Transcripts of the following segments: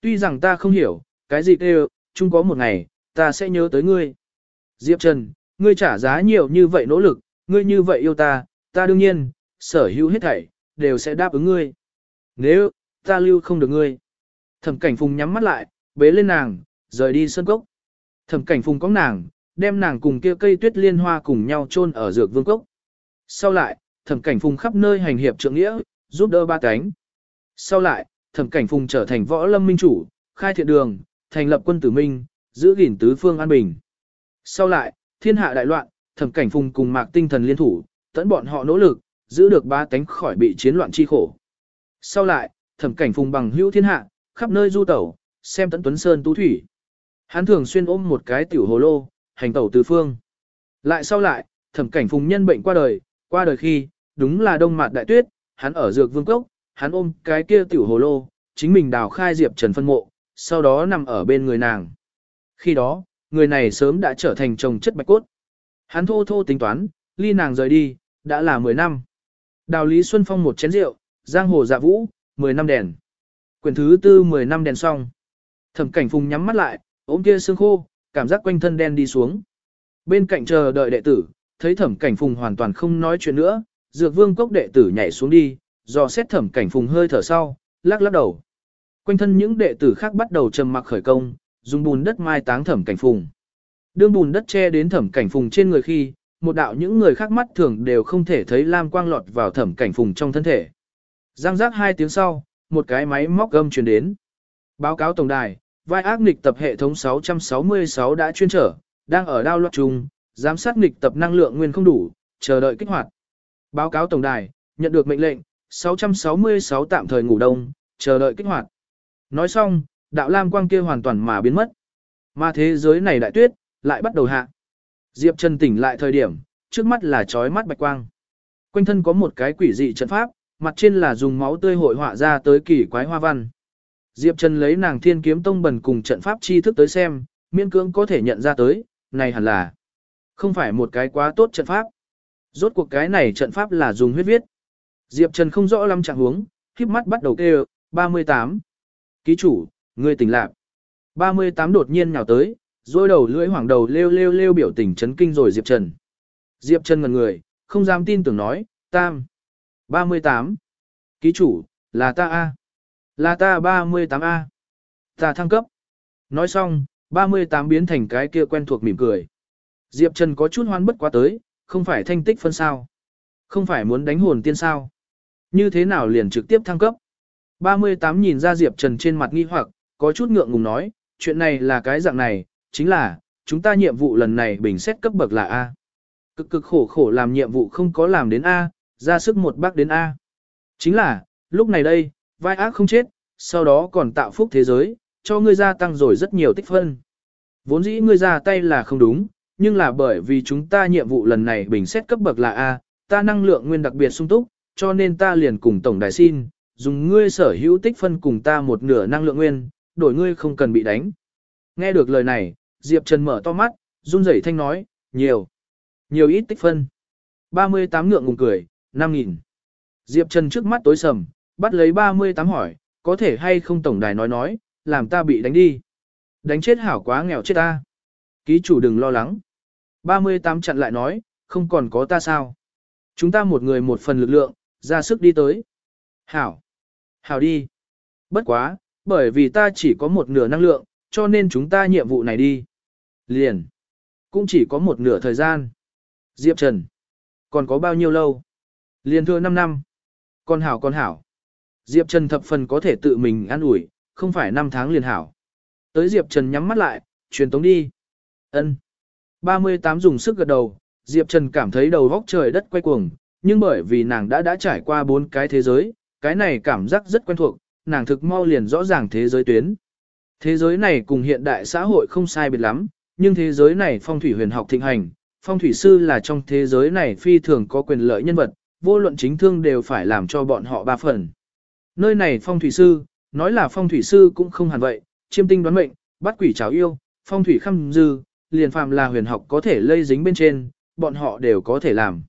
tuy rằng ta không hiểu, cái gì kêu, chung có một ngày, ta sẽ nhớ tới ngươi. Diệp Trần, ngươi trả giá nhiều như vậy nỗ lực, ngươi như vậy yêu ta, ta đương nhiên, sở hữu hết thảy, đều sẽ đáp ứng ngươi. Nếu, ta lưu không được ngươi. Thẩm cảnh phùng nhắm mắt lại, bế lên nàng, rời đi sân cốc. Thẩm cảnh phùng có nàng, đem nàng cùng kia cây tuyết liên hoa cùng nhau chôn ở dược vương cốc. Sau lại, thẩm cảnh phùng khắp nơi hành hiệp trượng nghĩa, giúp đỡ ba cánh. Sau lại, thẩm cảnh phùng trở thành võ lâm minh chủ, khai thiện đường, thành lập quân tử minh, giữ gìn tứ phương an bình. Sau lại, thiên hạ đại loạn, thẩm cảnh phùng cùng mạc tinh thần liên thủ, tẫn bọn họ nỗ lực, giữ được ba tánh khỏi bị chiến loạn chi khổ. Sau lại, thẩm cảnh phùng bằng hữu thiên hạ, khắp nơi du tẩu, xem tẫn tuấn sơn tú thủy. Hắn thường xuyên ôm một cái tiểu hồ lô, hành tẩu tứ phương. Lại sau lại, thẩm cảnh phùng nhân bệnh qua đời, qua đời khi, đúng là đông mạt đại tuyết, hắn ở dược vương cốc, hắn ôm cái kia tiểu hồ lô, chính mình đào khai Diệp Trần phân mộ, sau đó nằm ở bên người nàng. Khi đó, người này sớm đã trở thành chồng chất bạch cốt. Hắn thô thô tính toán, ly nàng rời đi, đã là 10 năm. Đào Lý Xuân Phong một chén rượu, giang hồ dạ vũ, 10 năm đèn. Quyển thứ tư 10 năm đèn xong. Thẩm cảnh phùng nhắm mắt lại, ôm kia xương khô, cảm giác quanh thân đen đi xuống. Bên cạnh chờ đợi đệ tử, thấy thẩm cảnh phùng hoàn toàn không nói chuyện nữa, dược vương cốc đệ tử nhảy xuống đi, do xét thẩm cảnh phùng hơi thở sau, lắc lắc đầu. Quanh thân những đệ tử khác bắt đầu trầm mặc khởi công, dùng bùn đất mai táng thẩm cảnh phùng. Đương bùn đất che đến thẩm cảnh phùng trên người khi, một đạo những người khác mắt thường đều không thể thấy lam quang lọt vào thẩm cảnh phùng trong thân thể. Giang giác hai tiếng sau, một cái máy móc gâm truyền đến. Báo cáo tổng đài, vai ác nghịch tập hệ thống 666 đã chuyên trở, đang ở đao loạt chung, giám sát nghịch tập năng lượng nguyên không đủ, chờ đợi kích hoạt. Báo cáo tổng đài, nhận được mệnh lệnh, 666 tạm thời ngủ đông, chờ đợi kích hoạt. Nói xong, đạo lam quang kia hoàn toàn mà biến mất. Mà thế giới này đại tuyết, lại bắt đầu hạ. Diệp Trần tỉnh lại thời điểm, trước mắt là trói mắt bạch quang. Quanh thân có một cái quỷ dị trận pháp, mặt trên là dùng máu tươi hội họa ra tới kỳ quái hoa văn. Diệp Trần lấy nàng thiên kiếm tông bần cùng trận pháp chi thức tới xem, miễn cưỡng có thể nhận ra tới, này hẳn là không phải một cái quá tốt trận pháp. Rốt cuộc cái này trận pháp là dùng huyết viết. Diệp Trần không rõ lắm trạng huống, híp mắt bắt đầu kêu, 38. Ký chủ, ngươi tỉnh lạc. 38 đột nhiên nhào tới, rồi đầu lưỡi hoảng đầu lêu lêu lêu biểu tình chấn kinh rồi Diệp Trần. Diệp Trần ngần người, không dám tin tưởng nói, tam. 38. Ký chủ, là ta A. Là ta 38A. Ta thăng cấp. Nói xong, 38 biến thành cái kia quen thuộc mỉm cười. Diệp Trần có chút hoan bất quá tới, không phải thanh tích phân sao. Không phải muốn đánh hồn tiên sao. Như thế nào liền trực tiếp thăng cấp. 38 nhìn ra Diệp Trần trên mặt nghi hoặc, có chút ngượng ngùng nói, chuyện này là cái dạng này, chính là, chúng ta nhiệm vụ lần này bình xét cấp bậc là A. Cực cực khổ khổ làm nhiệm vụ không có làm đến A, ra sức một bác đến A. Chính là, lúc này đây, vai ác không chết, sau đó còn tạo phúc thế giới, cho ngươi gia tăng rồi rất nhiều tích phân. Vốn dĩ ngươi ra tay là không đúng, nhưng là bởi vì chúng ta nhiệm vụ lần này bình xét cấp bậc là A, ta năng lượng nguyên đặc biệt sung túc, cho nên ta liền cùng tổng đài xin, dùng ngươi sở hữu tích phân cùng ta một nửa năng lượng nguyên, đổi ngươi không cần bị đánh. Nghe được lời này, Diệp Trần mở to mắt, run rẩy thanh nói, nhiều, nhiều ít tích phân. 38 ngượng ngùng cười, 5.000. Diệp Trần trước mắt tối sầm, bắt lấy 38 hỏi, có thể hay không tổng đài nói nói, làm ta bị đánh đi. Đánh chết hảo quá nghèo chết ta. Ký chủ đừng lo lắng. 38 chặn lại nói, không còn có ta sao. Chúng ta một người một phần lực lượng, ra sức đi tới. Hảo. Hảo đi. Bất quá, bởi vì ta chỉ có một nửa năng lượng, cho nên chúng ta nhiệm vụ này đi. Liền. Cũng chỉ có một nửa thời gian. Diệp Trần. Còn có bao nhiêu lâu? Liền thưa 5 năm. Con hảo con hảo. Diệp Trần thập phần có thể tự mình an ủi, không phải 5 tháng liền hảo. Tới Diệp Trần nhắm mắt lại, truyền tống đi. Ân. 38 dùng sức gật đầu, Diệp Trần cảm thấy đầu góc trời đất quay cuồng, nhưng bởi vì nàng đã đã trải qua bốn cái thế giới, cái này cảm giác rất quen thuộc, nàng thực mau liền rõ ràng thế giới tuyến. Thế giới này cùng hiện đại xã hội không sai biệt lắm, nhưng thế giới này phong thủy huyền học thịnh hành, phong thủy sư là trong thế giới này phi thường có quyền lợi nhân vật, vô luận chính thương đều phải làm cho bọn họ ba phần. Nơi này phong thủy sư, nói là phong thủy sư cũng không hẳn vậy, chiêm tinh đoán mệnh, bắt quỷ cháo yêu, phong thủy khăm dư, liền phàm là huyền học có thể lây dính bên trên, bọn họ đều có thể làm.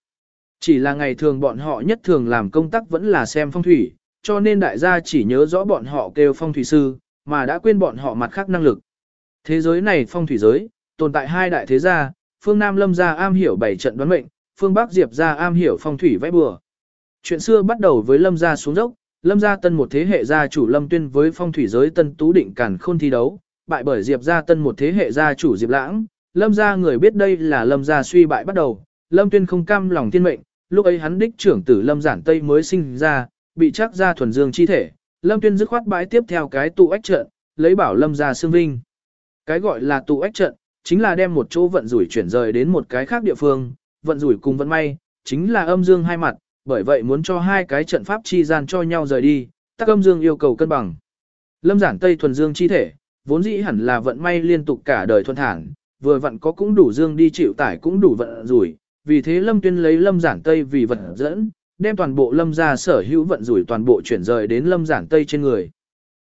Chỉ là ngày thường bọn họ nhất thường làm công tác vẫn là xem phong thủy, cho nên đại gia chỉ nhớ rõ bọn họ kêu phong thủy sư, mà đã quên bọn họ mặt khác năng lực. Thế giới này phong thủy giới, tồn tại hai đại thế gia, phương Nam Lâm gia am hiểu bảy trận đoán mệnh, phương Bắc Diệp gia am hiểu phong thủy vẽ bừa. Chuyện xưa bắt đầu với Lâm gia xuống dốc, Lâm gia tân một thế hệ gia chủ Lâm Tuyên với phong thủy giới tân tú định cản khôn thi đấu, bại bởi Diệp gia tân một thế hệ gia chủ Diệp Lãng, Lâm gia người biết đây là Lâm gia suy bại bắt đầu, Lâm Tuyên không cam lòng thiên mệnh, lúc ấy hắn đích trưởng tử Lâm Giản Tây mới sinh ra, bị chắc ra thuần dương chi thể, Lâm Tuyên dứt khoát bãi tiếp theo cái tụ ách trận, lấy bảo Lâm gia xương vinh. Cái gọi là tụ ách trận, chính là đem một chỗ vận rủi chuyển rời đến một cái khác địa phương, vận rủi cùng vận may, chính là âm dương hai mặt, bởi vậy muốn cho hai cái trận pháp chi gian cho nhau rời đi, tắc âm dương yêu cầu cân bằng. Lâm giản Tây thuần dương chi thể, vốn dĩ hẳn là vận may liên tục cả đời thuần thản, vừa vận có cũng đủ dương đi chịu tải cũng đủ vận rủi, vì thế Lâm Tuyên lấy Lâm giản Tây vì vật dẫn, đem toàn bộ Lâm gia sở hữu vận rủi toàn bộ chuyển rời đến Lâm giản Tây trên người.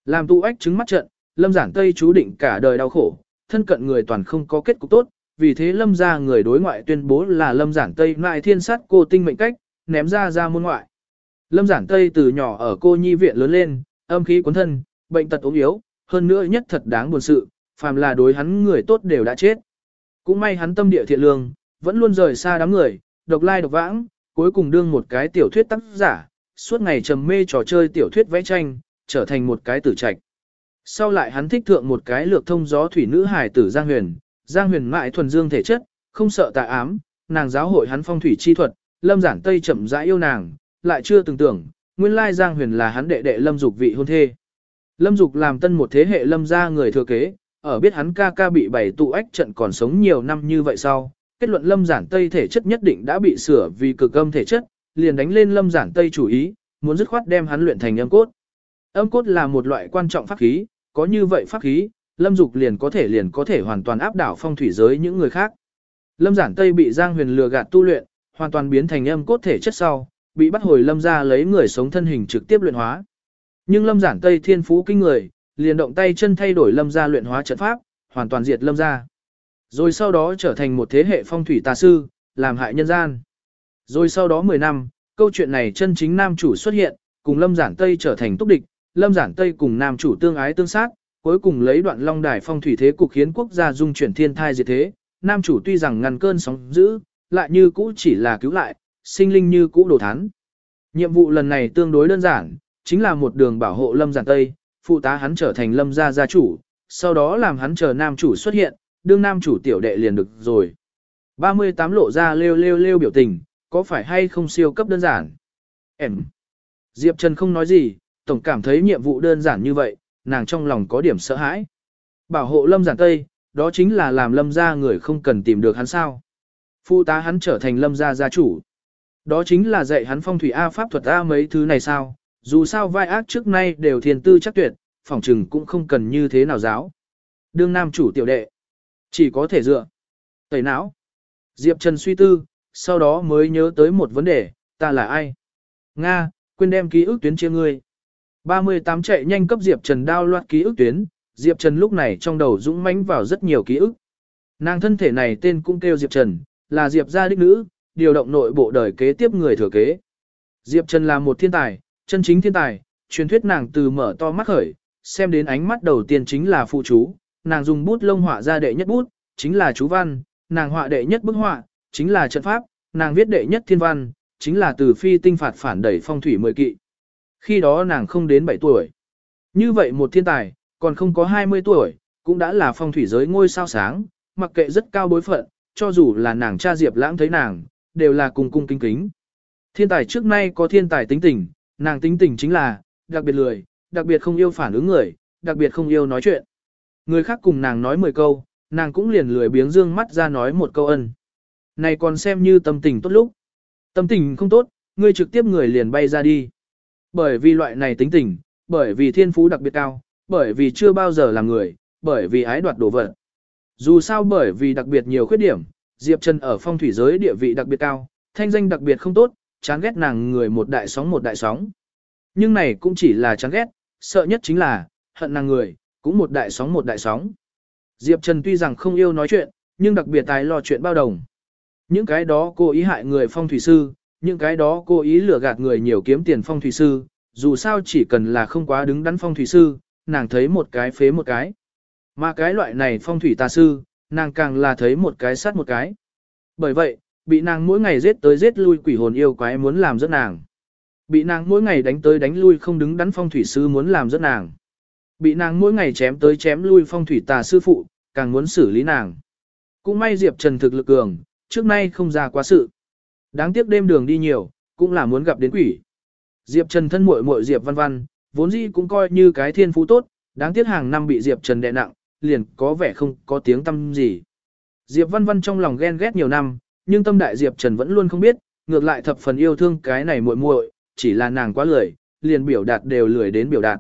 Làm tu ách chứng mắt trận, Lâm giản Tây chú định cả đời đau khổ, thân cận người toàn không có kết cục tốt, vì thế Lâm gia người đối ngoại tuyên bố là Lâm giản Tây ngoại thiên sát cô tinh mệnh cách, ném ra ra môn ngoại. Lâm giản Tây từ nhỏ ở cô nhi viện lớn lên, âm khí cuốn thân, bệnh tật ốm yếu, hơn nữa nhất thật đáng buồn sự, phàm là đối hắn người tốt đều đã chết. Cũng may hắn tâm địa thiện lương, vẫn luôn rời xa đám người, độc lai độc vãng, cuối cùng đương một cái tiểu thuyết tác giả, suốt ngày trầm mê trò chơi tiểu thuyết vẽ tranh, trở thành một cái tử trạch. Sau lại hắn thích thượng một cái lược thông gió thủy nữ hài tử Giang Huyền, Giang Huyền mại thuần dương thể chất, không sợ tà ám, nàng giáo hội hắn phong thủy chi thuật, Lâm Giản Tây chậm rãi yêu nàng, lại chưa từng tưởng, nguyên lai Giang Huyền là hắn đệ đệ Lâm Dục vị hôn thê. Lâm Dục làm tân một thế hệ Lâm gia người thừa kế, ở biết hắn ca ca bị bảy tụ ách trận còn sống nhiều năm như vậy sau, kết luận Lâm Giản Tây thể chất nhất định đã bị sửa vì cực âm thể chất, liền đánh lên Lâm Giản Tây chủ ý, muốn dứt khoát đem hắn luyện thành âm cốt. Âm cốt là một loại quan trọng pháp khí, có như vậy pháp khí, Lâm Dục liền có thể liền có thể hoàn toàn áp đảo phong thủy giới những người khác. Lâm Giản Tây bị Giang Huyền lừa gạt tu luyện, hoàn toàn biến thành âm cốt thể chất sau, bị bắt hồi Lâm ra lấy người sống thân hình trực tiếp luyện hóa. Nhưng Lâm Giản Tây thiên phú kinh người, liền động tay chân thay đổi Lâm ra luyện hóa trận pháp, hoàn toàn diệt Lâm ra. Rồi sau đó trở thành một thế hệ phong thủy tà sư, làm hại nhân gian. Rồi sau đó 10 năm, câu chuyện này chân chính nam chủ xuất hiện, cùng Lâm Giản Tây trở thành túc địch, Lâm Giản Tây cùng nam chủ tương ái tương sát, cuối cùng lấy đoạn long đài phong thủy thế cục khiến quốc gia dung chuyển thiên thai diệt thế, nam chủ tuy rằng ngăn cơn sóng dữ, lại như cũ chỉ là cứu lại, sinh linh như cũ đồ thán. Nhiệm vụ lần này tương đối đơn giản, chính là một đường bảo hộ Lâm Giản Tây, phụ tá hắn trở thành Lâm gia gia chủ, sau đó làm hắn chờ nam chủ xuất hiện, đương nam chủ tiểu đệ liền được rồi. 38 lộ ra lêu lêu lêu biểu tình, có phải hay không siêu cấp đơn giản? Em. Diệp Trần không nói gì, tổng cảm thấy nhiệm vụ đơn giản như vậy, nàng trong lòng có điểm sợ hãi. Bảo hộ lâm giản tây, đó chính là làm lâm gia người không cần tìm được hắn sao. Phụ tá hắn trở thành lâm gia gia chủ. Đó chính là dạy hắn phong thủy A pháp thuật A mấy thứ này sao, dù sao vai ác trước nay đều thiền tư chắc tuyệt, phỏng trừng cũng không cần như thế nào giáo. Đương nam chủ tiểu đệ, chỉ có thể dựa. Tẩy não. Diệp Trần suy tư, sau đó mới nhớ tới một vấn đề, ta là ai? Nga, quên đem ký ức tuyến chia ngươi. 38 chạy nhanh cấp Diệp Trần đao loạt ký ức tuyến, Diệp Trần lúc này trong đầu dũng mãnh vào rất nhiều ký ức. Nàng thân thể này tên cũng kêu Diệp Trần, là Diệp gia đích nữ, điều động nội bộ đời kế tiếp người thừa kế. Diệp Trần là một thiên tài, chân chính thiên tài, truyền thuyết nàng từ mở to mắt khởi, xem đến ánh mắt đầu tiên chính là phụ chú, nàng dùng bút lông họa ra đệ nhất bút, chính là chú văn, nàng họa đệ nhất bức họa, chính là trận pháp, nàng viết đệ nhất thiên văn, chính là từ phi tinh phạt phản đẩy phong thủy mười kỵ. Khi đó nàng không đến 7 tuổi. Như vậy một thiên tài, còn không có 20 tuổi, cũng đã là phong thủy giới ngôi sao sáng, mặc kệ rất cao bối phận, cho dù là nàng cha Diệp Lãng thấy nàng, đều là cùng cung kính kính. Thiên tài trước nay có thiên tài tính tình, nàng tính tình chính là, đặc biệt lười, đặc biệt không yêu phản ứng người, đặc biệt không yêu nói chuyện. Người khác cùng nàng nói 10 câu, nàng cũng liền lười biếng dương mắt ra nói một câu ân. Này còn xem như tâm tình tốt lúc. Tâm tình không tốt, ngươi trực tiếp người liền bay ra đi. Bởi vì loại này tính tình, bởi vì thiên phú đặc biệt cao, bởi vì chưa bao giờ làm người, bởi vì ái đoạt đồ vật. Dù sao bởi vì đặc biệt nhiều khuyết điểm, Diệp Trần ở phong thủy giới địa vị đặc biệt cao, thanh danh đặc biệt không tốt, chán ghét nàng người một đại sóng một đại sóng. Nhưng này cũng chỉ là chán ghét, sợ nhất chính là, hận nàng người, cũng một đại sóng một đại sóng. Diệp Trần tuy rằng không yêu nói chuyện, nhưng đặc biệt tài lo chuyện bao đồng. Những cái đó cô ý hại người phong thủy sư, những cái đó cô ý lừa gạt người nhiều kiếm tiền phong thủy sư, dù sao chỉ cần là không quá đứng đắn phong thủy sư, nàng thấy một cái phế một cái. Mà cái loại này phong thủy tà sư, nàng càng là thấy một cái sát một cái. Bởi vậy, bị nàng mỗi ngày giết tới giết lui quỷ hồn yêu quái muốn làm rất nàng. Bị nàng mỗi ngày đánh tới đánh lui không đứng đắn phong thủy sư muốn làm rất nàng. Bị nàng mỗi ngày chém tới chém lui phong thủy tà sư phụ, càng muốn xử lý nàng. Cũng may Diệp Trần thực lực cường, trước nay không ra quá sự. Đáng tiếc đêm đường đi nhiều, cũng là muốn gặp đến quỷ. Diệp Trần thân muội muội Diệp Văn Văn, vốn dĩ cũng coi như cái thiên phú tốt, đáng tiếc hàng năm bị Diệp Trần đè nặng, liền có vẻ không có tiếng tâm gì. Diệp Văn Văn trong lòng ghen ghét nhiều năm, nhưng tâm đại Diệp Trần vẫn luôn không biết, ngược lại thập phần yêu thương cái này muội muội, chỉ là nàng quá lười, liền biểu đạt đều lười đến biểu đạt.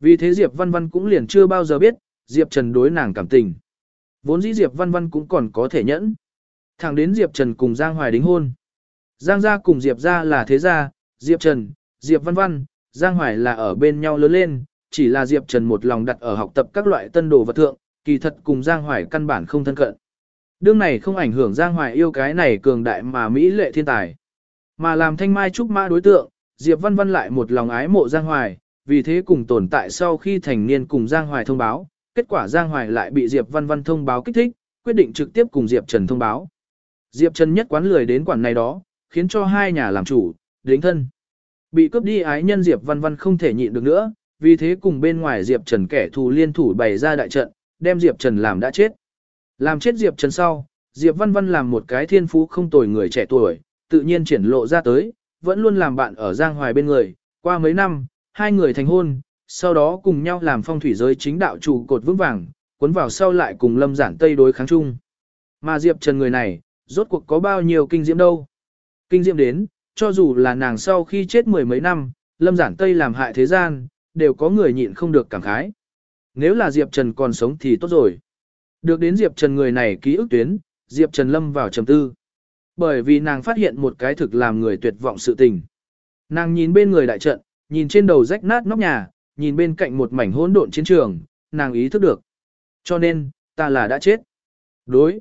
Vì thế Diệp Văn Văn cũng liền chưa bao giờ biết, Diệp Trần đối nàng cảm tình. Vốn dĩ Diệp Văn Văn cũng còn có thể nhẫn. Thẳng đến Diệp Trần cùng Giang Hoài đính hôn. Giang gia cùng Diệp gia là thế gia, Diệp Trần, Diệp Văn Văn, Giang Hoài là ở bên nhau lớn lên, chỉ là Diệp Trần một lòng đặt ở học tập các loại tân đồ vật thượng, kỳ thật cùng Giang Hoài căn bản không thân cận. Đương này không ảnh hưởng Giang Hoài yêu cái này cường đại mà Mỹ lệ thiên tài. Mà làm thanh mai trúc mã đối tượng, Diệp Văn Văn lại một lòng ái mộ Giang Hoài, vì thế cùng tồn tại sau khi thành niên cùng Giang Hoài thông báo, kết quả Giang Hoài lại bị Diệp Văn Văn thông báo kích thích, quyết định trực tiếp cùng Diệp Trần thông báo. Diệp Trần nhất quán lười đến quản này đó, khiến cho hai nhà làm chủ, đính thân. Bị cướp đi ái nhân Diệp Văn Văn không thể nhịn được nữa, vì thế cùng bên ngoài Diệp Trần kẻ thù liên thủ bày ra đại trận, đem Diệp Trần làm đã chết. Làm chết Diệp Trần sau, Diệp Văn Văn làm một cái thiên phú không tồi người trẻ tuổi, tự nhiên triển lộ ra tới, vẫn luôn làm bạn ở Giang Hoài bên người, qua mấy năm, hai người thành hôn, sau đó cùng nhau làm phong thủy giới chính đạo trụ cột vững vàng, cuốn vào sau lại cùng Lâm Giản Tây đối kháng chung. Mà Diệp Trần người này, rốt cuộc có bao nhiêu kinh diễm đâu. Kinh diễm đến, cho dù là nàng sau khi chết mười mấy năm, Lâm Giản Tây làm hại thế gian, đều có người nhịn không được cảm khái. Nếu là Diệp Trần còn sống thì tốt rồi. Được đến Diệp Trần người này ký ức tuyến, Diệp Trần lâm vào trầm tư. Bởi vì nàng phát hiện một cái thực làm người tuyệt vọng sự tình. Nàng nhìn bên người đại trận, nhìn trên đầu rách nát nóc nhà, nhìn bên cạnh một mảnh hỗn độn chiến trường, nàng ý thức được. Cho nên, ta là đã chết. Đối.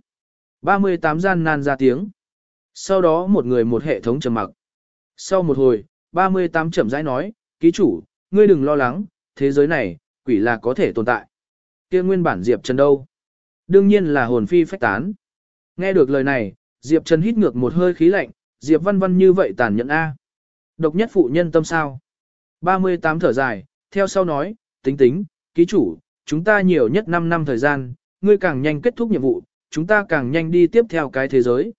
38 gian nan ra tiếng. Sau đó một người một hệ thống trầm mặc. Sau một hồi, 38 chậm rãi nói, ký chủ, ngươi đừng lo lắng, thế giới này, quỷ là có thể tồn tại. kia nguyên bản Diệp Trần đâu? Đương nhiên là hồn phi phách tán. Nghe được lời này, Diệp Trần hít ngược một hơi khí lạnh, Diệp văn văn như vậy tàn nhẫn A. Độc nhất phụ nhân tâm sao? 38 thở dài, theo sau nói, tính tính, ký chủ, chúng ta nhiều nhất 5 năm thời gian, ngươi càng nhanh kết thúc nhiệm vụ, chúng ta càng nhanh đi tiếp theo cái thế giới.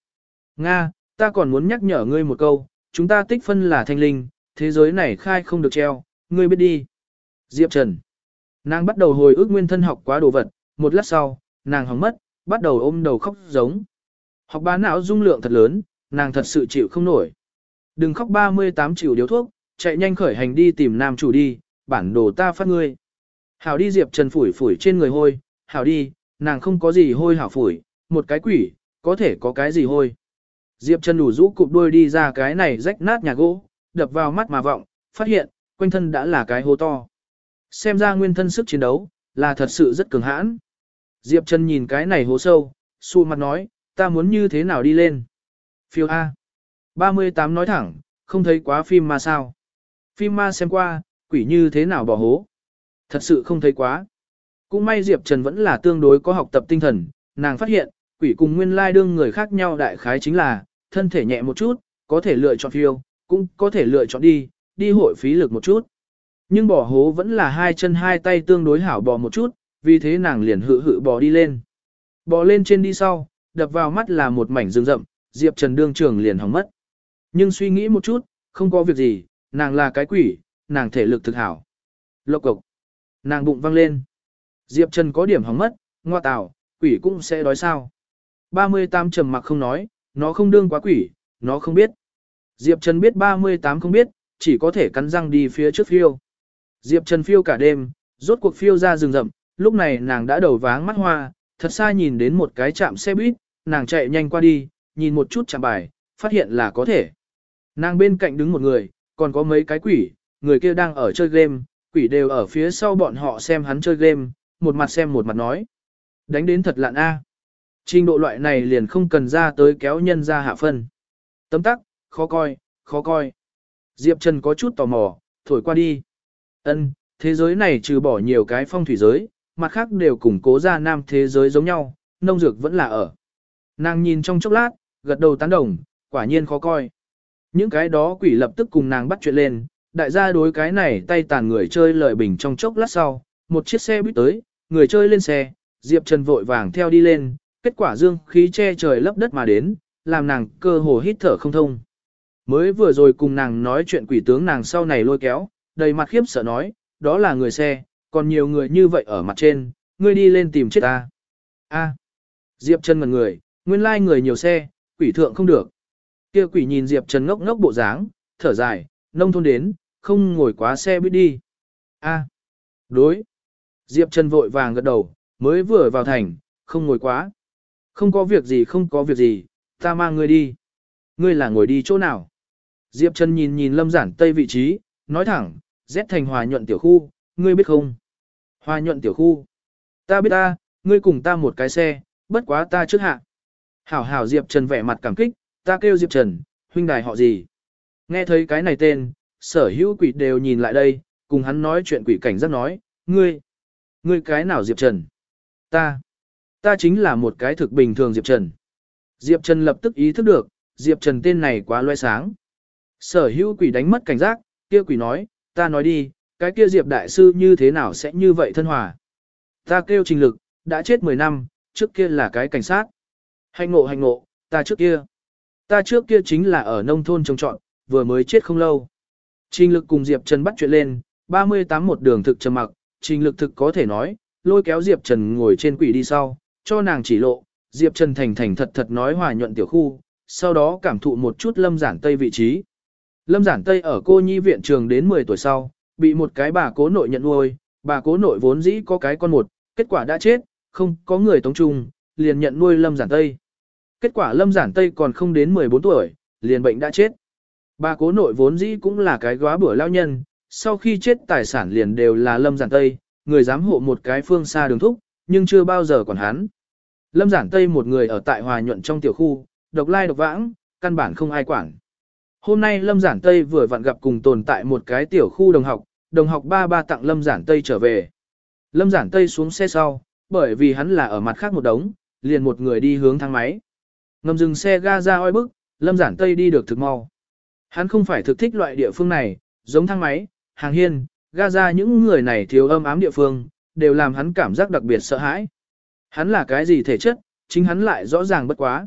Nga, ta còn muốn nhắc nhở ngươi một câu, chúng ta tích phân là thanh linh, thế giới này khai không được treo, ngươi biết đi. Diệp Trần. Nàng bắt đầu hồi ức nguyên thân học quá đồ vật, một lát sau, nàng hóng mất, bắt đầu ôm đầu khóc giống. Học bá não dung lượng thật lớn, nàng thật sự chịu không nổi. Đừng khóc 38 triệu điếu thuốc, chạy nhanh khởi hành đi tìm nam chủ đi, bản đồ ta phát ngươi. Hảo đi Diệp Trần phủi phủi trên người hôi, hảo đi, nàng không có gì hôi hảo phủi, một cái quỷ, có thể có cái gì hôi. Diệp Trần đủ rũ cụp đuôi đi ra cái này rách nát nhà gỗ, đập vào mắt mà vọng, phát hiện, quanh thân đã là cái hố to. Xem ra nguyên thân sức chiến đấu, là thật sự rất cường hãn. Diệp Trần nhìn cái này hố sâu, xu mặt nói, ta muốn như thế nào đi lên. Phiêu A. 38 nói thẳng, không thấy quá phim mà sao. Phim ma xem qua, quỷ như thế nào bỏ hố. Thật sự không thấy quá. Cũng may Diệp Trần vẫn là tương đối có học tập tinh thần, nàng phát hiện, quỷ cùng nguyên lai đương người khác nhau đại khái chính là, thân thể nhẹ một chút, có thể lựa chọn phiêu, cũng có thể lựa chọn đi, đi hội phí lực một chút. Nhưng bỏ hố vẫn là hai chân hai tay tương đối hảo bò một chút, vì thế nàng liền hự hự bò đi lên. Bò lên trên đi sau, đập vào mắt là một mảnh rừng rậm, Diệp Trần đương trường liền hỏng mất. Nhưng suy nghĩ một chút, không có việc gì, nàng là cái quỷ, nàng thể lực thực hảo. Lộc cục. Nàng bụng văng lên. Diệp Trần có điểm hỏng mất, ngoa tào, quỷ cũng sẽ đói sao. 38 trầm mặc không nói, nó không đương quá quỷ, nó không biết. Diệp Trần biết 38 không biết, chỉ có thể cắn răng đi phía trước phiêu. Diệp Trần phiêu cả đêm, rốt cuộc phiêu ra rừng rậm, lúc này nàng đã đầu váng mắt hoa, thật xa nhìn đến một cái chạm xe buýt, nàng chạy nhanh qua đi, nhìn một chút chạm bài, phát hiện là có thể. Nàng bên cạnh đứng một người, còn có mấy cái quỷ, người kia đang ở chơi game, quỷ đều ở phía sau bọn họ xem hắn chơi game, một mặt xem một mặt nói. Đánh đến thật lạn a. Trình độ loại này liền không cần ra tới kéo nhân ra hạ phân. Tấm tắc, khó coi, khó coi. Diệp Trần có chút tò mò, thổi qua đi. Ân, thế giới này trừ bỏ nhiều cái phong thủy giới, mặt khác đều củng cố ra nam thế giới giống nhau, nông dược vẫn là ở. Nàng nhìn trong chốc lát, gật đầu tán đồng, quả nhiên khó coi. Những cái đó quỷ lập tức cùng nàng bắt chuyện lên, đại gia đối cái này tay tàn người chơi lợi bình trong chốc lát sau, một chiếc xe buýt tới, người chơi lên xe, Diệp Trần vội vàng theo đi lên, kết quả dương khí che trời lấp đất mà đến, làm nàng cơ hồ hít thở không thông. Mới vừa rồi cùng nàng nói chuyện quỷ tướng nàng sau này lôi kéo, đầy mặt khiếp sợ nói, đó là người xe, còn nhiều người như vậy ở mặt trên, ngươi đi lên tìm chết ta. A. Diệp Trần ngần người, nguyên lai người nhiều xe, quỷ thượng không được. Kia quỷ nhìn Diệp Trần ngốc ngốc bộ dáng, thở dài, nông thôn đến, không ngồi quá xe buýt đi. A. Đối. Diệp Trần vội vàng gật đầu, mới vừa vào thành, không ngồi quá. Không có việc gì không có việc gì, ta mang ngươi đi. Ngươi là ngồi đi chỗ nào? Diệp Trần nhìn nhìn lâm giản tây vị trí, nói thẳng, Z thành hòa nhuận tiểu khu, ngươi biết không? Hòa nhuận tiểu khu. Ta biết ta, ngươi cùng ta một cái xe, bất quá ta trước hạ. Hảo hảo Diệp Trần vẻ mặt cảm kích, ta kêu Diệp Trần, huynh đài họ gì? Nghe thấy cái này tên, sở hữu quỷ đều nhìn lại đây, cùng hắn nói chuyện quỷ cảnh giác nói, ngươi, ngươi cái nào Diệp Trần? Ta, ta chính là một cái thực bình thường Diệp Trần. Diệp Trần lập tức ý thức được, Diệp Trần tên này quá loe sáng. Sở hữu quỷ đánh mất cảnh giác, kia quỷ nói, ta nói đi, cái kia Diệp Đại Sư như thế nào sẽ như vậy thân hòa. Ta kêu trình lực, đã chết 10 năm, trước kia là cái cảnh sát. Hành ngộ hành ngộ, ta trước kia. Ta trước kia chính là ở nông thôn trồng trọn, vừa mới chết không lâu. Trình lực cùng Diệp Trần bắt chuyện lên, 38 một đường thực trầm mặc, trình lực thực có thể nói, lôi kéo Diệp Trần ngồi trên quỷ đi sau, cho nàng chỉ lộ, Diệp Trần thành thành thật thật nói hòa nhuận tiểu khu, sau đó cảm thụ một chút lâm giản tây vị trí. Lâm giản tây ở cô nhi viện trường đến 10 tuổi sau, bị một cái bà cố nội nhận nuôi, bà cố nội vốn dĩ có cái con một, kết quả đã chết, không có người tống trung, liền nhận nuôi lâm giản tây. Kết quả lâm giản tây còn không đến 14 tuổi, liền bệnh đã chết. Bà cố nội vốn dĩ cũng là cái góa bữa lao nhân, sau khi chết tài sản liền đều là lâm giản tây, người giám hộ một cái phương xa đường thúc, nhưng chưa bao giờ còn hắn. Lâm giản tây một người ở tại hòa nhuận trong tiểu khu, độc lai độc vãng, căn bản không ai quản. Hôm nay Lâm Giản Tây vừa vặn gặp cùng tồn tại một cái tiểu khu đồng học, đồng học ba ba tặng Lâm Giản Tây trở về. Lâm Giản Tây xuống xe sau, bởi vì hắn là ở mặt khác một đống, liền một người đi hướng thang máy. Ngầm dừng xe ga ra oi bức, Lâm Giản Tây đi được thực mau. Hắn không phải thực thích loại địa phương này, giống thang máy, hàng hiên, ga ra những người này thiếu âm ám địa phương, đều làm hắn cảm giác đặc biệt sợ hãi. Hắn là cái gì thể chất, chính hắn lại rõ ràng bất quá.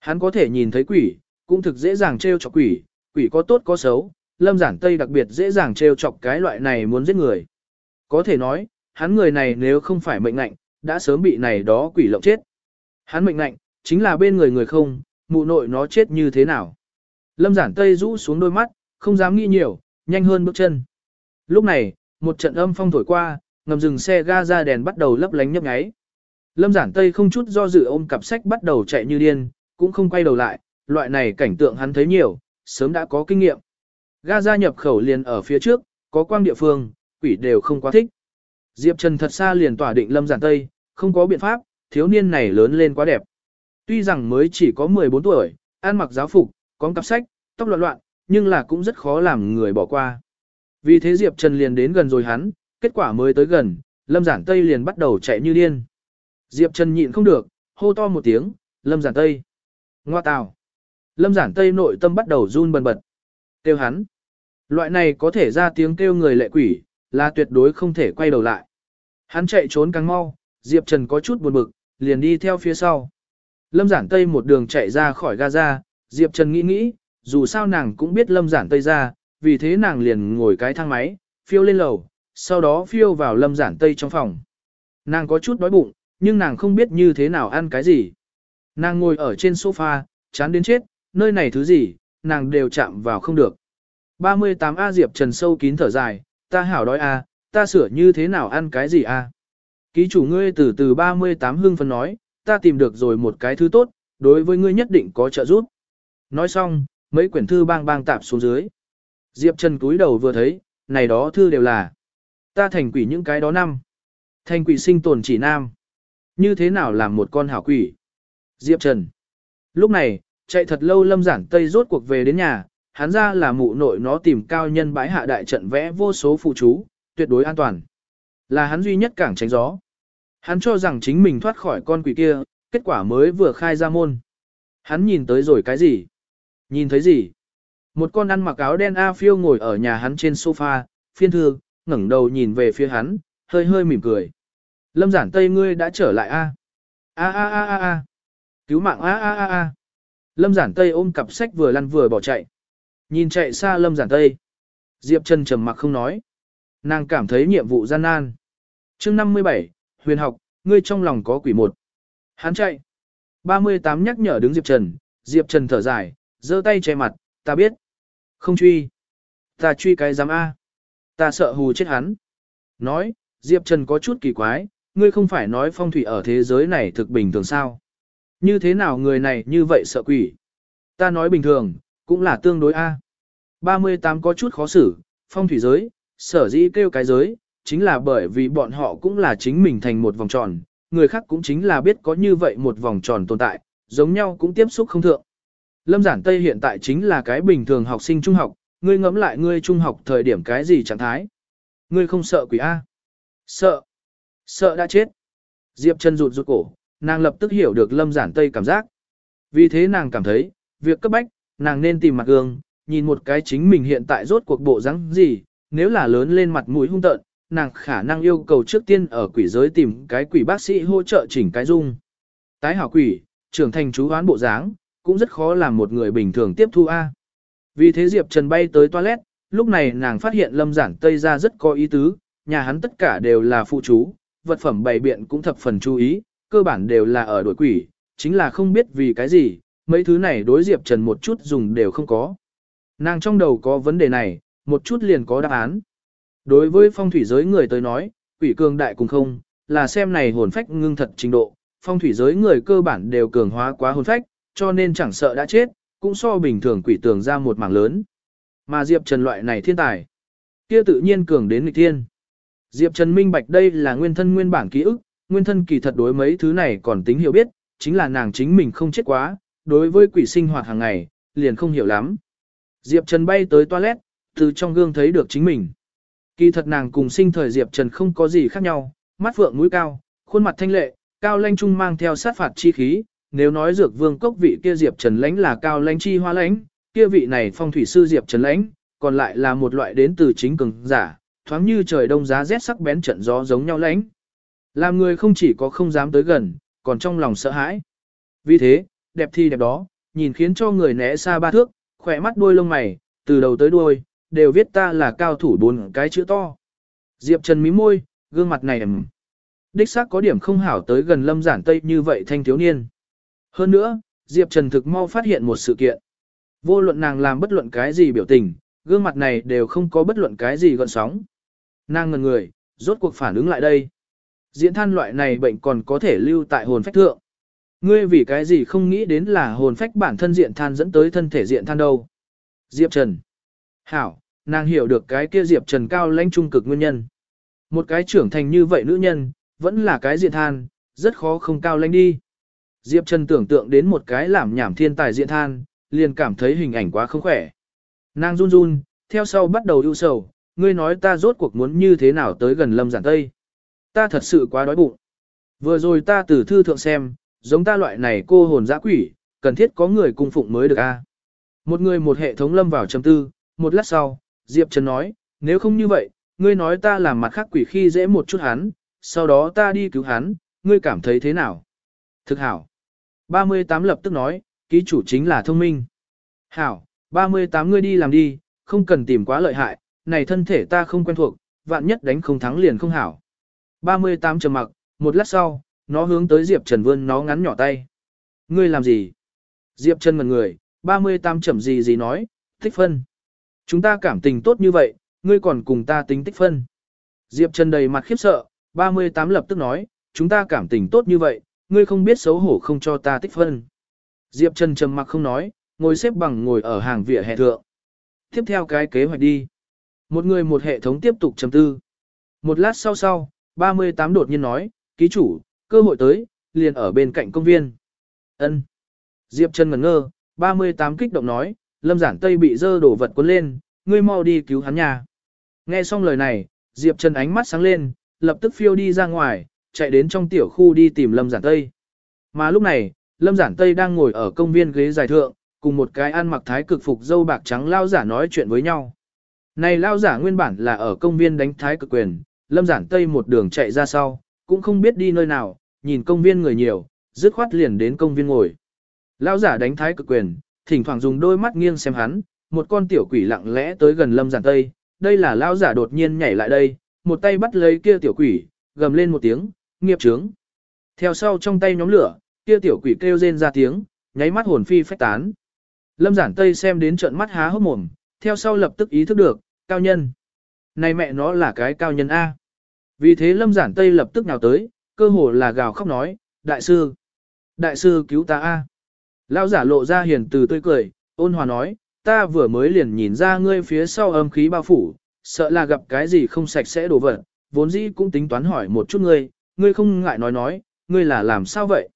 Hắn có thể nhìn thấy quỷ, cũng thực dễ dàng trêu chọc quỷ, quỷ có tốt có xấu, lâm giản tây đặc biệt dễ dàng trêu chọc cái loại này muốn giết người. Có thể nói, hắn người này nếu không phải mệnh lạnh, đã sớm bị này đó quỷ lộng chết. Hắn mệnh lạnh, chính là bên người người không, mụ nội nó chết như thế nào. Lâm giản tây rũ xuống đôi mắt, không dám nghĩ nhiều, nhanh hơn bước chân. Lúc này, một trận âm phong thổi qua, ngầm dừng xe ga ra đèn bắt đầu lấp lánh nhấp nháy. Lâm giản tây không chút do dự ôm cặp sách bắt đầu chạy như điên, cũng không quay đầu lại, loại này cảnh tượng hắn thấy nhiều, sớm đã có kinh nghiệm. Ga ra nhập khẩu liền ở phía trước, có quang địa phương, quỷ đều không quá thích. Diệp Trần thật xa liền tỏa định lâm giản tây, không có biện pháp, thiếu niên này lớn lên quá đẹp. Tuy rằng mới chỉ có 14 tuổi, ăn mặc giáo phục, có cặp sách, tóc loạn loạn, nhưng là cũng rất khó làm người bỏ qua. Vì thế Diệp Trần liền đến gần rồi hắn, kết quả mới tới gần, lâm giản tây liền bắt đầu chạy như điên. Diệp Trần nhịn không được, hô to một tiếng, lâm giản tây. Ngoa tào. Lâm giản tây nội tâm bắt đầu run bần bật. Kêu hắn. Loại này có thể ra tiếng kêu người lệ quỷ, là tuyệt đối không thể quay đầu lại. Hắn chạy trốn càng mau, Diệp Trần có chút buồn bực, liền đi theo phía sau. Lâm giản tây một đường chạy ra khỏi Gaza, Diệp Trần nghĩ nghĩ, dù sao nàng cũng biết lâm giản tây ra, vì thế nàng liền ngồi cái thang máy, phiêu lên lầu, sau đó phiêu vào lâm giản tây trong phòng. Nàng có chút đói bụng, nhưng nàng không biết như thế nào ăn cái gì. Nàng ngồi ở trên sofa, chán đến chết, nơi này thứ gì, nàng đều chạm vào không được. 38 A Diệp Trần sâu kín thở dài, ta hảo đói A, ta sửa như thế nào ăn cái gì A. Ký chủ ngươi từ từ 38 hương phân nói, ta tìm được rồi một cái thứ tốt, đối với ngươi nhất định có trợ giúp. Nói xong, mấy quyển thư bang bang tạp xuống dưới. Diệp Trần cúi đầu vừa thấy, này đó thư đều là. Ta thành quỷ những cái đó năm. Thành quỷ sinh tồn chỉ nam. Như thế nào làm một con hảo quỷ? Diệp Trần. Lúc này, chạy thật lâu lâm giản tây rốt cuộc về đến nhà, hắn ra là mụ nội nó tìm cao nhân bãi hạ đại trận vẽ vô số phụ chú, tuyệt đối an toàn. Là hắn duy nhất cảng tránh gió. Hắn cho rằng chính mình thoát khỏi con quỷ kia, kết quả mới vừa khai ra môn. Hắn nhìn tới rồi cái gì? Nhìn thấy gì? Một con ăn mặc áo đen A phiêu ngồi ở nhà hắn trên sofa, phiên thư, ngẩng đầu nhìn về phía hắn, hơi hơi mỉm cười. Lâm giản tây ngươi đã trở lại A. A a a a a. Cứu mạng A a a a. Lâm giản tây ôm cặp sách vừa lăn vừa bỏ chạy. Nhìn chạy xa lâm giản tây. Diệp Trần trầm mặc không nói. Nàng cảm thấy nhiệm vụ gian nan. chương 57, huyền học, ngươi trong lòng có quỷ một. Hắn chạy. 38 nhắc nhở đứng Diệp Trần, Diệp Trần thở dài, giơ tay che mặt, ta biết. Không truy. Ta truy cái giám A. Ta sợ hù chết hắn. Nói, Diệp Trần có chút kỳ quái, ngươi không phải nói phong thủy ở thế giới này thực bình thường sao. Như thế nào người này như vậy sợ quỷ? Ta nói bình thường, cũng là tương đối A. 38 có chút khó xử, phong thủy giới, sở dĩ kêu cái giới, chính là bởi vì bọn họ cũng là chính mình thành một vòng tròn, người khác cũng chính là biết có như vậy một vòng tròn tồn tại, giống nhau cũng tiếp xúc không thượng. Lâm Giản Tây hiện tại chính là cái bình thường học sinh trung học, ngươi ngẫm lại ngươi trung học thời điểm cái gì trạng thái. Ngươi không sợ quỷ A. Sợ. Sợ đã chết. Diệp chân rụt rụt cổ, nàng lập tức hiểu được Lâm Giản Tây cảm giác. Vì thế nàng cảm thấy, việc cấp bách, nàng nên tìm mặt gương, nhìn một cái chính mình hiện tại rốt cuộc bộ dáng gì, nếu là lớn lên mặt mũi hung tợn, nàng khả năng yêu cầu trước tiên ở quỷ giới tìm cái quỷ bác sĩ hỗ trợ chỉnh cái dung. Tái hảo quỷ, trưởng thành chú hoán bộ dáng, cũng rất khó làm một người bình thường tiếp thu A. Vì thế Diệp Trần bay tới toilet, lúc này nàng phát hiện lâm giản tây ra rất có ý tứ, nhà hắn tất cả đều là phụ chú, vật phẩm bày biện cũng thập phần chú ý, cơ bản đều là ở đội quỷ, chính là không biết vì cái gì, mấy thứ này đối Diệp Trần một chút dùng đều không có. Nàng trong đầu có vấn đề này, một chút liền có đáp án. Đối với phong thủy giới người tới nói, quỷ cường đại cùng không, là xem này hồn phách ngưng thật trình độ, phong thủy giới người cơ bản đều cường hóa quá hồn phách, cho nên chẳng sợ đã chết, cũng so bình thường quỷ tường ra một mảng lớn. Mà Diệp Trần loại này thiên tài, kia tự nhiên cường đến nghịch thiên. Diệp Trần minh bạch đây là nguyên thân nguyên bản ký ức, nguyên thân kỳ thật đối mấy thứ này còn tính hiểu biết, chính là nàng chính mình không chết quá, đối với quỷ sinh hoạt hàng ngày, liền không hiểu lắm. Diệp Trần bay tới toilet, từ trong gương thấy được chính mình. Kỳ thật nàng cùng sinh thời Diệp Trần không có gì khác nhau, mắt phượng mũi cao, khuôn mặt thanh lệ, cao lanh trung mang theo sát phạt chi khí, nếu nói dược vương cốc vị kia Diệp Trần lãnh là cao lãnh chi hoa lãnh, kia vị này phong thủy sư Diệp Trần lãnh, còn lại là một loại đến từ chính cường giả, thoáng như trời đông giá rét sắc bén trận gió giống nhau lãnh. Làm người không chỉ có không dám tới gần, còn trong lòng sợ hãi. Vì thế, đẹp thi đẹp đó, nhìn khiến cho người né xa ba thước, khỏe mắt đuôi lông mày, từ đầu tới đuôi, đều viết ta là cao thủ bốn cái chữ to. Diệp Trần mí môi, gương mặt này ẩm. Đích xác có điểm không hảo tới gần lâm giản tây như vậy thanh thiếu niên. Hơn nữa, Diệp Trần thực mau phát hiện một sự kiện. Vô luận nàng làm bất luận cái gì biểu tình, gương mặt này đều không có bất luận cái gì gọn sóng. Nàng ngần người, rốt cuộc phản ứng lại đây. Diễn than loại này bệnh còn có thể lưu tại hồn phách thượng. Ngươi vì cái gì không nghĩ đến là hồn phách bản thân diện than dẫn tới thân thể diện than đâu. Diệp Trần. Hảo, nàng hiểu được cái kia Diệp Trần cao lãnh trung cực nguyên nhân. Một cái trưởng thành như vậy nữ nhân, vẫn là cái diện than, rất khó không cao lãnh đi. Diệp Trần tưởng tượng đến một cái làm nhảm thiên tài diện than, liền cảm thấy hình ảnh quá không khỏe. Nàng run run, theo sau bắt đầu ưu sầu, ngươi nói ta rốt cuộc muốn như thế nào tới gần lâm giản tây. Ta thật sự quá đói bụng. Vừa rồi ta từ thư thượng xem, giống ta loại này cô hồn dã quỷ, cần thiết có người cung phụng mới được a. Một người một hệ thống lâm vào trầm tư, một lát sau, Diệp Trần nói, nếu không như vậy, ngươi nói ta làm mặt khác quỷ khi dễ một chút hắn, sau đó ta đi cứu hắn, ngươi cảm thấy thế nào? Thực hảo. 38 lập tức nói, ký chủ chính là thông minh. Hảo, 38 ngươi đi làm đi, không cần tìm quá lợi hại, này thân thể ta không quen thuộc, vạn nhất đánh không thắng liền không hảo. 38 trầm mặc, một lát sau, nó hướng tới Diệp Trần vươn nó ngắn nhỏ tay. Ngươi làm gì? Diệp Trần ngần người, 38 chậm gì gì nói, tích phân. Chúng ta cảm tình tốt như vậy, ngươi còn cùng ta tính tích phân. Diệp Trần đầy mặt khiếp sợ, 38 lập tức nói, chúng ta cảm tình tốt như vậy, ngươi không biết xấu hổ không cho ta tích phân. Diệp Trần trầm mặc không nói, ngồi xếp bằng ngồi ở hàng vỉa hè thượng. Tiếp theo cái kế hoạch đi. Một người một hệ thống tiếp tục chấm tư. Một lát sau sau, 38 đột nhiên nói, ký chủ, cơ hội tới, liền ở bên cạnh công viên. Ân. Diệp Trần ngẩn ngơ, 38 kích động nói, lâm giản tây bị dơ đổ vật cuốn lên, ngươi mau đi cứu hắn nhà. Nghe xong lời này, Diệp Trần ánh mắt sáng lên, lập tức phiêu đi ra ngoài, chạy đến trong tiểu khu đi tìm Lâm Giản Tây. Mà lúc này, Lâm Giản Tây đang ngồi ở công viên ghế dài thượng, cùng một cái ăn mặc thái cực phục dâu bạc trắng lao giả nói chuyện với nhau. Này lao giả nguyên bản là ở công viên đánh thái cực quyền, Lâm Giản Tây một đường chạy ra sau, cũng không biết đi nơi nào, nhìn công viên người nhiều, dứt khoát liền đến công viên ngồi. Lao giả đánh thái cực quyền, thỉnh thoảng dùng đôi mắt nghiêng xem hắn, một con tiểu quỷ lặng lẽ tới gần Lâm Giản Tây, đây là lão giả đột nhiên nhảy lại đây, một tay bắt lấy kia tiểu quỷ, gầm lên một tiếng, nghiệp trướng. Theo sau trong tay nhóm lửa, kia tiểu quỷ kêu rên ra tiếng, nháy mắt hồn phi phách tán. Lâm Giản Tây xem đến trợn mắt há hốc mồm, theo sau lập tức ý thức được, cao nhân. Này mẹ nó là cái cao nhân A. Vì thế Lâm Giản Tây lập tức nào tới, cơ hồ là gào khóc nói, đại sư, đại sư cứu ta A. Lão giả lộ ra hiền từ tươi cười, ôn hòa nói, ta vừa mới liền nhìn ra ngươi phía sau âm khí bao phủ, sợ là gặp cái gì không sạch sẽ đổ vật, vốn dĩ cũng tính toán hỏi một chút ngươi, ngươi không ngại nói nói, ngươi là làm sao vậy?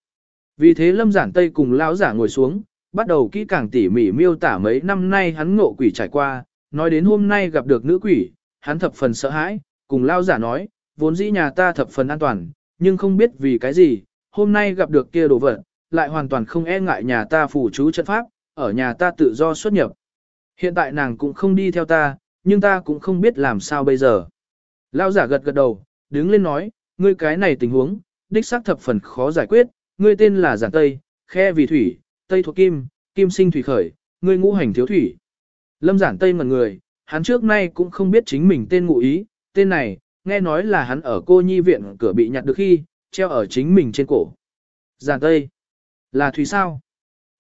Vì thế Lâm Giản Tây cùng lão giả ngồi xuống, bắt đầu kỹ càng tỉ mỉ miêu tả mấy năm nay hắn ngộ quỷ trải qua, nói đến hôm nay gặp được nữ quỷ, hắn thập phần sợ hãi, cùng lão giả nói, vốn dĩ nhà ta thập phần an toàn, nhưng không biết vì cái gì, hôm nay gặp được kia đồ vật, lại hoàn toàn không e ngại nhà ta phủ chú trận pháp, ở nhà ta tự do xuất nhập. Hiện tại nàng cũng không đi theo ta, nhưng ta cũng không biết làm sao bây giờ. Lão giả gật gật đầu, đứng lên nói, ngươi cái này tình huống, đích xác thập phần khó giải quyết, ngươi tên là Giản Tây, khe vì thủy, Tây thuộc kim, kim sinh thủy khởi, ngươi ngũ hành thiếu thủy. Lâm Giản Tây ngẩn người, hắn trước nay cũng không biết chính mình tên ngụ ý, tên này, nghe nói là hắn ở cô nhi viện cửa bị nhặt được khi, treo ở chính mình trên cổ. Giản Tây, là thủy sao?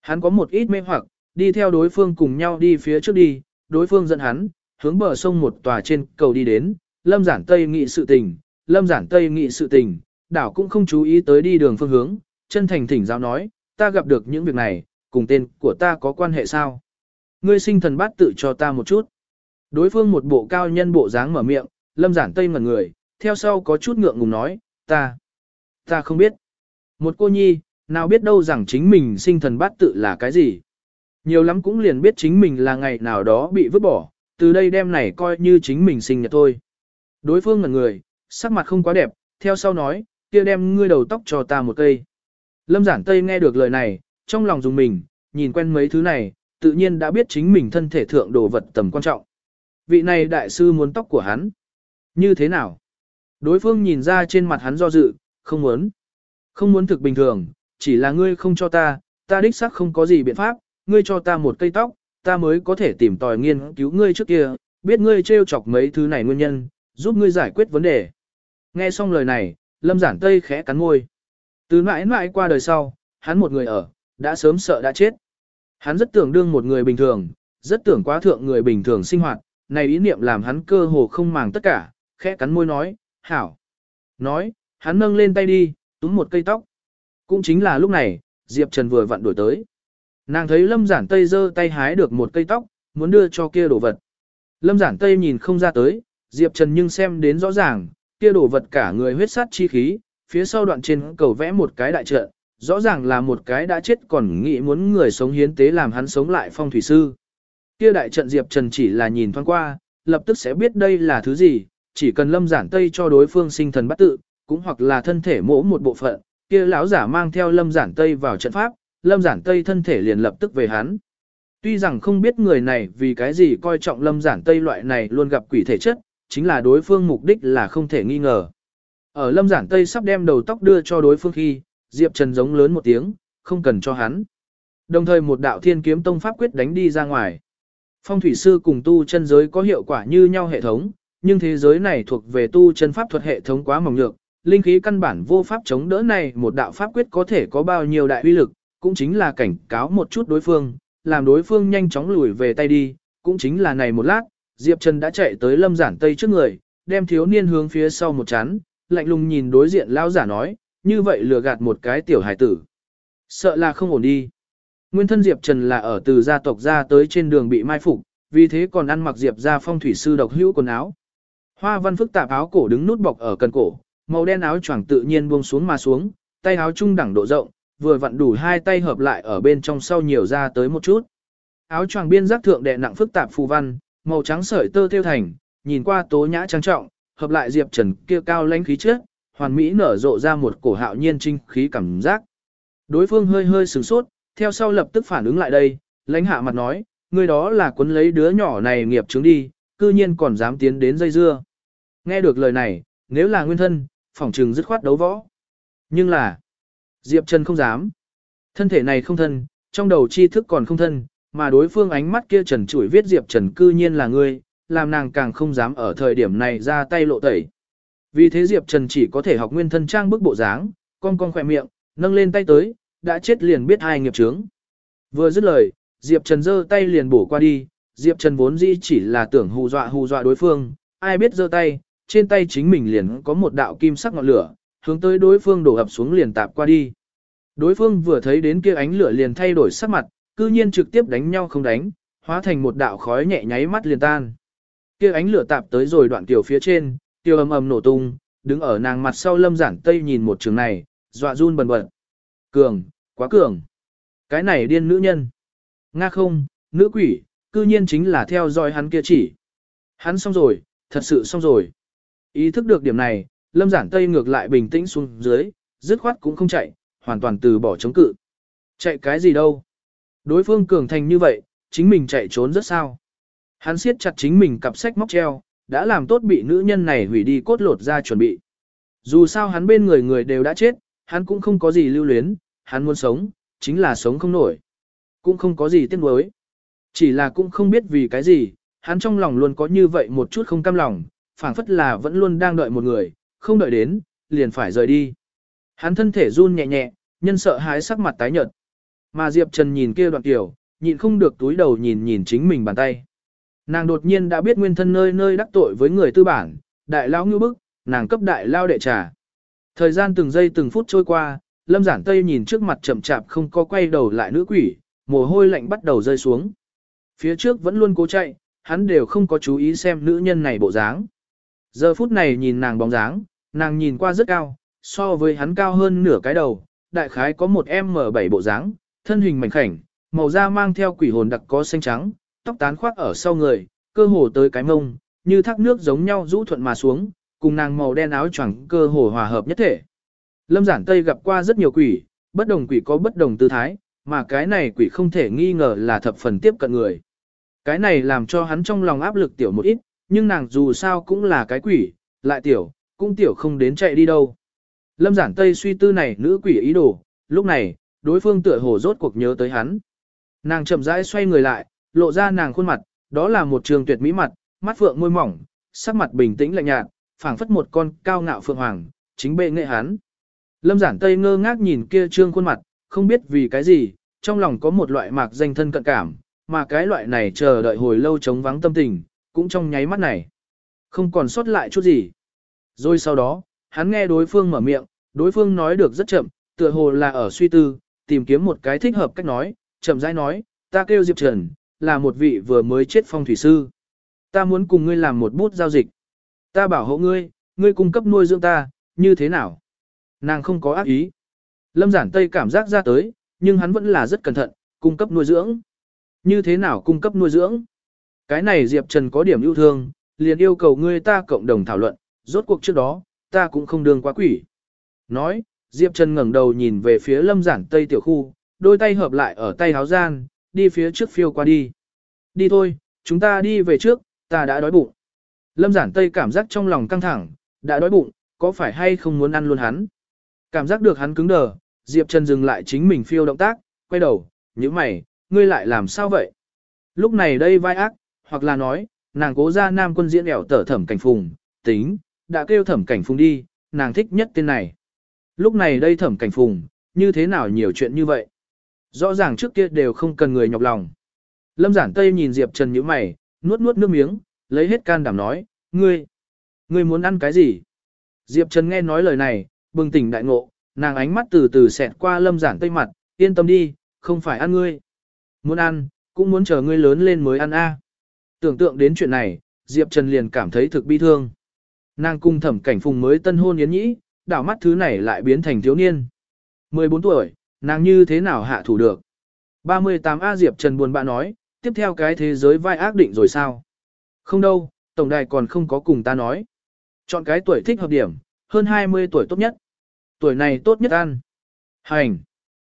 Hắn có một ít mê hoặc, đi theo đối phương cùng nhau đi phía trước đi, đối phương dẫn hắn, hướng bờ sông một tòa trên cầu đi đến, Lâm Giản Tây nghị sự tình, Lâm Giản Tây nghị sự tình, đảo cũng không chú ý tới đi đường phương hướng, chân thành thỉnh giáo nói, ta gặp được những việc này, cùng tên của ta có quan hệ sao? Ngươi sinh thần bát tự cho ta một chút. Đối phương một bộ cao nhân bộ dáng mở miệng, Lâm Giản Tây ngẩn người, theo sau có chút ngượng ngùng nói, ta, ta không biết. Một cô nhi, nào biết đâu rằng chính mình sinh thần bát tự là cái gì. Nhiều lắm cũng liền biết chính mình là ngày nào đó bị vứt bỏ, từ đây đêm này coi như chính mình sinh nhật thôi. Đối phương là người, sắc mặt không quá đẹp, theo sau nói, kia đem ngươi đầu tóc cho ta một cây. Lâm giản tây nghe được lời này, trong lòng dùng mình, nhìn quen mấy thứ này, tự nhiên đã biết chính mình thân thể thượng đồ vật tầm quan trọng. Vị này đại sư muốn tóc của hắn. Như thế nào? Đối phương nhìn ra trên mặt hắn do dự, không muốn. Không muốn thực bình thường, chỉ là ngươi không cho ta, ta đích xác không có gì biện pháp, ngươi cho ta một cây tóc, ta mới có thể tìm tòi nghiên cứu ngươi trước kia, biết ngươi trêu chọc mấy thứ này nguyên nhân, giúp ngươi giải quyết vấn đề. Nghe xong lời này, Lâm Giản Tây khẽ cắn môi. Từ mãi mãi qua đời sau, hắn một người ở, đã sớm sợ đã chết. Hắn rất tưởng đương một người bình thường, rất tưởng quá thượng người bình thường sinh hoạt, này ý niệm làm hắn cơ hồ không màng tất cả, khẽ cắn môi nói, hảo. Nói, hắn nâng lên tay đi, túm một cây tóc. Cũng chính là lúc này, Diệp Trần vừa vặn đuổi tới. Nàng thấy Lâm Giản Tây giơ tay hái được một cây tóc, muốn đưa cho kia đồ vật. Lâm Giản Tây nhìn không ra tới, Diệp Trần nhưng xem đến rõ ràng, kia đồ vật cả người huyết sát chi khí, phía sau đoạn trên cầu vẽ một cái đại trận, rõ ràng là một cái đã chết còn nghĩ muốn người sống hiến tế làm hắn sống lại phong thủy sư. Kia đại trận Diệp Trần chỉ là nhìn thoáng qua, lập tức sẽ biết đây là thứ gì, chỉ cần lâm giản tây cho đối phương sinh thần bắt tự, cũng hoặc là thân thể mỗ một bộ phận, kia lão giả mang theo lâm giản tây vào trận pháp, lâm giản tây thân thể liền lập tức về hắn. Tuy rằng không biết người này vì cái gì coi trọng lâm giản tây loại này luôn gặp quỷ thể chất, chính là đối phương mục đích là không thể nghi ngờ. Ở lâm giản tây sắp đem đầu tóc đưa cho đối phương khi, Diệp Trần giống lớn một tiếng, không cần cho hắn. Đồng thời một đạo thiên kiếm tông pháp quyết đánh đi ra ngoài. Phong thủy sư cùng tu chân giới có hiệu quả như nhau hệ thống, nhưng thế giới này thuộc về tu chân pháp thuật hệ thống quá mỏng nhược, linh khí căn bản vô pháp chống đỡ này một đạo pháp quyết có thể có bao nhiêu đại uy lực, cũng chính là cảnh cáo một chút đối phương, làm đối phương nhanh chóng lùi về tay đi, cũng chính là này một lát, Diệp Trần đã chạy tới lâm giản tây trước người, đem thiếu niên hướng phía sau một chán, lạnh lùng nhìn đối diện lao giả nói, như vậy lừa gạt một cái tiểu hải tử. Sợ là không ổn đi. Nguyên thân Diệp Trần là ở từ gia tộc ra tới trên đường bị mai phục, vì thế còn ăn mặc Diệp ra phong thủy sư độc hữu quần áo. Hoa văn phức tạp áo cổ đứng nút bọc ở cần cổ, màu đen áo choàng tự nhiên buông xuống mà xuống, tay áo trung đẳng độ rộng, vừa vặn đủ hai tay hợp lại ở bên trong sau nhiều ra tới một chút. Áo choàng biên giác thượng đệ nặng phức tạp phù văn, màu trắng sợi tơ thêu thành, nhìn qua tố nhã trang trọng, hợp lại Diệp Trần kia cao lãnh khí trước, hoàn mỹ nở rộ ra một cổ hạo nhiên trinh khí cảm giác. Đối phương hơi hơi sửng sốt, theo sau lập tức phản ứng lại đây, lãnh hạ mặt nói, người đó là cuốn lấy đứa nhỏ này nghiệp chứng đi, cư nhiên còn dám tiến đến dây dưa. Nghe được lời này, nếu là nguyên thân, phỏng trừng dứt khoát đấu võ. Nhưng là, Diệp Trần không dám. Thân thể này không thân, trong đầu tri thức còn không thân, mà đối phương ánh mắt kia trần trụi viết Diệp Trần cư nhiên là ngươi, làm nàng càng không dám ở thời điểm này ra tay lộ tẩy. Vì thế Diệp Trần chỉ có thể học nguyên thân trang bức bộ dáng, con con khỏe miệng, nâng lên tay tới, đã chết liền biết hai nghiệp chướng. Vừa dứt lời, Diệp Trần giơ tay liền bổ qua đi, Diệp Trần vốn dĩ chỉ là tưởng hù dọa hù dọa đối phương, ai biết giơ tay, trên tay chính mình liền có một đạo kim sắc ngọn lửa, hướng tới đối phương đổ ập xuống liền tạp qua đi. Đối phương vừa thấy đến kia ánh lửa liền thay đổi sắc mặt, cư nhiên trực tiếp đánh nhau không đánh, hóa thành một đạo khói nhẹ nháy mắt liền tan. Kia ánh lửa tạp tới rồi đoạn tiểu phía trên, tiêu ầm ầm nổ tung, đứng ở nàng mặt sau lâm giản tây nhìn một trường này, dọa run bần bật. Cường, quá cường. Cái này điên nữ nhân. Nga không, nữ quỷ, cư nhiên chính là theo dõi hắn kia chỉ. Hắn xong rồi, thật sự xong rồi. Ý thức được điểm này, lâm giản tây ngược lại bình tĩnh xuống dưới, dứt khoát cũng không chạy, hoàn toàn từ bỏ chống cự. Chạy cái gì đâu? Đối phương cường thành như vậy, chính mình chạy trốn rất sao. Hắn siết chặt chính mình cặp sách móc treo, đã làm tốt bị nữ nhân này hủy đi cốt lột ra chuẩn bị. Dù sao hắn bên người người đều đã chết, hắn cũng không có gì lưu luyến, hắn muốn sống, chính là sống không nổi. Cũng không có gì tiếc nuối. Chỉ là cũng không biết vì cái gì, hắn trong lòng luôn có như vậy một chút không cam lòng, phảng phất là vẫn luôn đang đợi một người, không đợi đến, liền phải rời đi. Hắn thân thể run nhẹ nhẹ, nhân sợ hãi sắc mặt tái nhợt. Mà Diệp Trần nhìn kia đoạn tiểu, nhịn không được túi đầu nhìn nhìn chính mình bàn tay. Nàng đột nhiên đã biết nguyên thân nơi nơi đắc tội với người tư bản, đại lão như bức, nàng cấp đại lao đệ trà. Thời gian từng giây từng phút trôi qua, Lâm Giản Tây nhìn trước mặt chậm chạp không có quay đầu lại nữ quỷ, mồ hôi lạnh bắt đầu rơi xuống. Phía trước vẫn luôn cố chạy, hắn đều không có chú ý xem nữ nhân này bộ dáng. Giờ phút này nhìn nàng bóng dáng, nàng nhìn qua rất cao, so với hắn cao hơn nửa cái đầu, đại khái có một M7 bộ dáng, thân hình mảnh khảnh, màu da mang theo quỷ hồn đặc có xanh trắng, tóc tán khoác ở sau người, cơ hồ tới cái mông, như thác nước giống nhau rũ thuận mà xuống, cùng nàng màu đen áo choàng cơ hồ hòa hợp nhất thể. Lâm Giản Tây gặp qua rất nhiều quỷ, bất đồng quỷ có bất đồng tư thái, mà cái này quỷ không thể nghi ngờ là thập phần tiếp cận người. Cái này làm cho hắn trong lòng áp lực tiểu một ít, nhưng nàng dù sao cũng là cái quỷ, lại tiểu, cũng tiểu không đến chạy đi đâu. Lâm Giản Tây suy tư này nữ quỷ ý đồ, lúc này, đối phương tựa hồ rốt cuộc nhớ tới hắn. Nàng chậm rãi xoay người lại, lộ ra nàng khuôn mặt, đó là một trường tuyệt mỹ mặt, mắt phượng môi mỏng, sắc mặt bình tĩnh lạnh nhạt, phảng phất một con cao ngạo phượng hoàng, chính bệ nghệ hắn. Lâm Giản Tây ngơ ngác nhìn kia trương khuôn mặt, không biết vì cái gì, trong lòng có một loại mạc danh thân cận cảm, mà cái loại này chờ đợi hồi lâu chống vắng tâm tình, cũng trong nháy mắt này. Không còn sót lại chút gì. Rồi sau đó, hắn nghe đối phương mở miệng, đối phương nói được rất chậm, tựa hồ là ở suy tư, tìm kiếm một cái thích hợp cách nói, chậm rãi nói, ta kêu Diệp Trần, là một vị vừa mới chết phong thủy sư. Ta muốn cùng ngươi làm một bút giao dịch. Ta bảo hộ ngươi, ngươi cung cấp nuôi dưỡng ta, như thế nào? Nàng không có ác ý. Lâm giản Tây cảm giác ra tới, nhưng hắn vẫn là rất cẩn thận, cung cấp nuôi dưỡng. Như thế nào cung cấp nuôi dưỡng? Cái này Diệp Trần có điểm yêu thương, liền yêu cầu ngươi ta cộng đồng thảo luận, rốt cuộc trước đó, ta cũng không đường quá quỷ. Nói, Diệp Trần ngẩng đầu nhìn về phía lâm giản tây tiểu khu, đôi tay hợp lại ở tay háo gian, đi phía trước phiêu qua đi. Đi thôi, chúng ta đi về trước, ta đã đói bụng. Lâm giản tây cảm giác trong lòng căng thẳng, đã đói bụng, có phải hay không muốn ăn luôn hắn. Cảm giác được hắn cứng đờ, Diệp Trần dừng lại chính mình phiêu động tác, quay đầu, như mày, ngươi lại làm sao vậy? Lúc này đây vai ác, hoặc là nói, nàng cố ra nam quân diễn ẻo tở thẩm cảnh phùng, tính, đã kêu thẩm cảnh phùng đi, nàng thích nhất tên này. Lúc này đây thẩm cảnh phùng, như thế nào nhiều chuyện như vậy? Rõ ràng trước kia đều không cần người nhọc lòng. Lâm giản tây nhìn Diệp Trần như mày, nuốt nuốt nước miếng, lấy hết can đảm nói, ngươi, ngươi muốn ăn cái gì? Diệp Trần nghe nói lời này, bừng tỉnh đại ngộ, nàng ánh mắt từ từ xẹt qua lâm giản tây mặt, yên tâm đi, không phải ăn ngươi. Muốn ăn, cũng muốn chờ ngươi lớn lên mới ăn a. Tưởng tượng đến chuyện này, Diệp Trần liền cảm thấy thực bi thương. Nàng cung thẩm cảnh phùng mới tân hôn yến nhĩ, đảo mắt thứ này lại biến thành thiếu niên. 14 tuổi, nàng như thế nào hạ thủ được? 38 A Diệp Trần buồn bã nói, tiếp theo cái thế giới vai ác định rồi sao? Không đâu, tổng đài còn không có cùng ta nói. Chọn cái tuổi thích hợp điểm, hơn 20 tuổi tốt nhất. Tuổi này tốt nhất ăn. Hành.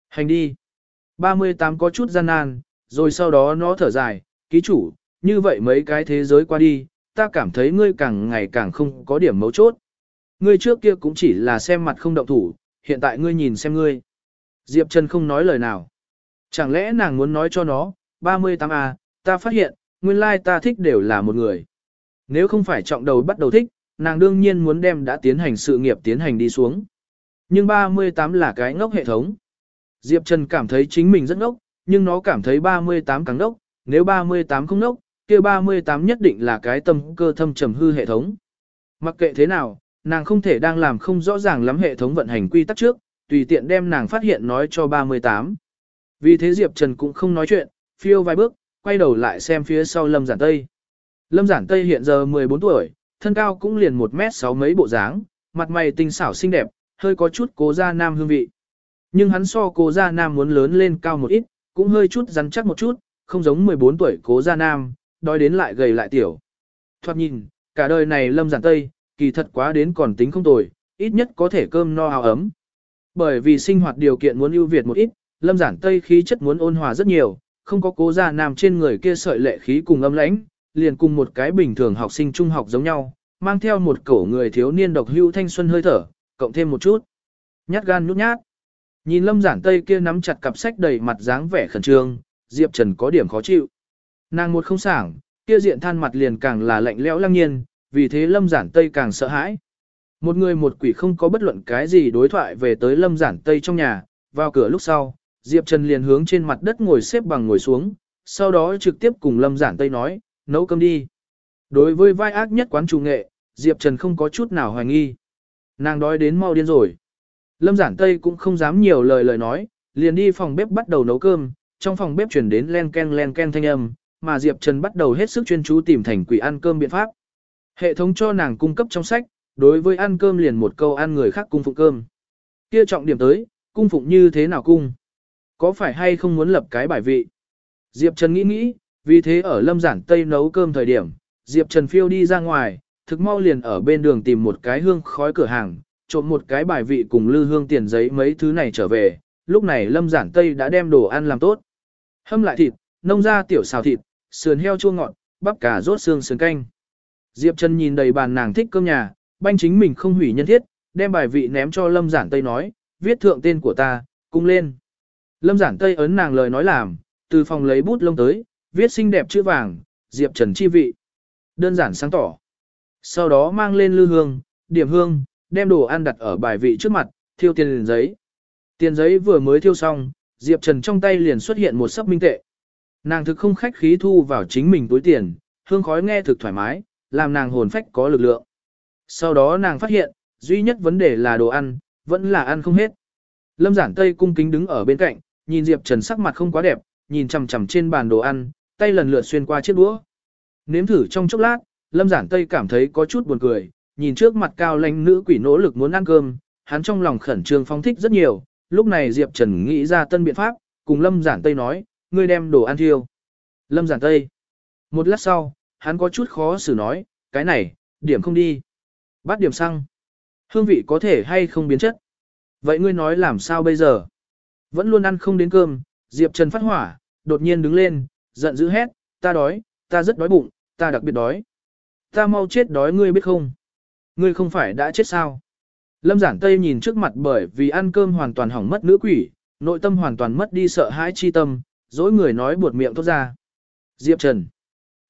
Hành đi. 38 có chút gian nan, rồi sau đó nó thở dài, ký chủ, như vậy mấy cái thế giới qua đi, ta cảm thấy ngươi càng ngày càng không có điểm mấu chốt. Ngươi trước kia cũng chỉ là xem mặt không động thủ, hiện tại ngươi nhìn xem ngươi. Diệp Trần không nói lời nào. Chẳng lẽ nàng muốn nói cho nó, 38A, ta phát hiện, nguyên lai ta thích đều là một người. Nếu không phải trọng đầu bắt đầu thích, nàng đương nhiên muốn đem đã tiến hành sự nghiệp tiến hành đi xuống. Nhưng 38 là cái ngốc hệ thống. Diệp Trần cảm thấy chính mình rất ngốc, nhưng nó cảm thấy 38 càng ngốc, nếu 38 không ngốc, kia 38 nhất định là cái tâm cơ thâm trầm hư hệ thống. Mặc kệ thế nào, nàng không thể đang làm không rõ ràng lắm hệ thống vận hành quy tắc trước, tùy tiện đem nàng phát hiện nói cho 38. Vì thế Diệp Trần cũng không nói chuyện, phiêu vài bước, quay đầu lại xem phía sau Lâm Giản Tây. Lâm Giản Tây hiện giờ 14 tuổi, thân cao cũng liền 1 mét 6 mấy bộ dáng, mặt mày tinh xảo xinh đẹp, hơi có chút cố gia nam hương vị. Nhưng hắn so cố gia nam muốn lớn lên cao một ít, cũng hơi chút rắn chắc một chút, không giống 14 tuổi cố gia nam, đói đến lại gầy lại tiểu. Thoạt nhìn, cả đời này Lâm Giản Tây, kỳ thật quá đến còn tính không tồi, ít nhất có thể cơm no áo ấm. Bởi vì sinh hoạt điều kiện muốn ưu việt một ít, Lâm Giản Tây khí chất muốn ôn hòa rất nhiều, không có cố gia nam trên người kia sợi lệ khí cùng âm lãnh, liền cùng một cái bình thường học sinh trung học giống nhau, mang theo một cổ người thiếu niên độc hưu thanh xuân hơi thở, cộng thêm một chút. Nhát gan nhút nhát. Nhìn Lâm Giản Tây kia nắm chặt cặp sách đầy mặt dáng vẻ khẩn trương, Diệp Trần có điểm khó chịu. Nàng một không sảng, kia diện than mặt liền càng là lạnh lẽo lăng nhiên, vì thế Lâm Giản Tây càng sợ hãi. Một người một quỷ không có bất luận cái gì đối thoại về tới Lâm Giản Tây trong nhà, vào cửa lúc sau, Diệp Trần liền hướng trên mặt đất ngồi xếp bằng ngồi xuống, sau đó trực tiếp cùng Lâm Giản Tây nói, nấu cơm đi. Đối với vai ác nhất quán chủ nghệ, Diệp Trần không có chút nào hoài nghi. Nàng đói đến mau điên rồi. Lâm Giản Tây cũng không dám nhiều lời lời nói, liền đi phòng bếp bắt đầu nấu cơm, trong phòng bếp chuyển đến len ken len ken thanh âm, mà Diệp Trần bắt đầu hết sức chuyên chú tìm thành quỷ ăn cơm biện pháp. Hệ thống cho nàng cung cấp trong sách, đối với ăn cơm liền một câu ăn người khác cung phụng cơm. Kia trọng điểm tới, cung phụng như thế nào cung? Có phải hay không muốn lập cái bài vị? Diệp Trần nghĩ nghĩ, vì thế ở Lâm Giản Tây nấu cơm thời điểm, Diệp Trần phiêu đi ra ngoài, thực mau liền ở bên đường tìm một cái hương khói cửa hàng, trộm một cái bài vị cùng lư hương tiền giấy mấy thứ này trở về. Lúc này Lâm Giản Tây đã đem đồ ăn làm tốt. Hâm lại thịt, nông ra tiểu xào thịt, sườn heo chua ngọt, bắp cà rốt xương sườn canh. Diệp Trần nhìn đầy bàn nàng thích cơm nhà, banh chính mình không hủy nhân thiết, đem bài vị ném cho Lâm Giản Tây nói, viết thượng tên của ta, cung lên. Lâm Giản Tây ấn nàng lời nói làm, từ phòng lấy bút lông tới, viết xinh đẹp chữ vàng, Diệp Trần chi vị. Đơn giản sáng tỏ. Sau đó mang lên lư hương, điểm hương, đem đồ ăn đặt ở bài vị trước mặt, thiêu tiền giấy. Tiền giấy vừa mới thiêu xong, Diệp Trần trong tay liền xuất hiện một sấp minh tệ. Nàng thực không khách khí thu vào chính mình túi tiền, hương khói nghe thực thoải mái, làm nàng hồn phách có lực lượng. Sau đó nàng phát hiện, duy nhất vấn đề là đồ ăn, vẫn là ăn không hết. Lâm giản tây cung kính đứng ở bên cạnh, nhìn Diệp Trần sắc mặt không quá đẹp, nhìn chằm chằm trên bàn đồ ăn, tay lần lượt xuyên qua chiếc đũa. Nếm thử trong chốc lát, Lâm giản tây cảm thấy có chút buồn cười, nhìn trước mặt cao lãnh nữ quỷ nỗ lực muốn ăn cơm, hắn trong lòng khẩn trương phong thích rất nhiều, lúc này Diệp Trần nghĩ ra tân biện pháp, cùng Lâm giản tây nói, ngươi đem đồ ăn thiêu. Lâm giản tây. Một lát sau, hắn có chút khó xử nói, cái này, điểm không đi. Bắt điểm xăng. Hương vị có thể hay không biến chất. Vậy ngươi nói làm sao bây giờ? Vẫn luôn ăn không đến cơm, Diệp Trần phát hỏa, đột nhiên đứng lên, giận dữ hét, ta đói, ta rất đói bụng, ta đặc biệt đói. Ta mau chết đói ngươi biết không? Ngươi không phải đã chết sao? Lâm giản Tây nhìn trước mặt bởi vì ăn cơm hoàn toàn hỏng mất nữ quỷ, nội tâm hoàn toàn mất đi sợ hãi chi tâm, dỗi người nói buột miệng thốt ra. Diệp Trần.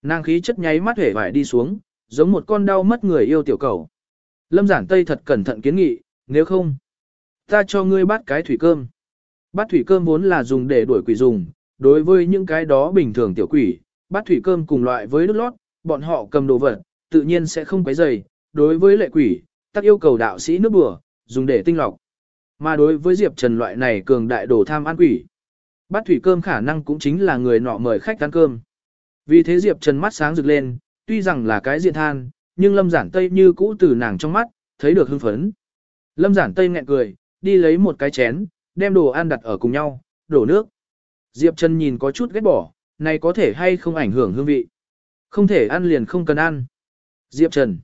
Nàng khí chất nháy mắt hể vải đi xuống, giống một con đau mất người yêu tiểu cầu. Lâm giản Tây thật cẩn thận kiến nghị, nếu không, ta cho ngươi bắt cái thủy cơm. Bát thủy cơm vốn là dùng để đuổi quỷ dùng, đối với những cái đó bình thường tiểu quỷ, bát thủy cơm cùng loại với nước lót, bọn họ cầm đồ vật, tự nhiên sẽ không quấy rầy. Đối với lệ quỷ, tác yêu cầu đạo sĩ nước bùa, dùng để tinh lọc. Mà đối với Diệp Trần loại này cường đại đồ tham ăn quỷ, bát thủy cơm khả năng cũng chính là người nọ mời khách ăn cơm. Vì thế Diệp Trần mắt sáng rực lên, tuy rằng là cái diện than, nhưng Lâm Giản Tây như cũ từ nàng trong mắt, thấy được hưng phấn. Lâm Giản Tây nghẹn cười, đi lấy một cái chén, đem đồ ăn đặt ở cùng nhau, đổ nước. Diệp Trần nhìn có chút ghét bỏ, này có thể hay không ảnh hưởng hương vị. Không thể ăn liền không cần ăn. Diệp Trần.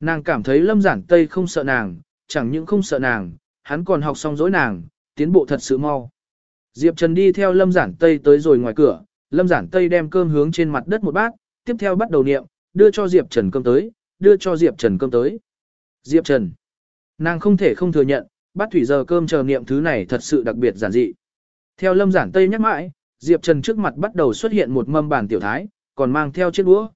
Nàng cảm thấy lâm giản tây không sợ nàng, chẳng những không sợ nàng, hắn còn học xong dối nàng, tiến bộ thật sự mau. Diệp Trần đi theo lâm giản tây tới rồi ngoài cửa, lâm giản tây đem cơm hướng trên mặt đất một bát, tiếp theo bắt đầu niệm, đưa cho Diệp Trần cơm tới, đưa cho Diệp Trần cơm tới. Diệp Trần. Nàng không thể không thừa nhận, bát thủy giờ cơm chờ niệm thứ này thật sự đặc biệt giản dị. Theo lâm giản tây nhắc mãi, Diệp Trần trước mặt bắt đầu xuất hiện một mâm bàn tiểu thái, còn mang theo chiếc đũa.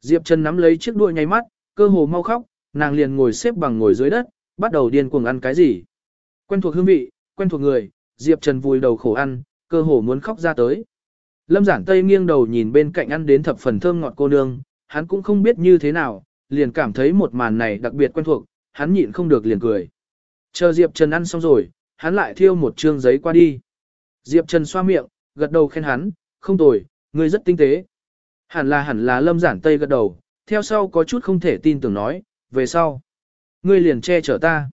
Diệp Trần nắm lấy chiếc đũa nháy mắt, cơ hồ mau khóc, nàng liền ngồi xếp bằng ngồi dưới đất, bắt đầu điên cuồng ăn cái gì. Quen thuộc hương vị, quen thuộc người, Diệp Trần vùi đầu khổ ăn, cơ hồ muốn khóc ra tới. Lâm Giản Tây nghiêng đầu nhìn bên cạnh ăn đến thập phần thơm ngọt cô nương, hắn cũng không biết như thế nào, liền cảm thấy một màn này đặc biệt quen thuộc, hắn nhịn không được liền cười. Chờ Diệp Trần ăn xong rồi, hắn lại thiêu một trương giấy qua đi. Diệp Trần xoa miệng, gật đầu khen hắn, không tồi, ngươi rất tinh tế. Hẳn là hẳn là lâm giản tây gật đầu, theo sau có chút không thể tin tưởng nói, về sau. Ngươi liền che chở ta.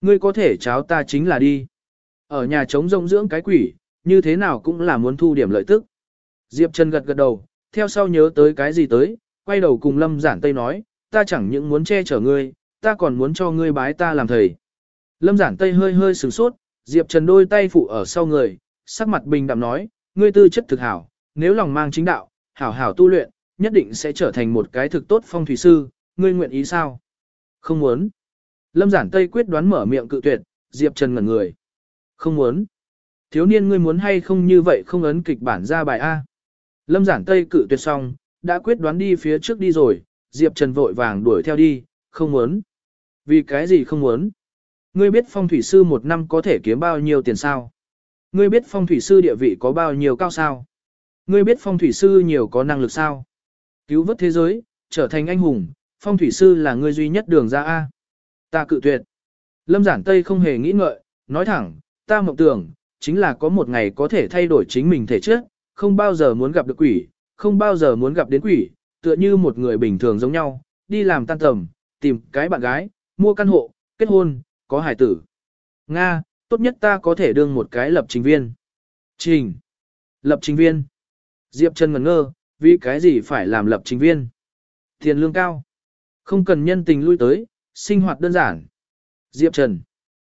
Ngươi có thể cháo ta chính là đi. Ở nhà chống rông dưỡng cái quỷ, như thế nào cũng là muốn thu điểm lợi tức. Diệp Trần gật gật đầu, theo sau nhớ tới cái gì tới, quay đầu cùng lâm giản tây nói, ta chẳng những muốn che chở ngươi, ta còn muốn cho ngươi bái ta làm thầy. Lâm giản tây hơi hơi sửng sốt, Diệp Trần đôi tay phụ ở sau người, sắc mặt bình đạm nói, ngươi tư chất thực hảo, nếu lòng mang chính đạo, hảo hảo tu luyện, nhất định sẽ trở thành một cái thực tốt phong thủy sư, ngươi nguyện ý sao? Không muốn. Lâm giản Tây quyết đoán mở miệng cự tuyệt, Diệp Trần ngẩn người. Không muốn. Thiếu niên ngươi muốn hay không như vậy không ấn kịch bản ra bài A. Lâm giản Tây cự tuyệt xong, đã quyết đoán đi phía trước đi rồi, Diệp Trần vội vàng đuổi theo đi, không muốn. Vì cái gì không muốn? Ngươi biết phong thủy sư một năm có thể kiếm bao nhiêu tiền sao? Ngươi biết phong thủy sư địa vị có bao nhiêu cao sao? Ngươi biết phong thủy sư nhiều có năng lực sao? Cứu vớt thế giới, trở thành anh hùng, phong thủy sư là ngươi duy nhất đường ra A. Ta cự tuyệt. Lâm giản Tây không hề nghĩ ngợi, nói thẳng, ta mộng tưởng, chính là có một ngày có thể thay đổi chính mình thể chất, không bao giờ muốn gặp được quỷ, không bao giờ muốn gặp đến quỷ, tựa như một người bình thường giống nhau, đi làm tan tầm, tìm cái bạn gái, mua căn hộ, kết hôn, có hài tử. Nga, tốt nhất ta có thể đương một cái lập trình viên. Trình. Lập trình viên. Diệp Trần ngẩn ngơ, vì cái gì phải làm lập trình viên? Tiền lương cao. Không cần nhân tình lui tới, sinh hoạt đơn giản. Diệp Trần.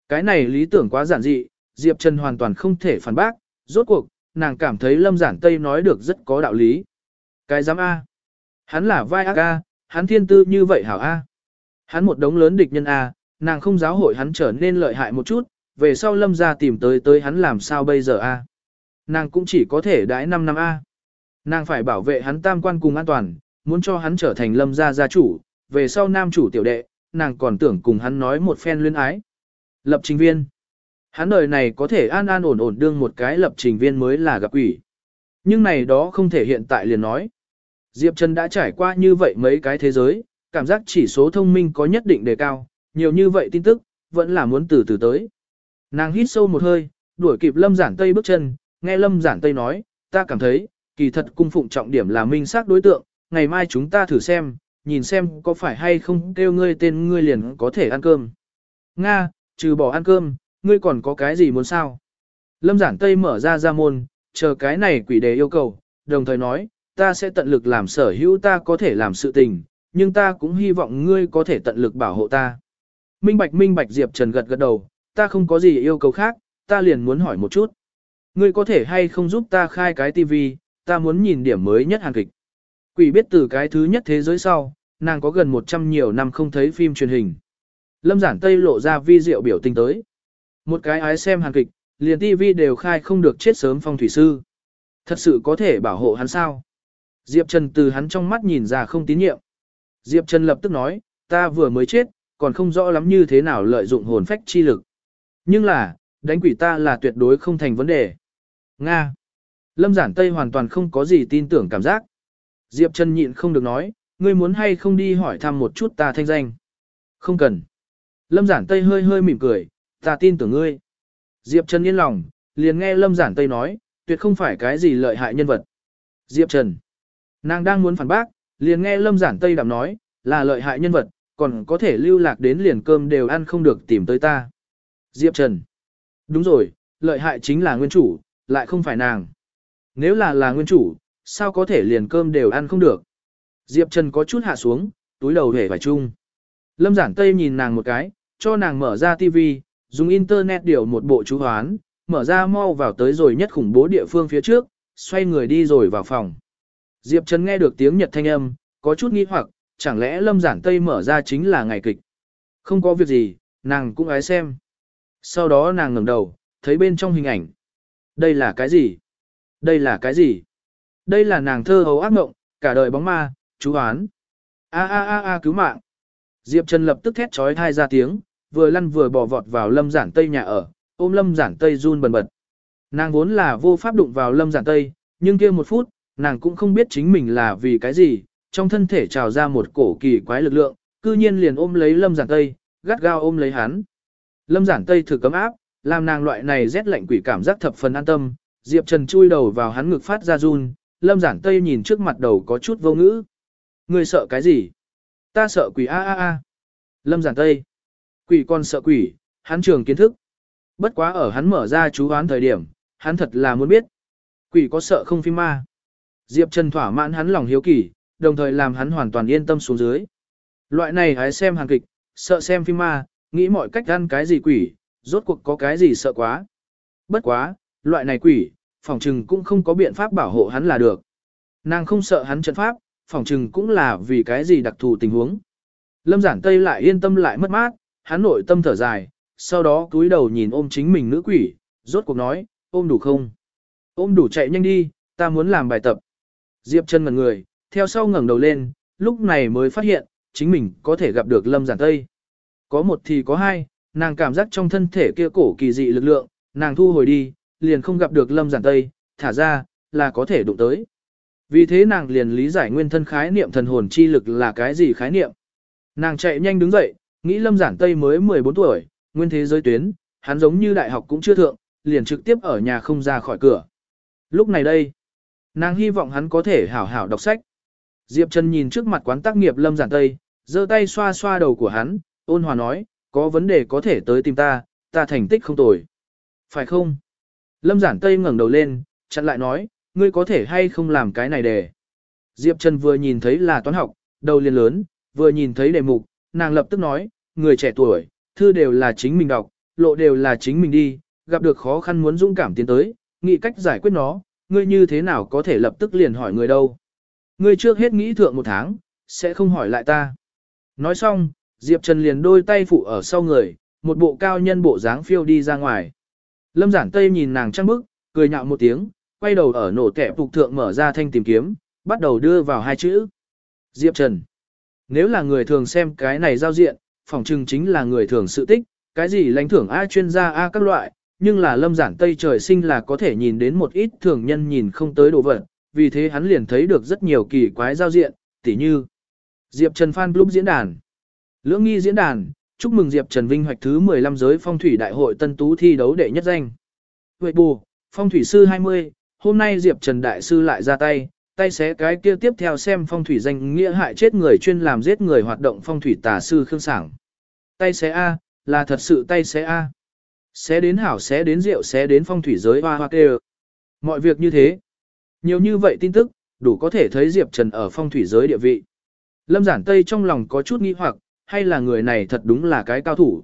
Cái này lý tưởng quá giản dị, Diệp Trần hoàn toàn không thể phản bác, rốt cuộc, nàng cảm thấy Lâm Giản Tây nói được rất có đạo lý. Cái giám A. Hắn là vai ác A, hắn thiên tư như vậy hảo A. Hắn một đống lớn địch nhân A, nàng không giáo hội hắn trở nên lợi hại một chút, về sau Lâm ra tìm tới tới hắn làm sao bây giờ A. Nàng cũng chỉ có thể đãi 5 năm A. Nàng phải bảo vệ hắn tam quan cùng an toàn, muốn cho hắn trở thành lâm gia gia chủ, về sau nam chủ tiểu đệ, nàng còn tưởng cùng hắn nói một phen luyến ái. Lập trình viên. Hắn đời này có thể an an ổn ổn đương một cái lập trình viên mới là gặp quỷ. Nhưng này đó không thể hiện tại liền nói. Diệp Trần đã trải qua như vậy mấy cái thế giới, cảm giác chỉ số thông minh có nhất định đề cao, nhiều như vậy tin tức, vẫn là muốn từ từ tới. Nàng hít sâu một hơi, đuổi kịp Lâm Giản Tây bước chân, nghe Lâm Giản Tây nói, ta cảm thấy, kỳ thật cung phụng trọng điểm là minh xác đối tượng, ngày mai chúng ta thử xem, nhìn xem có phải hay không kêu ngươi tên ngươi liền có thể ăn cơm. Nga, trừ bỏ ăn cơm, ngươi còn có cái gì muốn sao? Lâm giản Tây mở ra ra môn, chờ cái này quỷ đề yêu cầu, đồng thời nói, ta sẽ tận lực làm sở hữu ta có thể làm sự tình, nhưng ta cũng hy vọng ngươi có thể tận lực bảo hộ ta. Minh bạch minh bạch Diệp Trần gật gật đầu, ta không có gì yêu cầu khác, ta liền muốn hỏi một chút. Ngươi có thể hay không giúp ta khai cái tivi, ta muốn nhìn điểm mới nhất hàng kịch. Quỷ biết từ cái thứ nhất thế giới sau, nàng có gần 100 nhiều năm không thấy phim truyền hình. Lâm giản Tây lộ ra vi diệu biểu tình tới. Một cái ái xem hàn kịch, liền TV đều khai không được chết sớm phong thủy sư. Thật sự có thể bảo hộ hắn sao? Diệp Trần từ hắn trong mắt nhìn ra không tín nhiệm. Diệp Trần lập tức nói, ta vừa mới chết, còn không rõ lắm như thế nào lợi dụng hồn phách chi lực. Nhưng là, đánh quỷ ta là tuyệt đối không thành vấn đề. Nga. Lâm Giản Tây hoàn toàn không có gì tin tưởng cảm giác. Diệp Trần nhịn không được nói, ngươi muốn hay không đi hỏi thăm một chút ta thanh danh. Không cần. Lâm Giản Tây hơi hơi mỉm cười, ta tin tưởng ngươi. Diệp Trần yên lòng, liền nghe Lâm Giản Tây nói, tuyệt không phải cái gì lợi hại nhân vật. Diệp Trần. Nàng đang muốn phản bác, liền nghe Lâm Giản Tây đạm nói, là lợi hại nhân vật, còn có thể lưu lạc đến liền cơm đều ăn không được tìm tới ta. Diệp Trần. Đúng rồi, lợi hại chính là nguyên chủ, lại không phải nàng nếu là là nguyên chủ, sao có thể liền cơm đều ăn không được. Diệp Trần có chút hạ xuống, túi đầu hề phải chung. Lâm giản tây nhìn nàng một cái, cho nàng mở ra tivi, dùng internet điều một bộ chú hoán, mở ra mau vào tới rồi nhất khủng bố địa phương phía trước, xoay người đi rồi vào phòng. Diệp Trần nghe được tiếng Nhật thanh âm, có chút nghi hoặc, chẳng lẽ Lâm Giản Tây mở ra chính là ngày kịch. Không có việc gì, nàng cũng ái xem. Sau đó nàng ngẩng đầu, thấy bên trong hình ảnh. Đây là cái gì? Đây là cái gì? Đây là nàng thơ hầu ác mộng, cả đời bóng ma, chú hoán. A a a a cứu mạng. Diệp Trần lập tức thét trói thai ra tiếng, vừa lăn vừa bò vọt vào Lâm Giản Tây nhà ở, ôm Lâm Giản Tây run bần bật. Nàng vốn là vô pháp đụng vào Lâm Giản Tây, nhưng kia một phút, nàng cũng không biết chính mình là vì cái gì, trong thân thể trào ra một cổ kỳ quái lực lượng, cư nhiên liền ôm lấy Lâm Giản Tây, gắt gao ôm lấy hắn. Lâm Giản Tây thử cấm áp, làm nàng loại này rét lạnh quỷ cảm giác thập phần an tâm, Diệp Trần chui đầu vào hắn ngực phát ra run, Lâm Giản Tây nhìn trước mặt đầu có chút vô ngữ. Ngươi sợ cái gì? Ta sợ quỷ a a a. Lâm Giản Tây. Quỷ con sợ quỷ, hắn trường kiến thức. Bất quá ở hắn mở ra chú hoán thời điểm, hắn thật là muốn biết. Quỷ có sợ không phim ma. Diệp Trần thỏa mãn hắn lòng hiếu kỳ, đồng thời làm hắn hoàn toàn yên tâm xuống dưới. Loại này hãy xem hàng kịch, sợ xem phim ma, nghĩ mọi cách ăn cái gì quỷ, rốt cuộc có cái gì sợ quá. Bất quá, loại này quỷ, phòng trừng cũng không có biện pháp bảo hộ hắn là được. Nàng không sợ hắn trận pháp, phòng trừng cũng là vì cái gì đặc thù tình huống. Lâm giản tây lại yên tâm lại mất mát, hắn nội tâm thở dài, sau đó cúi đầu nhìn ôm chính mình nữ quỷ, rốt cuộc nói, ôm đủ không? Ôm đủ chạy nhanh đi, ta muốn làm bài tập. Diệp chân ngẩn người, theo sau ngẩng đầu lên, lúc này mới phát hiện, chính mình có thể gặp được Lâm Giản Tây. Có một thì có hai, nàng cảm giác trong thân thể kia cổ kỳ dị lực lượng, nàng thu hồi đi, liền không gặp được Lâm Giản Tây, thả ra, là có thể đụng tới. Vì thế nàng liền lý giải nguyên thân khái niệm thần hồn chi lực là cái gì khái niệm. Nàng chạy nhanh đứng dậy, nghĩ Lâm Giản Tây mới 14 tuổi, nguyên thế giới tuyến, hắn giống như đại học cũng chưa thượng, liền trực tiếp ở nhà không ra khỏi cửa. Lúc này đây, nàng hy vọng hắn có thể hảo hảo đọc sách. Diệp Trần nhìn trước mặt quán tác nghiệp Lâm Giản Tây, giơ tay xoa xoa đầu của hắn, ôn hòa nói, có vấn đề có thể tới tìm ta, ta thành tích không tồi. Phải không? Lâm Giản Tây ngẩng đầu lên, chặn lại nói, ngươi có thể hay không làm cái này để? Diệp Trần vừa nhìn thấy là toán học, đầu liền lớn, vừa nhìn thấy đề mục, nàng lập tức nói, người trẻ tuổi, thư đều là chính mình đọc, lộ đều là chính mình đi, gặp được khó khăn muốn dũng cảm tiến tới, nghĩ cách giải quyết nó, ngươi như thế nào có thể lập tức liền hỏi người đâu. Ngươi trước hết nghĩ thượng một tháng, sẽ không hỏi lại ta. Nói xong, Diệp Trần liền đôi tay phụ ở sau người, một bộ cao nhân bộ dáng phiêu đi ra ngoài. Lâm giản tây nhìn nàng trăng bức, cười nhạo một tiếng, quay đầu ở nổ kẹp phục thượng mở ra thanh tìm kiếm, bắt đầu đưa vào hai chữ. Diệp Trần. Nếu là người thường xem cái này giao diện, phỏng chừng chính là người thường sự tích, cái gì lãnh thưởng A chuyên gia A các loại, nhưng là lâm giản tây trời sinh là có thể nhìn đến một ít thường nhân nhìn không tới đồ vật, vì thế hắn liền thấy được rất nhiều kỳ quái giao diện, tỉ như Diệp Trần Fan Club diễn đàn, Lưỡng nghi diễn đàn, chúc mừng Diệp Trần Vinh hoạch thứ 15 giới phong thủy đại hội tân tú thi đấu đệ nhất danh. Huệ bù, phong thủy sư 20, hôm nay Diệp Trần Đại sư lại ra tay, tay xé cái kia tiếp theo xem phong thủy danh nghĩa hại chết người chuyên làm giết người hoạt động phong thủy tà sư Khương Sảng. Tay xé A, là thật sự tay xé A. Xé đến hảo xé đến rượu xé đến phong thủy giới hoa hoa kêu. Mọi việc như thế. Nhiều như vậy tin tức, đủ có thể thấy Diệp Trần ở phong thủy giới địa vị. Lâm Giản Tây trong lòng có chút nghi hoặc, hay là người này thật đúng là cái cao thủ.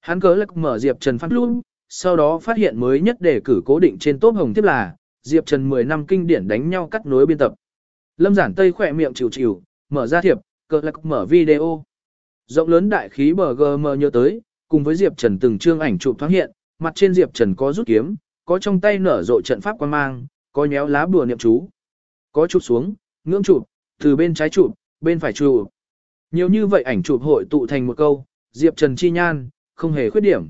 Hắn cớ lạc mở Diệp Trần phát luôn, sau đó phát hiện mới nhất để cử cố định trên tốt hồng tiếp là, Diệp Trần 10 năm kinh điển đánh nhau cắt nối biên tập. Lâm Giản Tây khỏe miệng chịu chịu, mở ra thiệp, cờ lạc mở video. Rộng lớn đại khí bờ GM nhớ tới, cùng với Diệp Trần từng trương ảnh chụp thoáng hiện, mặt trên Diệp Trần có rút kiếm, có trong tay nở rộ trận pháp quan mang, có nhéo lá bùa niệm chú, có chụp xuống, ngưỡng chụp, từ bên trái chụp, bên phải chụp. Nhiều như vậy ảnh chụp hội tụ thành một câu, Diệp Trần chi nhan, không hề khuyết điểm.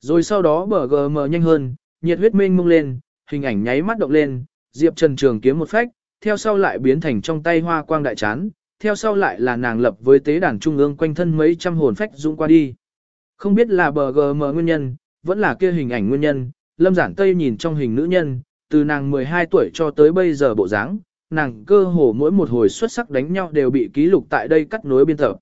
Rồi sau đó bờ GM nhanh hơn, nhiệt huyết mênh mông lên, hình ảnh nháy mắt động lên, Diệp Trần trường kiếm một phách, theo sau lại biến thành trong tay hoa quang đại chán, theo sau lại là nàng lập với tế đàn trung ương quanh thân mấy trăm hồn phách dũng qua đi. Không biết là bờ GM nguyên nhân, vẫn là kia hình ảnh nguyên nhân, Lâm Giản Tây nhìn trong hình nữ nhân, từ nàng 12 tuổi cho tới bây giờ bộ dáng, nàng cơ hồ mỗi một hồi xuất sắc đánh nhau đều bị ký lục tại đây cắt nối biên tập.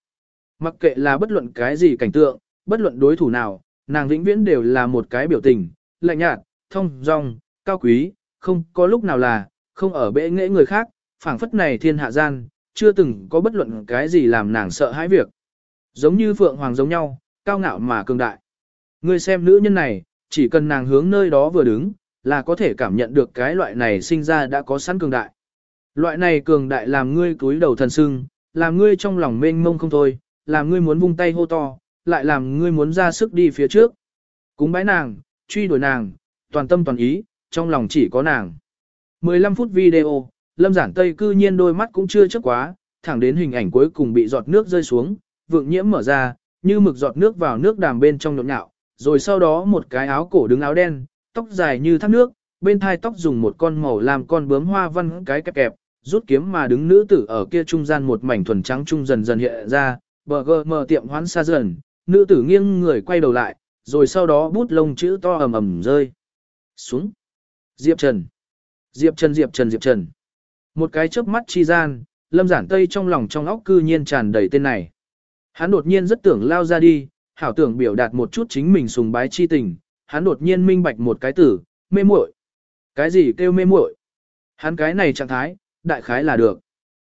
Mặc kệ là bất luận cái gì cảnh tượng, bất luận đối thủ nào, nàng vĩnh viễn đều là một cái biểu tình, lạnh nhạt, thông dong, cao quý, không có lúc nào là, không ở bệ nghệ người khác, phảng phất này thiên hạ gian, chưa từng có bất luận cái gì làm nàng sợ hãi việc. Giống như Phượng Hoàng giống nhau, cao ngạo mà cường đại. Ngươi xem nữ nhân này, chỉ cần nàng hướng nơi đó vừa đứng, là có thể cảm nhận được cái loại này sinh ra đã có sẵn cường đại. Loại này cường đại làm ngươi cúi đầu thần sưng, làm ngươi trong lòng mênh mông không thôi, làm ngươi muốn vung tay hô to, lại làm ngươi muốn ra sức đi phía trước. Cúng bái nàng, truy đuổi nàng, toàn tâm toàn ý, trong lòng chỉ có nàng. 15 phút video, Lâm Giản Tây cư nhiên đôi mắt cũng chưa chớp quá, thẳng đến hình ảnh cuối cùng bị giọt nước rơi xuống, vượng nhiễm mở ra, như mực giọt nước vào nước đàm bên trong nhộn nhạo, rồi sau đó một cái áo cổ đứng áo đen, tóc dài như thác nước, bên thai tóc dùng một con màu làm con bướm hoa văn cái kẹp kẹp, rút kiếm mà đứng nữ tử ở kia trung gian một mảnh thuần trắng trung dần dần hiện ra, bờ gờ mở tiệm hoán xa dần, nữ tử nghiêng người quay đầu lại, rồi sau đó bút lông chữ to ầm ầm rơi xuống. Diệp Trần. Diệp Trần Diệp Trần Diệp Trần. Một cái chớp mắt chi gian, Lâm Giản Tây trong lòng trong óc cư nhiên tràn đầy tên này. Hắn đột nhiên rất tưởng lao ra đi, hảo tưởng biểu đạt một chút chính mình sùng bái chi tình, hắn đột nhiên minh bạch một cái tử, mê muội. Cái gì kêu mê muội? Hắn cái này trạng thái, đại khái là được.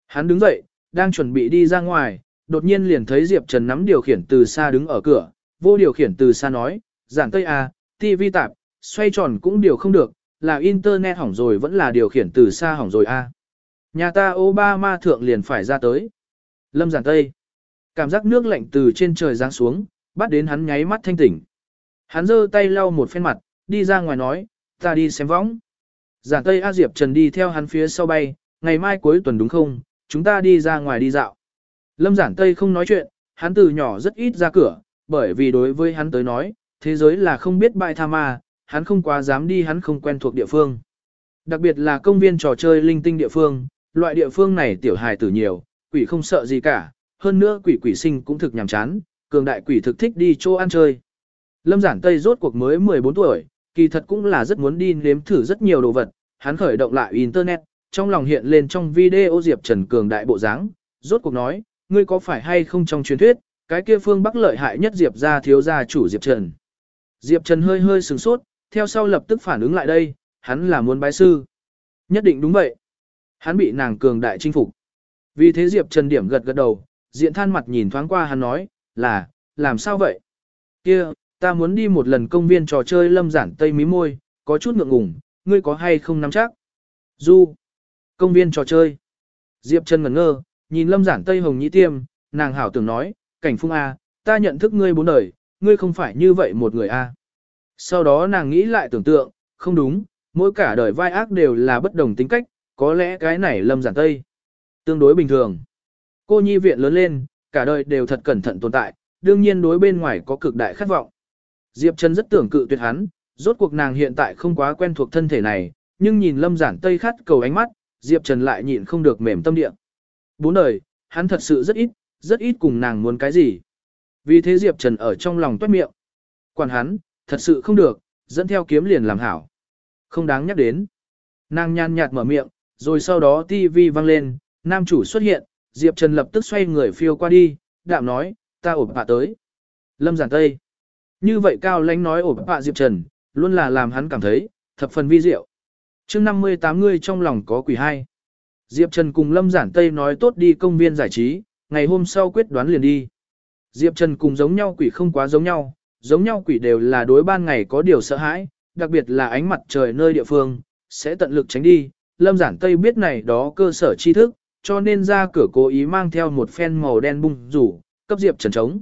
Hắn đứng dậy, đang chuẩn bị đi ra ngoài, đột nhiên liền thấy Diệp Trần nắm điều khiển từ xa đứng ở cửa, vô điều khiển từ xa nói, giản tây à, TV tạp, xoay tròn cũng điều không được, là internet hỏng rồi vẫn là điều khiển từ xa hỏng rồi a. À. Nhà ta Obama thượng liền phải ra tới. Lâm giản tây. Cảm giác nước lạnh từ trên trời giáng xuống, bắt đến hắn nháy mắt thanh tỉnh. Hắn giơ tay lau một phen mặt, đi ra ngoài nói, ta đi xem võng. Giản Tây A Diệp Trần đi theo hắn phía sau bay, ngày mai cuối tuần đúng không, chúng ta đi ra ngoài đi dạo. Lâm Giản Tây không nói chuyện, hắn từ nhỏ rất ít ra cửa, bởi vì đối với hắn tới nói, thế giới là không biết bại tha ma, hắn không quá dám đi hắn không quen thuộc địa phương. Đặc biệt là công viên trò chơi linh tinh địa phương, loại địa phương này tiểu hài tử nhiều, quỷ không sợ gì cả, hơn nữa quỷ quỷ sinh cũng thực nhàm chán, cường đại quỷ thực thích đi chỗ ăn chơi. Lâm Giản Tây rốt cuộc mới 14 tuổi, kỳ thật cũng là rất muốn đi nếm thử rất nhiều đồ vật, hắn khởi động lại Internet, trong lòng hiện lên trong video Diệp Trần cường đại bộ dáng, rốt cuộc nói, ngươi có phải hay không trong truyền thuyết, cái kia phương Bắc lợi hại nhất Diệp gia thiếu gia chủ Diệp Trần. Diệp Trần hơi hơi sửng sốt, theo sau lập tức phản ứng lại đây, hắn là muốn bái sư. Nhất định đúng vậy. Hắn bị nàng cường đại chinh phục. Vì thế Diệp Trần điểm gật gật đầu, diện than mặt nhìn thoáng qua hắn nói, là, làm sao vậy? Kia, ta muốn đi một lần công viên trò chơi lâm giản tây mí môi, có chút ngượng ngùng, ngươi có hay không nắm chắc? Du, công viên trò chơi. Diệp Trần ngẩn ngơ, nhìn lâm giản tây hồng nhĩ tiêm, nàng hảo tưởng nói, cảnh phung A, ta nhận thức ngươi bốn đời, ngươi không phải như vậy một người A. Sau đó nàng nghĩ lại tưởng tượng, không đúng, mỗi cả đời vai ác đều là bất đồng tính cách, có lẽ cái này lâm giản tây. Tương đối bình thường. Cô nhi viện lớn lên, cả đời đều thật cẩn thận tồn tại, đương nhiên đối bên ngoài có cực đại khát vọng. Diệp Trần rất tưởng cự tuyệt hắn, rốt cuộc nàng hiện tại không quá quen thuộc thân thể này, nhưng nhìn lâm giản tây khát cầu ánh mắt, Diệp Trần lại nhịn không được mềm tâm địa. Bốn đời, hắn thật sự rất ít, rất ít cùng nàng muốn cái gì. Vì thế Diệp Trần ở trong lòng toát miệng. Quản hắn, thật sự không được, dẫn theo kiếm liền làm hảo. Không đáng nhắc đến. Nàng nhàn nhạt mở miệng, rồi sau đó TV vang lên, nam chủ xuất hiện, Diệp Trần lập tức xoay người phiêu qua đi, đạm nói, ta ổn bạ tới. Lâm giản tây. Như vậy cao lãnh nói ổn bạ Diệp Trần, luôn là làm hắn cảm thấy, thập phần vi diệu. chương 58 người trong lòng có quỷ hai. Diệp Trần cùng Lâm giản tây nói tốt đi công viên giải trí, ngày hôm sau quyết đoán liền đi. Diệp Trần cùng giống nhau quỷ không quá giống nhau, giống nhau quỷ đều là đối ban ngày có điều sợ hãi, đặc biệt là ánh mặt trời nơi địa phương, sẽ tận lực tránh đi. Lâm giản Tây biết này đó cơ sở tri thức, cho nên ra cửa cố ý mang theo một phen màu đen bung rủ, cấp Diệp Trần chống.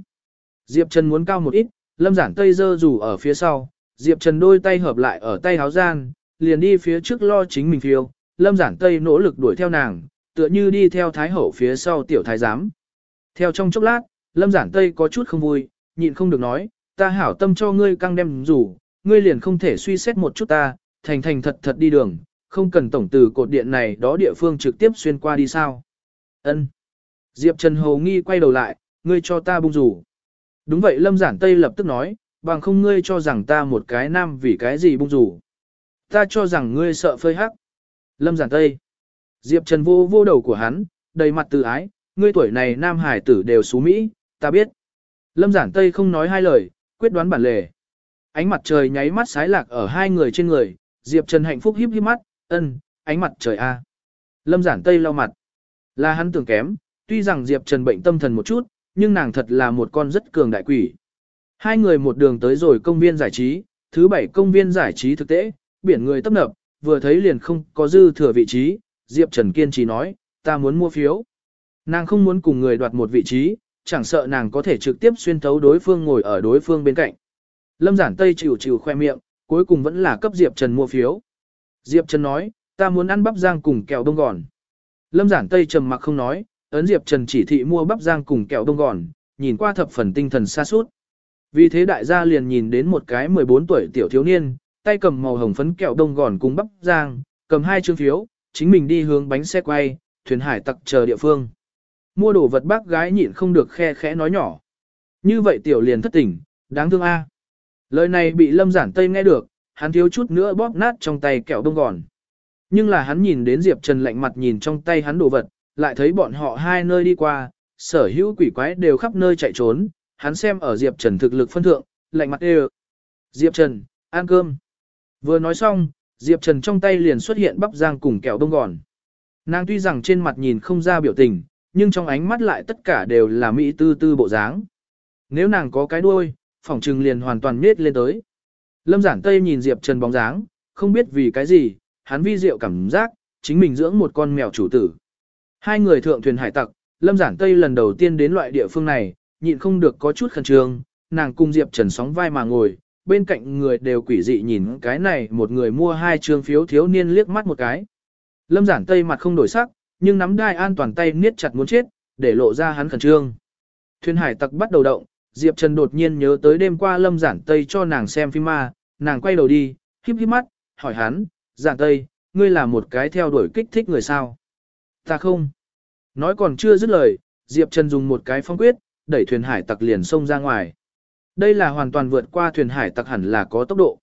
Diệp Trần muốn cao một ít, Lâm giản Tây dơ rủ ở phía sau, Diệp Trần đôi tay hợp lại ở tay háo gian, liền đi phía trước lo chính mình phiêu, Lâm giản Tây nỗ lực đuổi theo nàng, tựa như đi theo Thái Hậu phía sau tiểu thái giám. Theo trong chốc lát, Lâm giản Tây có chút không vui, nhịn không được nói, ta hảo tâm cho ngươi căng đem rủ, ngươi liền không thể suy xét một chút ta, thành thành thật thật đi đường, không cần tổng từ cột điện này đó địa phương trực tiếp xuyên qua đi sao. Ân. Diệp Trần Hồ nghi quay đầu lại, ngươi cho ta bung rủ. Đúng vậy Lâm Giản Tây lập tức nói, bằng không ngươi cho rằng ta một cái nam vì cái gì bung rủ. Ta cho rằng ngươi sợ phơi hắc. Lâm Giản Tây. Diệp Trần vô vô đầu của hắn, đầy mặt tự ái, ngươi tuổi này nam hải tử đều xú Mỹ, ta biết. Lâm Giản Tây không nói hai lời, quyết đoán bản lề. Ánh mặt trời nháy mắt sái lạc ở hai người trên người, Diệp Trần hạnh phúc híp híp mắt, ân, ánh mặt trời a. Lâm Giản Tây lau mặt. Là hắn tưởng kém, tuy rằng Diệp Trần bệnh tâm thần một chút, nhưng nàng thật là một con rất cường đại quỷ. Hai người một đường tới rồi công viên giải trí, thứ bảy công viên giải trí thực tế, biển người tấp nập, vừa thấy liền không có dư thừa vị trí, Diệp Trần kiên trì nói, ta muốn mua phiếu. Nàng không muốn cùng người đoạt một vị trí, chẳng sợ nàng có thể trực tiếp xuyên thấu đối phương ngồi ở đối phương bên cạnh. Lâm giản Tây chịu chịu khoe miệng, cuối cùng vẫn là cấp Diệp Trần mua phiếu. Diệp Trần nói, ta muốn ăn bắp rang cùng kẹo đông gòn. Lâm giản Tây trầm mặc không nói, ấn Diệp Trần chỉ thị mua bắp rang cùng kẹo đông gòn, nhìn qua thập phần tinh thần xa suốt. Vì thế đại gia liền nhìn đến một cái 14 tuổi tiểu thiếu niên, tay cầm màu hồng phấn kẹo đông gòn cùng bắp rang, cầm hai chương phiếu, chính mình đi hướng bánh xe quay, thuyền hải tặc chờ địa phương. Mua đồ vật bác gái nhịn không được khe khẽ nói nhỏ. Như vậy tiểu liền thất tỉnh, đáng thương a. Lời này bị lâm giản tây nghe được, hắn thiếu chút nữa bóp nát trong tay kẹo đông gòn. Nhưng là hắn nhìn đến Diệp Trần lạnh mặt nhìn trong tay hắn đồ vật, lại thấy bọn họ hai nơi đi qua, sở hữu quỷ quái đều khắp nơi chạy trốn, hắn xem ở Diệp Trần thực lực phân thượng, lạnh mặt đều. Diệp Trần, ăn cơm. Vừa nói xong, Diệp Trần trong tay liền xuất hiện bắp rang cùng kẹo đông gòn. Nàng tuy rằng trên mặt nhìn không ra biểu tình, nhưng trong ánh mắt lại tất cả đều là mỹ tư tư bộ dáng. Nếu nàng có cái đuôi, phỏng trừng liền hoàn toàn nết lên tới. Lâm giản tây nhìn Diệp Trần bóng dáng, không biết vì cái gì, hắn vi diệu cảm giác, chính mình dưỡng một con mèo chủ tử. Hai người thượng thuyền hải tặc, Lâm giản tây lần đầu tiên đến loại địa phương này, nhịn không được có chút khẩn trương, nàng cùng Diệp Trần sóng vai mà ngồi, bên cạnh người đều quỷ dị nhìn cái này một người mua hai trương phiếu thiếu niên liếc mắt một cái. Lâm giản tây mặt không đổi sắc, nhưng nắm đai an toàn tay niết chặt muốn chết, để lộ ra hắn khẩn trương. Thuyền hải tặc bắt đầu động, Diệp Trần đột nhiên nhớ tới đêm qua Lâm giản tây cho nàng xem phim ma, nàng quay đầu đi, híp híp mắt, hỏi hắn, giản tây, ngươi là một cái theo đuổi kích thích người sao? Ta không. Nói còn chưa dứt lời, Diệp Trần dùng một cái phong quyết, đẩy thuyền hải tặc liền xông ra ngoài. Đây là hoàn toàn vượt qua thuyền hải tặc hẳn là có tốc độ.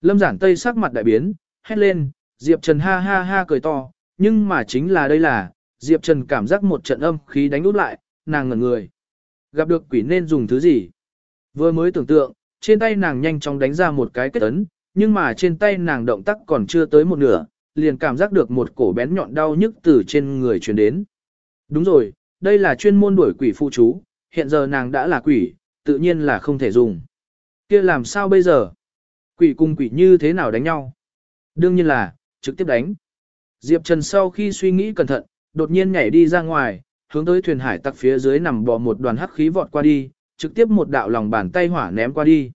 Lâm giản tây sắc mặt đại biến, hét lên, Diệp Trần ha ha ha cười to, nhưng mà chính là đây là, Diệp Trần cảm giác một trận âm khí đánh út lại, nàng ngẩn người. Gặp được quỷ nên dùng thứ gì? Vừa mới tưởng tượng, trên tay nàng nhanh chóng đánh ra một cái kết ấn, nhưng mà trên tay nàng động tác còn chưa tới một nửa, liền cảm giác được một cổ bén nhọn đau nhức từ trên người truyền đến. Đúng rồi, đây là chuyên môn đuổi quỷ phụ chú, hiện giờ nàng đã là quỷ, tự nhiên là không thể dùng. kia làm sao bây giờ? Quỷ cùng quỷ như thế nào đánh nhau? Đương nhiên là, trực tiếp đánh. Diệp Trần sau khi suy nghĩ cẩn thận, đột nhiên nhảy đi ra ngoài, hướng tới thuyền hải tặc phía dưới nằm bò một đoàn hắc khí vọt qua đi, trực tiếp một đạo lòng bàn tay hỏa ném qua đi.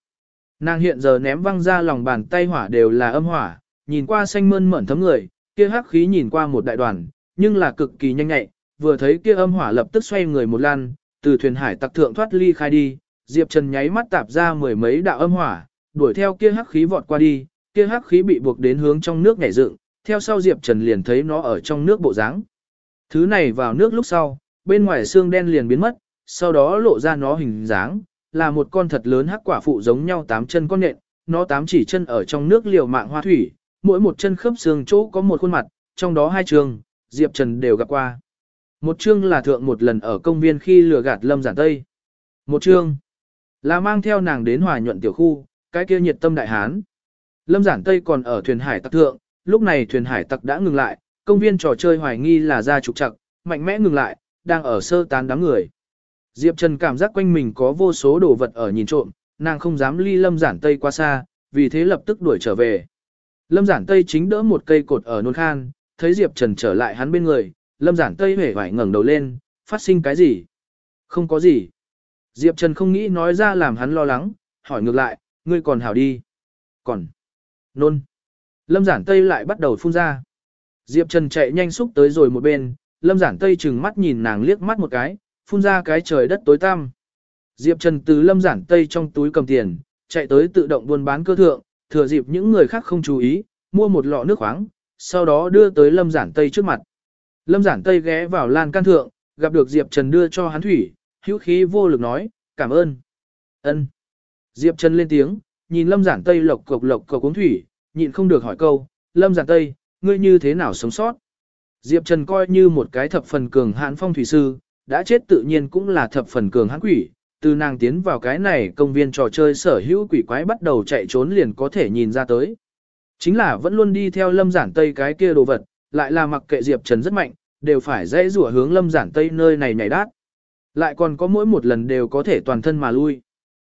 Nàng hiện giờ ném văng ra lòng bàn tay hỏa đều là âm hỏa, nhìn qua xanh mơn mởn thấm người, kia hắc khí nhìn qua một đại đoàn, nhưng là cực kỳ nhanh nhạy, vừa thấy kia âm hỏa lập tức xoay người một lan, từ thuyền hải tặc thượng thoát ly khai đi, Diệp Trần nháy mắt tạp ra mười mấy đạo âm hỏa, đuổi theo kia hắc khí vọt qua đi, kia hắc khí bị buộc đến hướng trong nước nhảy dựng, theo sau Diệp Trần liền thấy nó ở trong nước bộ dáng. Thứ này vào nước lúc sau, bên ngoài xương đen liền biến mất, sau đó lộ ra nó hình dáng, là một con thật lớn hắc quả phụ giống nhau tám chân con nện, nó tám chỉ chân ở trong nước liều mạng hoa thủy, mỗi một chân khớp xương chỗ có một khuôn mặt, trong đó hai trường, Diệp Trần đều gặp qua. Một chương là thượng một lần ở công viên khi lừa gạt Lâm Giản Tây. Một chương là mang theo nàng đến hòa nhuận tiểu khu, cái kia nhiệt tâm đại hán. Lâm Giản Tây còn ở thuyền hải tắc thượng, lúc này thuyền hải tặc đã ngừng lại, công viên trò chơi hoài nghi là ra trục trặc, mạnh mẽ ngừng lại, đang ở sơ tán đám người. Diệp Trần cảm giác quanh mình có vô số đồ vật ở nhìn trộm, nàng không dám ly Lâm Giản Tây qua xa, vì thế lập tức đuổi trở về. Lâm Giản Tây chính đỡ một cây cột ở nôn khan, thấy Diệp Trần trở lại hắn bên người, Lâm Giản Tây hề vải ngẩng đầu lên, phát sinh cái gì? Không có gì. Diệp Trần không nghĩ nói ra làm hắn lo lắng, hỏi ngược lại, ngươi còn hảo đi. Còn. Nôn. Lâm Giản Tây lại bắt đầu phun ra. Diệp Trần chạy nhanh xúc tới rồi một bên, Lâm Giản Tây chừng mắt nhìn nàng liếc mắt một cái, phun ra cái trời đất tối tăm. Diệp Trần từ Lâm Giản Tây trong túi cầm tiền, chạy tới tự động buôn bán cơ thượng, thừa dịp những người khác không chú ý, mua một lọ nước khoáng, sau đó đưa tới Lâm Giản Tây trước mặt. Lâm Giản Tây ghé vào lan can thượng, gặp được Diệp Trần đưa cho hắn thủy, hữu khí vô lực nói, cảm ơn. Ân. Diệp Trần lên tiếng, nhìn Lâm Giản Tây lộc cộc lộc cộc uống thủy, nhịn không được hỏi câu, Lâm Giản Tây, ngươi như thế nào sống sót? Diệp Trần coi như một cái thập phần cường hãn phong thủy sư, đã chết tự nhiên cũng là thập phần cường hãn quỷ, từ nàng tiến vào cái này công viên trò chơi sở hữu quỷ quái bắt đầu chạy trốn liền có thể nhìn ra tới. Chính là vẫn luôn đi theo Lâm Giản Tây cái kia đồ vật, lại là mặc kệ Diệp Trần rất mạnh, đều phải dễ rủa hướng Lâm Giản Tây nơi này nhảy đát. Lại còn có mỗi một lần đều có thể toàn thân mà lui.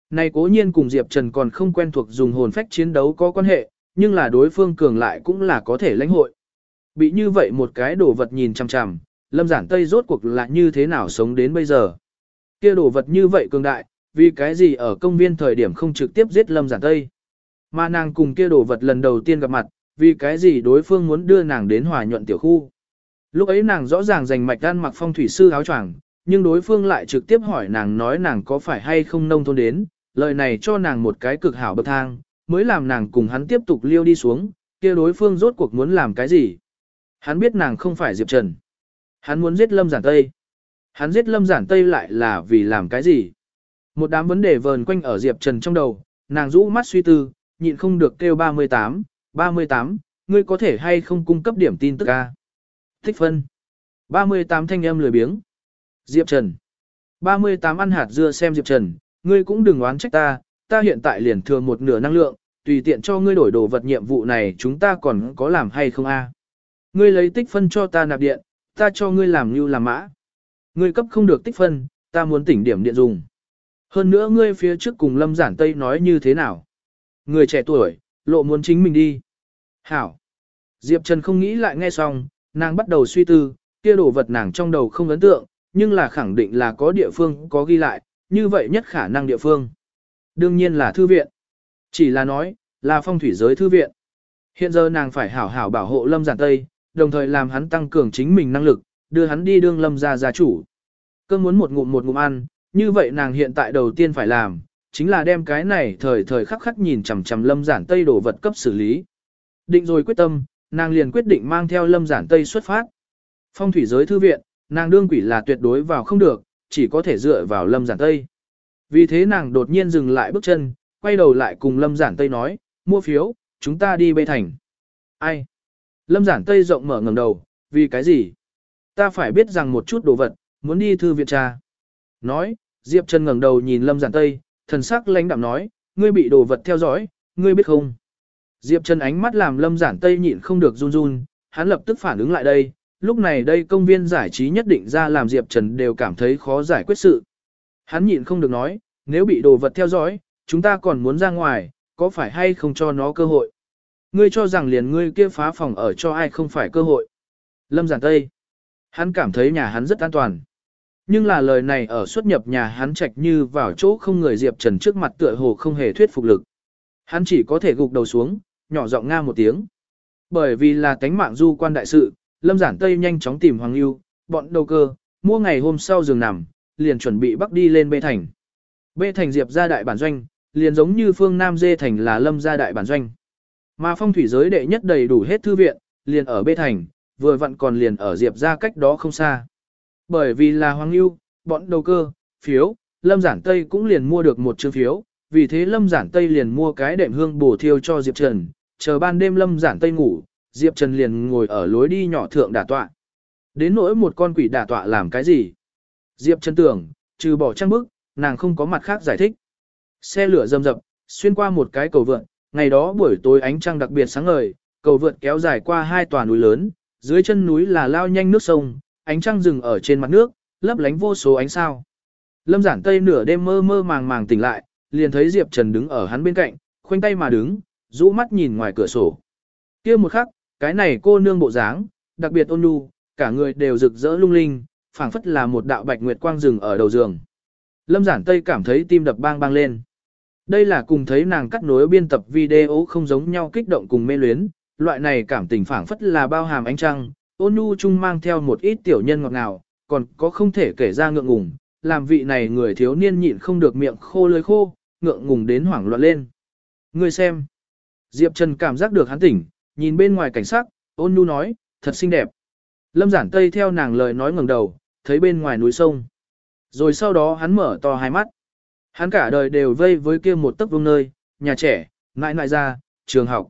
Này cố nhiên cùng Diệp Trần còn không quen thuộc dùng hồn phách chiến đấu có quan hệ, nhưng là đối phương cường lại cũng là có thể lãnh hội. Bị như vậy một cái đồ vật nhìn chằm chằm, Lâm Giản Tây rốt cuộc là như thế nào sống đến bây giờ. Kia đồ vật như vậy cường đại, vì cái gì ở công viên thời điểm không trực tiếp giết Lâm Giản Tây. Mà nàng cùng kia đồ vật lần đầu tiên gặp mặt, vì cái gì đối phương muốn đưa nàng đến hòa nhuận tiểu khu. Lúc ấy nàng rõ ràng giành mạch đan mặc phong thủy sư áo choàng, nhưng đối phương lại trực tiếp hỏi nàng nói nàng có phải hay không nông thôn đến, lời này cho nàng một cái cực hảo bậc thang, mới làm nàng cùng hắn tiếp tục liêu đi xuống, kia đối phương rốt cuộc muốn làm cái gì. Hắn biết nàng không phải Diệp Trần. Hắn muốn giết Lâm Giản Tây. Hắn giết Lâm Giản Tây lại là vì làm cái gì? Một đám vấn đề vờn quanh ở Diệp Trần trong đầu, nàng rũ mắt suy tư, nhịn không được kêu 38, 38, ngươi có thể hay không cung cấp điểm tin tức ca. Thích phân. 38 thanh âm lười biếng. Diệp Trần. 38 ăn hạt dưa xem Diệp Trần, ngươi cũng đừng oán trách ta, ta hiện tại liền thừa một nửa năng lượng, tùy tiện cho ngươi đổi đồ vật nhiệm vụ này chúng ta còn có làm hay không a? Ngươi lấy tích phân cho ta nạp điện, ta cho ngươi làm như làm mã. Ngươi cấp không được tích phân, ta muốn tỉnh điểm điện dùng. Hơn nữa ngươi phía trước cùng Lâm Giản Tây nói như thế nào? Người trẻ tuổi, lộ muốn chính mình đi. Hảo. Diệp Trần không nghĩ lại nghe xong, nàng bắt đầu suy tư, kia đồ vật nàng trong đầu không ấn tượng, nhưng là khẳng định là có địa phương có ghi lại, như vậy nhất khả năng địa phương. Đương nhiên là thư viện. Chỉ là nói, là phong thủy giới thư viện. Hiện giờ nàng phải hảo hảo bảo hộ Lâm Giản Tây, đồng thời làm hắn tăng cường chính mình năng lực, đưa hắn đi đương Lâm gia gia chủ. Cơm muốn một ngụm một ngụm ăn, như vậy nàng hiện tại đầu tiên phải làm, chính là đem cái này thời thời khắc khắc nhìn chằm chằm Lâm Giản Tây đổ vật cấp xử lý. Định rồi quyết tâm, nàng liền quyết định mang theo Lâm Giản Tây xuất phát. Phong thủy giới thư viện, nàng đương quỷ là tuyệt đối vào không được, chỉ có thể dựa vào Lâm Giản Tây. Vì thế nàng đột nhiên dừng lại bước chân, quay đầu lại cùng Lâm Giản Tây nói, mua phiếu, chúng ta đi bê thành. Ai? Lâm Giản Tây rộng mở ngẩng đầu, vì cái gì? Ta phải biết rằng một chút đồ vật, muốn đi thư viện trà. Nói, Diệp Trần ngẩng đầu nhìn Lâm Giản Tây, thần sắc lãnh đạm nói, ngươi bị đồ vật theo dõi, ngươi biết không? Diệp Trần ánh mắt làm Lâm Giản Tây nhịn không được run run, hắn lập tức phản ứng lại đây, lúc này đây công viên giải trí nhất định ra làm Diệp Trần đều cảm thấy khó giải quyết sự. Hắn nhịn không được nói, nếu bị đồ vật theo dõi, chúng ta còn muốn ra ngoài, có phải hay không cho nó cơ hội? Ngươi cho rằng liền ngươi kia phá phòng ở cho ai không phải cơ hội. Lâm Giản Tây. Hắn cảm thấy nhà hắn rất an toàn. Nhưng là lời này ở xuất nhập nhà hắn trạch như vào chỗ không người Diệp Trần trước mặt tựa hồ không hề thuyết phục lực. Hắn chỉ có thể gục đầu xuống, nhỏ giọng nga một tiếng. Bởi vì là tánh mạng du quan đại sự, Lâm Giản Tây nhanh chóng tìm Hoàng Lưu, bọn đầu cơ, mua ngày hôm sau giường nằm, liền chuẩn bị bắc đi lên bê thành. B thành Diệp gia đại bản doanh, liền giống như phương Nam dê thành là Lâm gia đại bản doanh. Mà phong thủy giới đệ nhất đầy đủ hết thư viện, liền ở B thành, vừa vặn còn liền ở Diệp gia cách đó không xa. Bởi vì là Hoàng Lưu, bọn đầu cơ, phiếu, Lâm Giản Tây cũng liền mua được một chương phiếu, vì thế Lâm Giản Tây liền mua cái đệm hương bổ thiêu cho Diệp Trần, chờ ban đêm Lâm Giản Tây ngủ, Diệp Trần liền ngồi ở lối đi nhỏ thượng đả tọa. Đến nỗi một con quỷ đả tọa làm cái gì? Diệp Trần tưởng, trừ bỏ trang bức, nàng không có mặt khác giải thích. Xe lửa rầm rập, xuyên qua một cái cầu vượt, ngày đó buổi tối ánh trăng đặc biệt sáng ngời, cầu vượt kéo dài qua hai tòa núi lớn, dưới chân núi là lao nhanh nước sông, ánh trăng dừng ở trên mặt nước, lấp lánh vô số ánh sao. Lâm Giản Tây nửa đêm mơ mơ màng màng tỉnh lại, liền thấy Diệp Trần đứng ở hắn bên cạnh, khoanh tay mà đứng, rũ mắt nhìn ngoài cửa sổ. Kia một khắc, cái này cô nương bộ dáng, đặc biệt ôn nhu, cả người đều rực rỡ lung linh, phảng phất là một đạo bạch nguyệt quang rừng ở đầu giường. Lâm Giản Tây cảm thấy tim đập bang bang lên. Đây là cùng thấy nàng cắt nối biên tập video không giống nhau kích động cùng mê luyến, loại này cảm tình phảng phất là bao hàm ánh trăng, ôn nhu chung mang theo một ít tiểu nhân ngọt ngào, còn có không thể kể ra ngượng ngùng, làm vị này người thiếu niên nhịn không được miệng khô lưỡi khô, ngượng ngùng đến hoảng loạn lên. Người xem. Diệp Trần cảm giác được hắn tỉnh, nhìn bên ngoài cảnh sắc, ôn nhu nói, thật xinh đẹp. Lâm giản tây theo nàng lời nói ngẩng đầu, thấy bên ngoài núi sông. Rồi sau đó hắn mở to hai mắt. Hắn cả đời đều vây với kia một tấc vương nơi, nhà trẻ, nại nại ra, trường học.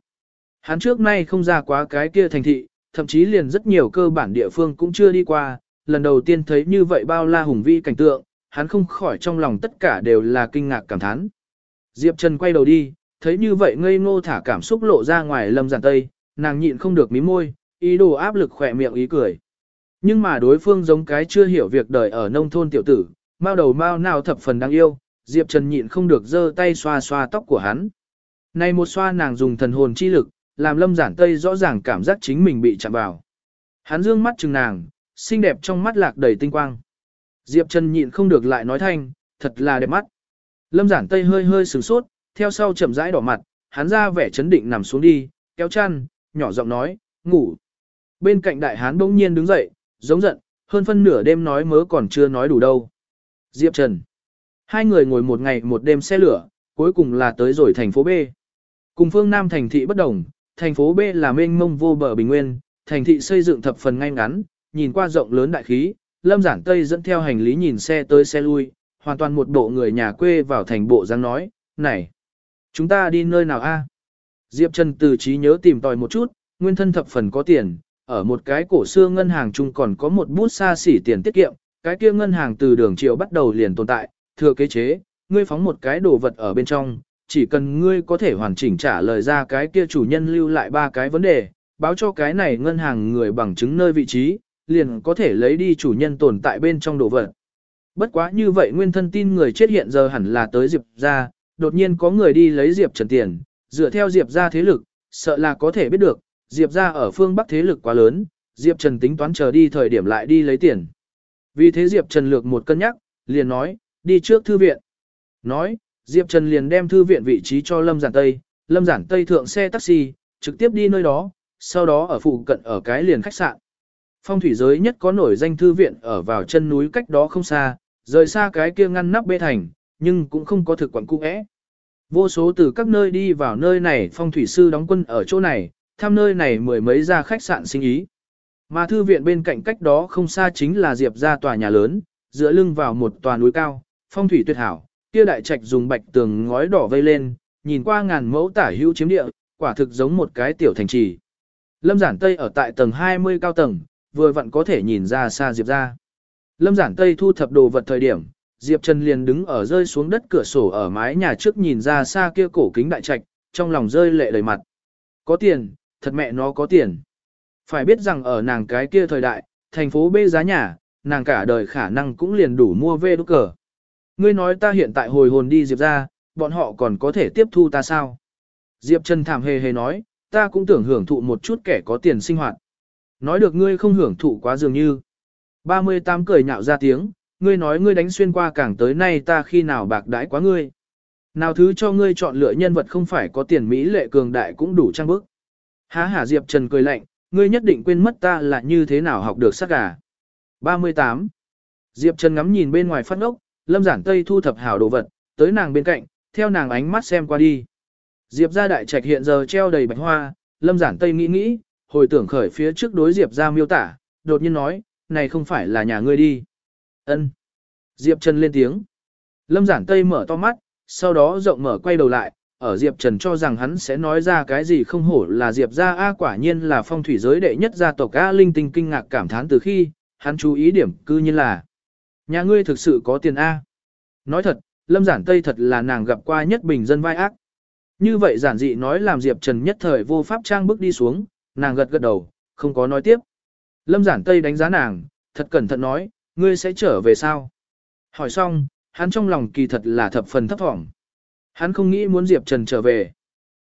Hắn trước nay không ra quá cái kia thành thị, thậm chí liền rất nhiều cơ bản địa phương cũng chưa đi qua, lần đầu tiên thấy như vậy bao la hùng vĩ cảnh tượng, hắn không khỏi trong lòng tất cả đều là kinh ngạc cảm thán. Diệp Trần quay đầu đi, thấy như vậy ngây ngô thả cảm xúc lộ ra ngoài lâm giản tây, nàng nhịn không được mím môi, ý đồ áp lực khỏe miệng ý cười. Nhưng mà đối phương giống cái chưa hiểu việc đời ở nông thôn tiểu tử, mao đầu mao nào thập phần đáng yêu, Diệp Trần nhịn không được giơ tay xoa xoa tóc của hắn. Này một xoa nàng dùng thần hồn chi lực, làm lâm giản tây rõ ràng cảm giác chính mình bị chạm vào. Hắn dương mắt chừng nàng, xinh đẹp trong mắt lạc đầy tinh quang. Diệp Trần nhịn không được lại nói thanh, thật là đẹp mắt. Lâm giản tây hơi hơi sửng sốt, theo sau chậm rãi đỏ mặt, hắn ra vẻ chấn định nằm xuống đi, kéo chăn, nhỏ giọng nói, ngủ. Bên cạnh đại hán bỗng nhiên đứng dậy, giống giận, hơn phân nửa đêm nói mớ còn chưa nói đủ đâu. Diệp Trần. Hai người ngồi một ngày một đêm xe lửa, cuối cùng là tới rồi thành phố B. Cùng phương Nam thành thị bất đồng, thành phố B là mênh mông vô bờ bình nguyên, thành thị xây dựng thập phần ngay ngắn, nhìn qua rộng lớn đại khí, Lâm Giản Tây dẫn theo hành lý nhìn xe tới xe lui, hoàn toàn một bộ người nhà quê vào thành bộ dáng nói, này, chúng ta đi nơi nào a? Diệp Trần từ trí nhớ tìm tòi một chút, nguyên thân thập phần có tiền, ở một cái cổ xưa ngân hàng chung còn có một bút xa xỉ tiền tiết kiệm, cái kia ngân hàng từ đường triệu bắt đầu liền tồn tại, thừa kế chế, ngươi phóng một cái đồ vật ở bên trong, chỉ cần ngươi có thể hoàn chỉnh trả lời ra cái kia chủ nhân lưu lại ba cái vấn đề, báo cho cái này ngân hàng người bằng chứng nơi vị trí, liền có thể lấy đi chủ nhân tồn tại bên trong đồ vật. Bất quá như vậy nguyên thân tin người chết hiện giờ hẳn là tới Diệp ra, đột nhiên có người đi lấy Diệp Trần tiền, dựa theo Diệp ra thế lực, sợ là có thể biết được, Diệp ra ở phương Bắc thế lực quá lớn, Diệp Trần tính toán chờ đi thời điểm lại đi lấy tiền. Vì thế Diệp Trần lược một cân nhắc, liền nói, đi trước thư viện. Nói, Diệp Trần liền đem thư viện vị trí cho Lâm Giản Tây, Lâm Giản Tây thượng xe taxi, trực tiếp đi nơi đó, sau đó ở phụ cận ở cái liền khách sạn. Phong thủy giới nhất có nổi danh thư viện ở vào chân núi cách đó không xa, rời xa cái kia ngăn nắp bê thành, nhưng cũng không có thực quản cung ẽ. Vô số từ các nơi đi vào nơi này phong thủy sư đóng quân ở chỗ này, thăm nơi này mười mấy ra khách sạn sinh ý. Mà thư viện bên cạnh cách đó không xa chính là Diệp ra tòa nhà lớn, dựa lưng vào một tòa núi cao, phong thủy tuyệt hảo, kia đại trạch dùng bạch tường ngói đỏ vây lên, nhìn qua ngàn mẫu tả hữu chiếm địa, quả thực giống một cái tiểu thành trì. Lâm Giản Tây ở tại tầng 20 cao tầng, vừa vặn có thể nhìn ra xa Diệp ra. Lâm Giản Tây thu thập đồ vật thời điểm, Diệp Trần liền đứng ở rơi xuống đất cửa sổ ở mái nhà trước nhìn ra xa kia cổ kính đại trạch, trong lòng rơi lệ đầy mặt. Có tiền, thật mẹ nó có tiền. Phải biết rằng ở nàng cái kia thời đại, thành phố bê giá nhà, nàng cả đời khả năng cũng liền đủ mua vê đúc cờ. Ngươi nói ta hiện tại hồi hồn đi Diệp ra, bọn họ còn có thể tiếp thu ta sao? Diệp Trần thảm hề hề nói, ta cũng tưởng hưởng thụ một chút kẻ có tiền sinh hoạt. Nói được ngươi không hưởng thụ quá dường như. 38 cười nhạo ra tiếng, ngươi nói ngươi đánh xuyên qua càng tới nay ta khi nào bạc đãi quá ngươi. Nào thứ cho ngươi chọn lựa nhân vật không phải có tiền Mỹ lệ cường đại cũng đủ trang bức. Há hả Diệp Trần cười lạnh, ngươi nhất định quên mất ta là như thế nào học được sắc gà. 38. Diệp Trần ngắm nhìn bên ngoài phát ngốc, Lâm Giản Tây thu thập hảo đồ vật, tới nàng bên cạnh, theo nàng ánh mắt xem qua đi. Diệp gia đại trạch hiện giờ treo đầy bạch hoa, Lâm Giản Tây nghĩ nghĩ, hồi tưởng khởi phía trước đối Diệp gia miêu tả, đột nhiên nói, này không phải là nhà ngươi đi. Ân. Diệp Trần lên tiếng. Lâm Giản Tây mở to mắt, sau đó rộng mở quay đầu lại, ở Diệp Trần cho rằng hắn sẽ nói ra cái gì không hổ là Diệp gia A quả nhiên là phong thủy giới đệ nhất gia tộc A linh tinh kinh ngạc cảm thán từ khi, hắn chú ý điểm cư nhiên là Nhà ngươi thực sự có tiền A. Nói thật, Lâm Giản Tây thật là nàng gặp qua nhất bình dân vai ác. Như vậy giản dị nói làm Diệp Trần nhất thời vô pháp trang bước đi xuống, nàng gật gật đầu, không có nói tiếp. Lâm Giản Tây đánh giá nàng, thật cẩn thận nói, ngươi sẽ trở về sao? Hỏi xong, hắn trong lòng kỳ thật là thập phần thấp thỏm. Hắn không nghĩ muốn Diệp Trần trở về.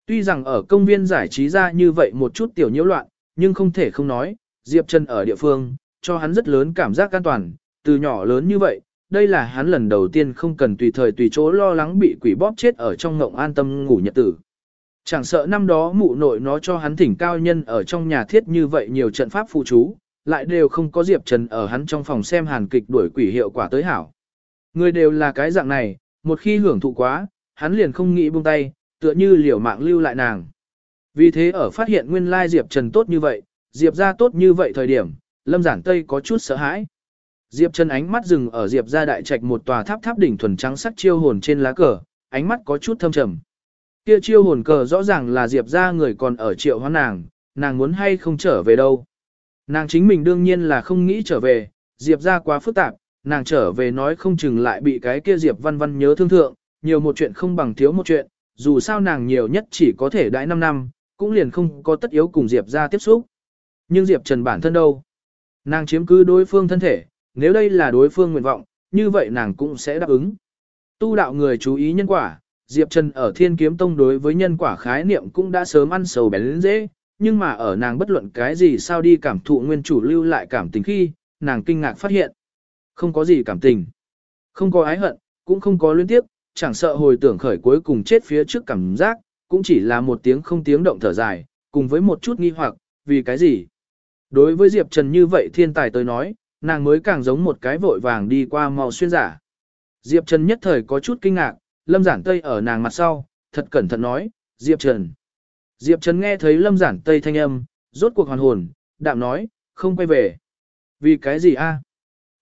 Tuy rằng ở công viên giải trí ra như vậy một chút tiểu nhiễu loạn, nhưng không thể không nói, Diệp Trần ở địa phương, cho hắn rất lớn cảm giác an toàn, từ nhỏ lớn như vậy, đây là hắn lần đầu tiên không cần tùy thời tùy chỗ lo lắng bị quỷ bóp chết ở trong ngộng an tâm ngủ nhật tử. Chẳng sợ năm đó mụ nội nó cho hắn thỉnh cao nhân ở trong nhà thiết như vậy nhiều trận pháp phụ chú, lại đều không có Diệp Trần ở hắn trong phòng xem hàn kịch đuổi quỷ hiệu quả tới hảo. Người đều là cái dạng này, một khi hưởng thụ quá, hắn liền không nghĩ buông tay, tựa như liều mạng lưu lại nàng. Vì thế ở phát hiện nguyên lai Diệp Trần tốt như vậy, Diệp ra tốt như vậy thời điểm, Lâm Giản Tây có chút sợ hãi. Diệp Trần ánh mắt dừng ở Diệp gia đại trạch một tòa tháp tháp đỉnh thuần trắng sắc chiêu hồn trên lá cờ, ánh mắt có chút thâm trầm. Kia chiêu hồn cờ rõ ràng là Diệp gia người còn ở triệu hoán nàng, nàng muốn hay không trở về đâu. Nàng chính mình đương nhiên là không nghĩ trở về, Diệp gia quá phức tạp, nàng trở về nói không chừng lại bị cái kia Diệp văn văn nhớ thương thượng, nhiều một chuyện không bằng thiếu một chuyện, dù sao nàng nhiều nhất chỉ có thể đãi 5 năm, cũng liền không có tất yếu cùng Diệp gia tiếp xúc. Nhưng Diệp Trần bản thân đâu? Nàng chiếm cứ đối phương thân thể, nếu đây là đối phương nguyện vọng, như vậy nàng cũng sẽ đáp ứng. Tu đạo người chú ý nhân quả, Diệp Trần ở Thiên Kiếm Tông đối với nhân quả khái niệm cũng đã sớm ăn sầu bén dễ, nhưng mà ở nàng bất luận cái gì sao đi cảm thụ nguyên chủ lưu lại cảm tình khi, nàng kinh ngạc phát hiện. Không có gì cảm tình, không có ái hận, cũng không có liên tiếp, chẳng sợ hồi tưởng khởi cuối cùng chết phía trước cảm giác, cũng chỉ là một tiếng không tiếng động thở dài, cùng với một chút nghi hoặc, vì cái gì? Đối với Diệp Trần như vậy thiên tài tới nói, nàng mới càng giống một cái vội vàng đi qua màu xuyên giả. Diệp Trần nhất thời có chút kinh ngạc, Lâm Giản Tây ở nàng mặt sau, thật cẩn thận nói, Diệp Trần. Diệp Trần nghe thấy Lâm Giản Tây thanh âm, rốt cuộc hoàn hồn, đạm nói, không quay về. Vì cái gì a?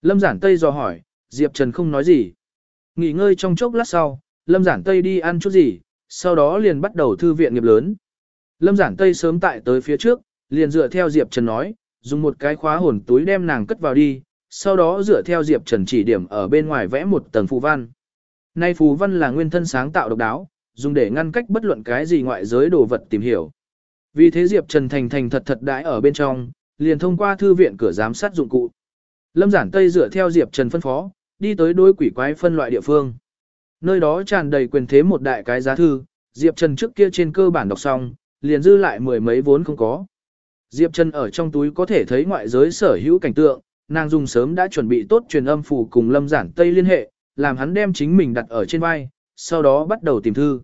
Lâm Giản Tây dò hỏi, Diệp Trần không nói gì. Nghỉ ngơi trong chốc lát sau, Lâm Giản Tây đi ăn chút gì, sau đó liền bắt đầu thư viện nghiệp lớn. Lâm Giản Tây sớm tại tới phía trước, liền dựa theo Diệp Trần nói, dùng một cái khóa hồn túi đem nàng cất vào đi, sau đó dựa theo Diệp Trần chỉ điểm ở bên ngoài vẽ một tầng phù văn. Nay phù văn là nguyên thân sáng tạo độc đáo, dùng để ngăn cách bất luận cái gì ngoại giới đồ vật tìm hiểu. Vì thế Diệp Trần thành thành thật thật đãi ở bên trong, liền thông qua thư viện cửa giám sát dụng cụ. Lâm Giản Tây dựa theo Diệp Trần phân phó, đi tới đối quỷ quái phân loại địa phương. Nơi đó tràn đầy quyền thế một đại cái giá thư, Diệp Trần trước kia trên cơ bản đọc xong, liền dư lại mười mấy vốn không có. Diệp Trần ở trong túi có thể thấy ngoại giới sở hữu cảnh tượng, nàng dùng sớm đã chuẩn bị tốt truyền âm phủ cùng Lâm Giản Tây liên hệ, làm hắn đem chính mình đặt ở trên vai, sau đó bắt đầu tìm thư.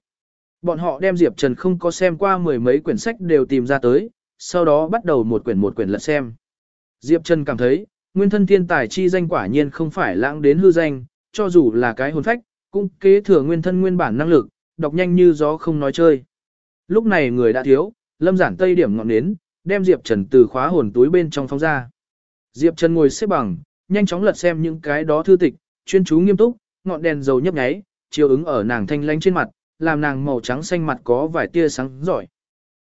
Bọn họ đem Diệp Trần không có xem qua mười mấy quyển sách đều tìm ra tới, sau đó bắt đầu một quyển một quyển lật xem. Diệp Trần cảm thấy, nguyên thân thiên tài chi danh quả nhiên không phải lãng đến hư danh, cho dù là cái hồn phách, cũng kế thừa nguyên thân nguyên bản năng lực, đọc nhanh như gió không nói chơi. Lúc này người đã thiếu, Lâm Giản Tây điểm ngọn nến, đem Diệp Trần từ khóa hồn túi bên trong phóng ra. Diệp Trần ngồi xếp bằng, nhanh chóng lật xem những cái đó thư tịch, chuyên chú nghiêm túc, ngọn đèn dầu nhấp nháy, chiếu ứng ở nàng thanh lánh trên mặt, làm nàng màu trắng xanh mặt có vài tia sáng giỏi.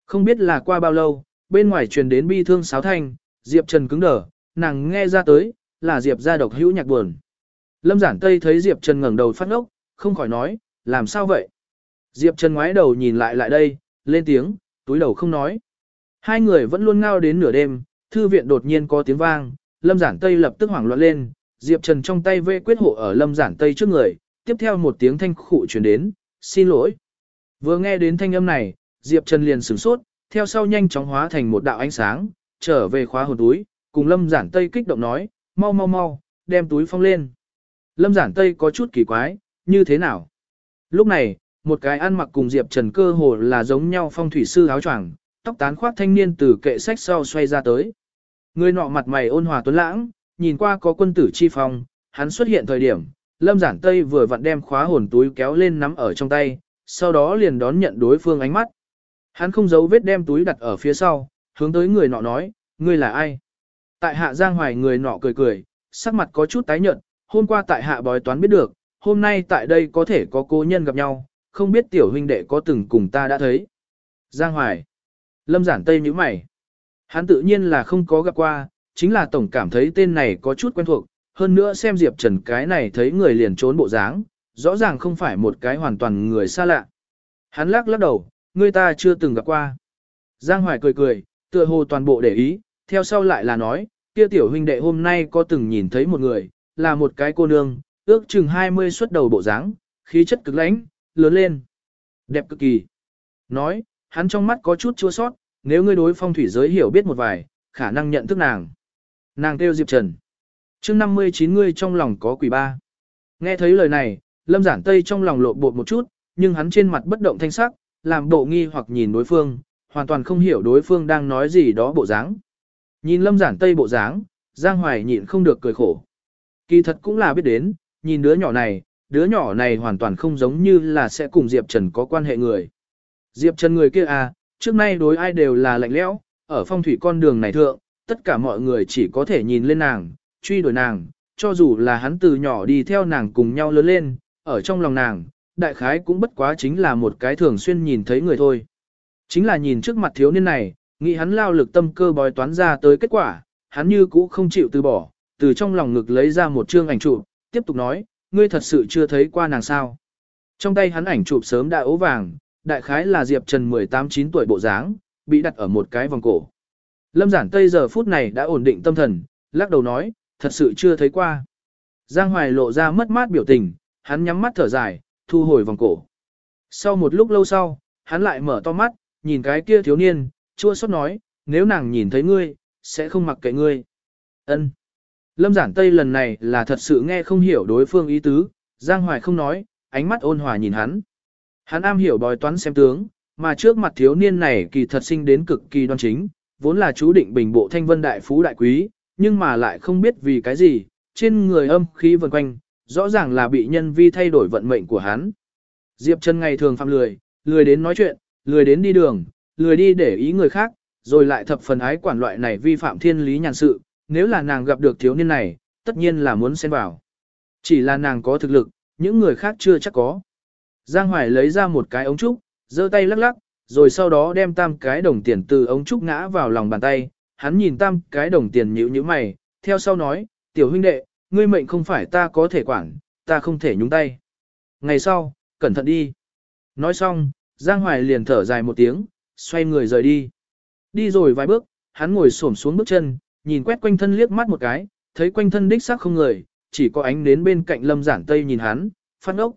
Không biết là qua bao lâu, bên ngoài truyền đến bi thương sáo thanh, Diệp Trần cứng đờ, nàng nghe ra tới, là Diệp ra độc hữu nhạc buồn. Lâm Giản Tây thấy Diệp Trần ngẩng đầu phát ngốc, không khỏi nói, làm sao vậy? Diệp Trần ngoái đầu nhìn lại lại đây, lên tiếng, túi đầu không nói. Hai người vẫn luôn ngao đến nửa đêm, thư viện đột nhiên có tiếng vang, Lâm Giản Tây lập tức hoảng loạn lên, Diệp Trần trong tay vê quyết hộ ở Lâm Giản Tây trước người, tiếp theo một tiếng thanh khụ truyền đến, xin lỗi. Vừa nghe đến thanh âm này, Diệp Trần liền sửng sốt, theo sau nhanh chóng hóa thành một đạo ánh sáng, trở về khóa hồn túi, cùng Lâm Giản Tây kích động nói, mau mau mau, đem túi phong lên. Lâm Giản Tây có chút kỳ quái, như thế nào? Lúc này, một cái ăn mặc cùng Diệp Trần cơ hồ là giống nhau phong thủy sư áo choàng, tóc tán khoác thanh niên từ kệ sách sau xoay ra tới. Người nọ mặt mày ôn hòa tuấn lãng, nhìn qua có quân tử chi phong, hắn xuất hiện thời điểm, Lâm Giản Tây vừa vặn đem khóa hồn túi kéo lên nắm ở trong tay, sau đó liền đón nhận đối phương ánh mắt. Hắn không giấu vết đem túi đặt ở phía sau, hướng tới người nọ nói, ngươi là ai? Tại hạ Giang Hoài người nọ cười cười, sắc mặt có chút tái nhợt, hôm qua tại hạ bói toán biết được, hôm nay tại đây có thể có cố nhân gặp nhau, không biết tiểu huynh đệ có từng cùng ta đã thấy. Giang Hoài. Lâm giản tây như mày. Hắn tự nhiên là không có gặp qua, chính là tổng cảm thấy tên này có chút quen thuộc, hơn nữa xem Diệp Trần cái này thấy người liền trốn bộ dáng, rõ ràng không phải một cái hoàn toàn người xa lạ. Hắn lắc lắc đầu, người ta chưa từng gặp qua. Giang Hoài cười cười, tựa hồ toàn bộ để ý, theo sau lại là nói, kia tiểu huynh đệ hôm nay có từng nhìn thấy một người, là một cái cô nương, ước chừng 20 xuất đầu bộ dáng, khí chất cực lãnh, lớn lên. Đẹp cực kỳ. Nói, hắn trong mắt có chút chua sót, nếu ngươi đối phong thủy giới hiểu biết một vài, khả năng nhận thức nàng. Nàng kêu Diệp Trần. chương 59 ngươi trong lòng có quỷ ba. Nghe thấy lời này, Lâm Giản Tây trong lòng lộ bột một chút, nhưng hắn trên mặt bất động thanh sắc, làm bộ nghi hoặc nhìn đối phương, hoàn toàn không hiểu đối phương đang nói gì đó bộ dáng. Nhìn Lâm Giản Tây bộ dáng, Giang Hoài nhịn không được cười khổ. Kỳ thật cũng là biết đến, nhìn đứa nhỏ này, đứa nhỏ này hoàn toàn không giống như là sẽ cùng Diệp Trần có quan hệ người. Diệp Trần người kia à, trước nay đối ai đều là lạnh lẽo, ở phong thủy con đường này thượng, tất cả mọi người chỉ có thể nhìn lên nàng, truy đuổi nàng, cho dù là hắn từ nhỏ đi theo nàng cùng nhau lớn lên, ở trong lòng nàng, đại khái cũng bất quá chính là một cái thường xuyên nhìn thấy người thôi. Chính là nhìn trước mặt thiếu niên này, nghĩ hắn lao lực tâm cơ bói toán ra tới kết quả, hắn như cũ không chịu từ bỏ, từ trong lòng ngực lấy ra một chương ảnh chụp, tiếp tục nói, ngươi thật sự chưa thấy qua nàng sao. Trong tay hắn ảnh chụp sớm đã ố vàng, đại khái là Diệp Trần 18-9 tuổi bộ dáng, bị đặt ở một cái vòng cổ. Lâm giản Tây giờ phút này đã ổn định tâm thần, lắc đầu nói, thật sự chưa thấy qua. Giang Hoài lộ ra mất mát biểu tình, hắn nhắm mắt thở dài, thu hồi vòng cổ. Sau một lúc lâu sau, hắn lại mở to mắt, nhìn cái kia thiếu niên, chua xót nói, nếu nàng nhìn thấy ngươi, sẽ không mặc kệ ngươi. Ân. Lâm giản tây lần này là thật sự nghe không hiểu đối phương ý tứ, Giang Hoài không nói, ánh mắt ôn hòa nhìn hắn. Hắn am hiểu bói toán xem tướng, mà trước mặt thiếu niên này kỳ thật sinh đến cực kỳ đoan chính, vốn là chú định bình bộ thanh vân đại phú đại quý, nhưng mà lại không biết vì cái gì, trên người âm khí vần quanh, rõ ràng là bị nhân vi thay đổi vận mệnh của hắn. Diệp Trần ngày thường phạm lười, lười đến nói chuyện, lười đến đi đường, lười đi để ý người khác, rồi lại thập phần ái quản loại này vi phạm thiên lý nhàn sự, nếu là nàng gặp được thiếu niên này, tất nhiên là muốn xen vào. Chỉ là nàng có thực lực, những người khác chưa chắc có. Giang Hoài lấy ra một cái ống trúc, giơ tay lắc lắc, rồi sau đó đem tam cái đồng tiền từ ống trúc ngã vào lòng bàn tay, hắn nhìn tam cái đồng tiền nhíu nhíu mày, theo sau nói, tiểu huynh đệ, ngươi mệnh không phải ta có thể quản, ta không thể nhúng tay. Ngày sau, cẩn thận đi. Nói xong, Giang Hoài liền thở dài một tiếng, xoay người rời đi. Đi rồi vài bước, hắn ngồi xổm xuống bước chân, nhìn quét quanh thân liếc mắt một cái, thấy quanh thân đích xác không người, chỉ có ánh đến bên cạnh lâm giản tây nhìn hắn, phát ốc.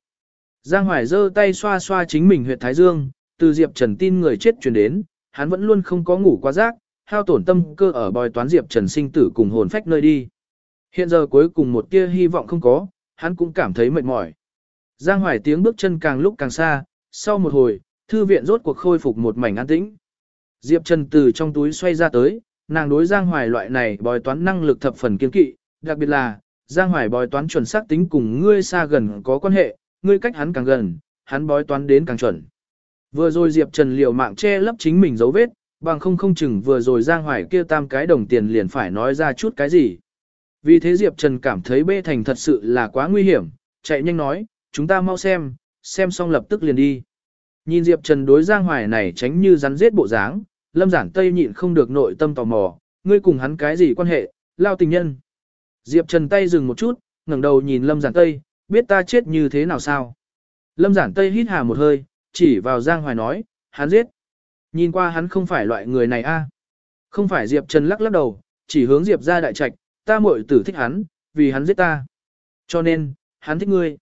Giang Hoài giơ tay xoa xoa chính mình huyệt thái dương, từ Diệp Trần tin người chết truyền đến, hắn vẫn luôn không có ngủ qua giấc, hao tổn tâm cơ ở bòi toán Diệp Trần sinh tử cùng hồn phách nơi đi. Hiện giờ cuối cùng một tia hy vọng không có, hắn cũng cảm thấy mệt mỏi. Giang Hoài tiếng bước chân càng lúc càng xa, sau một hồi, thư viện rốt cuộc khôi phục một mảnh an tĩnh. Diệp Trần từ trong túi xoay ra tới, nàng đối Giang Hoài loại này bói toán năng lực thập phần kiên kỵ, đặc biệt là, Giang Hoài bói toán chuẩn xác tính cùng ngươi xa gần có quan hệ, ngươi cách hắn càng gần, hắn bói toán đến càng chuẩn. Vừa rồi Diệp Trần liều mạng che lấp chính mình dấu vết, bằng không không chừng vừa rồi Giang Hoài kia tam cái đồng tiền liền phải nói ra chút cái gì. Vì thế Diệp Trần cảm thấy bê thành thật sự là quá nguy hiểm, chạy nhanh nói, chúng ta mau xem, xem xong lập tức liền đi. Nhìn Diệp Trần đối Giang Hoài này tránh như rắn giết bộ dáng, Lâm Giản Tây nhịn không được nội tâm tò mò, ngươi cùng hắn cái gì quan hệ, lao tình nhân. Diệp Trần tay dừng một chút, ngẩng đầu nhìn Lâm Giản Tây, biết ta chết như thế nào sao? Lâm Giản Tây hít hà một hơi, chỉ vào Giang Hoài nói, hắn giết. Nhìn qua hắn không phải loại người này a. Không phải Diệp Trần lắc lắc đầu, chỉ hướng Diệp ra đại trạch, ta muội tử thích hắn, vì hắn giết ta. Cho nên, hắn thích ngươi.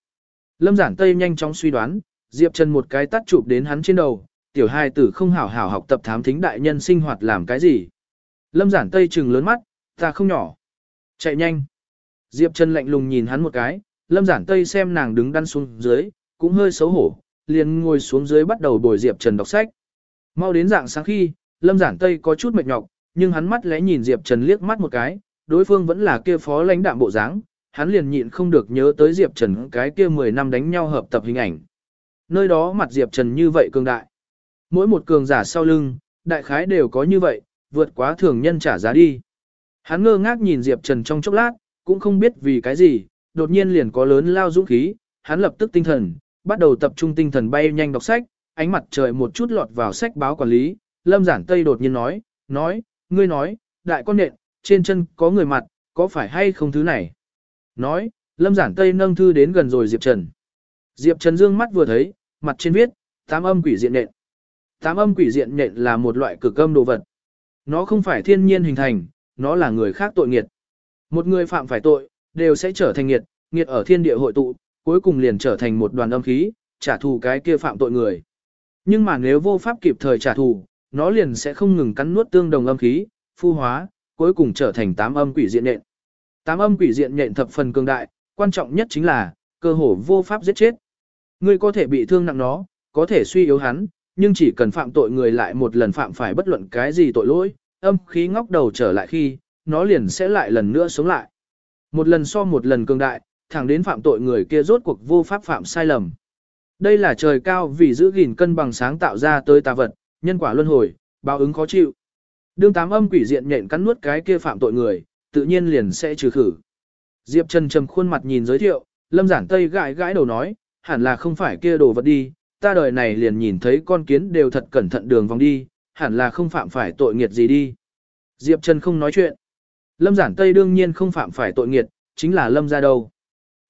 Lâm Giản Tây nhanh chóng suy đoán, Diệp Trần một cái tắt chụp đến hắn trên đầu, tiểu hai tử không hảo hảo học tập thám thính đại nhân sinh hoạt làm cái gì. Lâm Giản Tây trừng lớn mắt, ta không nhỏ. Chạy nhanh. Diệp Trần lạnh lùng nhìn hắn một cái, Lâm Giản Tây xem nàng đứng đắn xuống dưới, cũng hơi xấu hổ, liền ngồi xuống dưới bắt đầu bồi Diệp Trần đọc sách. Mau đến dạng sáng khi, Lâm Giản Tây có chút mệt nhọc, nhưng hắn mắt lẽ nhìn Diệp Trần liếc mắt một cái, đối phương vẫn là kia phó lãnh đạm bộ dáng, hắn liền nhịn không được nhớ tới Diệp Trần cái kia 10 năm đánh nhau hợp tập hình ảnh. Nơi đó mặt Diệp Trần như vậy cường đại. Mỗi một cường giả sau lưng, đại khái đều có như vậy, vượt quá thường nhân trả giá đi. Hắn ngơ ngác nhìn Diệp Trần trong chốc lát, cũng không biết vì cái gì, đột nhiên liền có lớn lao dũng khí, hắn lập tức tinh thần, bắt đầu tập trung tinh thần bay nhanh đọc sách, ánh mặt trời một chút lọt vào sách báo quản lý, Lâm Giản Tây đột nhiên nói, nói, ngươi nói, đại con nện, trên chân có người mặt, có phải hay không thứ này? Nói, Lâm Giản Tây nâng thư đến gần rồi Diệp Trần. Diệp Trần dương mắt vừa thấy, mặt trên viết, tám âm quỷ diện nện. Tám âm quỷ diện nện là một loại cực âm đồ vật. Nó không phải thiên nhiên hình thành, nó là người khác tội nghiệt. Một người phạm phải tội, đều sẽ trở thành nghiệt, nghiệt ở thiên địa hội tụ, cuối cùng liền trở thành một đoàn âm khí, trả thù cái kia phạm tội người. Nhưng mà nếu vô pháp kịp thời trả thù, nó liền sẽ không ngừng cắn nuốt tương đồng âm khí, phu hóa, cuối cùng trở thành tám âm quỷ diện nện Tám âm quỷ diện nện thập phần cường đại, quan trọng nhất chính là, cơ hồ vô pháp giết chết. Ngươi có thể bị thương nặng nó, có thể suy yếu hắn, nhưng chỉ cần phạm tội người lại một lần phạm phải bất luận cái gì tội lỗi, âm khí ngóc đầu trở lại khi, nó liền sẽ lại lần nữa sống lại. Một lần so một lần cường đại, thẳng đến phạm tội người kia rốt cuộc vô pháp phạm sai lầm. Đây là trời cao vì giữ gìn cân bằng sáng tạo ra tới tà vật, nhân quả luân hồi, báo ứng khó chịu. Đương tám âm quỷ diện nhện cắn nuốt cái kia phạm tội người, tự nhiên liền sẽ trừ khử. Diệp Trần trầm khuôn mặt nhìn giới thiệu, Lâm Giản Tây gãi gãi đầu nói, hẳn là không phải kia đồ vật đi, ta đời này liền nhìn thấy con kiến đều thật cẩn thận đường vòng đi, hẳn là không phạm phải tội nghiệt gì đi. Diệp Trần không nói chuyện. Lâm Giản Tây đương nhiên không phạm phải tội nghiệt, chính là Lâm gia đâu.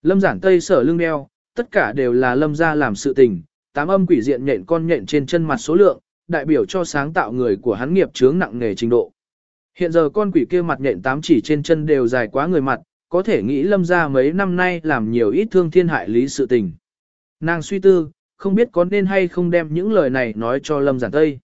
Lâm Giản Tây sở lưng đeo, tất cả đều là Lâm gia làm sự tình, tám âm quỷ diện nhện con nhện trên chân mặt số lượng, đại biểu cho sáng tạo người của hắn nghiệp chướng nặng nghề trình độ. Hiện giờ con quỷ kia mặt nhện tám chỉ trên chân đều dài quá người mặt, có thể nghĩ lâm ra mấy năm nay làm nhiều ít thương thiên hại lý sự tình. Nàng suy tư, không biết có nên hay không đem những lời này nói cho lâm giản tây.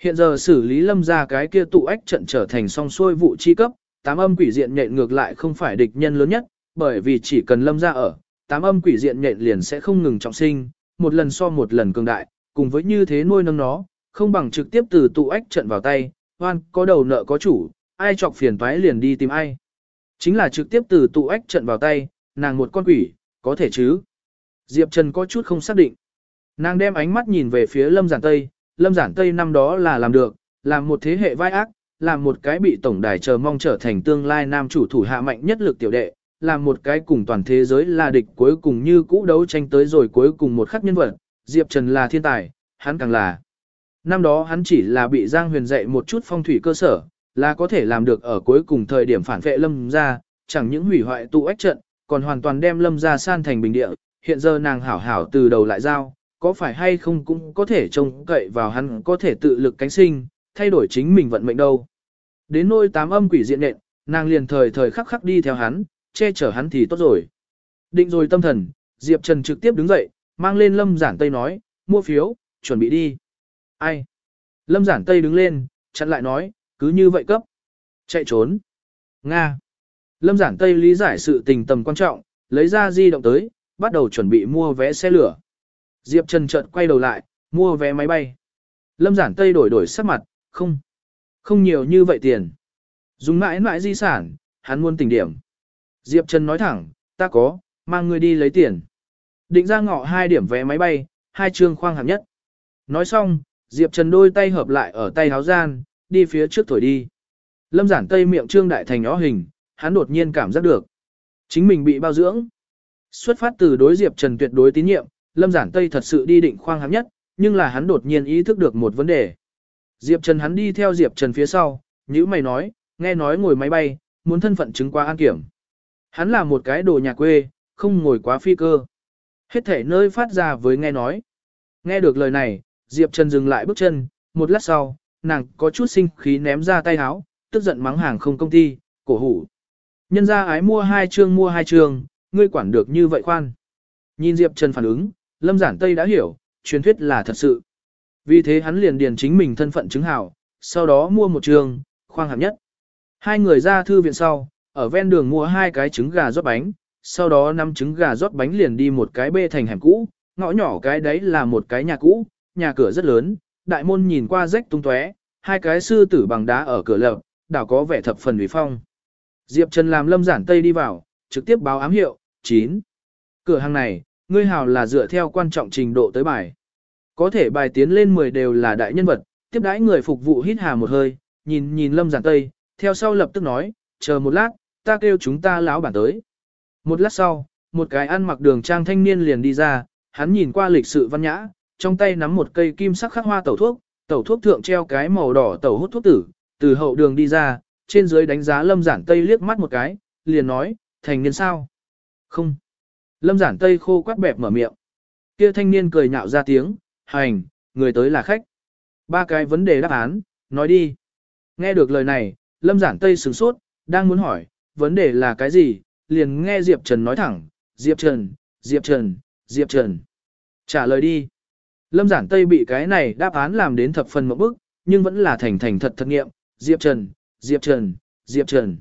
Hiện giờ xử lý lâm ra cái kia tụ ách trận trở thành song xuôi vụ chi cấp, tám âm quỷ diện nhện ngược lại không phải địch nhân lớn nhất, bởi vì chỉ cần lâm ra ở, tám âm quỷ diện nhện liền sẽ không ngừng trọng sinh, một lần so một lần cường đại, cùng với như thế nuôi nâng nó, không bằng trực tiếp từ tụ ách trận vào tay, hoan có đầu nợ có chủ, ai chọc phiền toái liền đi tìm ai. Chính là trực tiếp từ tụ ách trận vào tay, nàng một con quỷ, có thể chứ. Diệp Trần có chút không xác định. Nàng đem ánh mắt nhìn về phía Lâm Giản Tây, Lâm Giản Tây năm đó là làm được, làm một thế hệ vai ác, làm một cái bị tổng đài chờ mong trở thành tương lai nam chủ thủ hạ mạnh nhất lực tiểu đệ, làm một cái cùng toàn thế giới là địch cuối cùng như cũ đấu tranh tới rồi cuối cùng một khắc nhân vật, Diệp Trần là thiên tài, hắn càng là. Năm đó hắn chỉ là bị Giang Huyền dạy một chút phong thủy cơ sở, là có thể làm được ở cuối cùng thời điểm phản vệ lâm ra, chẳng những hủy hoại tụ ách trận, còn hoàn toàn đem lâm ra san thành bình địa, hiện giờ nàng hảo hảo từ đầu lại giao, có phải hay không cũng có thể trông cậy vào hắn có thể tự lực cánh sinh, thay đổi chính mình vận mệnh đâu. Đến nôi tám âm quỷ diện nện, nàng liền thời thời khắc khắc đi theo hắn, che chở hắn thì tốt rồi. Định rồi tâm thần, Diệp Trần trực tiếp đứng dậy, mang lên Lâm Giản Tây nói, mua phiếu, chuẩn bị đi. Ai? Lâm Giản Tây đứng lên, chặn lại nói, cứ như vậy cấp. Chạy trốn. Nga. Lâm Giản Tây lý giải sự tình tầm quan trọng, lấy ra di động tới, bắt đầu chuẩn bị mua vé xe lửa. Diệp Trần chợt quay đầu lại, mua vé máy bay. Lâm Giản Tây đổi đổi sắc mặt, không. Không nhiều như vậy tiền. Dùng mãi mãi di sản, hắn muốn tỉnh điểm. Diệp Trần nói thẳng, ta có, mang người đi lấy tiền. Định ra ngọ hai điểm vé máy bay, hai chương khoang hạng nhất. Nói xong, Diệp Trần đôi tay hợp lại ở tay háo gian, đi phía trước thổi đi. Lâm giản tây miệng trương đại thành nhỏ hình, hắn đột nhiên cảm giác được. Chính mình bị bao dưỡng. Xuất phát từ đối Diệp Trần tuyệt đối tín nhiệm, Lâm giản tây thật sự đi định khoang hạng nhất, nhưng là hắn đột nhiên ý thức được một vấn đề. Diệp Trần hắn đi theo Diệp Trần phía sau, như mày nói, nghe nói ngồi máy bay, muốn thân phận chứng qua an kiểm. Hắn là một cái đồ nhà quê, không ngồi quá phi cơ. Hết thể nơi phát ra với nghe nói. Nghe được lời này, Diệp Trần dừng lại bước chân, một lát sau, nàng có chút sinh khí ném ra tay áo, tức giận mắng hàng không công ty, cổ hủ. Nhân ra ái mua hai chương mua hai chương, ngươi quản được như vậy khoan. Nhìn Diệp Trần phản ứng, Lâm Giản Tây đã hiểu, truyền thuyết là thật sự. Vì thế hắn liền điền chính mình thân phận chứng hảo, sau đó mua một trường, khoang hạng nhất. Hai người ra thư viện sau, ở ven đường mua hai cái trứng gà rót bánh, sau đó năm trứng gà rót bánh liền đi một cái bê thành hẻm cũ, ngõ nhỏ cái đấy là một cái nhà cũ, nhà cửa rất lớn, đại môn nhìn qua rách tung tóe, hai cái sư tử bằng đá ở cửa lập, đảo có vẻ thập phần uy phong. Diệp Trần làm lâm giản tây đi vào, trực tiếp báo ám hiệu, 9. Cửa hàng này, ngươi hào là dựa theo quan trọng trình độ tới bài. Có thể bài tiến lên 10 đều là đại nhân vật, tiếp đãi người phục vụ hít hà một hơi, nhìn nhìn lâm giản tây, theo sau lập tức nói, chờ một lát, ta kêu chúng ta lão bản tới. Một lát sau, một cái ăn mặc đường trang thanh niên liền đi ra, hắn nhìn qua lịch sự văn nhã, trong tay nắm một cây kim sắc khắc hoa tẩu thuốc, tẩu thuốc thượng treo cái màu đỏ tẩu hút thuốc tử, từ hậu đường đi ra, trên dưới đánh giá Lâm Giản Tây liếc mắt một cái, liền nói, thành niên sao? Không. Lâm Giản Tây khô quắt bẹp mở miệng. Kia thanh niên cười nhạo ra tiếng, hành, người tới là khách. Ba cái vấn đề đáp án, nói đi. Nghe được lời này, Lâm Giản Tây sửng sốt, đang muốn hỏi, vấn đề là cái gì, liền nghe Diệp Trần nói thẳng, Diệp Trần, Diệp Trần, Diệp Trần. Trả lời đi. Lâm Giản Tây bị cái này đáp án làm đến thập phần một bức, nhưng vẫn là thành thành thật thật nghiệm, Diệp Trần, Diệp Trần, Diệp Trần.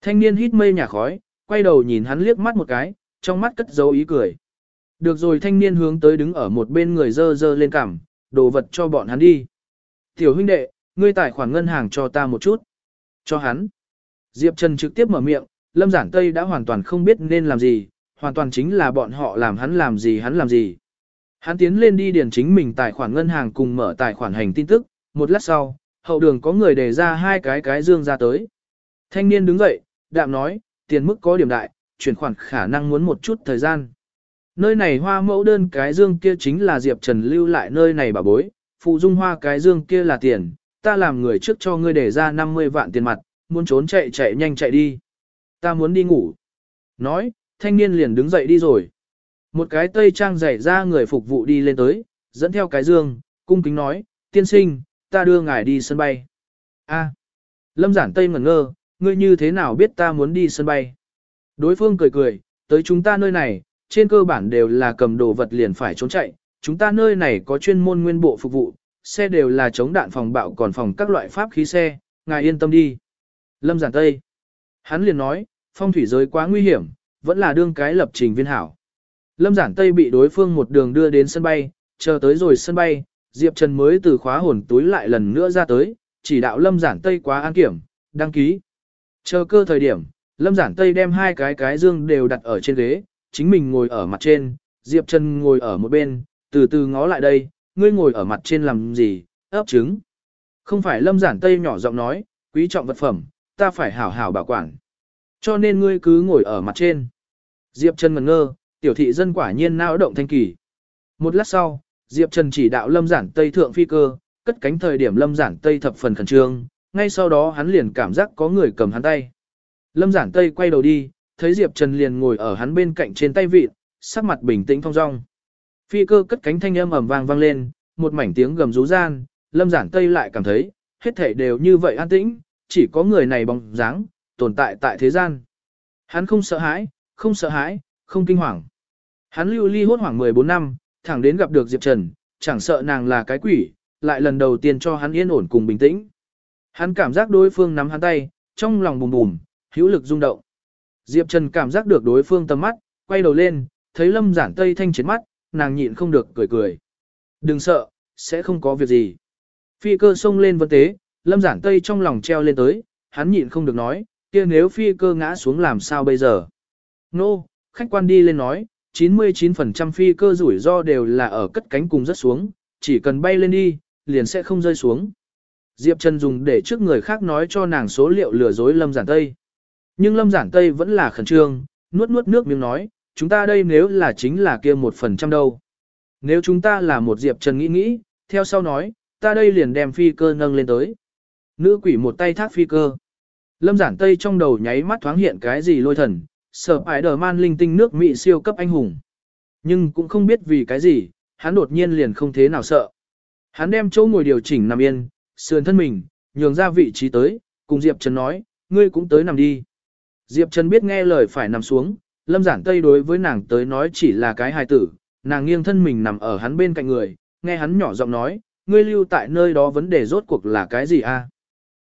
Thanh niên hít mây nhà khói, quay đầu nhìn hắn liếc mắt một cái, trong mắt cất dấu ý cười. Được rồi thanh niên hướng tới đứng ở một bên người dơ dơ lên cằm, đồ vật cho bọn hắn đi. Tiểu huynh đệ, ngươi tài khoản ngân hàng cho ta một chút. Cho hắn. Diệp Trần trực tiếp mở miệng, Lâm Giản Tây đã hoàn toàn không biết nên làm gì, hoàn toàn chính là bọn họ làm hắn làm gì hắn làm gì. Hắn tiến lên đi điền chính mình tài khoản ngân hàng cùng mở tài khoản hành tin tức, một lát sau, hậu đường có người đề ra hai cái cái dương ra tới. Thanh niên đứng dậy, đạm nói, tiền mức có điểm đại, chuyển khoản khả năng muốn một chút thời gian. Nơi này hoa mẫu đơn cái dương kia chính là Diệp Trần lưu lại nơi này bà bối, phụ dung hoa cái dương kia là tiền, ta làm người trước cho ngươi để ra 50 vạn tiền mặt, muốn trốn chạy chạy nhanh chạy đi. Ta muốn đi ngủ. Nói, thanh niên liền đứng dậy đi rồi. Một cái tây trang rải ra người phục vụ đi lên tới, dẫn theo cái dương, cung kính nói, tiên sinh, ta đưa ngài đi sân bay. A. Lâm giản tây ngẩn ngơ, ngươi như thế nào biết ta muốn đi sân bay? Đối phương cười cười, tới chúng ta nơi này, trên cơ bản đều là cầm đồ vật liền phải trốn chạy, chúng ta nơi này có chuyên môn nguyên bộ phục vụ, xe đều là chống đạn phòng bạo còn phòng các loại pháp khí xe, ngài yên tâm đi. Lâm giản Tây. Hắn liền nói, phong thủy giới quá nguy hiểm, vẫn là đương cái lập trình viên hảo. Lâm giản Tây bị đối phương một đường đưa đến sân bay, chờ tới rồi sân bay, Diệp Trần mới từ khóa hồn túi lại lần nữa ra tới, chỉ đạo Lâm giản Tây quá an kiểm, đăng ký. Chờ cơ thời điểm, Lâm giản Tây đem hai cái cái dương đều đặt ở trên ghế, chính mình ngồi ở mặt trên, Diệp Trần ngồi ở một bên, từ từ ngó lại đây, ngươi ngồi ở mặt trên làm gì, ấp trứng. Không phải Lâm giản Tây nhỏ giọng nói, quý trọng vật phẩm, ta phải hảo hảo bảo quản. Cho nên ngươi cứ ngồi ở mặt trên. Diệp Trần ngẩn ngơ, tiểu thị dân quả nhiên não động thanh kỳ. Một lát sau, Diệp Trần chỉ đạo Lâm Giản Tây thượng phi cơ, cất cánh thời điểm Lâm Giản Tây thập phần khẩn trương, ngay sau đó hắn liền cảm giác có người cầm hắn tay. Lâm Giản Tây quay đầu đi, thấy Diệp Trần liền ngồi ở hắn bên cạnh trên tay vịt, sắc mặt bình tĩnh thong dong. Phi cơ cất cánh thanh âm ầm vang vang lên, một mảnh tiếng gầm rú gian, Lâm Giản Tây lại cảm thấy, hết thảy đều như vậy an tĩnh, chỉ có người này bóng dáng, tồn tại tại thế gian. Hắn không sợ hãi, không sợ hãi, không kinh hoàng. Hắn lưu ly hốt hoảng 14 năm, thẳng đến gặp được Diệp Trần, chẳng sợ nàng là cái quỷ, lại lần đầu tiên cho hắn yên ổn cùng bình tĩnh. Hắn cảm giác đối phương nắm hắn tay, trong lòng bùm bùm, hữu lực rung động. Diệp Trần cảm giác được đối phương tầm mắt, quay đầu lên, thấy Lâm Giản Tây thanh chiến mắt, nàng nhịn không được cười cười. Đừng sợ, sẽ không có việc gì. Phi cơ xông lên vân tế, Lâm Giản Tây trong lòng treo lên tới, hắn nhịn không được nói, kia nếu phi cơ ngã xuống làm sao bây giờ. Nô, no, khách quan đi lên nói, 99% phi cơ rủi ro đều là ở cất cánh cùng rất xuống, chỉ cần bay lên đi, liền sẽ không rơi xuống. Diệp Trần dùng để trước người khác nói cho nàng số liệu lừa dối Lâm Giản Tây. Nhưng Lâm Giản Tây vẫn là khẩn trương, nuốt nuốt nước miếng nói, chúng ta đây nếu là chính là kia một phần trăm đâu. Nếu chúng ta là một Diệp Trần nghĩ nghĩ, theo sau nói, ta đây liền đem phi cơ nâng lên tới. Nữ quỷ một tay thác phi cơ. Lâm Giản Tây trong đầu nháy mắt thoáng hiện cái gì lôi thần, sở ái đờ man linh tinh nước Mỹ siêu cấp anh hùng. Nhưng cũng không biết vì cái gì, hắn đột nhiên liền không thế nào sợ. Hắn đem chỗ ngồi điều chỉnh nằm yên, sườn thân mình, nhường ra vị trí tới, cùng Diệp Trần nói, ngươi cũng tới nằm đi. Diệp Trần biết nghe lời phải nằm xuống, lâm giản tây đối với nàng tới nói chỉ là cái hài tử, nàng nghiêng thân mình nằm ở hắn bên cạnh người, nghe hắn nhỏ giọng nói, ngươi lưu tại nơi đó vấn đề rốt cuộc là cái gì a?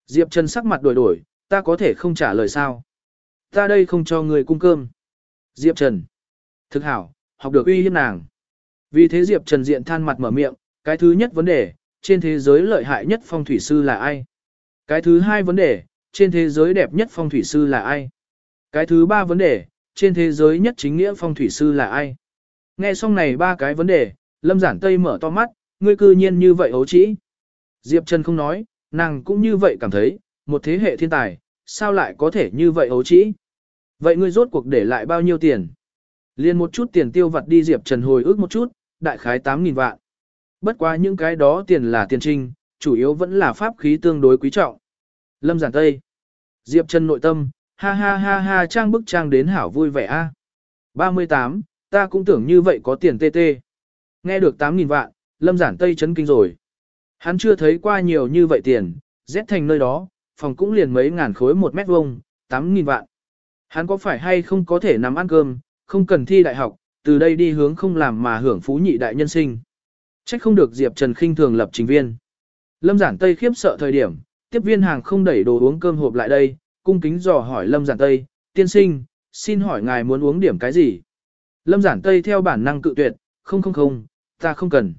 Diệp Trần sắc mặt đổi đổi, ta có thể không trả lời sao? Ta đây không cho ngươi cung cơm. Diệp Trần. Thực hảo, học được uy hiếp nàng. Vì thế Diệp Trần diện than mặt mở miệng, cái thứ nhất vấn đề, trên thế giới lợi hại nhất phong thủy sư là ai? Cái thứ hai vấn đề, trên thế giới đẹp nhất phong thủy sư là ai? Cái thứ ba vấn đề, trên thế giới nhất chính nghĩa phong thủy sư là ai? Nghe xong này ba cái vấn đề, Lâm Giản Tây mở to mắt, ngươi cư nhiên như vậy ấu trĩ. Diệp Trần không nói, nàng cũng như vậy cảm thấy, một thế hệ thiên tài, sao lại có thể như vậy ấu trĩ? Vậy ngươi rốt cuộc để lại bao nhiêu tiền? Liên một chút tiền tiêu vặt đi Diệp Trần hồi ước một chút, đại khái 8.000 vạn. Bất quá những cái đó tiền là tiền trinh, chủ yếu vẫn là pháp khí tương đối quý trọng. Lâm Giản Tây. Diệp Trần nội tâm, ha ha ha ha trang bức trang đến hảo vui vẻ a. 38, ta cũng tưởng như vậy có tiền tê tê. Nghe được 8.000 vạn, Lâm Giản Tây chấn kinh rồi. Hắn chưa thấy qua nhiều như vậy tiền, rét thành nơi đó, phòng cũng liền mấy ngàn khối một mét vuông, 8.000 vạn. Hắn có phải hay không có thể nằm ăn cơm, không cần thi đại học, từ đây đi hướng không làm mà hưởng phú nhị đại nhân sinh. Trách không được Diệp Trần khinh thường lập trình viên. Lâm Giản Tây khiếp sợ thời điểm, tiếp viên hàng không đẩy đồ uống cơm hộp lại đây, cung kính dò hỏi Lâm Giản Tây, tiên sinh, xin hỏi ngài muốn uống điểm cái gì? Lâm Giản Tây theo bản năng cự tuyệt, không không không, ta không cần.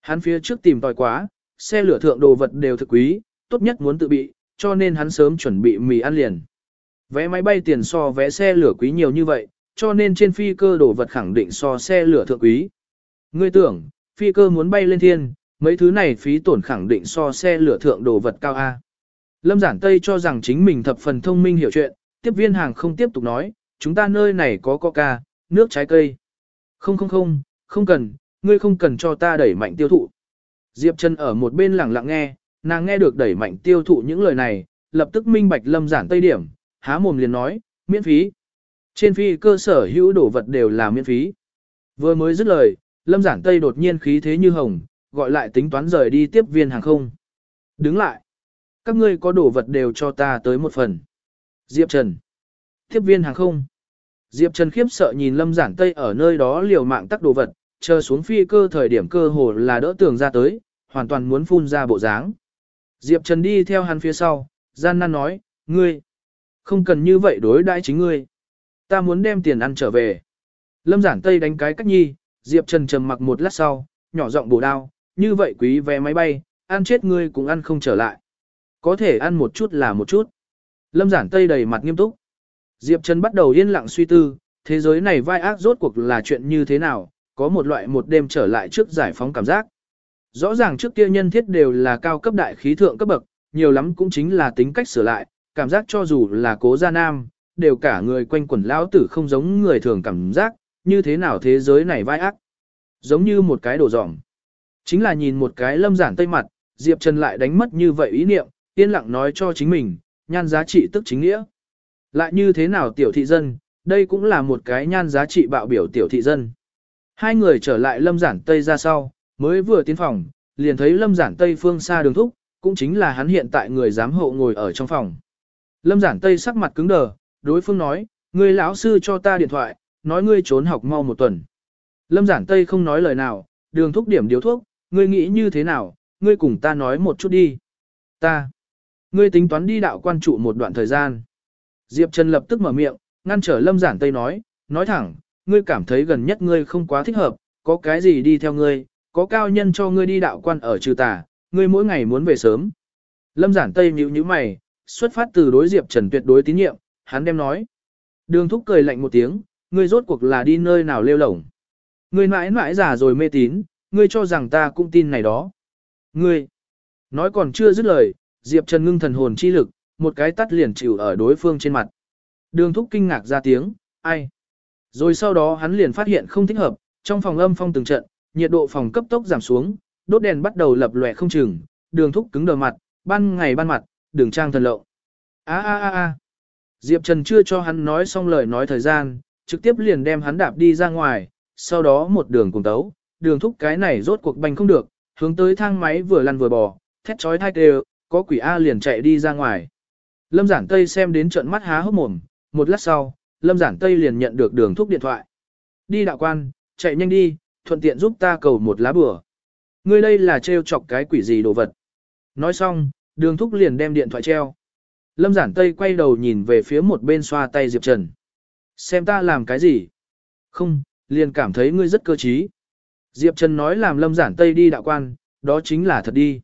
Hắn phía trước tìm tòi quá, xe lửa thượng đồ vật đều thực quý, tốt nhất muốn tự bị, cho nên hắn sớm chuẩn bị mì ăn liền. Vé máy bay tiền so vé xe lửa quý nhiều như vậy, cho nên trên phi cơ đồ vật khẳng định so xe lửa thượng quý. Ngươi tưởng, phi cơ muốn bay lên thiên, mấy thứ này phí tổn khẳng định so xe lửa thượng đồ vật cao A. Lâm Giản Tây cho rằng chính mình thập phần thông minh hiểu chuyện, tiếp viên hàng không tiếp tục nói, chúng ta nơi này có coca, nước trái cây. Không không không, không cần, ngươi không cần cho ta đẩy mạnh tiêu thụ. Diệp Trần ở một bên lặng lặng nghe, nàng nghe được đẩy mạnh tiêu thụ những lời này, lập tức minh bạch Lâm Giản Tây điểm, há mồm liền nói, miễn phí. Trên phi cơ sở hữu đồ vật đều là miễn phí. Vừa mới dứt lời, Lâm Giản Tây đột nhiên khí thế như hồng, gọi lại tính toán rời đi tiếp viên hàng không. Đứng lại. Các ngươi có đồ vật đều cho ta tới một phần. Diệp Trần. Tiếp viên hàng không. Diệp Trần khiếp sợ nhìn Lâm Giản Tây ở nơi đó liều mạng tắc đồ vật, chờ xuống phi cơ thời điểm cơ hồ là đỡ tường ra tới, hoàn toàn muốn phun ra bộ dáng. Diệp Trần đi theo hắn phía sau, gian nan nói, ngươi, không cần như vậy đối đãi chính ngươi. Ta muốn đem tiền ăn trở về. Lâm Giản Tây đánh cái cách nhi, Diệp Trần trầm mặc một lát sau, nhỏ giọng bổ đao, như vậy quý vé máy bay, ăn chết ngươi cũng ăn không trở lại. Có thể ăn một chút là một chút. Lâm Giản Tây đầy mặt nghiêm túc. Diệp Trần bắt đầu yên lặng suy tư, thế giới này vai ác rốt cuộc là chuyện như thế nào, có một loại một đêm trở lại trước giải phóng cảm giác. Rõ ràng trước kia nhân thiết đều là cao cấp đại khí thượng cấp bậc, nhiều lắm cũng chính là tính cách sửa lại, cảm giác cho dù là cố gia nam, đều cả người quanh quẩn lão tử không giống người thường cảm giác, như thế nào thế giới này vai ác. Giống như một cái đồ dỏng. Chính là nhìn một cái lâm giản tây mặt, Diệp Trần lại đánh mất như vậy ý niệm, yên lặng nói cho chính mình, nhan giá trị tức chính nghĩa. Lại như thế nào tiểu thị dân, đây cũng là một cái nhan giá trị bạo biểu tiểu thị dân. Hai người trở lại lâm giản tây ra sau, mới vừa tiến phòng, liền thấy lâm giản tây phương xa đường thúc, cũng chính là hắn hiện tại người giám hộ ngồi ở trong phòng. Lâm giản tây sắc mặt cứng đờ, đối phương nói, người lão sư cho ta điện thoại, nói ngươi trốn học mau một tuần. Lâm giản tây không nói lời nào, đường thúc điểm điếu thuốc, ngươi nghĩ như thế nào, ngươi cùng ta nói một chút đi. Ta. Ngươi tính toán đi đạo quan trụ một đoạn thời gian. Diệp Trần lập tức mở miệng, ngăn trở Lâm Giản Tây nói, nói thẳng, ngươi cảm thấy gần nhất ngươi không quá thích hợp, có cái gì đi theo ngươi, có cao nhân cho ngươi đi đạo quan ở trừ tà, ngươi mỗi ngày muốn về sớm. Lâm Giản Tây nhíu nhíu mày, xuất phát từ đối Diệp Trần tuyệt đối tín nhiệm, hắn đem nói. Đường thúc cười lạnh một tiếng, ngươi rốt cuộc là đi nơi nào lêu lổng. Ngươi mãi mãi giả rồi mê tín, ngươi cho rằng ta cũng tin này đó. Ngươi, nói còn chưa dứt lời, Diệp Trần ngưng thần hồn chi lực, một cái tắt liền chịu ở đối phương trên mặt. Đường thúc kinh ngạc ra tiếng, ai? Rồi sau đó hắn liền phát hiện không thích hợp, trong phòng âm phong từng trận, nhiệt độ phòng cấp tốc giảm xuống, đốt đèn bắt đầu lập lòe không chừng, đường thúc cứng đờ mặt, ban ngày ban mặt, đường trang thần lộ. A a a a. Diệp Trần chưa cho hắn nói xong lời nói thời gian, trực tiếp liền đem hắn đạp đi ra ngoài, sau đó một đường cùng tấu, đường thúc cái này rốt cuộc bành không được, hướng tới thang máy vừa lăn vừa bò, thét chói thai đều, có quỷ A liền chạy đi ra ngoài. Lâm Giản Tây xem đến trận mắt há hốc mồm, một lát sau, Lâm Giản Tây liền nhận được đường thúc điện thoại. Đi đạo quan, chạy nhanh đi, thuận tiện giúp ta cầu một lá bừa. Ngươi đây là treo chọc cái quỷ gì đồ vật. Nói xong, đường thúc liền đem điện thoại treo. Lâm Giản Tây quay đầu nhìn về phía một bên xoa tay Diệp Trần. Xem ta làm cái gì? Không, liền cảm thấy ngươi rất cơ trí. Diệp Trần nói làm Lâm Giản Tây đi đạo quan, đó chính là thật đi.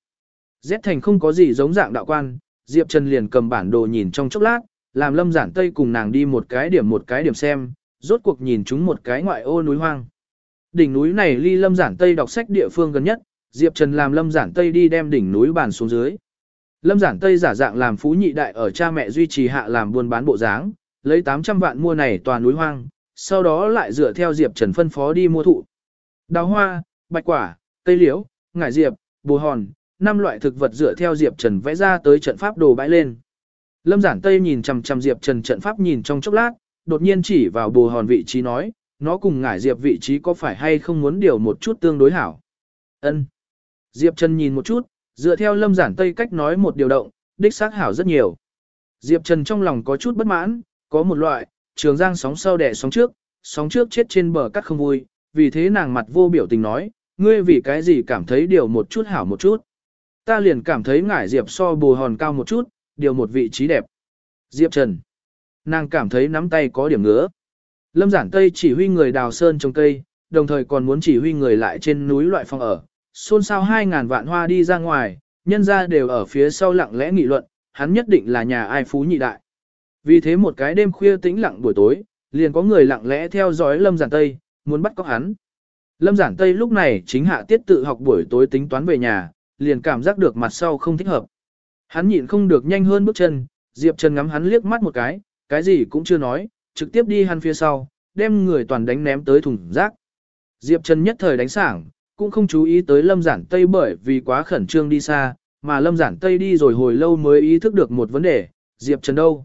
Z thành không có gì giống dạng đạo quan, Diệp Trần liền cầm bản đồ nhìn trong chốc lát, làm Lâm Giản Tây cùng nàng đi một cái điểm một cái điểm xem, rốt cuộc nhìn chúng một cái ngoại ô núi hoang. Đỉnh núi này ly Lâm Giản Tây đọc sách địa phương gần nhất, Diệp Trần làm Lâm Giản Tây đi đem đỉnh núi bàn xuống dưới. Lâm Giản Tây giả dạng làm phú nhị đại ở cha mẹ duy trì hạ làm buôn bán bộ dáng, lấy 800 vạn mua này tòa núi hoang, sau đó lại dựa theo Diệp Trần phân phó đi mua thụ. Đào hoa, bạch quả, cây liễu, ngải diệp, bồ hòn, năm loại thực vật dựa theo Diệp Trần vẽ ra tới trận pháp đồ bãi lên. Lâm Giản Tây nhìn chằm chằm Diệp Trần trận pháp nhìn trong chốc lát, đột nhiên chỉ vào bồ hòn vị trí nói, nó cùng ngải Diệp vị trí có phải hay không muốn điều một chút tương đối hảo. Ân. Diệp Trần nhìn một chút, dựa theo Lâm Giản Tây cách nói một điều động, đích xác hảo rất nhiều. Diệp Trần trong lòng có chút bất mãn, có một loại, trường giang sóng sau đẻ sóng trước, sóng trước chết trên bờ cắt không vui, vì thế nàng mặt vô biểu tình nói, ngươi vì cái gì cảm thấy điều một chút hảo một chút. Ta liền cảm thấy ngải Diệp so bù hòn cao một chút, điều một vị trí đẹp. Diệp Trần. Nàng cảm thấy nắm tay có điểm ngứa. Lâm giản Tây chỉ huy người đào sơn trồng cây, đồng thời còn muốn chỉ huy người lại trên núi loại phòng ở. Xôn xao 2.000 vạn hoa đi ra ngoài, nhân ra đều ở phía sau lặng lẽ nghị luận, hắn nhất định là nhà ai phú nhị đại. Vì thế một cái đêm khuya tĩnh lặng buổi tối, liền có người lặng lẽ theo dõi Lâm Giản Tây, muốn bắt cóc hắn. Lâm Giản Tây lúc này chính hạ tiết tự học buổi tối tính toán về nhà, liền cảm giác được mặt sau không thích hợp. Hắn nhịn không được nhanh hơn bước chân, Diệp Trần ngắm hắn liếc mắt một cái, cái gì cũng chưa nói, trực tiếp đi hắn phía sau, đem người toàn đánh ném tới thùng rác. Diệp Trần nhất thời đánh sảng, cũng không chú ý tới Lâm Giản Tây bởi vì quá khẩn trương đi xa, mà Lâm Giản Tây đi rồi hồi lâu mới ý thức được một vấn đề, Diệp Trần đâu?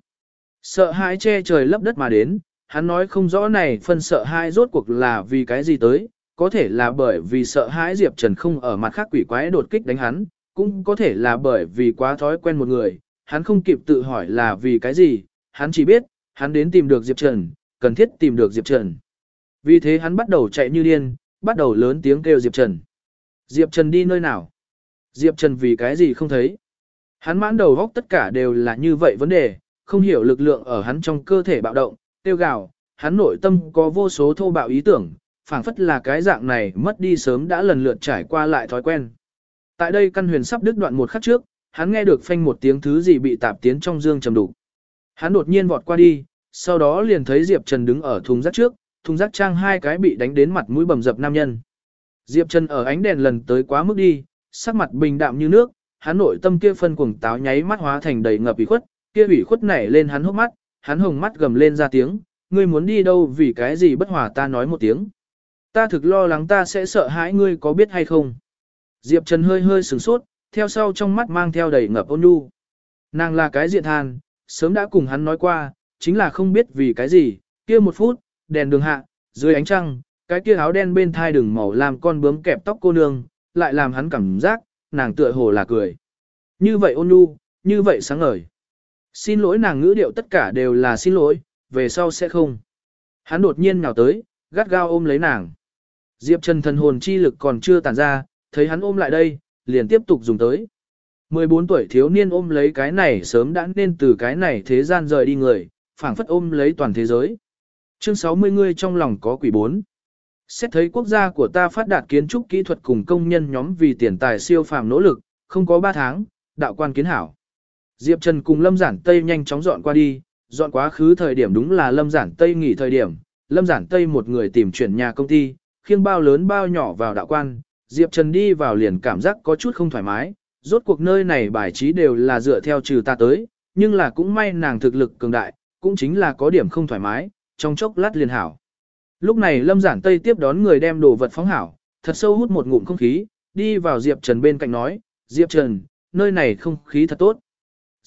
Sợ hãi che trời lấp đất mà đến, hắn nói không rõ này phân sợ hãi rốt cuộc là vì cái gì tới, có thể là bởi vì sợ hãi Diệp Trần không ở mặt khác quỷ quái đột kích đánh hắn, cũng có thể là bởi vì quá thói quen một người, hắn không kịp tự hỏi là vì cái gì, hắn chỉ biết, hắn đến tìm được Diệp Trần, cần thiết tìm được Diệp Trần. Vì thế hắn bắt đầu chạy như điên, bắt đầu lớn tiếng kêu Diệp Trần. Diệp Trần đi nơi nào? Diệp Trần vì cái gì không thấy? Hắn mãn đầu góc tất cả đều là như vậy vấn đề, không hiểu lực lượng ở hắn trong cơ thể bạo động, tiêu gào, hắn nội tâm có vô số thô bạo ý tưởng, phảng phất là cái dạng này mất đi sớm đã lần lượt trải qua lại thói quen. Tại đây căn huyền sắp đứt đoạn một khắc trước, hắn nghe được phanh một tiếng thứ gì bị tạp tiến trong dương trầm đủ. Hắn đột nhiên vọt qua đi, sau đó liền thấy Diệp Trần đứng ở thùng rác trước, thùng rác trang hai cái bị đánh đến mặt mũi bầm dập nam nhân. Diệp Trần ở ánh đèn lần tới quá mức đi, sắc mặt bình đạm như nước, hắn nội tâm kia phân cuồng táo nháy mắt hóa thành đầy ngập ủy khuất, kia ủy khuất nảy lên hắn hốc mắt, hắn hồng mắt gầm lên ra tiếng, ngươi muốn đi đâu vì cái gì bất hòa ta nói một tiếng. Ta thực lo lắng ta sẽ sợ hãi ngươi có biết hay không. Diệp Trần hơi hơi sửng sốt, theo sau trong mắt mang theo đầy ngập ôn nhu. Nàng là cái diện than, sớm đã cùng hắn nói qua, chính là không biết vì cái gì, kia một phút, đèn đường hạ, dưới ánh trăng, cái kia áo đen bên thai đường màu làm con bướm kẹp tóc cô nương, lại làm hắn cảm giác, nàng tựa hồ là cười. Như vậy ôn nhu, như vậy sáng ngời. Xin lỗi nàng ngữ điệu tất cả đều là xin lỗi, về sau sẽ không. Hắn đột nhiên nhào tới, gắt gao ôm lấy nàng. Diệp Trần thần hồn chi lực còn chưa tàn ra, thấy hắn ôm lại đây, liền tiếp tục dùng tới. 14 tuổi thiếu niên ôm lấy cái này sớm đã nên từ cái này thế gian rời đi người, phảng phất ôm lấy toàn thế giới. Chương 60 ngươi trong lòng có quỷ bốn. Xét thấy quốc gia của ta phát đạt kiến trúc kỹ thuật cùng công nhân nhóm vì tiền tài siêu phàm nỗ lực, không có 3 tháng, đạo quan kiến hảo. Diệp Trần cùng Lâm Giản Tây nhanh chóng dọn qua đi, dọn quá khứ thời điểm đúng là Lâm Giản Tây nghỉ thời điểm, Lâm Giản Tây một người tìm chuyển nhà công ty, khiêng bao lớn bao nhỏ vào đạo quan, Diệp Trần đi vào liền cảm giác có chút không thoải mái, rốt cuộc nơi này bài trí đều là dựa theo trừ ta tới, nhưng là cũng may nàng thực lực cường đại, cũng chính là có điểm không thoải mái, trong chốc lát liền hảo. Lúc này Lâm Giản Tây tiếp đón người đem đồ vật phóng hảo, thật sâu hút một ngụm không khí, đi vào Diệp Trần bên cạnh nói, Diệp Trần, nơi này không khí thật tốt.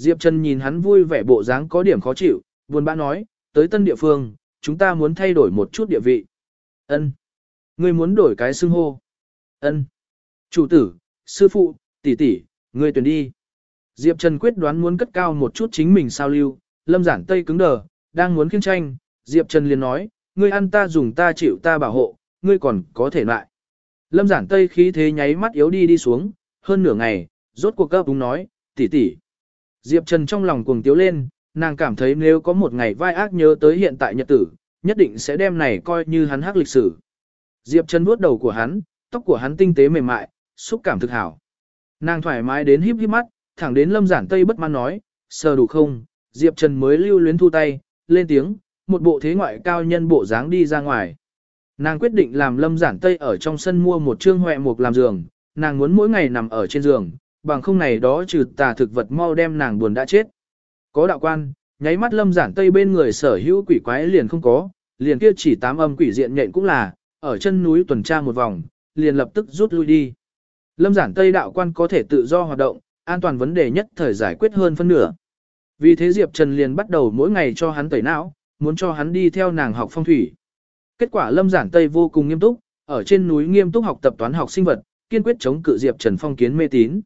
Diệp Trần nhìn hắn vui vẻ bộ dáng có điểm khó chịu, buồn bã nói, tới tân địa phương, chúng ta muốn thay đổi một chút địa vị. Ân, Ngươi muốn đổi cái xưng hô. Ân, Chủ tử, sư phụ, tỷ tỷ, ngươi tuyển đi. Diệp Trần quyết đoán muốn cất cao một chút chính mình sao lưu, lâm giản tây cứng đờ, đang muốn khiêng tranh, Diệp Trần liền nói, ngươi ăn ta dùng ta chịu ta bảo hộ, ngươi còn có thể lại. Lâm giản tây khí thế nháy mắt yếu đi đi xuống, hơn nửa ngày, rốt cuộc cấp đúng nói, tỷ tỷ. Diệp Trần trong lòng cuồng tiếu lên, nàng cảm thấy nếu có một ngày vai ác nhớ tới hiện tại nhật tử, nhất định sẽ đem này coi như hắn hắc lịch sử. Diệp Trần vuốt đầu của hắn, tóc của hắn tinh tế mềm mại, xúc cảm thực hảo. Nàng thoải mái đến híp híp mắt, thẳng đến Lâm Giản Tây bất mãn nói, sờ đủ không, Diệp Trần mới lưu luyến thu tay, lên tiếng, một bộ thế ngoại cao nhân bộ dáng đi ra ngoài. Nàng quyết định làm Lâm Giản Tây ở trong sân mua một trương hoẹ mục làm giường, nàng muốn mỗi ngày nằm ở trên giường, bằng không này đó trừ tà thực vật mau đem nàng buồn đã chết. Có đạo quan, nháy mắt Lâm Giản Tây bên người sở hữu quỷ quái liền không có, liền kia chỉ tám âm quỷ diện nhện cũng là, ở chân núi tuần tra một vòng, liền lập tức rút lui đi. Lâm giản Tây đạo quan có thể tự do hoạt động, an toàn vấn đề nhất thời giải quyết hơn phân nửa. Vì thế Diệp Trần liền bắt đầu mỗi ngày cho hắn tẩy não, muốn cho hắn đi theo nàng học phong thủy. Kết quả Lâm giản Tây vô cùng nghiêm túc, ở trên núi nghiêm túc học tập toán học sinh vật, kiên quyết chống cự Diệp Trần phong kiến mê tín.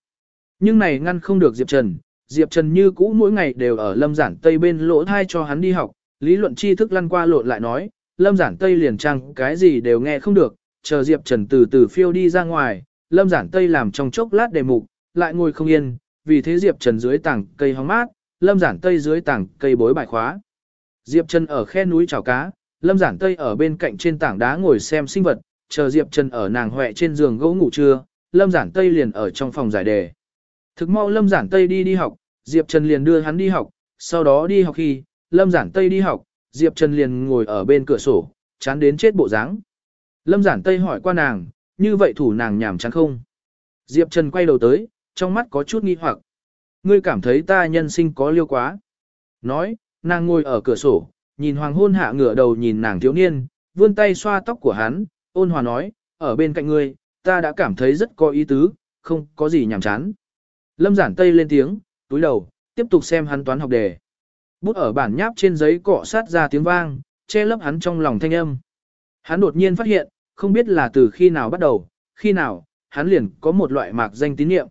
Nhưng này ngăn không được Diệp Trần, Diệp Trần như cũ mỗi ngày đều ở Lâm giản Tây bên lỗ thai cho hắn đi học, lý luận tri thức lăn qua lộn lại nói, Lâm giản Tây liền trang cái gì đều nghe không được, chờ Diệp Trần từ từ phiêu đi ra ngoài, Lâm Giản Tây làm trong chốc lát đề mục, lại ngồi không yên, vì thế Diệp Trần dưới tảng cây hóng mát, Lâm Giản Tây dưới tảng cây bối bài khóa. Diệp Trần ở khe núi chảo cá, Lâm Giản Tây ở bên cạnh trên tảng đá ngồi xem sinh vật, chờ Diệp Trần ở nàng hoẹ trên giường gỗ ngủ trưa, Lâm Giản Tây liền ở trong phòng giải đề. Thực mau Lâm Giản Tây đi đi học, Diệp Trần liền đưa hắn đi học, sau đó đi học khi, Lâm Giản Tây đi học, Diệp Trần liền ngồi ở bên cửa sổ, chán đến chết bộ dáng. Lâm Giản Tây hỏi qua nàng, như vậy thủ nàng nhảm chán không? Diệp Trần quay đầu tới, trong mắt có chút nghi hoặc. Ngươi cảm thấy ta nhân sinh có liêu quá. Nói, nàng ngồi ở cửa sổ, nhìn hoàng hôn hạ ngửa đầu nhìn nàng thiếu niên, vươn tay xoa tóc của hắn, ôn hòa nói, ở bên cạnh ngươi, ta đã cảm thấy rất có ý tứ, không có gì nhảm chán. Lâm giản tây lên tiếng, túi đầu, tiếp tục xem hắn toán học đề. Bút ở bản nháp trên giấy cọ sát ra tiếng vang, che lấp hắn trong lòng thanh âm. Hắn đột nhiên phát hiện, không biết là từ khi nào bắt đầu, khi nào, hắn liền có một loại mạc danh tín niệm.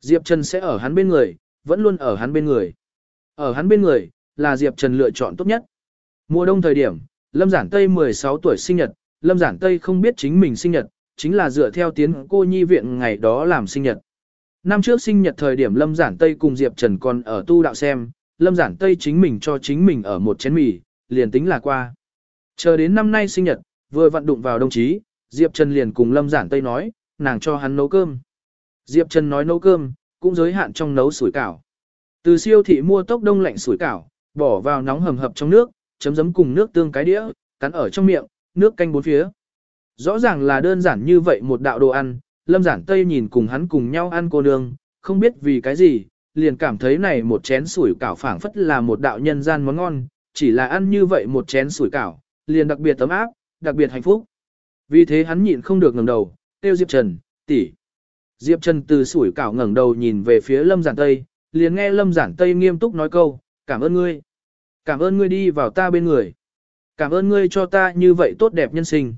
Diệp Trần sẽ ở hắn bên người, vẫn luôn ở hắn bên người. Ở hắn bên người, là Diệp Trần lựa chọn tốt nhất. Mùa đông thời điểm, Lâm Giản Tây 16 tuổi sinh nhật, Lâm Giản Tây không biết chính mình sinh nhật, chính là dựa theo tiến cô nhi viện ngày đó làm sinh nhật. Năm trước sinh nhật thời điểm Lâm Giản Tây cùng Diệp Trần còn ở tu đạo xem, Lâm Giản Tây chính mình cho chính mình ở một chén mì, liền tính là qua. Chờ đến năm nay sinh nhật, vừa vận đụng vào đồng chí, Diệp Trần liền cùng Lâm Giản Tây nói, nàng cho hắn nấu cơm. Diệp Trần nói nấu cơm, cũng giới hạn trong nấu sủi cảo. Từ siêu thị mua tốc đông lạnh sủi cảo, bỏ vào nóng hầm hập trong nước, chấm giấm cùng nước tương cái đĩa, cắn ở trong miệng, nước canh bốn phía. Rõ ràng là đơn giản như vậy một đạo đồ ăn, Lâm Giản Tây nhìn cùng hắn cùng nhau ăn cô nương, không biết vì cái gì, liền cảm thấy này một chén sủi cảo phảng phất là một đạo nhân gian món ngon, chỉ là ăn như vậy một chén sủi cảo, liền đặc biệt tấm áp, đặc biệt hạnh phúc. Vì thế hắn nhịn không được ngẩng đầu, kêu Diệp Trần, tỷ. Diệp Trần từ sủi cảo ngẩng đầu nhìn về phía Lâm Giản Tây, liền nghe Lâm Giản Tây nghiêm túc nói câu, cảm ơn ngươi. Cảm ơn ngươi đi vào ta bên người. Cảm ơn ngươi cho ta như vậy tốt đẹp nhân sinh.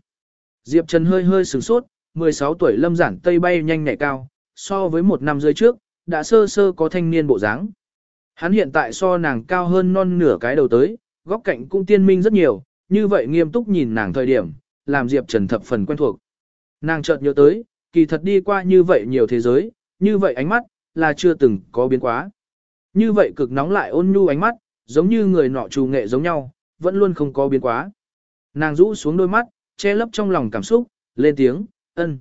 Diệp Trần hơi hơi sửng sốt, 16 tuổi Lâm Giản Tây bay nhanh nhảy cao, so với một năm dưới trước, đã sơ sơ có thanh niên bộ dáng. Hắn hiện tại so nàng cao hơn non nửa cái đầu tới, góc cạnh cũng tiên minh rất nhiều, như vậy nghiêm túc nhìn nàng thời điểm, làm Diệp Trần thập phần quen thuộc. Nàng chợt nhớ tới, kỳ thật đi qua như vậy nhiều thế giới, như vậy ánh mắt, là chưa từng có biến quá. Như vậy cực nóng lại ôn nhu ánh mắt, giống như người nọ trù nghệ giống nhau, vẫn luôn không có biến quá. Nàng rũ xuống đôi mắt, che lấp trong lòng cảm xúc, lên tiếng, ân.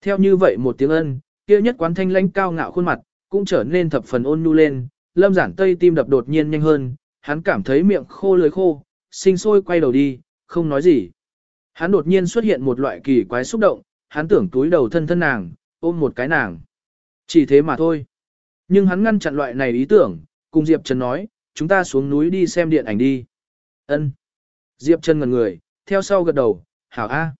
Theo như vậy một tiếng ân, kia nhất quán thanh lãnh cao ngạo khuôn mặt, cũng trở nên thập phần ôn nhu lên, lâm giản tây tim đập đột nhiên nhanh hơn, hắn cảm thấy miệng khô lưỡi khô, sinh sôi quay đầu đi, không nói gì. Hắn đột nhiên xuất hiện một loại kỳ quái xúc động, hắn tưởng túi đầu thân thân nàng, ôm một cái nàng. Chỉ thế mà thôi. Nhưng hắn ngăn chặn loại này ý tưởng, cùng Diệp Trần nói, chúng ta xuống núi đi xem điện ảnh đi. Ân. Diệp Trần ngần người, theo sau gật đầu, hảo A.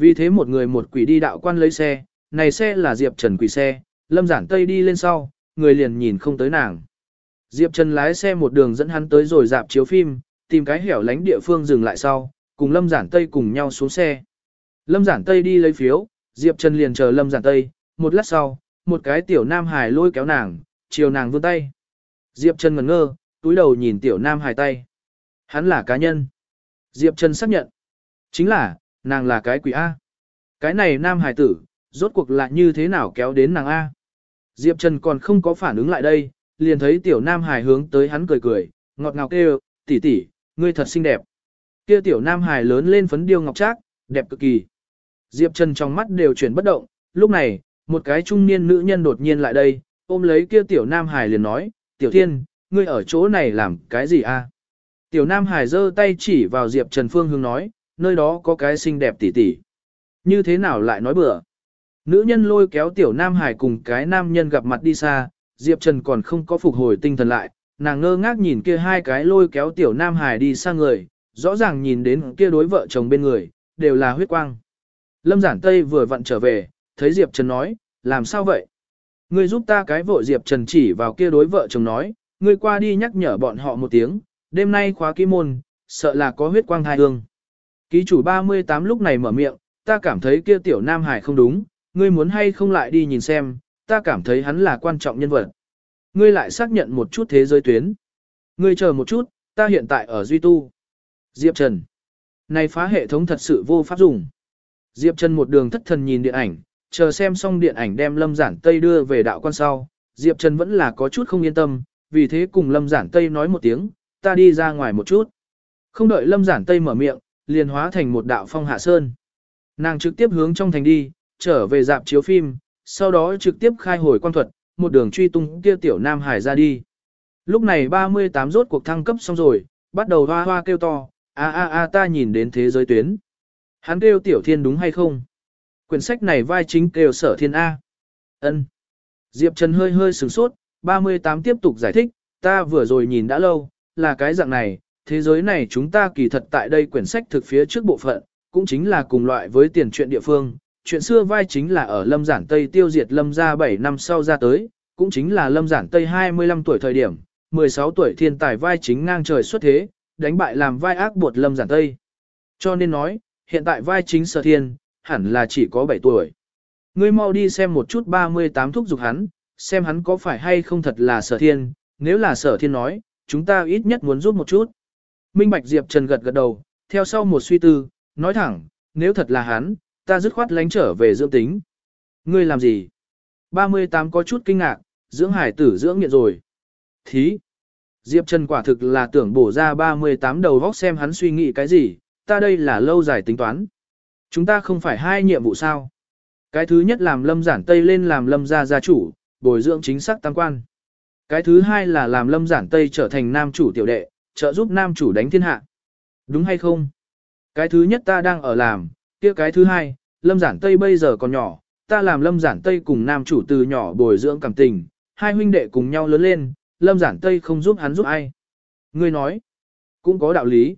Vì thế một người một quỷ đi đạo quan lấy xe, này xe là Diệp Trần quỷ xe, Lâm Giản Tây đi lên sau, người liền nhìn không tới nàng. Diệp Trần lái xe một đường dẫn hắn tới rồi dạp chiếu phim, tìm cái hẻo lánh địa phương dừng lại sau, cùng Lâm Giản Tây cùng nhau xuống xe. Lâm Giản Tây đi lấy phiếu, Diệp Trần liền chờ Lâm Giản Tây, một lát sau, một cái tiểu nam hài lôi kéo nàng, chiều nàng vươn tay. Diệp Trần ngẩn ngơ, túi đầu nhìn tiểu nam hài tay. Hắn là cá nhân. Diệp Trần xác nhận. Chính là, nàng là cái quỷ A. Cái này nam Hải tử, rốt cuộc là như thế nào kéo đến nàng A. Diệp Trần còn không có phản ứng lại đây, liền thấy tiểu nam Hải hướng tới hắn cười cười, ngọt ngào kêu, tỷ tỷ, ngươi thật xinh đẹp. Kia tiểu nam Hải lớn lên phấn điêu ngọc trác, đẹp cực kỳ. Diệp Trần trong mắt đều chuyển bất động, lúc này, một cái trung niên nữ nhân đột nhiên lại đây, ôm lấy kia tiểu nam Hải liền nói, tiểu thiên, ngươi ở chỗ này làm cái gì a? Tiểu nam Hải giơ tay chỉ vào Diệp Trần phương hướng nói, nơi đó có cái xinh đẹp tỷ tỷ. Như thế nào lại nói bừa? Nữ nhân lôi kéo tiểu nam hải cùng cái nam nhân gặp mặt đi xa, Diệp Trần còn không có phục hồi tinh thần lại, nàng ngơ ngác nhìn kia hai cái lôi kéo tiểu nam hải đi xa người, rõ ràng nhìn đến kia đối vợ chồng bên người, đều là huyết quang. Lâm Giản Tây vừa vặn trở về, thấy Diệp Trần nói, làm sao vậy? Ngươi giúp ta cái vội Diệp Trần chỉ vào kia đối vợ chồng nói, ngươi qua đi nhắc nhở bọn họ một tiếng, đêm nay khóa ký môn, sợ là có huyết quang thai hương. Ký chủ 38 lúc này mở miệng, ta cảm thấy kia tiểu nam hải không đúng, ngươi muốn hay không lại đi nhìn xem, ta cảm thấy hắn là quan trọng nhân vật. Ngươi lại xác nhận một chút thế giới tuyến. Ngươi chờ một chút, ta hiện tại ở Duy Tu. Diệp Trần. Này phá hệ thống thật sự vô pháp dùng. Diệp Trần một đường thất thần nhìn điện ảnh, chờ xem xong điện ảnh đem Lâm Giản Tây đưa về đạo quan sau. Diệp Trần vẫn là có chút không yên tâm, vì thế cùng Lâm Giản Tây nói một tiếng, ta đi ra ngoài một chút. Không đợi Lâm Giản Tây mở miệng, liền hóa thành một đạo phong hạ sơn. Nàng trực tiếp hướng trong thành đi, trở về dạp chiếu phim, sau đó trực tiếp khai hồi quan thuật, một đường truy tung kia tiểu Nam Hải ra đi. Lúc này 38 rốt cuộc thăng cấp xong rồi, bắt đầu hoa hoa kêu to, a a a ta nhìn đến thế giới tuyến. Hắn kêu tiểu thiên đúng hay không? Quyển sách này vai chính kêu sở thiên A. ân Diệp Trần hơi hơi sửng sốt, 38 tiếp tục giải thích, ta vừa rồi nhìn đã lâu, là cái dạng này, thế giới này chúng ta kỳ thật tại đây quyển sách thực phía trước bộ phận, cũng chính là cùng loại với tiền truyện địa phương, chuyện xưa vai chính là ở Lâm Giản Tây tiêu diệt Lâm gia 7 năm sau ra tới, cũng chính là Lâm Giản Tây 25 tuổi thời điểm, 16 tuổi thiên tài vai chính ngang trời xuất thế, đánh bại làm vai ác buộc Lâm Giản Tây. Cho nên nói, hiện tại vai chính sở thiên, hẳn là chỉ có 7 tuổi. Ngươi mau đi xem một chút 38 thúc dục hắn, xem hắn có phải hay không thật là sở thiên, nếu là sở thiên nói, chúng ta ít nhất muốn giúp một chút. Minh Bạch Diệp Trần gật gật đầu, theo sau một suy tư, nói thẳng, nếu thật là hắn, ta dứt khoát lánh trở về dưỡng tính. Ngươi làm gì? 38 có chút kinh ngạc, dưỡng hải tử dưỡng nghiện rồi. Thí! Diệp Trần quả thực là tưởng bổ ra 38 đầu vóc xem hắn suy nghĩ cái gì, ta đây là lâu dài tính toán. Chúng ta không phải hai nhiệm vụ sao? Cái thứ nhất làm lâm giản tây lên làm lâm gia gia chủ, bồi dưỡng chính xác tăng quan. Cái thứ hai là làm lâm giản tây trở thành nam chủ tiểu đệ, trợ giúp nam chủ đánh thiên hạ. Đúng hay không? Cái thứ nhất ta đang ở làm, kia cái thứ hai, lâm giản tây bây giờ còn nhỏ, ta làm lâm giản tây cùng nam chủ từ nhỏ bồi dưỡng cảm tình, hai huynh đệ cùng nhau lớn lên, lâm giản tây không giúp hắn giúp ai. Ngươi nói, cũng có đạo lý.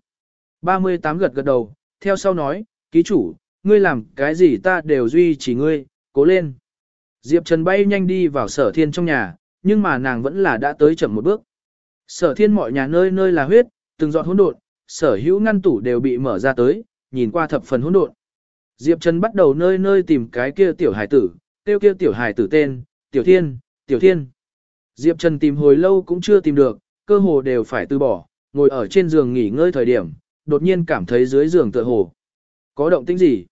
38 gật gật đầu, theo sau nói, ký chủ, ngươi làm cái gì ta đều duy trì ngươi, cố lên. Diệp Trần bay nhanh đi vào sở thiên trong nhà, nhưng mà nàng vẫn là đã tới chậm một bước. Sở thiên mọi nhà nơi nơi là huyết, từng giọt hỗn độn, sở hữu ngăn tủ đều bị mở ra tới, nhìn qua thập phần hỗn độn. Diệp Trần bắt đầu nơi nơi tìm cái kia tiểu hải tử, tiêu kia tiểu hải tử tên, tiểu thiên, tiểu thiên. Diệp Trần tìm hồi lâu cũng chưa tìm được, cơ hồ đều phải từ bỏ, ngồi ở trên giường nghỉ ngơi thời điểm, đột nhiên cảm thấy dưới giường tựa hồ. Có động tĩnh gì?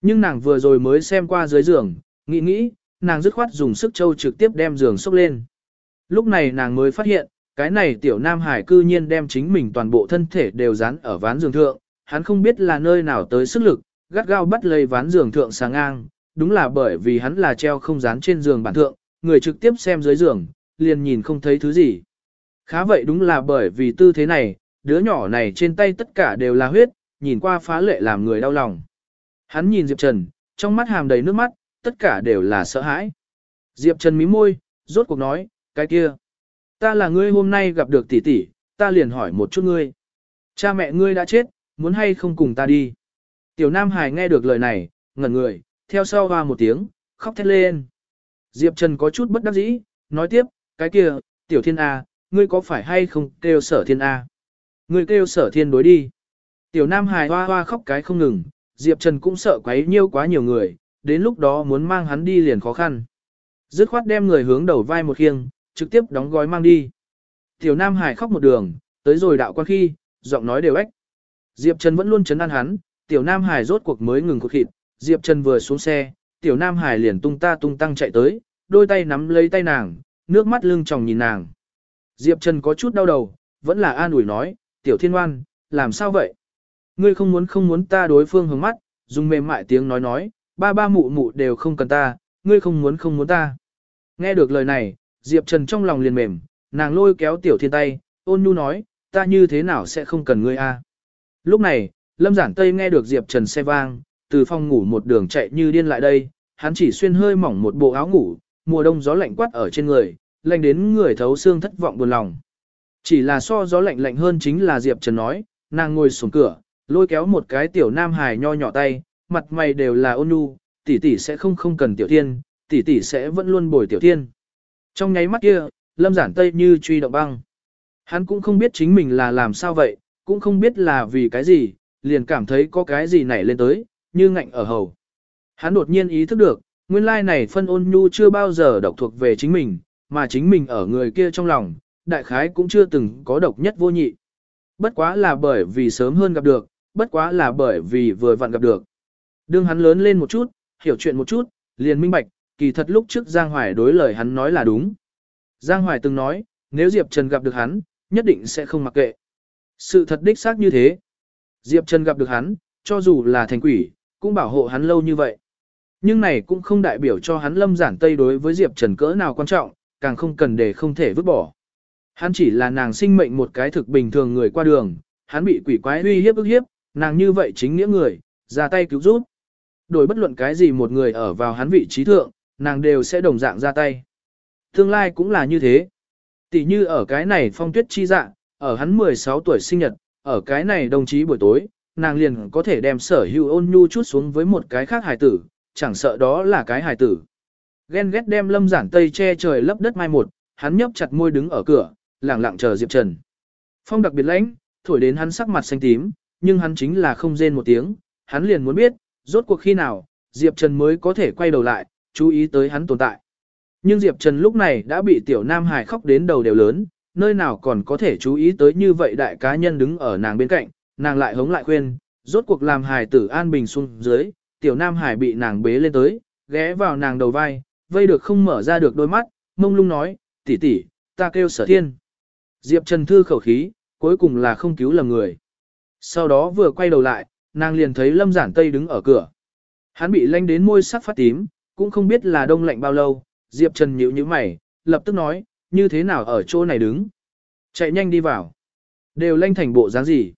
Nhưng nàng vừa rồi mới xem qua dưới giường, nghĩ nghĩ, nàng dứt khoát dùng sức châu trực tiếp đem giường xốc lên. Lúc này nàng mới phát hiện, cái này tiểu nam hải cư nhiên đem chính mình toàn bộ thân thể đều dán ở ván giường thượng, hắn không biết là nơi nào tới sức lực, gắt gao bắt lấy ván giường thượng sáng ngang, đúng là bởi vì hắn là treo không dán trên giường bản thượng, người trực tiếp xem dưới giường, liền nhìn không thấy thứ gì. Khá vậy đúng là bởi vì tư thế này, đứa nhỏ này trên tay tất cả đều là huyết, nhìn qua phá lệ làm người đau lòng. Hắn nhìn Diệp Trần, trong mắt hàm đầy nước mắt, tất cả đều là sợ hãi. Diệp Trần mím môi, rốt cuộc nói, cái kia. Ta là ngươi hôm nay gặp được tỷ tỷ, ta liền hỏi một chút ngươi. Cha mẹ ngươi đã chết, muốn hay không cùng ta đi. Tiểu Nam Hải nghe được lời này, ngẩn người, theo sau hoa một tiếng, khóc thét lên. Diệp Trần có chút bất đắc dĩ, nói tiếp, cái kia, Tiểu Thiên A, ngươi có phải hay không kêu sở thiên A? Ngươi kêu sở thiên đối đi. Tiểu Nam Hải hoa hoa khóc cái không ngừng, Diệp Trần cũng sợ quấy nhiêu quá nhiều người, đến lúc đó muốn mang hắn đi liền khó khăn. Dứt khoát đem người hướng đầu vai một khiêng, trực tiếp đóng gói mang đi. Tiểu Nam Hải khóc một đường, tới rồi đạo quan khi, giọng nói đều ếch. Diệp Trần vẫn luôn chấn an hắn, Tiểu Nam Hải rốt cuộc mới ngừng cột khịt, Diệp Trần vừa xuống xe, Tiểu Nam Hải liền tung ta tung tăng chạy tới, đôi tay nắm lấy tay nàng, nước mắt lưng tròng nhìn nàng. Diệp Trần có chút đau đầu, vẫn là an ủi nói, Tiểu Thiên Oan, làm sao vậy? Ngươi không muốn không muốn ta đối phương hướng mắt, dùng mềm mại tiếng nói nói, ba ba mụ mụ đều không cần ta, ngươi không muốn không muốn ta. Nghe được lời này, Diệp Trần trong lòng liền mềm, nàng lôi kéo tiểu thiên tay, ôn nhu nói, ta như thế nào sẽ không cần ngươi a? Lúc này, Lâm Giản Tây nghe được Diệp Trần xe vang, từ phòng ngủ một đường chạy như điên lại đây, hắn chỉ xuyên hơi mỏng một bộ áo ngủ, mùa đông gió lạnh quát ở trên người, lạnh đến người thấu xương thất vọng buồn lòng. Chỉ là so gió lạnh lạnh hơn chính là Diệp Trần nói, nàng ngồi xuống cửa, lôi kéo một cái tiểu nam hài nho nhỏ tay, mặt mày đều là ôn nhu, tỷ tỷ sẽ không không cần tiểu thiên, tỷ tỷ sẽ vẫn luôn bồi tiểu thiên. Trong nháy mắt kia, lâm giản tây như truy động băng. Hắn cũng không biết chính mình là làm sao vậy, cũng không biết là vì cái gì, liền cảm thấy có cái gì nảy lên tới, như ngạnh ở hầu. Hắn đột nhiên ý thức được, nguyên lai này phân ôn nhu chưa bao giờ độc thuộc về chính mình, mà chính mình ở người kia trong lòng, đại khái cũng chưa từng có độc nhất vô nhị. Bất quá là bởi vì sớm hơn gặp được, bất quá là bởi vì vừa vặn gặp được. Đương hắn lớn lên một chút, hiểu chuyện một chút, liền minh bạch, kỳ thật lúc trước Giang Hoài đối lời hắn nói là đúng. Giang Hoài từng nói, nếu Diệp Trần gặp được hắn, nhất định sẽ không mặc kệ. Sự thật đích xác như thế. Diệp Trần gặp được hắn, cho dù là thành quỷ, cũng bảo hộ hắn lâu như vậy. Nhưng này cũng không đại biểu cho hắn lâm giản tây đối với Diệp Trần cỡ nào quan trọng, càng không cần để không thể vứt bỏ. Hắn chỉ là nàng sinh mệnh một cái thực bình thường người qua đường, hắn bị quỷ quái uy hiếp ức hiếp, nàng như vậy chính nghĩa người, ra tay cứu giúp. Đổi bất luận cái gì một người ở vào hắn vị trí thượng, nàng đều sẽ đồng dạng ra tay. Tương lai cũng là như thế. Tỷ như ở cái này phong tuyết chi dạng, ở hắn 16 tuổi sinh nhật, ở cái này đồng chí buổi tối, nàng liền có thể đem sở hữu ôn nhu chút xuống với một cái khác hài tử, chẳng sợ đó là cái hài tử. Ghen ghét đem lâm giản tây che trời lấp đất mai một, hắn nhấp chặt môi đứng ở cửa, lặng lặng chờ Diệp Trần. Phong đặc biệt lãnh, thổi đến hắn sắc mặt xanh tím, nhưng hắn chính là không rên một tiếng, hắn liền muốn biết, rốt cuộc khi nào, Diệp Trần mới có thể quay đầu lại, chú ý tới hắn tồn tại. Nhưng Diệp Trần lúc này đã bị tiểu Nam Hải khóc đến đầu đều lớn, nơi nào còn có thể chú ý tới như vậy đại cá nhân đứng ở nàng bên cạnh, nàng lại hống lại khuyên, rốt cuộc làm hài tử an bình xuống dưới, tiểu nam hải bị nàng bế lên tới, ghé vào nàng đầu vai, vây được không mở ra được đôi mắt, mông lung nói, tỷ tỷ, ta kêu sở thiên. Diệp Trần thư khẩu khí, cuối cùng là không cứu lầm người. Sau đó vừa quay đầu lại, nàng liền thấy Lâm Giản Tây đứng ở cửa. Hắn bị lanh đến môi sắc phát tím, cũng không biết là đông lạnh bao lâu, Diệp Trần nhíu nhíu mày, lập tức nói, như thế nào ở chỗ này đứng. Chạy nhanh đi vào. Đều lanh thành bộ dáng gì.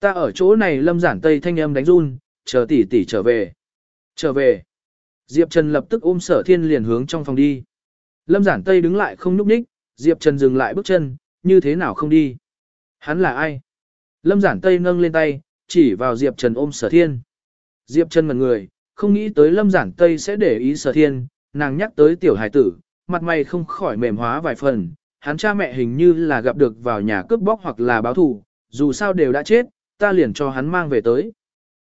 Ta ở chỗ này Lâm Giản Tây thanh âm đánh run, chờ tỷ tỷ trở về. Trở về. Diệp Trần lập tức ôm sở thiên liền hướng trong phòng đi. Lâm Giản Tây đứng lại không nhúc nhích, Diệp Trần dừng lại bước chân, như thế nào không đi. Hắn là ai? Lâm Giản Tây nâng lên tay, chỉ vào Diệp Trần ôm sở thiên. Diệp Trần ngẩn người, không nghĩ tới Lâm Giản Tây sẽ để ý sở thiên, nàng nhắc tới tiểu hải tử, mặt mày không khỏi mềm hóa vài phần. Hắn cha mẹ hình như là gặp được vào nhà cướp bóc hoặc là báo thù, dù sao đều đã chết, ta liền cho hắn mang về tới.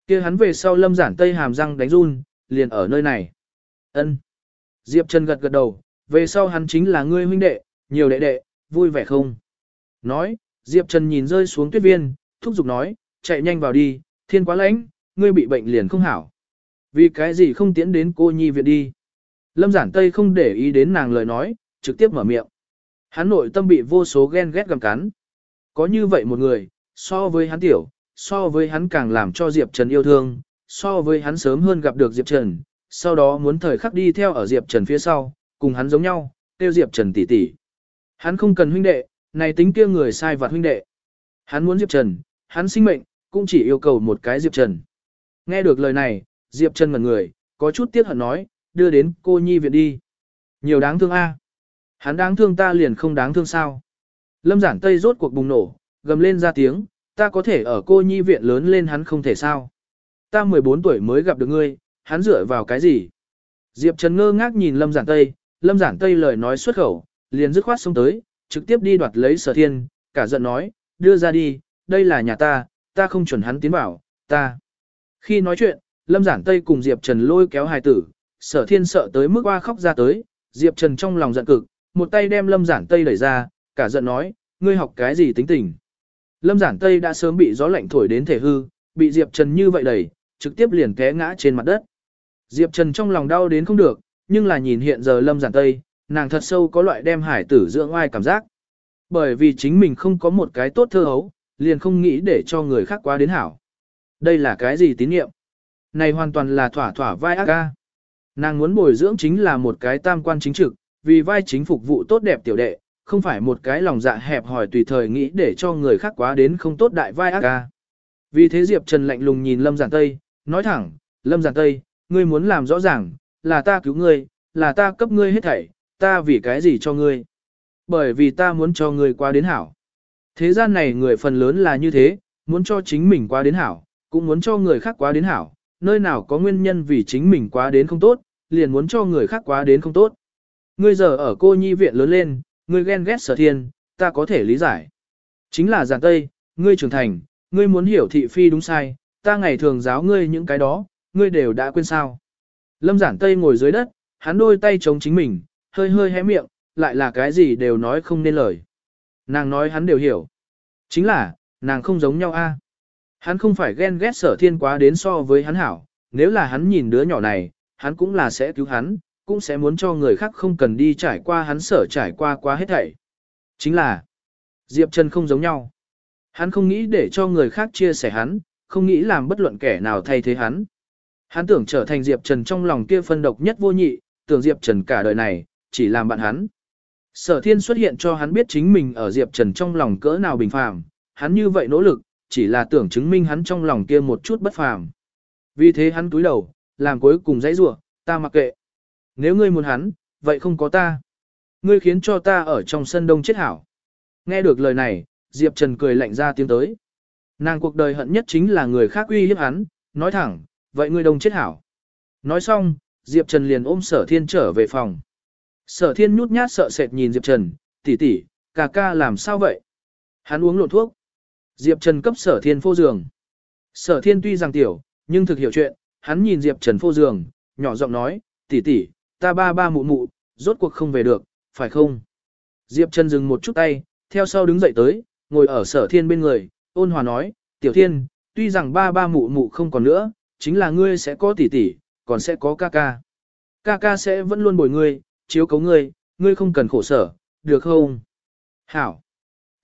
kia hắn về sau Lâm Giản Tây hàm răng đánh run, liền ở nơi này. Ân. Diệp Trần gật gật đầu, về sau hắn chính là ngươi huynh đệ, nhiều đệ đệ, vui vẻ không? Nói, Diệp Trần nhìn rơi xuống tuyết viên, thúc giục nói, chạy nhanh vào đi, thiên quá lạnh, ngươi bị bệnh liền không hảo. Vì cái gì không tiến đến cô nhi viện đi? Lâm giản Tây không để ý đến nàng lời nói, trực tiếp mở miệng. Hắn nội tâm bị vô số ghen ghét gầm cắn. Có như vậy một người, so với hắn tiểu, so với hắn càng làm cho Diệp Trần yêu thương, so với hắn sớm hơn gặp được Diệp Trần, sau đó muốn thời khắc đi theo ở Diệp Trần phía sau, cùng hắn giống nhau, tiêu Diệp Trần tỷ tỷ. Hắn không cần huynh đệ, này tính kia người sai vặt huynh đệ. Hắn muốn Diệp Trần, hắn sinh mệnh, cũng chỉ yêu cầu một cái Diệp Trần. Nghe được lời này, Diệp Trần ngẩn người, có chút tiếc hận nói, đưa đến cô nhi viện đi. Nhiều đáng thương a. Hắn đáng thương ta liền không đáng thương sao. Lâm giản tây rốt cuộc bùng nổ, gầm lên ra tiếng, ta có thể ở cô nhi viện lớn lên hắn không thể sao. Ta 14 tuổi mới gặp được ngươi, hắn dựa vào cái gì? Diệp Trần ngơ ngác nhìn Lâm giản tây, Lâm giản tây lời nói xuất khẩu, liền dứt khoát xông tới, trực tiếp đi đoạt lấy sở thiên, cả giận nói, đưa ra đi, đây là nhà ta, ta không chuẩn hắn tiến vào, ta. Khi nói chuyện, Lâm Giản Tây cùng Diệp Trần lôi kéo hài tử, sở thiên sợ tới mức hoa khóc ra tới, Diệp Trần trong lòng giận cực, một tay đem Lâm Giản Tây đẩy ra, cả giận nói, ngươi học cái gì tính tình. Lâm Giản Tây đã sớm bị gió lạnh thổi đến thể hư, bị Diệp Trần như vậy đẩy, trực tiếp liền té ngã trên mặt đất. Diệp Trần trong lòng đau đến không được, nhưng là nhìn hiện giờ Lâm Giản Tây, nàng thật sâu có loại đem hải tử dưỡng oai cảm giác. Bởi vì chính mình không có một cái tốt thơ hấu, liền không nghĩ để cho người khác quá đến hảo. Đây là cái gì tín nhiệm? Này hoàn toàn là thỏa thỏa vai ác ca. Nàng muốn bồi dưỡng chính là một cái tam quan chính trực, vì vai chính phục vụ tốt đẹp tiểu đệ, không phải một cái lòng dạ hẹp hòi tùy thời nghĩ để cho người khác quá đến không tốt đại vai ác ca. Vì thế Diệp Trần lạnh lùng nhìn Lâm Giản Tây, nói thẳng, Lâm Giản Tây, ngươi muốn làm rõ ràng, là ta cứu ngươi, là ta cấp ngươi hết thảy, ta vì cái gì cho ngươi? Bởi vì ta muốn cho ngươi qua đến hảo. Thế gian này người phần lớn là như thế, muốn cho chính mình qua đến hảo, cũng muốn cho người khác qua đến hảo, nơi nào có nguyên nhân vì chính mình quá đến không tốt, liền muốn cho người khác quá đến không tốt. Ngươi giờ ở cô nhi viện lớn lên, ngươi ghen ghét sở thiên, ta có thể lý giải. Chính là giản tây, ngươi trưởng thành, ngươi muốn hiểu thị phi đúng sai, ta ngày thường giáo ngươi những cái đó, ngươi đều đã quên sao. Lâm giản tây ngồi dưới đất, hắn đôi tay chống chính mình, hơi hơi hé miệng, lại là cái gì đều nói không nên lời. Nàng nói hắn đều hiểu. Chính là, nàng không giống nhau a. Hắn không phải ghen ghét sở thiên quá đến so với hắn hảo, nếu là hắn nhìn đứa nhỏ này, hắn cũng là sẽ cứu hắn, cũng sẽ muốn cho người khác không cần đi trải qua hắn sở trải qua quá hết thảy. Chính là, Diệp Trần không giống nhau. Hắn không nghĩ để cho người khác chia sẻ hắn, không nghĩ làm bất luận kẻ nào thay thế hắn. Hắn tưởng trở thành Diệp Trần trong lòng kia phân độc nhất vô nhị, tưởng Diệp Trần cả đời này, chỉ làm bạn hắn. Sở thiên xuất hiện cho hắn biết chính mình ở Diệp Trần trong lòng cỡ nào bình phàm, hắn như vậy nỗ lực, chỉ là tưởng chứng minh hắn trong lòng kia một chút bất phàm. Vì thế hắn túi đầu, làm cuối cùng dãy rủa, ta mặc kệ. Nếu ngươi muốn hắn, vậy không có ta. Ngươi khiến cho ta ở trong sân đông chết hảo. Nghe được lời này, Diệp Trần cười lạnh ra tiếng tới. Nàng cuộc đời hận nhất chính là người khác uy hiếp hắn, nói thẳng, vậy ngươi đông chết hảo. Nói xong, Diệp Trần liền ôm sở thiên trở về phòng. Sở thiên nhút nhát sợ sệt nhìn Diệp Trần, tỷ tỷ, ca ca làm sao vậy? Hắn uống lộn thuốc. Diệp Trần cấp sở thiên phô giường. Sở thiên tuy rằng tiểu, nhưng thực hiểu chuyện, hắn nhìn Diệp Trần phô giường, nhỏ giọng nói, tỷ tỷ, ta ba ba mụ mụ, rốt cuộc không về được, phải không? Diệp Trần dừng một chút tay, theo sau đứng dậy tới, ngồi ở sở thiên bên người, ôn hòa nói, tiểu thiên, tuy rằng ba ba mụ mụ không còn nữa, chính là ngươi sẽ có tỷ tỷ, còn sẽ có ca ca. Ca ca sẽ vẫn luôn bồi ngươi, chiếu cấu ngươi, ngươi không cần khổ sở, được không? Hảo.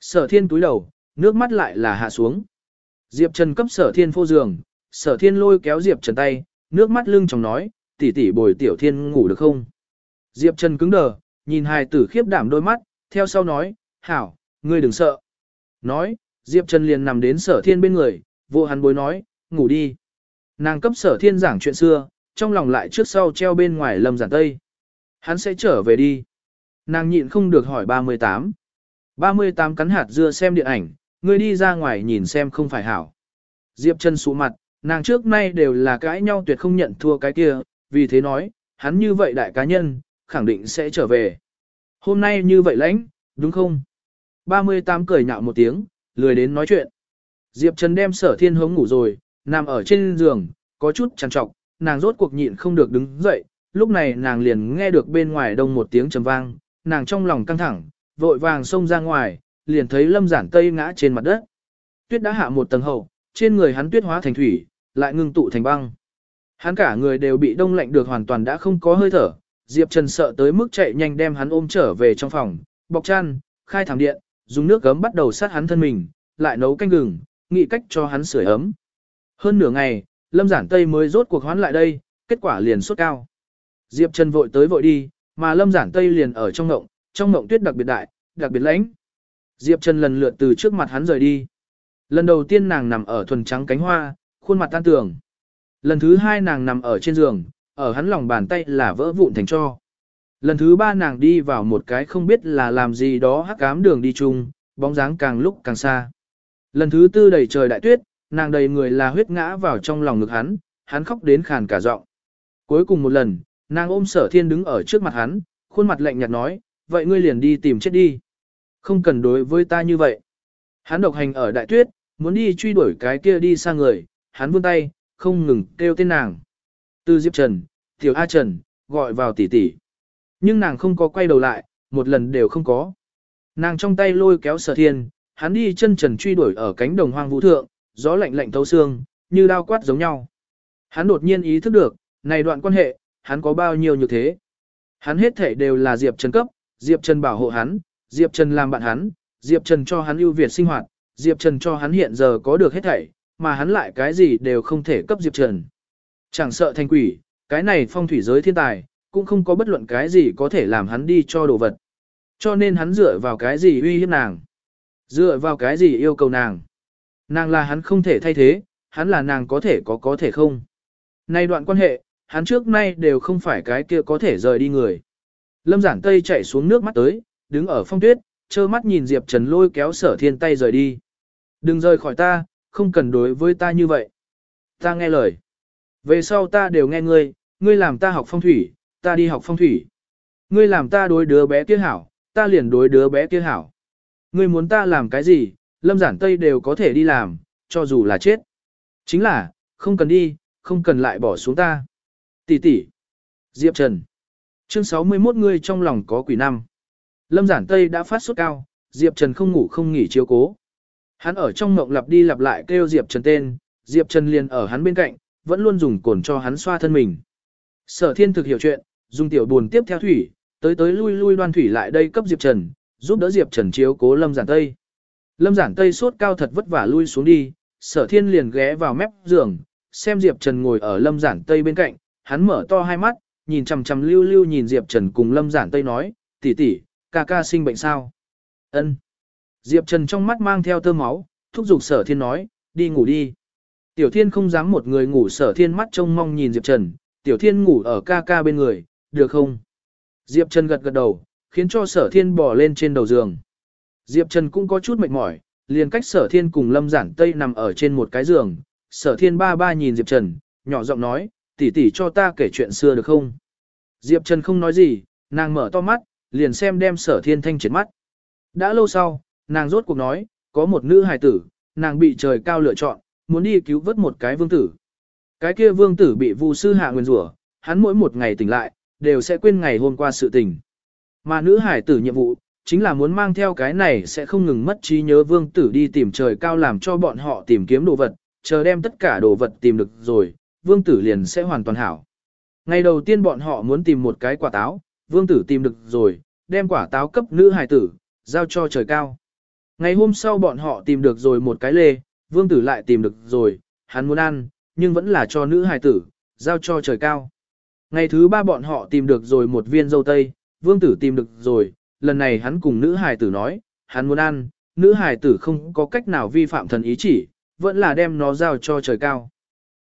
Sở thiên túi đầu, nước mắt lại là hạ xuống. Diệp Trần cấp sở thiên phô giường, sở thiên lôi kéo Diệp Trần tay, nước mắt lưng trong nói, tỷ tỷ bồi tiểu thiên ngủ được không? Diệp Trần cứng đờ, nhìn hài tử khiếp đảm đôi mắt, theo sau nói, hảo, ngươi đừng sợ. Nói, Diệp Trần liền nằm đến sở thiên bên người, vô hắn bối nói, ngủ đi. Nàng cấp sở thiên giảng chuyện xưa, trong lòng lại trước sau treo bên ngoài lâm giản tây. Hắn sẽ trở về đi. Nàng nhịn không được hỏi 38. 38 cắn hạt dưa xem điện ảnh, ngươi đi ra ngoài nhìn xem không phải hảo. Diệp Trần sụ mặt, nàng trước nay đều là cãi nhau tuyệt không nhận thua cái kia, vì thế nói, hắn như vậy đại cá nhân, khẳng định sẽ trở về. Hôm nay như vậy lãnh, đúng không? 38 cười nhạo một tiếng, lười đến nói chuyện. Diệp Trần đem sở thiên hống ngủ rồi, nằm ở trên giường, có chút chăn trọc, nàng rốt cuộc nhịn không được đứng dậy, lúc này nàng liền nghe được bên ngoài đông một tiếng trầm vang, nàng trong lòng căng thẳng, vội vàng xông ra ngoài, liền thấy lâm giản tây ngã trên mặt đất. Tuyết đã hạ một tầng hậu, trên người hắn tuyết hóa thành thủy, lại ngưng tụ thành băng. Hắn cả người đều bị đông lạnh được hoàn toàn đã không có hơi thở, Diệp Trần sợ tới mức chạy nhanh đem hắn ôm trở về trong phòng, bọc chăn, khai thảm điện, dùng nước gấm bắt đầu sát hắn thân mình, lại nấu canh gừng, nghĩ cách cho hắn sưởi ấm. Hơn nửa ngày, Lâm Giản Tây mới rốt cuộc hoán lại đây, kết quả liền sốt cao. Diệp Trần vội tới vội đi, mà Lâm Giản Tây liền ở trong ngộng, trong ngộng tuyết đặc biệt đại, đặc biệt lãnh. Diệp Trần lần lượt từ trước mặt hắn rời đi. Lần đầu tiên nàng nằm ở thuần trắng cánh hoa, khuôn mặt tan tường. Lần thứ hai nàng nằm ở trên giường, ở hắn lòng bàn tay là vỡ vụn thành cho. Lần thứ ba nàng đi vào một cái không biết là làm gì đó hắc ám đường đi chung, bóng dáng càng lúc càng xa. Lần thứ tư đầy trời đại tuyết, nàng đầy người là huyết ngã vào trong lòng ngực hắn, hắn khóc đến khàn cả giọng. Cuối cùng một lần, nàng ôm sở thiên đứng ở trước mặt hắn, khuôn mặt lạnh nhạt nói, vậy ngươi liền đi tìm chết đi. Không cần đối với ta như vậy. Hắn độc hành ở đại tuyết, muốn đi truy đuổi cái kia đi sang người, hắn vươn tay, không ngừng kêu tên nàng. Từ Diệp Trần, Tiểu A Trần, gọi vào tỷ tỷ. Nhưng nàng không có quay đầu lại, một lần đều không có. Nàng trong tay lôi kéo sở thiên, hắn đi chân trần truy đuổi ở cánh đồng hoang vũ thượng, gió lạnh lạnh thấu xương, như đao quát giống nhau. Hắn đột nhiên ý thức được, này đoạn quan hệ, hắn có bao nhiêu như thế. Hắn hết thể đều là Diệp Trần cấp, Diệp Trần bảo hộ hắn, Diệp Trần làm bạn hắn, Diệp Trần cho hắn ưu việt sinh hoạt, Diệp Trần cho hắn hiện giờ có được hết thảy, mà hắn lại cái gì đều không thể cấp Diệp Trần. Chẳng sợ thành quỷ, cái này phong thủy giới thiên tài, cũng không có bất luận cái gì có thể làm hắn đi cho đồ vật. Cho nên hắn dựa vào cái gì uy hiếp nàng. Dựa vào cái gì yêu cầu nàng. Nàng là hắn không thể thay thế, hắn là nàng có thể có có thể không. Nay đoạn quan hệ, hắn trước nay đều không phải cái kia có thể rời đi người. Lâm giản tây chạy xuống nước mắt tới, đứng ở phong tuyết, trơ mắt nhìn Diệp Trần lôi kéo sở thiên tay rời đi. Đừng rời khỏi ta, không cần đối với ta như vậy. Ta nghe lời. Về sau ta đều nghe ngươi, ngươi làm ta học phong thủy, ta đi học phong thủy. Ngươi làm ta đối đứa bé kia hảo, ta liền đối đứa bé kia hảo. Ngươi muốn ta làm cái gì, lâm giản tây đều có thể đi làm, cho dù là chết. Chính là, không cần đi, không cần lại bỏ xuống ta. Tỷ tỷ. Diệp Trần. Chương 61 ngươi trong lòng có quỷ năm. Lâm giản tây đã phát sốt cao, Diệp Trần không ngủ không nghỉ chiếu cố. Hắn ở trong mộng lặp đi lặp lại kêu Diệp Trần tên, Diệp Trần liền ở hắn bên cạnh, vẫn luôn dùng cồn cho hắn xoa thân mình. Sở thiên thực hiểu chuyện, dùng tiểu buồn tiếp theo thủy, tới tới lui lui đoan thủy lại đây cấp Diệp Trần, giúp đỡ Diệp Trần chiếu cố Lâm Giản Tây. Lâm Giản Tây sốt cao thật vất vả lui xuống đi, sở thiên liền ghé vào mép giường, xem Diệp Trần ngồi ở Lâm Giản Tây bên cạnh, hắn mở to hai mắt, nhìn chằm chằm lưu lưu nhìn Diệp Trần cùng Lâm Giản Tây nói, tỷ tỷ, ca ca sinh bệnh sao? Ân. Diệp Trần trong mắt mang theo tơ máu, thúc giục sở thiên nói, đi ngủ đi. Tiểu thiên không dám một người ngủ sở thiên mắt trông mong nhìn Diệp Trần, tiểu thiên ngủ ở ca ca bên người, được không? Diệp Trần gật gật đầu, khiến cho sở thiên bò lên trên đầu giường. Diệp Trần cũng có chút mệt mỏi, liền cách sở thiên cùng lâm giản tây nằm ở trên một cái giường. Sở thiên ba ba nhìn Diệp Trần, nhỏ giọng nói, tỷ tỷ cho ta kể chuyện xưa được không? Diệp Trần không nói gì, nàng mở to mắt, liền xem đem sở thiên thanh triệt mắt. Đã lâu sau, nàng rốt cuộc nói, có một nữ hài tử, nàng bị trời cao lựa chọn, muốn đi cứu vớt một cái vương tử. Cái kia vương tử bị vu sư hạ nguyên rủa, hắn mỗi một ngày tỉnh lại, đều sẽ quên ngày hôm qua sự tình. Mà nữ hải tử nhiệm vụ, chính là muốn mang theo cái này sẽ không ngừng mất trí nhớ vương tử đi tìm trời cao làm cho bọn họ tìm kiếm đồ vật, chờ đem tất cả đồ vật tìm được rồi, vương tử liền sẽ hoàn toàn hảo. Ngày đầu tiên bọn họ muốn tìm một cái quả táo, vương tử tìm được rồi, đem quả táo cấp nữ hài tử, giao cho trời cao. Ngày hôm sau bọn họ tìm được rồi một cái lê, vương tử lại tìm được rồi, hắn muốn ăn, nhưng vẫn là cho nữ hài tử, giao cho trời cao. Ngày thứ ba bọn họ tìm được rồi một viên dâu tây, vương tử tìm được rồi, lần này hắn cùng nữ hài tử nói, hắn muốn ăn, nữ hài tử không có cách nào vi phạm thần ý chỉ, vẫn là đem nó giao cho trời cao.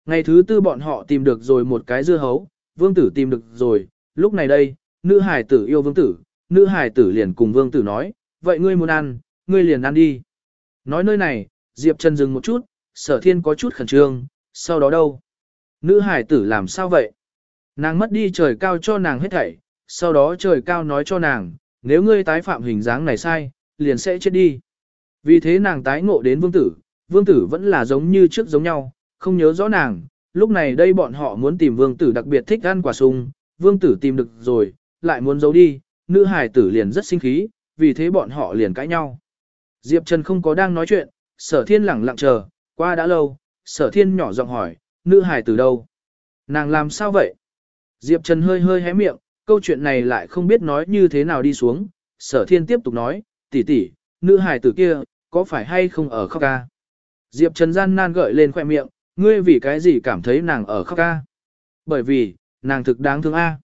Ngày thứ tư bọn họ tìm được rồi một cái dưa hấu, vương tử tìm được rồi, lúc này đây, nữ hài tử yêu vương tử, nữ hài tử liền cùng vương tử nói, vậy ngươi muốn ăn, ngươi liền ăn đi. Nói nơi này, Diệp Trần dừng một chút, sở thiên có chút khẩn trương, sau đó đâu? Nữ Hải tử làm sao vậy? Nàng mất đi trời cao cho nàng hết thảy, sau đó trời cao nói cho nàng, nếu ngươi tái phạm hình dáng này sai, liền sẽ chết đi. Vì thế nàng tái ngộ đến vương tử, vương tử vẫn là giống như trước giống nhau, không nhớ rõ nàng, lúc này đây bọn họ muốn tìm vương tử đặc biệt thích ăn quả sung, vương tử tìm được rồi, lại muốn giấu đi, nữ hài tử liền rất sinh khí, vì thế bọn họ liền cãi nhau. Diệp Trần không có đang nói chuyện, sở thiên lẳng lặng chờ, qua đã lâu, sở thiên nhỏ giọng hỏi, nữ hài tử đâu? Nàng làm sao vậy? Diệp Trần hơi hơi hé miệng, câu chuyện này lại không biết nói như thế nào đi xuống, sở thiên tiếp tục nói, tỷ tỷ, nữ hài tử kia, có phải hay không ở khóc ca? Diệp Trần gian nan gợi lên khoẻ miệng, ngươi vì cái gì cảm thấy nàng ở khóc ca? Bởi vì, nàng thực đáng thương a.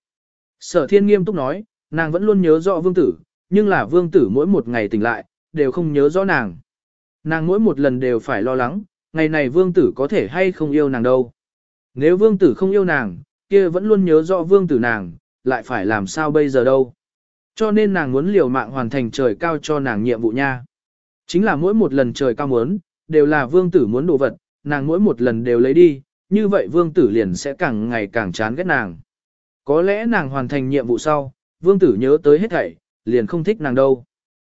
Sở thiên nghiêm túc nói, nàng vẫn luôn nhớ rõ vương tử, nhưng là vương tử mỗi một ngày tỉnh lại, đều không nhớ rõ nàng. Nàng mỗi một lần đều phải lo lắng, ngày này vương tử có thể hay không yêu nàng đâu. Nếu vương tử không yêu nàng, kia vẫn luôn nhớ rõ vương tử nàng, lại phải làm sao bây giờ đâu. Cho nên nàng muốn liều mạng hoàn thành trời cao cho nàng nhiệm vụ nha. Chính là mỗi một lần trời cao muốn, đều là vương tử muốn đồ vật, nàng mỗi một lần đều lấy đi, như vậy vương tử liền sẽ càng ngày càng chán ghét nàng. Có lẽ nàng hoàn thành nhiệm vụ sau, vương tử nhớ tới hết thảy, liền không thích nàng đâu.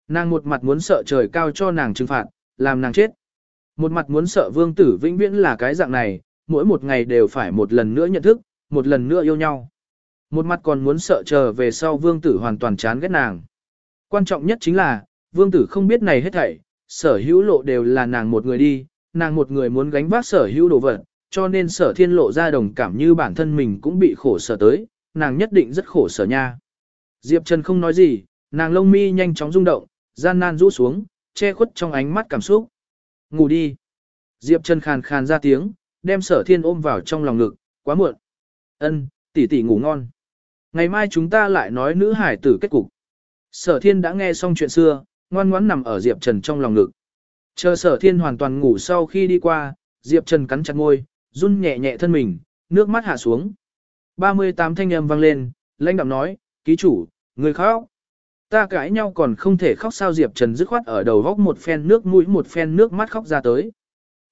Nàng một mặt muốn sợ trời cao cho nàng trừng phạt, làm nàng chết. Một mặt muốn sợ vương tử vĩnh viễn là cái dạng này, mỗi một ngày đều phải một lần nữa nhận thức, một lần nữa yêu nhau. Một mặt còn muốn sợ chờ về sau vương tử hoàn toàn chán ghét nàng. Quan trọng nhất chính là, vương tử không biết này hết thảy, sở hữu lộ đều là nàng một người đi, nàng một người muốn gánh vác sở hữu đồ vật, cho nên sở thiên lộ ra đồng cảm như bản thân mình cũng bị khổ sở tới, nàng nhất định rất khổ sở nha. Diệp Trần không nói gì, nàng lông mi nhanh chóng rung động, gian nan rũ xuống, che khuất trong ánh mắt cảm xúc. Ngủ đi. Diệp Trần khàn khàn ra tiếng, đem sở thiên ôm vào trong lòng ngực, quá muộn. Ân, tỷ tỷ ngủ ngon. Ngày mai chúng ta lại nói nữ hải tử kết cục. Sở thiên đã nghe xong chuyện xưa, ngoan ngoãn nằm ở Diệp Trần trong lòng ngực. Chờ sở thiên hoàn toàn ngủ sau khi đi qua, Diệp Trần cắn chặt ngôi, run nhẹ nhẹ thân mình, nước mắt hạ xuống. 38 thanh âm vang lên, lãnh đạm nói, ký chủ, người khóc. Ta cãi nhau còn không thể khóc sao Diệp Trần dứt khoát ở đầu góc một phen nước mũi một phen nước mắt khóc ra tới.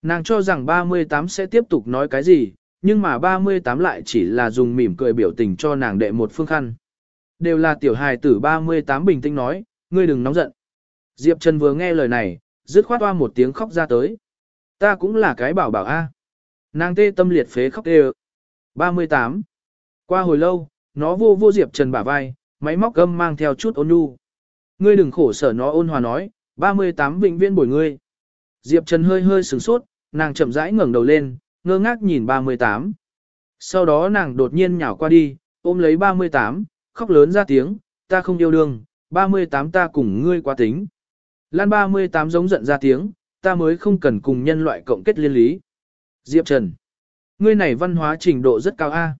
Nàng cho rằng 38 sẽ tiếp tục nói cái gì, nhưng mà 38 lại chỉ là dùng mỉm cười biểu tình cho nàng đệ một phương khăn. Đều là tiểu hài tử 38 bình tĩnh nói, ngươi đừng nóng giận. Diệp Trần vừa nghe lời này, dứt khoát hoa một tiếng khóc ra tới. Ta cũng là cái bảo bảo a. Nàng tê tâm liệt phế khóc tê 38. Qua hồi lâu, nó vô vô Diệp Trần bả vai, máy móc gâm mang theo chút ôn nhu. Ngươi đừng khổ sở nó ôn hòa nói, 38 vĩnh viên bồi ngươi. Diệp Trần hơi hơi sửng sốt, nàng chậm rãi ngẩng đầu lên, ngơ ngác nhìn 38. Sau đó nàng đột nhiên nhào qua đi, ôm lấy 38, khóc lớn ra tiếng, ta không yêu đương, 38 ta cùng ngươi quá tính. Lan 38 giống giận ra tiếng, ta mới không cần cùng nhân loại cộng kết liên lý. Diệp Trần. Ngươi này văn hóa trình độ rất cao A.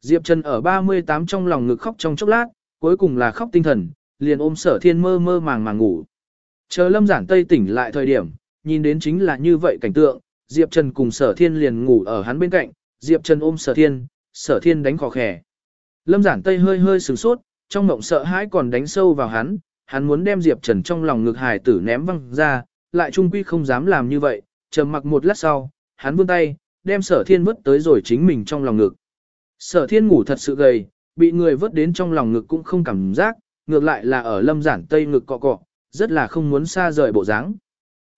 Diệp Trần ở 38 trong lòng ngực khóc trong chốc lát, cuối cùng là khóc tinh thần, liền ôm sở thiên mơ mơ màng màng ngủ. Chờ lâm giản tây tỉnh lại thời điểm, nhìn đến chính là như vậy cảnh tượng, Diệp Trần cùng sở thiên liền ngủ ở hắn bên cạnh, Diệp Trần ôm sở thiên, sở thiên đánh khó khẻ. Lâm giản tây hơi hơi sửng sốt, trong mộng sợ hãi còn đánh sâu vào hắn, hắn muốn đem Diệp Trần trong lòng ngực hài tử ném văng ra, lại trung quy không dám làm như vậy, trầm mặc một lát sau, hắn vươn tay, đem sở thiên vứt tới rồi chính mình trong lòng ngực. Sở thiên ngủ thật sự gầy, bị người vớt đến trong lòng ngực cũng không cảm giác, ngược lại là ở lâm giản tây ngực cọ cọ, rất là không muốn xa rời bộ dáng.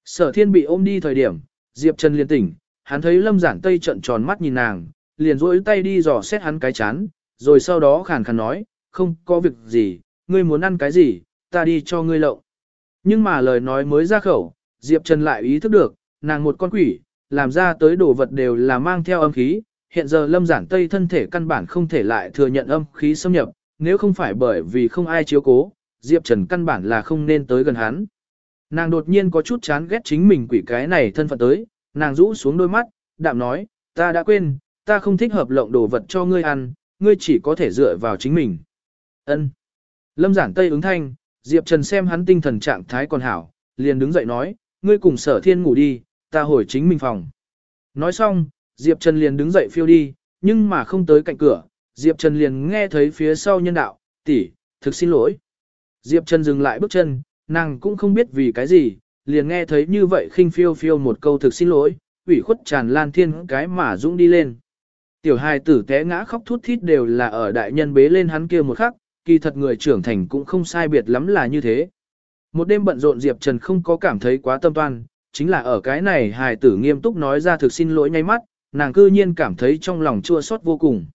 Sở thiên bị ôm đi thời điểm, Diệp Trần liền tỉnh, hắn thấy lâm giản tây trận tròn mắt nhìn nàng, liền rỗi tay đi dò xét hắn cái chán, rồi sau đó khàn khàn nói, không có việc gì, ngươi muốn ăn cái gì, ta đi cho ngươi lộng. Nhưng mà lời nói mới ra khẩu, Diệp Trần lại ý thức được, nàng một con quỷ, làm ra tới đồ vật đều là mang theo âm khí, hiện giờ lâm giản tây thân thể căn bản không thể lại thừa nhận âm khí xâm nhập, nếu không phải bởi vì không ai chiếu cố, Diệp Trần căn bản là không nên tới gần hắn. Nàng đột nhiên có chút chán ghét chính mình quỷ cái này thân phận tới, nàng rũ xuống đôi mắt, đạm nói, ta đã quên, ta không thích hợp lộng đồ vật cho ngươi ăn, ngươi chỉ có thể dựa vào chính mình. Ân. Lâm giản tây ứng thanh, Diệp Trần xem hắn tinh thần trạng thái còn hảo, liền đứng dậy nói, ngươi cùng sở thiên ngủ đi, ta hồi chính mình phòng. Nói xong, Diệp Trần liền đứng dậy phiêu đi, nhưng mà không tới cạnh cửa, Diệp Trần liền nghe thấy phía sau nhân đạo, tỷ, thực xin lỗi. Diệp Trần dừng lại bước chân, nàng cũng không biết vì cái gì, liền nghe thấy như vậy khinh phiêu phiêu một câu thực xin lỗi, ủy khuất tràn lan thiên cái mà dũng đi lên. Tiểu hài tử té ngã khóc thút thít đều là ở đại nhân bế lên hắn kia một khắc, kỳ thật người trưởng thành cũng không sai biệt lắm là như thế. Một đêm bận rộn Diệp Trần không có cảm thấy quá tâm toan, chính là ở cái này hài tử nghiêm túc nói ra thực xin lỗi nháy mắt, nàng cư nhiên cảm thấy trong lòng chua xót vô cùng.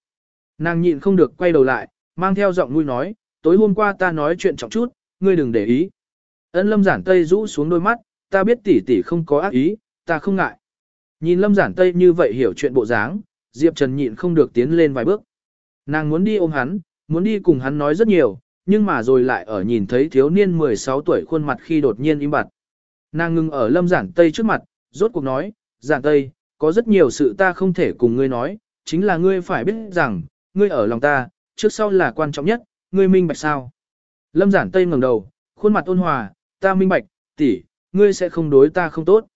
Nàng nhịn không được quay đầu lại, mang theo giọng nuôi nói, tối hôm qua ta nói chuyện trọng chút, ngươi đừng để ý. Ân lâm giản tây rũ xuống đôi mắt, ta biết tỷ tỷ không có ác ý, ta không ngại. Nhìn lâm giản tây như vậy hiểu chuyện bộ dáng, Diệp Trần nhịn không được tiến lên vài bước. Nàng muốn đi ôm hắn, muốn đi cùng hắn nói rất nhiều, nhưng mà rồi lại ở nhìn thấy thiếu niên 16 tuổi khuôn mặt khi đột nhiên im bặt. Nàng ngừng ở lâm giản tây trước mặt, rốt cuộc nói, giản tây, có rất nhiều sự ta không thể cùng ngươi nói, chính là ngươi phải biết rằng, ngươi ở lòng ta, trước sau là quan trọng nhất, ngươi minh bạch sao. Lâm giản tây ngẩng đầu, khuôn mặt ôn hòa, ta minh bạch, tỷ, ngươi sẽ không đối ta không tốt.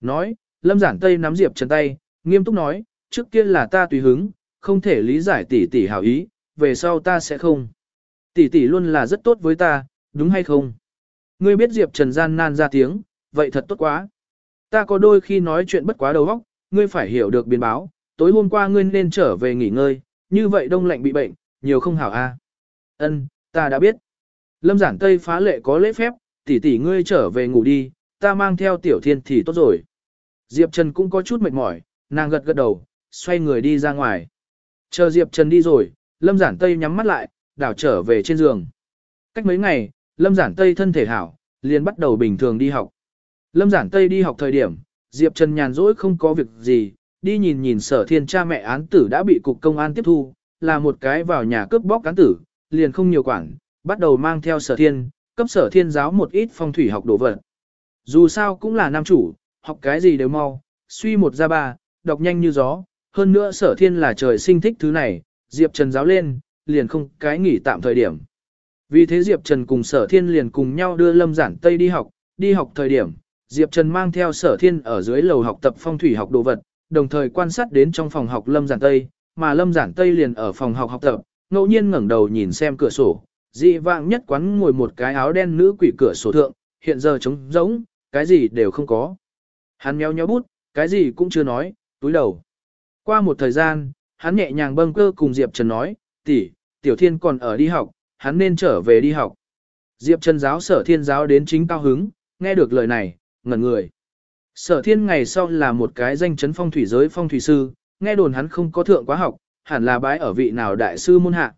Nói, lâm giản tây nắm Diệp Trần tay, nghiêm túc nói, trước kia là ta tùy hứng, không thể lý giải tỷ tỷ hảo ý, về sau ta sẽ không. Tỷ tỷ luôn là rất tốt với ta, đúng hay không? Ngươi biết Diệp Trần gian nan ra tiếng, vậy thật tốt quá. Ta có đôi khi nói chuyện bất quá đầu óc, ngươi phải hiểu được biến báo, tối hôm qua ngươi nên trở về nghỉ ngơi, như vậy đông lạnh bị bệnh, nhiều không hảo a. Ân, ta đã biết. Lâm giản Tây phá lệ có lễ phép, tỷ tỷ ngươi trở về ngủ đi, ta mang theo tiểu thiên thì tốt rồi. Diệp Trần cũng có chút mệt mỏi, nàng gật gật đầu, xoay người đi ra ngoài. Chờ Diệp Trần đi rồi, Lâm giản Tây nhắm mắt lại, đảo trở về trên giường. Cách mấy ngày, Lâm giản Tây thân thể hảo, liền bắt đầu bình thường đi học. Lâm giản Tây đi học thời điểm, Diệp Trần nhàn rỗi không có việc gì, đi nhìn nhìn sở thiên cha mẹ án tử đã bị cục công an tiếp thu, là một cái vào nhà cướp bóc án tử, liền không nhiều quản, bắt đầu mang theo sở thiên, cấp sở thiên giáo một ít phong thủy học đồ vật. Dù sao cũng là nam chủ, học cái gì đều mau, suy một ra ba, đọc nhanh như gió, hơn nữa sở thiên là trời sinh thích thứ này, Diệp Trần giáo lên, liền không cái nghỉ tạm thời điểm. Vì thế Diệp Trần cùng sở thiên liền cùng nhau đưa Lâm Giản Tây đi học, đi học thời điểm, Diệp Trần mang theo sở thiên ở dưới lầu học tập phong thủy học đồ vật, đồng thời quan sát đến trong phòng học Lâm Giản Tây, mà Lâm Giản Tây liền ở phòng học học tập, ngẫu nhiên ngẩng đầu nhìn xem cửa sổ, dị vạng nhất quán ngồi một cái áo đen nữ quỷ cửa sổ thượng, hiện giờ trống rỗng, cái gì đều không có. Hắn méo nhéo bút, cái gì cũng chưa nói, túi đầu. Qua một thời gian, hắn nhẹ nhàng bâng cơ cùng Diệp Trần nói, tỷ, Tiểu Thiên còn ở đi học, hắn nên trở về đi học. Diệp Trần giáo sở thiên giáo đến chính cao hứng, nghe được lời này, ngẩn người. Sở thiên ngày sau là một cái danh chấn phong thủy giới phong thủy sư, nghe đồn hắn không có thượng quá học, hẳn là bái ở vị nào đại sư môn hạ.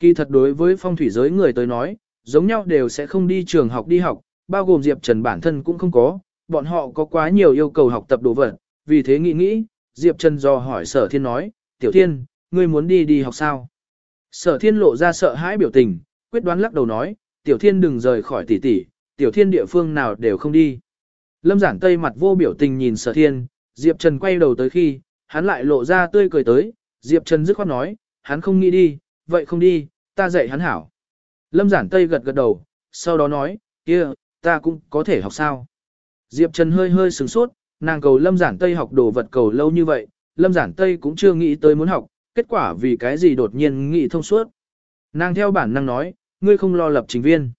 Kỳ thật đối với phong thủy giới người tới nói, giống nhau đều sẽ không đi trường học đi học, bao gồm Diệp Trần bản thân cũng không có, bọn họ có quá nhiều yêu cầu học tập đồ vật, vì thế nghĩ nghĩ, Diệp Trần do hỏi sở thiên nói, Tiểu Thiên, ngươi muốn đi đi học sao? Sở thiên lộ ra sợ hãi biểu tình, quyết đoán lắc đầu nói, Tiểu Thiên đừng rời khỏi tỷ tỷ, Tiểu Thiên địa phương nào đều không đi. Lâm giản tây mặt vô biểu tình nhìn sở thiên, Diệp Trần quay đầu tới khi, hắn lại lộ ra tươi cười tới, Diệp Trần dứt khoát nói, hắn không nghĩ đi, vậy không đi, ta dạy hắn hảo. Lâm giản tây gật gật đầu, sau đó nói, kia, ta cũng có thể học sao. Diệp Trần hơi hơi sửng sốt, nàng cầu Lâm giản tây học đồ vật cầu lâu như vậy, Lâm giản tây cũng chưa nghĩ tới muốn học, kết quả vì cái gì đột nhiên nghĩ thông suốt. Nàng theo bản năng nói, ngươi không lo lập trình viên.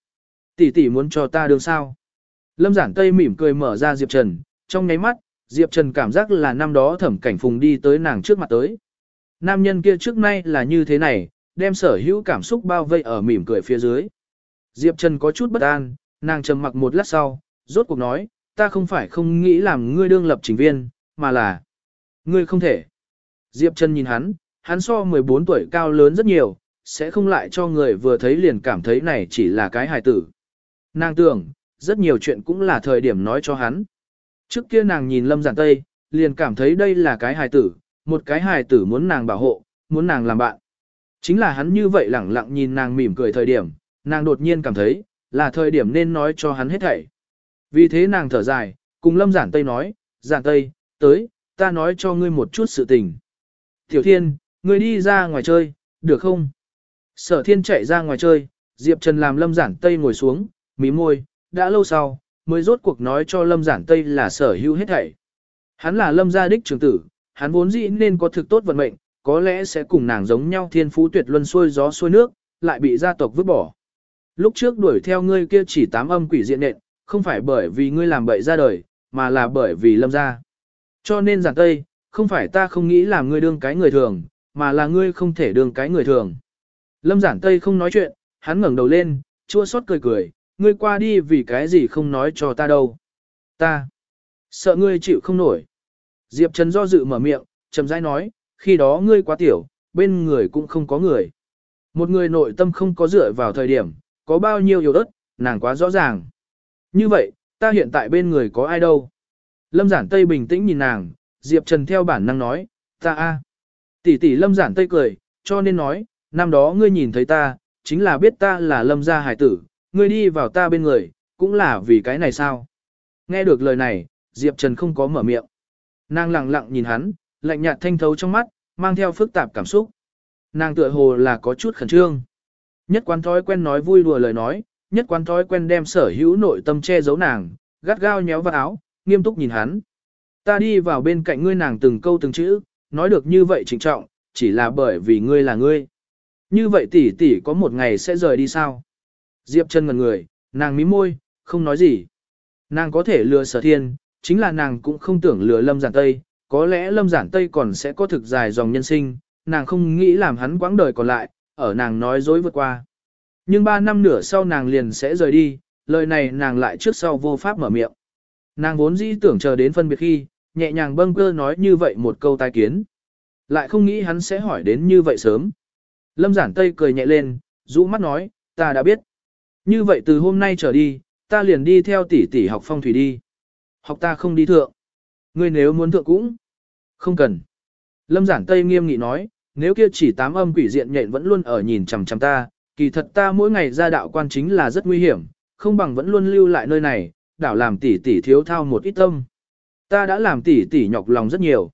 Tỷ tỷ muốn cho ta đường sao. Lâm giản tây mỉm cười mở ra Diệp Trần, trong nháy mắt, Diệp Trần cảm giác là năm đó thẩm cảnh phùng đi tới nàng trước mặt tới. Nam nhân kia trước nay là như thế này, đem sở hữu cảm xúc bao vây ở mỉm cười phía dưới. Diệp Trần có chút bất an, nàng trầm mặc một lát sau, rốt cuộc nói, ta không phải không nghĩ làm ngươi đương lập trình viên, mà là, ngươi không thể. Diệp Trần nhìn hắn, hắn so 14 tuổi cao lớn rất nhiều, sẽ không lại cho người vừa thấy liền cảm thấy này chỉ là cái hài tử. Nàng tưởng, rất nhiều chuyện cũng là thời điểm nói cho hắn. Trước kia nàng nhìn Lâm Giản Tây, liền cảm thấy đây là cái hài tử, một cái hài tử muốn nàng bảo hộ, muốn nàng làm bạn. Chính là hắn như vậy lẳng lặng nhìn nàng mỉm cười thời điểm, nàng đột nhiên cảm thấy, là thời điểm nên nói cho hắn hết thảy. Vì thế nàng thở dài, cùng Lâm Giản Tây nói, Giản Tây, tới, ta nói cho ngươi một chút sự tình. Tiểu Thiên, ngươi đi ra ngoài chơi, được không? Sở Thiên chạy ra ngoài chơi, Diệp Trần làm Lâm Giản Tây ngồi xuống, mí môi, đã lâu sau, mới rốt cuộc nói cho Lâm Giản Tây là sở hữu hết thảy. Hắn là Lâm gia đích trưởng tử, hắn vốn dĩ nên có thực tốt vận mệnh, có lẽ sẽ cùng nàng giống nhau thiên phú tuyệt luân xuôi gió xuôi nước, lại bị gia tộc vứt bỏ. Lúc trước đuổi theo ngươi kia chỉ tám âm quỷ diện nện, không phải bởi vì ngươi làm bậy ra đời, mà là bởi vì lâm gia. Cho nên giản tây, không phải ta không nghĩ làm ngươi đương cái người thường, mà là ngươi không thể đương cái người thường. Lâm giản tây không nói chuyện, hắn ngẩng đầu lên, chua xót cười cười, ngươi qua đi vì cái gì không nói cho ta đâu. Ta, sợ ngươi chịu không nổi. Diệp Trần do dự mở miệng, chậm rãi nói, khi đó ngươi quá tiểu, bên người cũng không có người. Một người nội tâm không có dựa vào thời điểm, có bao nhiêu yếu ớt, nàng quá rõ ràng. Như vậy, ta hiện tại bên người có ai đâu? Lâm giản Tây bình tĩnh nhìn nàng, Diệp Trần theo bản năng nói, ta a. Tỷ tỷ Lâm giản Tây cười, cho nên nói, năm đó ngươi nhìn thấy ta, chính là biết ta là Lâm gia hải tử, ngươi đi vào ta bên người, cũng là vì cái này sao? Nghe được lời này, Diệp Trần không có mở miệng. Nàng lặng lặng nhìn hắn, lạnh nhạt thanh thấu trong mắt, mang theo phức tạp cảm xúc. Nàng tựa hồ là có chút khẩn trương. Nhất quán thói quen nói vui đùa lời nói, nhất quán thói quen đem sở hữu nội tâm che giấu nàng, gắt gao nhéo vào áo, nghiêm túc nhìn hắn. Ta đi vào bên cạnh ngươi nàng từng câu từng chữ, nói được như vậy trịnh trọng, chỉ là bởi vì ngươi là ngươi. Như vậy tỷ tỷ có một ngày sẽ rời đi sao? Diệp Trần ngần người, nàng mím môi, không nói gì. Nàng có thể lừa sở thiên, chính là nàng cũng không tưởng lừa lâm giản tây, có lẽ lâm giản tây còn sẽ có thực dài dòng nhân sinh, nàng không nghĩ làm hắn quãng đời còn lại, ở nàng nói dối vượt qua. Nhưng ba năm nửa sau nàng liền sẽ rời đi, lời này nàng lại trước sau vô pháp mở miệng. Nàng vốn dĩ tưởng chờ đến phân biệt khi, nhẹ nhàng bâng cơ nói như vậy một câu tai kiến. Lại không nghĩ hắn sẽ hỏi đến như vậy sớm. Lâm giản tây cười nhẹ lên, rũ mắt nói, ta đã biết. Như vậy từ hôm nay trở đi, ta liền đi theo tỷ tỷ học phong thủy đi. Học ta không đi thượng. Ngươi nếu muốn thượng cũng. Không cần. Lâm giản tây nghiêm nghị nói, nếu kia chỉ tám âm quỷ diện nhện vẫn luôn ở nhìn chằm chằm ta, kỳ thật ta mỗi ngày ra đạo quan chính là rất nguy hiểm, không bằng vẫn luôn lưu lại nơi này, đảo làm tỷ tỷ thiếu thao một ít tâm. Ta đã làm tỷ tỷ nhọc lòng rất nhiều.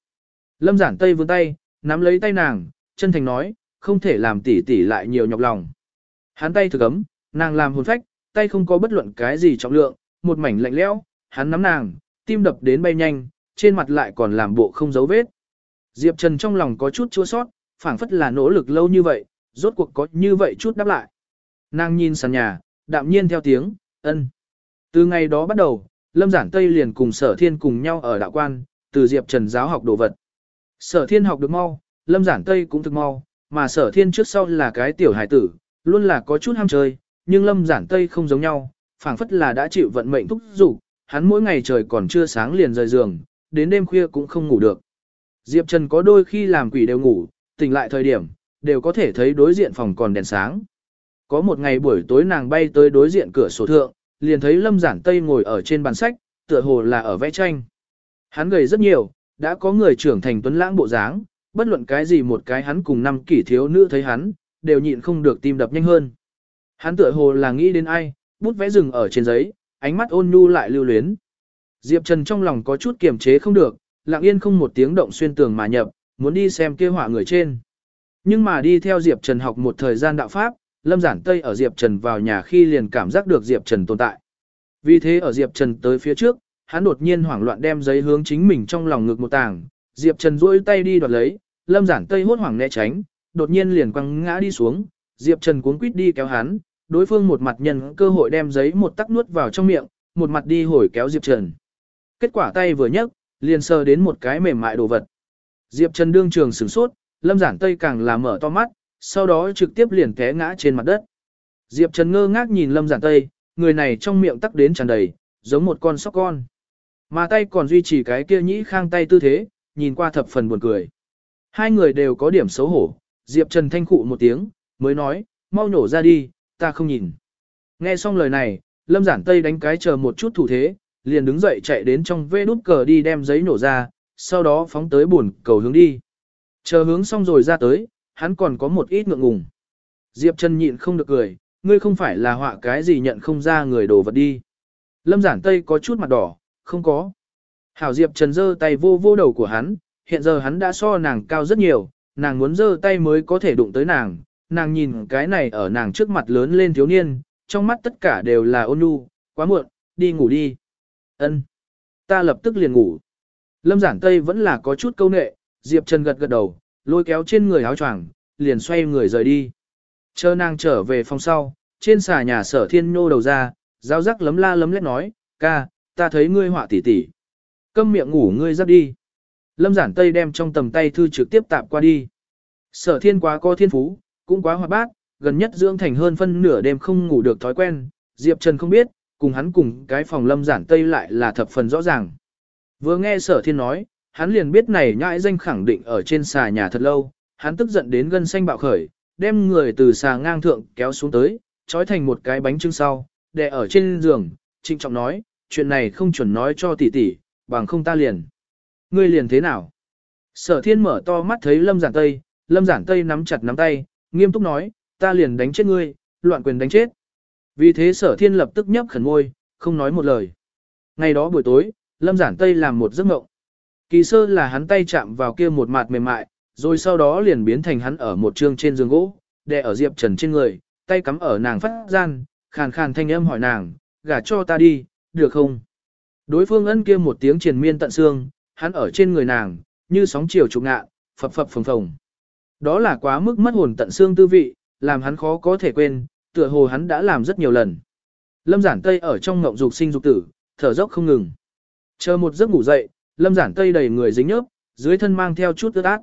Lâm giản tây vươn tay, nắm lấy tay nàng, chân thành nói, không thể làm tỷ tỷ lại nhiều nhọc lòng. Hắn tay thực ấm, nàng làm hồn phách, tay không có bất luận cái gì trọng lượng, một mảnh lạnh lẽo, hắn nắm nàng, tim đập đến bay nhanh, trên mặt lại còn làm bộ không dấu vết. Diệp Trần trong lòng có chút chua sót, phảng phất là nỗ lực lâu như vậy, rốt cuộc có như vậy chút đáp lại. Nàng nhìn sàn nhà, đạm nhiên theo tiếng, ân. Từ ngày đó bắt đầu, Lâm Giản Tây liền cùng Sở Thiên cùng nhau ở đạo quan, từ Diệp Trần giáo học đồ vật. Sở Thiên học được mau, Lâm Giản Tây cũng thực mau, mà Sở Thiên trước sau là cái tiểu hải tử, luôn là có chút ham chơi, nhưng Lâm Giản Tây không giống nhau, phảng phất là đã chịu vận mệnh thúc giục, hắn mỗi ngày trời còn chưa sáng liền rời giường, đến đêm khuya cũng không ngủ được. Diệp Trần có đôi khi làm quỷ đều ngủ, tỉnh lại thời điểm, đều có thể thấy đối diện phòng còn đèn sáng. Có một ngày buổi tối nàng bay tới đối diện cửa sổ thượng, liền thấy Lâm Giản Tây ngồi ở trên bàn sách, tựa hồ là ở vẽ tranh. Hắn gầy rất nhiều, đã có người trưởng thành tuấn lãng bộ dáng, bất luận cái gì một cái hắn cùng năm kỷ thiếu nữ thấy hắn, đều nhịn không được tim đập nhanh hơn. Hắn tựa hồ là nghĩ đến ai, bút vẽ rừng ở trên giấy, ánh mắt ôn nhu lại lưu luyến. Diệp Trần trong lòng có chút kiềm chế không được, lặng yên không một tiếng động xuyên tường mà nhập, muốn đi xem kia họa người trên. Nhưng mà đi theo Diệp Trần học một thời gian đạo pháp, Lâm Giản Tây ở Diệp Trần vào nhà khi liền cảm giác được Diệp Trần tồn tại. Vì thế ở Diệp Trần tới phía trước, hắn đột nhiên hoảng loạn đem giấy hướng chính mình trong lòng ngực một tảng, Diệp Trần duỗi tay đi đoạt lấy, Lâm Giản Tây hốt hoảng né tránh, đột nhiên liền quăng ngã đi xuống, Diệp Trần cuống quýt đi kéo hắn, đối phương một mặt nhân cơ hội đem giấy một tắc nuốt vào trong miệng, một mặt đi hồi kéo Diệp Trần. Kết quả tay vừa nhấc, liền sờ đến một cái mềm mại đồ vật. Diệp Trần đương trường sửng sốt, Lâm Giản Tây càng là mở to mắt, sau đó trực tiếp liền té ngã trên mặt đất. Diệp Trần ngơ ngác nhìn Lâm Giản Tây, người này trong miệng tắc đến tràn đầy, giống một con sóc con. Mà tay còn duy trì cái kia nhĩ khang tay tư thế, nhìn qua thập phần buồn cười. Hai người đều có điểm xấu hổ, Diệp Trần thanh khụ một tiếng, mới nói, mau nhổ ra đi, ta không nhìn. Nghe xong lời này, Lâm Giản Tây đánh cái chờ một chút thủ thế, liền đứng dậy chạy đến trong vê đút cờ đi đem giấy nổ ra, sau đó phóng tới buồn cầu hướng đi. Chờ hướng xong rồi ra tới, hắn còn có một ít ngượng ngùng. Diệp Trần nhịn không được cười, ngươi không phải là họa cái gì nhận không ra người đồ vật đi. Lâm Giản Tây có chút mặt đỏ, không có. Hảo Diệp Trần giơ tay vô vô đầu của hắn, hiện giờ hắn đã so nàng cao rất nhiều, nàng muốn giơ tay mới có thể đụng tới nàng, nàng nhìn cái này ở nàng trước mặt lớn lên thiếu niên, trong mắt tất cả đều là ôn nhu, quá muộn, đi ngủ đi. Ân, Ta lập tức liền ngủ. Lâm Giản Tây vẫn là có chút câu nệ, Diệp Trần gật gật đầu, lôi kéo trên người áo choàng, liền xoay người rời đi. Chờ nàng trở về phòng sau, trên xà nhà sở thiên nhô đầu ra, giáo rắc lấm la lấm lét nói, ca, ta thấy ngươi họa tỉ tỉ. Câm miệng ngủ ngươi giáp đi. Lâm giản tây đem trong tầm tay thư trực tiếp tạp qua đi. Sở thiên quá có thiên phú, cũng quá hoạt bát, gần nhất dưỡng thành hơn phân nửa đêm không ngủ được thói quen, Diệp Trần không biết, cùng hắn cùng cái phòng lâm giản tây lại là thập phần rõ ràng. Vừa nghe sở thiên nói, hắn liền biết này nhãi danh khẳng định ở trên xà nhà thật lâu, hắn tức giận đến gân xanh bạo khởi, đem người từ xà ngang thượng kéo xuống tới, trói thành một cái bánh trưng sau, đè ở trên giường, trịnh trọng nói, chuyện này không chuẩn nói cho tỷ tỷ, bằng không ta liền. Ngươi liền thế nào? Sở thiên mở to mắt thấy lâm giản tây, lâm giản tây nắm chặt nắm tay, nghiêm túc nói, ta liền đánh chết ngươi, loạn quyền đánh chết. Vì thế sở thiên lập tức nhấp khẩn ngôi, không nói một lời. Ngày đó buổi tối, lâm giản tây làm một giấc mộng. Kỳ sơ là hắn tay chạm vào kia một mặt mềm mại, rồi sau đó liền biến thành hắn ở một trương trên giường gỗ, đè ở Diệp Trần trên người, tay cắm ở nàng phát gian, khàn khàn thanh âm hỏi nàng, gả cho ta đi, được không? Đối phương ân kia một tiếng triền miên tận xương, hắn ở trên người nàng, như sóng chiều trục ngạ, phập phập phồng phồng. Đó là quá mức mất hồn tận xương tư vị, làm hắn khó có thể quên, tựa hồ hắn đã làm rất nhiều lần. Lâm giản tây ở trong ngộng dục sinh dục tử, thở dốc không ngừng. Chờ một giấc ngủ dậy, lâm giản tây đầy người dính nhớp, dưới thân mang theo chút ướt át.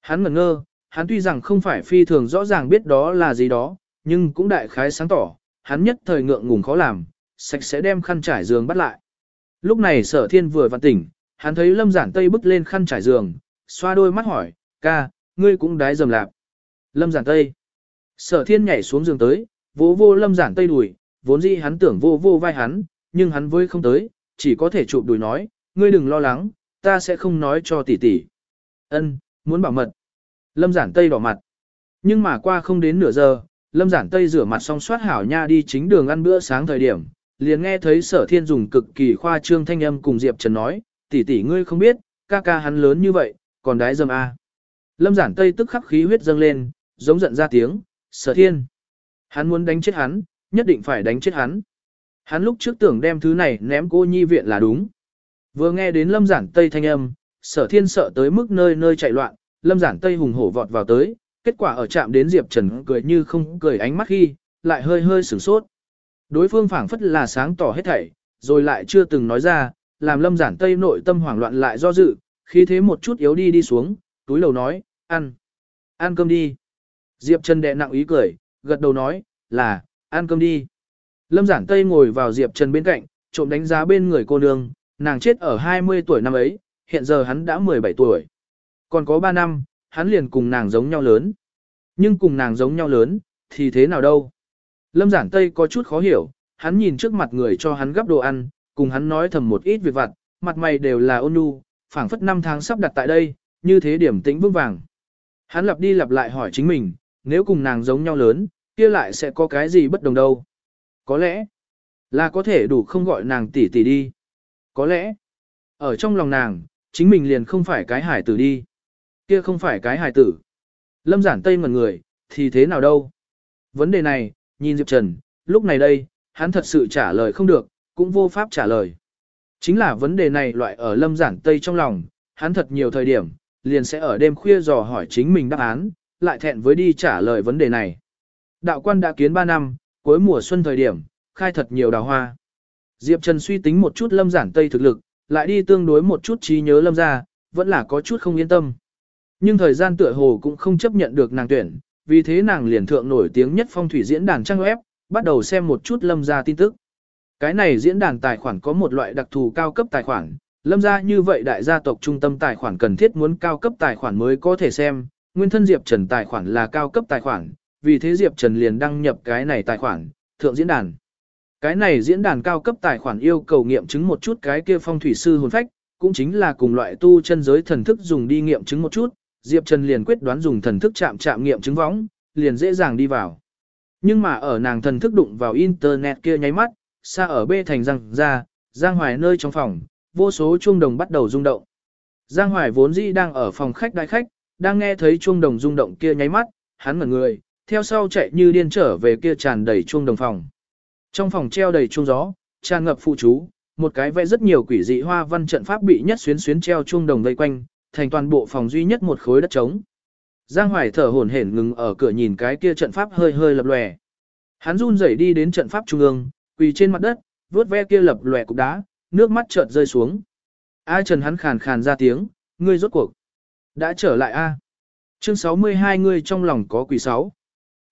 Hắn ngẩn ngơ, hắn tuy rằng không phải phi thường rõ ràng biết đó là gì đó, nhưng cũng đại khái sáng tỏ, hắn nhất thời ngượng ngùng khó làm, sạch sẽ đem khăn trải giường bắt lại. Lúc này sở thiên vừa vặn tỉnh, hắn thấy lâm giản tây bước lên khăn trải giường, xoa đôi mắt hỏi, ca, ngươi cũng đái dầm lạp. Lâm giản tây. Sở thiên nhảy xuống giường tới, vô vô lâm giản tây đùi, vốn dĩ hắn tưởng vô vô vai hắn, nhưng hắn với không tới, chỉ có thể chụp đùi nói, ngươi đừng lo lắng, ta sẽ không nói cho tỷ tỷ. Ân, muốn bảo mật. Lâm giản tây đỏ mặt. Nhưng mà qua không đến nửa giờ, Lâm giản tây rửa mặt xong soát hảo nha đi chính đường ăn bữa sáng thời điểm, liền nghe thấy sở thiên dùng cực kỳ khoa trương thanh âm cùng Diệp Trần nói, tỷ tỷ ngươi không biết, ca ca hắn lớn như vậy, còn đái dâm a. Lâm giản tây tức khắc khí huyết dâng lên, giống giận ra tiếng, sở thiên. Hắn muốn đánh chết hắn, nhất định phải đánh chết hắn. Hắn lúc trước tưởng đem thứ này ném cô nhi viện là đúng. Vừa nghe đến lâm giản tây thanh âm, sở thiên sợ tới mức nơi nơi chạy loạn, lâm giản tây hùng hổ vọt vào tới, kết quả ở chạm đến Diệp Trần cười như không cười ánh mắt khi, lại hơi hơi sửng sốt. Đối phương phảng phất là sáng tỏ hết thảy, rồi lại chưa từng nói ra, làm lâm giản tây nội tâm hoảng loạn lại do dự, khi thế một chút yếu đi đi xuống, túi lầu nói, ăn, ăn cơm đi. Diệp Trần đẹ nặng ý cười, gật đầu nói, là, ăn cơm đi. Lâm giản tây ngồi vào Diệp Trần bên cạnh, trộm đánh giá bên người cô nương, nàng chết ở 20 tuổi năm ấy, hiện giờ hắn đã 17 tuổi. Còn có 3 năm, hắn liền cùng nàng giống nhau lớn. Nhưng cùng nàng giống nhau lớn, thì thế nào đâu? Lâm giản Tây có chút khó hiểu, hắn nhìn trước mặt người cho hắn gấp đồ ăn, cùng hắn nói thầm một ít việc vặt, mặt mày đều là ôn nhu, phảng phất năm tháng sắp đặt tại đây, như thế điểm tĩnh vững vàng. Hắn lặp đi lặp lại hỏi chính mình, nếu cùng nàng giống nhau lớn, kia lại sẽ có cái gì bất đồng đâu? Có lẽ là có thể đủ không gọi nàng tỷ tỷ đi. Có lẽ ở trong lòng nàng, chính mình liền không phải cái hải tử đi. Kia không phải cái hải tử. Lâm giản tây ngần người, thì thế nào đâu? Vấn đề này, nhìn Diệp Trần, lúc này đây, hắn thật sự trả lời không được, cũng vô pháp trả lời. Chính là vấn đề này loại ở lâm giản tây trong lòng, hắn thật nhiều thời điểm, liền sẽ ở đêm khuya dò hỏi chính mình đáp án, lại thẹn với đi trả lời vấn đề này. Đạo quan đã kiến 3 năm, cuối mùa xuân thời điểm, khai thật nhiều đào hoa. Diệp Trần suy tính một chút lâm giản tây thực lực, lại đi tương đối một chút trí nhớ lâm ra, vẫn là có chút không yên tâm. Nhưng thời gian tựa hồ cũng không chấp nhận được nàng tuyển, vì thế nàng liền thượng nổi tiếng nhất phong thủy diễn đàn trang web, bắt đầu xem một chút lâm gia tin tức. Cái này diễn đàn tài khoản có một loại đặc thù cao cấp tài khoản, lâm gia như vậy đại gia tộc trung tâm tài khoản cần thiết muốn cao cấp tài khoản mới có thể xem, nguyên thân Diệp Trần tài khoản là cao cấp tài khoản, vì thế Diệp Trần liền đăng nhập cái này tài khoản, thượng diễn đàn. Cái này diễn đàn cao cấp tài khoản yêu cầu nghiệm chứng một chút cái kia phong thủy sư hồn phách, cũng chính là cùng loại tu chân giới thần thức dùng đi nghiệm chứng một chút, Diệp Trần liền quyết đoán dùng thần thức chạm chạm nghiệm chứng võng, liền dễ dàng đi vào. Nhưng mà ở nàng thần thức đụng vào internet kia nháy mắt, xa ở bê thành răng ra, Giang Hoài nơi trong phòng, vô số chuông đồng bắt đầu rung động. Giang Hoài vốn dĩ đang ở phòng khách đại khách, đang nghe thấy chuông đồng rung động kia nháy mắt, hắn ngẩn người, theo sau chạy như điên trở về kia tràn đầy chuông đồng phòng. Trong phòng treo đầy chuông gió, tràn ngập phụ chú, một cái vẽ rất nhiều quỷ dị hoa văn trận pháp bị nhất xuyến xuyến treo chuông đồng vây quanh, thành toàn bộ phòng duy nhất một khối đất trống. Giang Hoài thở hổn hển ngừng ở cửa nhìn cái kia trận pháp hơi hơi lập lòe. Hắn run rẩy đi đến trận pháp trung ương, quỳ trên mặt đất, vuốt ve kia lập lòe cục đá, nước mắt chợt rơi xuống. A Trần hắn khàn khàn ra tiếng, ngươi rốt cuộc. Đã trở lại A. Chương 62 ngươi trong lòng có quỷ sáu.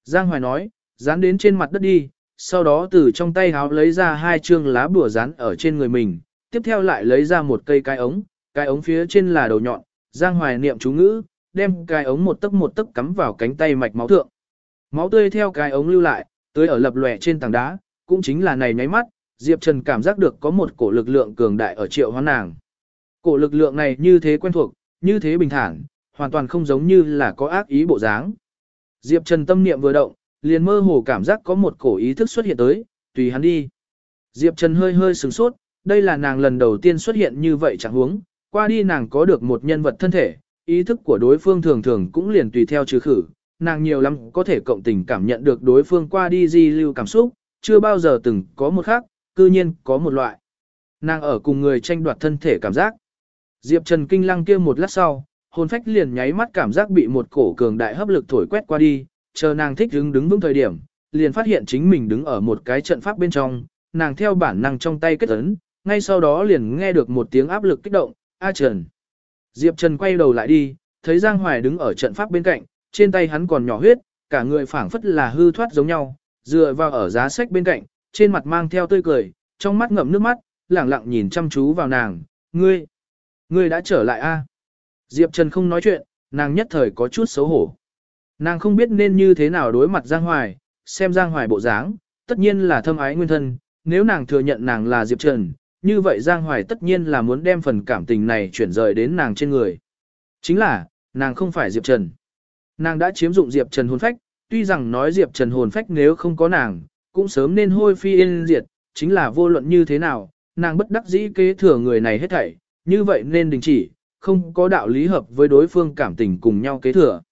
Giang Hoài nói, dán đến trên mặt đất đi, sau đó từ trong tay háo lấy ra hai chương lá bùa dán ở trên người mình, tiếp theo lại lấy ra một cây cái ống, cái ống phía trên là đầu nhọn, Giang Hoài niệm chú ngữ, đem cái ống một tấc một tấc cắm vào cánh tay mạch máu thượng. Máu tươi theo cái ống lưu lại, tươi ở lập lòe trên tảng đá, cũng chính là này nháy mắt, Diệp Trần cảm giác được có một cổ lực lượng cường đại ở triệu hoán nàng. Cổ lực lượng này như thế quen thuộc, như thế bình thản, hoàn toàn không giống như là có ác ý bộ dáng. Diệp Trần tâm niệm vừa động, liền mơ hồ cảm giác có một cổ ý thức xuất hiện tới, tùy hắn đi. Diệp Trần hơi hơi sửng sốt, đây là nàng lần đầu tiên xuất hiện như vậy chẳng huống, qua đi nàng có được một nhân vật thân thể, ý thức của đối phương thường thường cũng liền tùy theo trừ khử, nàng nhiều lắm có thể cộng tình cảm nhận được đối phương qua đi di lưu cảm xúc, chưa bao giờ từng có một khác, cư nhiên có một loại. Nàng ở cùng người tranh đoạt thân thể cảm giác. Diệp Trần kinh lăng kia một lát sau, hồn phách liền nháy mắt cảm giác bị một cổ cường đại hấp lực thổi quét qua đi, chờ nàng thích đứng đứng vững thời điểm, liền phát hiện chính mình đứng ở một cái trận pháp bên trong, nàng theo bản năng trong tay kết ấn, ngay sau đó liền nghe được một tiếng áp lực kích động, A Trần. Diệp Trần quay đầu lại đi, thấy Giang Hoài đứng ở trận pháp bên cạnh, trên tay hắn còn nhỏ huyết, cả người phảng phất là hư thoát giống nhau, dựa vào ở giá sách bên cạnh, trên mặt mang theo tươi cười, trong mắt ngậm nước mắt, lẳng lặng nhìn chăm chú vào nàng, ngươi, ngươi đã trở lại a? Diệp Trần không nói chuyện, nàng nhất thời có chút xấu hổ. Nàng không biết nên như thế nào đối mặt Giang Hoài, xem Giang Hoài bộ dáng, tất nhiên là thâm ái nguyên thân, nếu nàng thừa nhận nàng là Diệp Trần, như vậy Giang Hoài tất nhiên là muốn đem phần cảm tình này chuyển rời đến nàng trên người. Chính là, nàng không phải Diệp Trần. Nàng đã chiếm dụng Diệp Trần hồn phách, tuy rằng nói Diệp Trần hồn phách nếu không có nàng, cũng sớm nên hôi phi yên diệt, chính là vô luận như thế nào, nàng bất đắc dĩ kế thừa người này hết thảy, như vậy nên đình chỉ, không có đạo lý hợp với đối phương cảm tình cùng nhau kế thừa.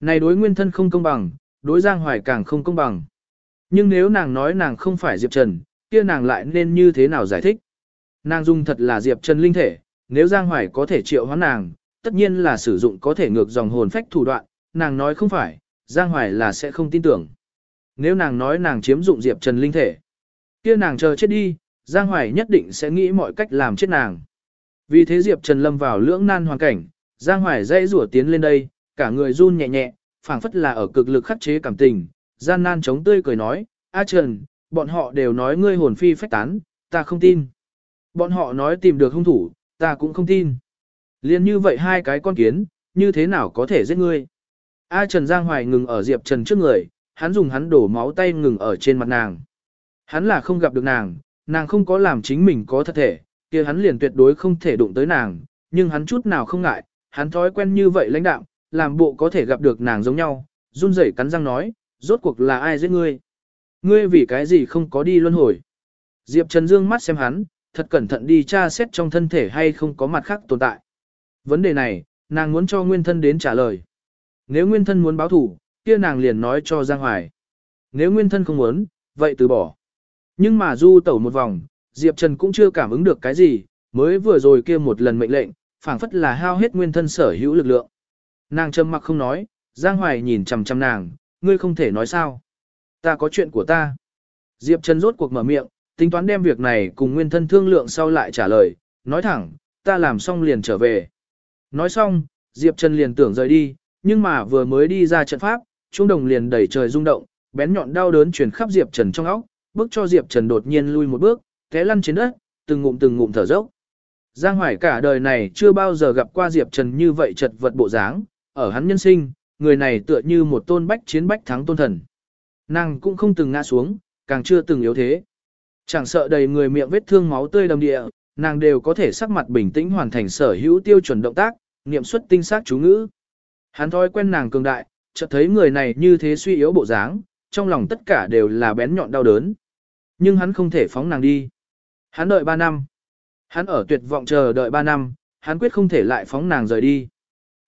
Này đối nguyên thân không công bằng, đối Giang Hoài càng không công bằng. Nhưng nếu nàng nói nàng không phải Diệp Trần, kia nàng lại nên như thế nào giải thích? Nàng dung thật là Diệp Trần linh thể, nếu Giang Hoài có thể triệu hóa nàng, tất nhiên là sử dụng có thể ngược dòng hồn phách thủ đoạn, nàng nói không phải, Giang Hoài là sẽ không tin tưởng. Nếu nàng nói nàng chiếm dụng Diệp Trần linh thể, kia nàng chờ chết đi, Giang Hoài nhất định sẽ nghĩ mọi cách làm chết nàng. Vì thế Diệp Trần lâm vào lưỡng nan hoàn cảnh, Giang Hoài dây rủa tiến lên đây, cả người run nhẹ nhẹ, phảng phất là ở cực lực khắc chế cảm tình, gian nan chống tươi cười nói, A Trần, bọn họ đều nói ngươi hồn phi phách tán, ta không tin. Bọn họ nói tìm được hung thủ, ta cũng không tin. Liên như vậy hai cái con kiến, như thế nào có thể giết ngươi? A Trần Giang Hoài ngừng ở Diệp Trần trước người, hắn dùng hắn đổ máu tay ngừng ở trên mặt nàng. Hắn là không gặp được nàng, nàng không có làm chính mình có thật thể, kia hắn liền tuyệt đối không thể đụng tới nàng, nhưng hắn chút nào không ngại, hắn thói quen như vậy lãnh đạo, làm bộ có thể gặp được nàng giống nhau, run rẩy cắn răng nói, rốt cuộc là ai giết ngươi? Ngươi vì cái gì không có đi luân hồi? Diệp Trần Dương mắt xem hắn, thật cẩn thận đi tra xét trong thân thể hay không có mặt khác tồn tại. Vấn đề này, nàng muốn cho nguyên thân đến trả lời. Nếu nguyên thân muốn báo thủ, kia nàng liền nói cho Giang Hoài. Nếu nguyên thân không muốn, vậy từ bỏ. Nhưng mà du tẩu một vòng, Diệp Trần cũng chưa cảm ứng được cái gì, mới vừa rồi kia một lần mệnh lệnh, phảng phất là hao hết nguyên thân sở hữu lực lượng. Nàng trầm mặc không nói, Giang Hoài nhìn chằm chằm nàng, ngươi không thể nói sao. Ta có chuyện của ta. Diệp Trần rốt cuộc mở miệng, tính toán đem việc này cùng nguyên thân thương lượng sau lại trả lời, nói thẳng, ta làm xong liền trở về. Nói xong, Diệp Trần liền tưởng rời đi, nhưng mà vừa mới đi ra trận pháp, trung đồng liền đẩy trời rung động, bén nhọn đau đớn truyền khắp Diệp Trần trong óc, bước cho Diệp Trần đột nhiên lui một bước, té lăn trên đất, từng ngụm từng ngụm thở dốc. Giang Hoài cả đời này chưa bao giờ gặp qua Diệp Trần như vậy chật vật bộ dáng, ở hắn nhân sinh, người này tựa như một tôn bách chiến bách thắng tôn thần. Nàng cũng không từng ngã xuống, càng chưa từng yếu thế. Chẳng sợ đầy người miệng vết thương máu tươi đầm địa, nàng đều có thể sắc mặt bình tĩnh hoàn thành sở hữu tiêu chuẩn động tác, niệm xuất tinh xác chú ngữ. Hắn thói quen nàng cường đại, chợt thấy người này như thế suy yếu bộ dáng, trong lòng tất cả đều là bén nhọn đau đớn. Nhưng hắn không thể phóng nàng đi. Hắn đợi 3 năm. Hắn ở tuyệt vọng chờ đợi 3 năm, hắn quyết không thể lại phóng nàng rời đi.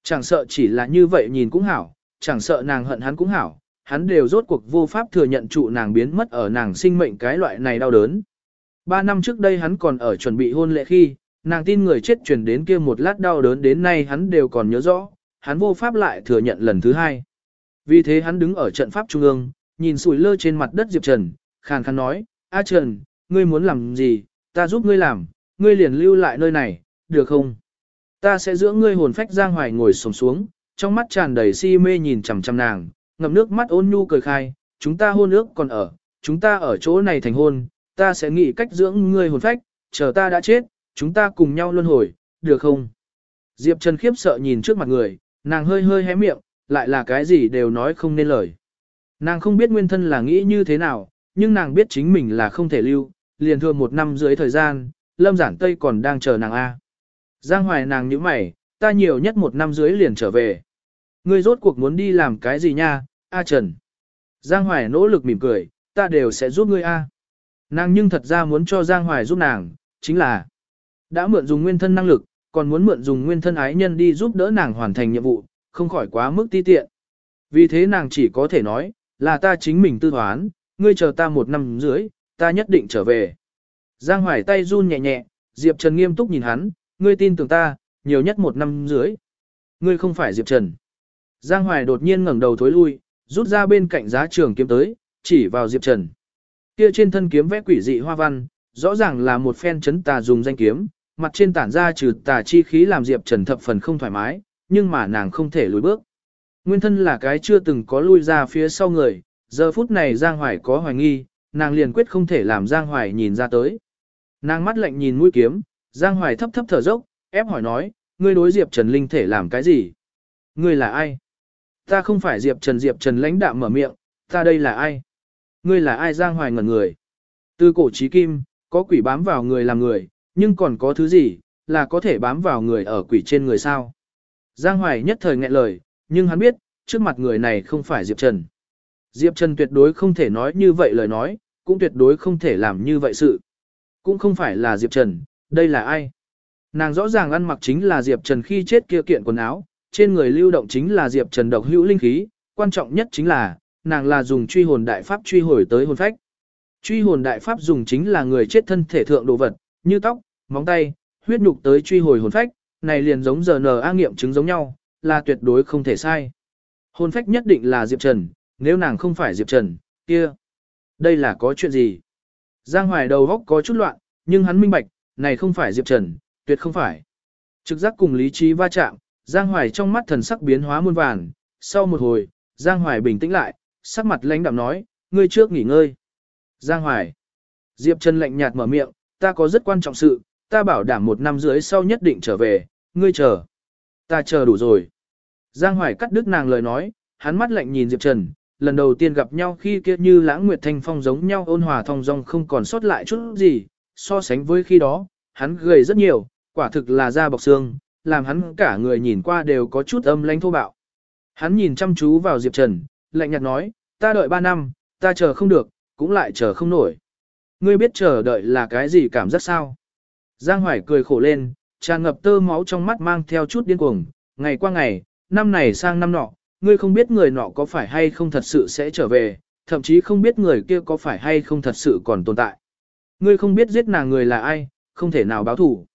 Chẳng sợ chỉ là như vậy nhìn cũng hảo, chẳng sợ nàng hận hắn cũng hảo, hắn đều rốt cuộc vô pháp thừa nhận trụ nàng biến mất ở nàng sinh mệnh cái loại này đau đớn. Ba năm trước đây hắn còn ở chuẩn bị hôn lễ khi, nàng tin người chết truyền đến kia một lát đau đớn đến nay hắn đều còn nhớ rõ, hắn vô pháp lại thừa nhận lần thứ hai. Vì thế hắn đứng ở trận pháp trung ương, nhìn sủi lơ trên mặt đất Diệp Trần, khàn khàn nói, A Trần, ngươi muốn làm gì, ta giúp ngươi làm, ngươi liền lưu lại nơi này, được không? Ta sẽ giữ ngươi hồn phách Giang Hoài ngồi sống xuống, trong mắt tràn đầy si mê nhìn chằm chằm nàng, ngậm nước mắt ôn nhu cười khai, chúng ta hôn ước còn ở, chúng ta ở chỗ này thành hôn, ta sẽ nghĩ cách dưỡng ngươi hồn phách, chờ ta đã chết, chúng ta cùng nhau luân hồi, được không? Diệp Trần khiếp sợ nhìn trước mặt người, nàng hơi hơi hé miệng, lại là cái gì đều nói không nên lời. Nàng không biết nguyên thân là nghĩ như thế nào, nhưng nàng biết chính mình là không thể lưu, liền thừa một năm dưới thời gian, Lâm Giản Tây còn đang chờ nàng A. Giang Hoài nàng như mày, ta nhiều nhất một năm dưới liền trở về. Ngươi rốt cuộc muốn đi làm cái gì nha, A Trần. Giang Hoài nỗ lực mỉm cười, ta đều sẽ giúp ngươi A. Nàng nhưng thật ra muốn cho Giang Hoài giúp nàng, chính là đã mượn dùng nguyên thân năng lực, còn muốn mượn dùng nguyên thân ái nhân đi giúp đỡ nàng hoàn thành nhiệm vụ, không khỏi quá mức ti tiện. Vì thế nàng chỉ có thể nói, là ta chính mình tư toán, ngươi chờ ta một năm dưới, ta nhất định trở về. Giang Hoài tay run nhẹ nhẹ, Diệp Trần nghiêm túc nhìn hắn, ngươi tin tưởng ta, nhiều nhất một năm dưới. Ngươi không phải Diệp Trần. Giang Hoài đột nhiên ngẩng đầu thối lui, rút ra bên cạnh giá trường kiếm tới, chỉ vào Diệp Trần. Kia trên thân kiếm vẽ quỷ dị hoa văn, rõ ràng là một phen chấn tà dùng danh kiếm, mặt trên tản ra trừ tà chi khí làm Diệp Trần thập phần không thoải mái, nhưng mà nàng không thể lùi bước. Nguyên thân là cái chưa từng có lui ra phía sau người, giờ phút này Giang Hoài có hoài nghi, nàng liền quyết không thể làm Giang Hoài nhìn ra tới. Nàng mắt lạnh nhìn mũi kiếm, Giang Hoài thấp thấp thở dốc, ép hỏi nói, ngươi đối Diệp Trần Linh thể làm cái gì? Ngươi là ai? Ta không phải Diệp Trần Diệp Trần lãnh đạm mở miệng, ta đây là ai? Ngươi là ai Giang Hoài ngẩn người? Từ cổ chí kim, có quỷ bám vào người làm người, nhưng còn có thứ gì, là có thể bám vào người ở quỷ trên người sao? Giang Hoài nhất thời nghẹn lời, nhưng hắn biết, trước mặt người này không phải Diệp Trần. Diệp Trần tuyệt đối không thể nói như vậy lời nói, cũng tuyệt đối không thể làm như vậy sự. Cũng không phải là Diệp Trần, đây là ai? Nàng rõ ràng ăn mặc chính là Diệp Trần khi chết kia kiện quần áo, trên người lưu động chính là Diệp Trần độc hữu linh khí, quan trọng nhất chính là, nàng là dùng truy hồn đại pháp truy hồi tới hồn phách. Truy hồn đại pháp dùng chính là người chết thân thể thượng đồ vật, như tóc, móng tay, huyết nhục tới truy hồi hồn phách, này liền giống giờ nờ a nghiệm chứng giống nhau, là tuyệt đối không thể sai. hôn phách nhất định là Diệp Trần, nếu nàng không phải Diệp Trần, kia. Đây là có chuyện gì? Giang Hoài đầu góc có chút loạn, nhưng hắn minh bạch, này không phải Diệp Trần, tuyệt không phải. Trực giác cùng lý trí va chạm, Giang Hoài trong mắt thần sắc biến hóa muôn vàn, sau một hồi, Giang Hoài bình tĩnh lại, sắc mặt lãnh đạm nói, ngươi trước nghỉ ngơi. Giang Hoài. Diệp Trần lạnh nhạt mở miệng, ta có rất quan trọng sự, ta bảo đảm một năm dưới sau nhất định trở về, ngươi chờ. Ta chờ đủ rồi. Giang Hoài cắt đứt nàng lời nói, hắn mắt lạnh nhìn Diệp Trần, lần đầu tiên gặp nhau khi kia như lãng nguyệt thanh phong giống nhau ôn hòa thong dong không còn sót lại chút gì, so sánh với khi đó, hắn gầy rất nhiều, quả thực là da bọc xương, làm hắn cả người nhìn qua đều có chút âm lãnh thô bạo. Hắn nhìn chăm chú vào Diệp Trần, lạnh nhạt nói, ta đợi ba năm, ta chờ không được, cũng lại chờ không nổi. Ngươi biết chờ đợi là cái gì cảm giác sao? Giang Hoài cười khổ lên, tràn ngập tơ máu trong mắt mang theo chút điên cuồng, ngày qua ngày, năm này sang năm nọ, ngươi không biết người nọ có phải hay không thật sự sẽ trở về, thậm chí không biết người kia có phải hay không thật sự còn tồn tại. Ngươi không biết giết nàng người là ai, không thể nào báo thủ.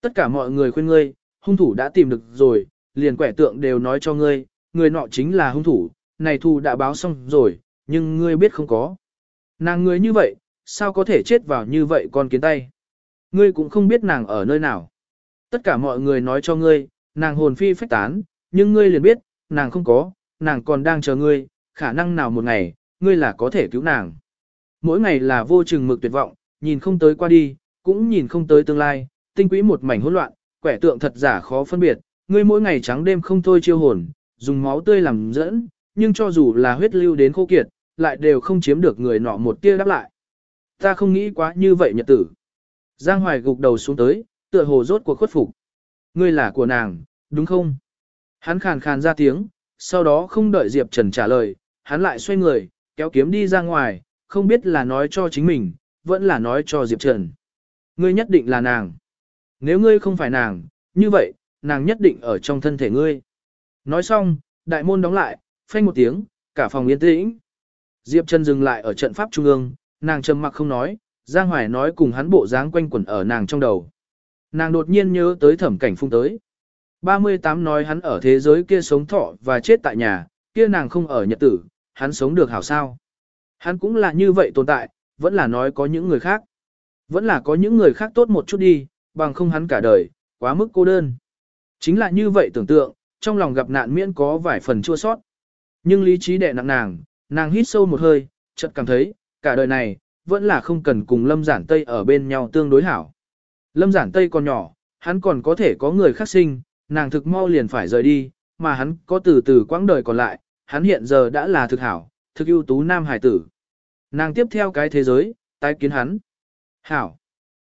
Tất cả mọi người khuyên ngươi, hung thủ đã tìm được rồi, liền quẻ tượng đều nói cho ngươi, người nọ chính là hung thủ, này thù đã báo xong rồi, nhưng ngươi biết không có. Nàng người như vậy, sao có thể chết vào như vậy con kiến tay. Ngươi cũng không biết nàng ở nơi nào. Tất cả mọi người nói cho ngươi, nàng hồn phi phách tán, nhưng ngươi liền biết, nàng không có, nàng còn đang chờ ngươi, khả năng nào một ngày, ngươi là có thể cứu nàng. Mỗi ngày là vô chừng mực tuyệt vọng, nhìn không tới qua đi, cũng nhìn không tới tương lai, tinh quỹ một mảnh hỗn loạn, quẻ tượng thật giả khó phân biệt, ngươi mỗi ngày trắng đêm không thôi chiêu hồn, dùng máu tươi làm dẫn, nhưng cho dù là huyết lưu đến khô kiệt, lại đều không chiếm được người nọ một tia đáp lại. Ta không nghĩ quá như vậy nhật tử. Giang Hoài gục đầu xuống tới, tựa hồ rốt cuộc khuất phục. Ngươi là của nàng, đúng không? Hắn khàn khàn ra tiếng, sau đó không đợi Diệp Trần trả lời, hắn lại xoay người, kéo kiếm đi ra ngoài, không biết là nói cho chính mình, vẫn là nói cho Diệp Trần. Ngươi nhất định là nàng. Nếu ngươi không phải nàng, như vậy, nàng nhất định ở trong thân thể ngươi. Nói xong, đại môn đóng lại, phanh một tiếng, cả phòng yên tĩnh. Diệp Trần dừng lại ở trận pháp trung ương, nàng trầm mặc không nói, Giang Hoài nói cùng hắn bộ dáng quanh quẩn ở nàng trong đầu. Nàng đột nhiên nhớ tới thẩm cảnh phung tới. 38 nói hắn ở thế giới kia sống thọ và chết tại nhà, kia nàng không ở nhật tử, hắn sống được hảo sao. Hắn cũng là như vậy tồn tại, vẫn là nói có những người khác. Vẫn là có những người khác tốt một chút đi, bằng không hắn cả đời, quá mức cô đơn. Chính là như vậy tưởng tượng, trong lòng gặp nạn miễn có vài phần chua sót. Nhưng lý trí đè nặng nàng, nàng hít sâu một hơi, chợt cảm thấy, cả đời này, vẫn là không cần cùng Lâm Giản Tây ở bên nhau tương đối hảo. Lâm Giản Tây còn nhỏ, hắn còn có thể có người khác sinh, nàng thực mau liền phải rời đi, mà hắn có từ từ quãng đời còn lại, hắn hiện giờ đã là thực hảo, thực ưu tú nam hải tử. Nàng tiếp theo cái thế giới, tái kiến hắn. Hảo.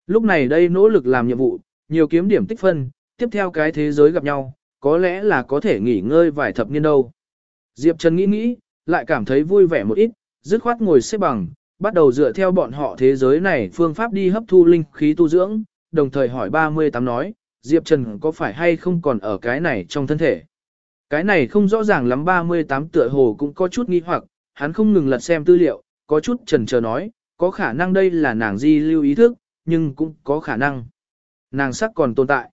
Lúc này đây nỗ lực làm nhiệm vụ, nhiều kiếm điểm tích phân, tiếp theo cái thế giới gặp nhau, có lẽ là có thể nghỉ ngơi vài thập niên đâu. Diệp Trần nghĩ nghĩ, lại cảm thấy vui vẻ một ít, dứt khoát ngồi xếp bằng, bắt đầu dựa theo bọn họ thế giới này phương pháp đi hấp thu linh khí tu dưỡng, đồng thời hỏi 38 nói, Diệp Trần có phải hay không còn ở cái này trong thân thể. Cái này không rõ ràng lắm 38 tựa hồ cũng có chút nghi hoặc, hắn không ngừng lật xem tư liệu, có chút trần chờ nói, có khả năng đây là nàng di lưu ý thức, nhưng cũng có khả năng. Nàng sắc còn tồn tại.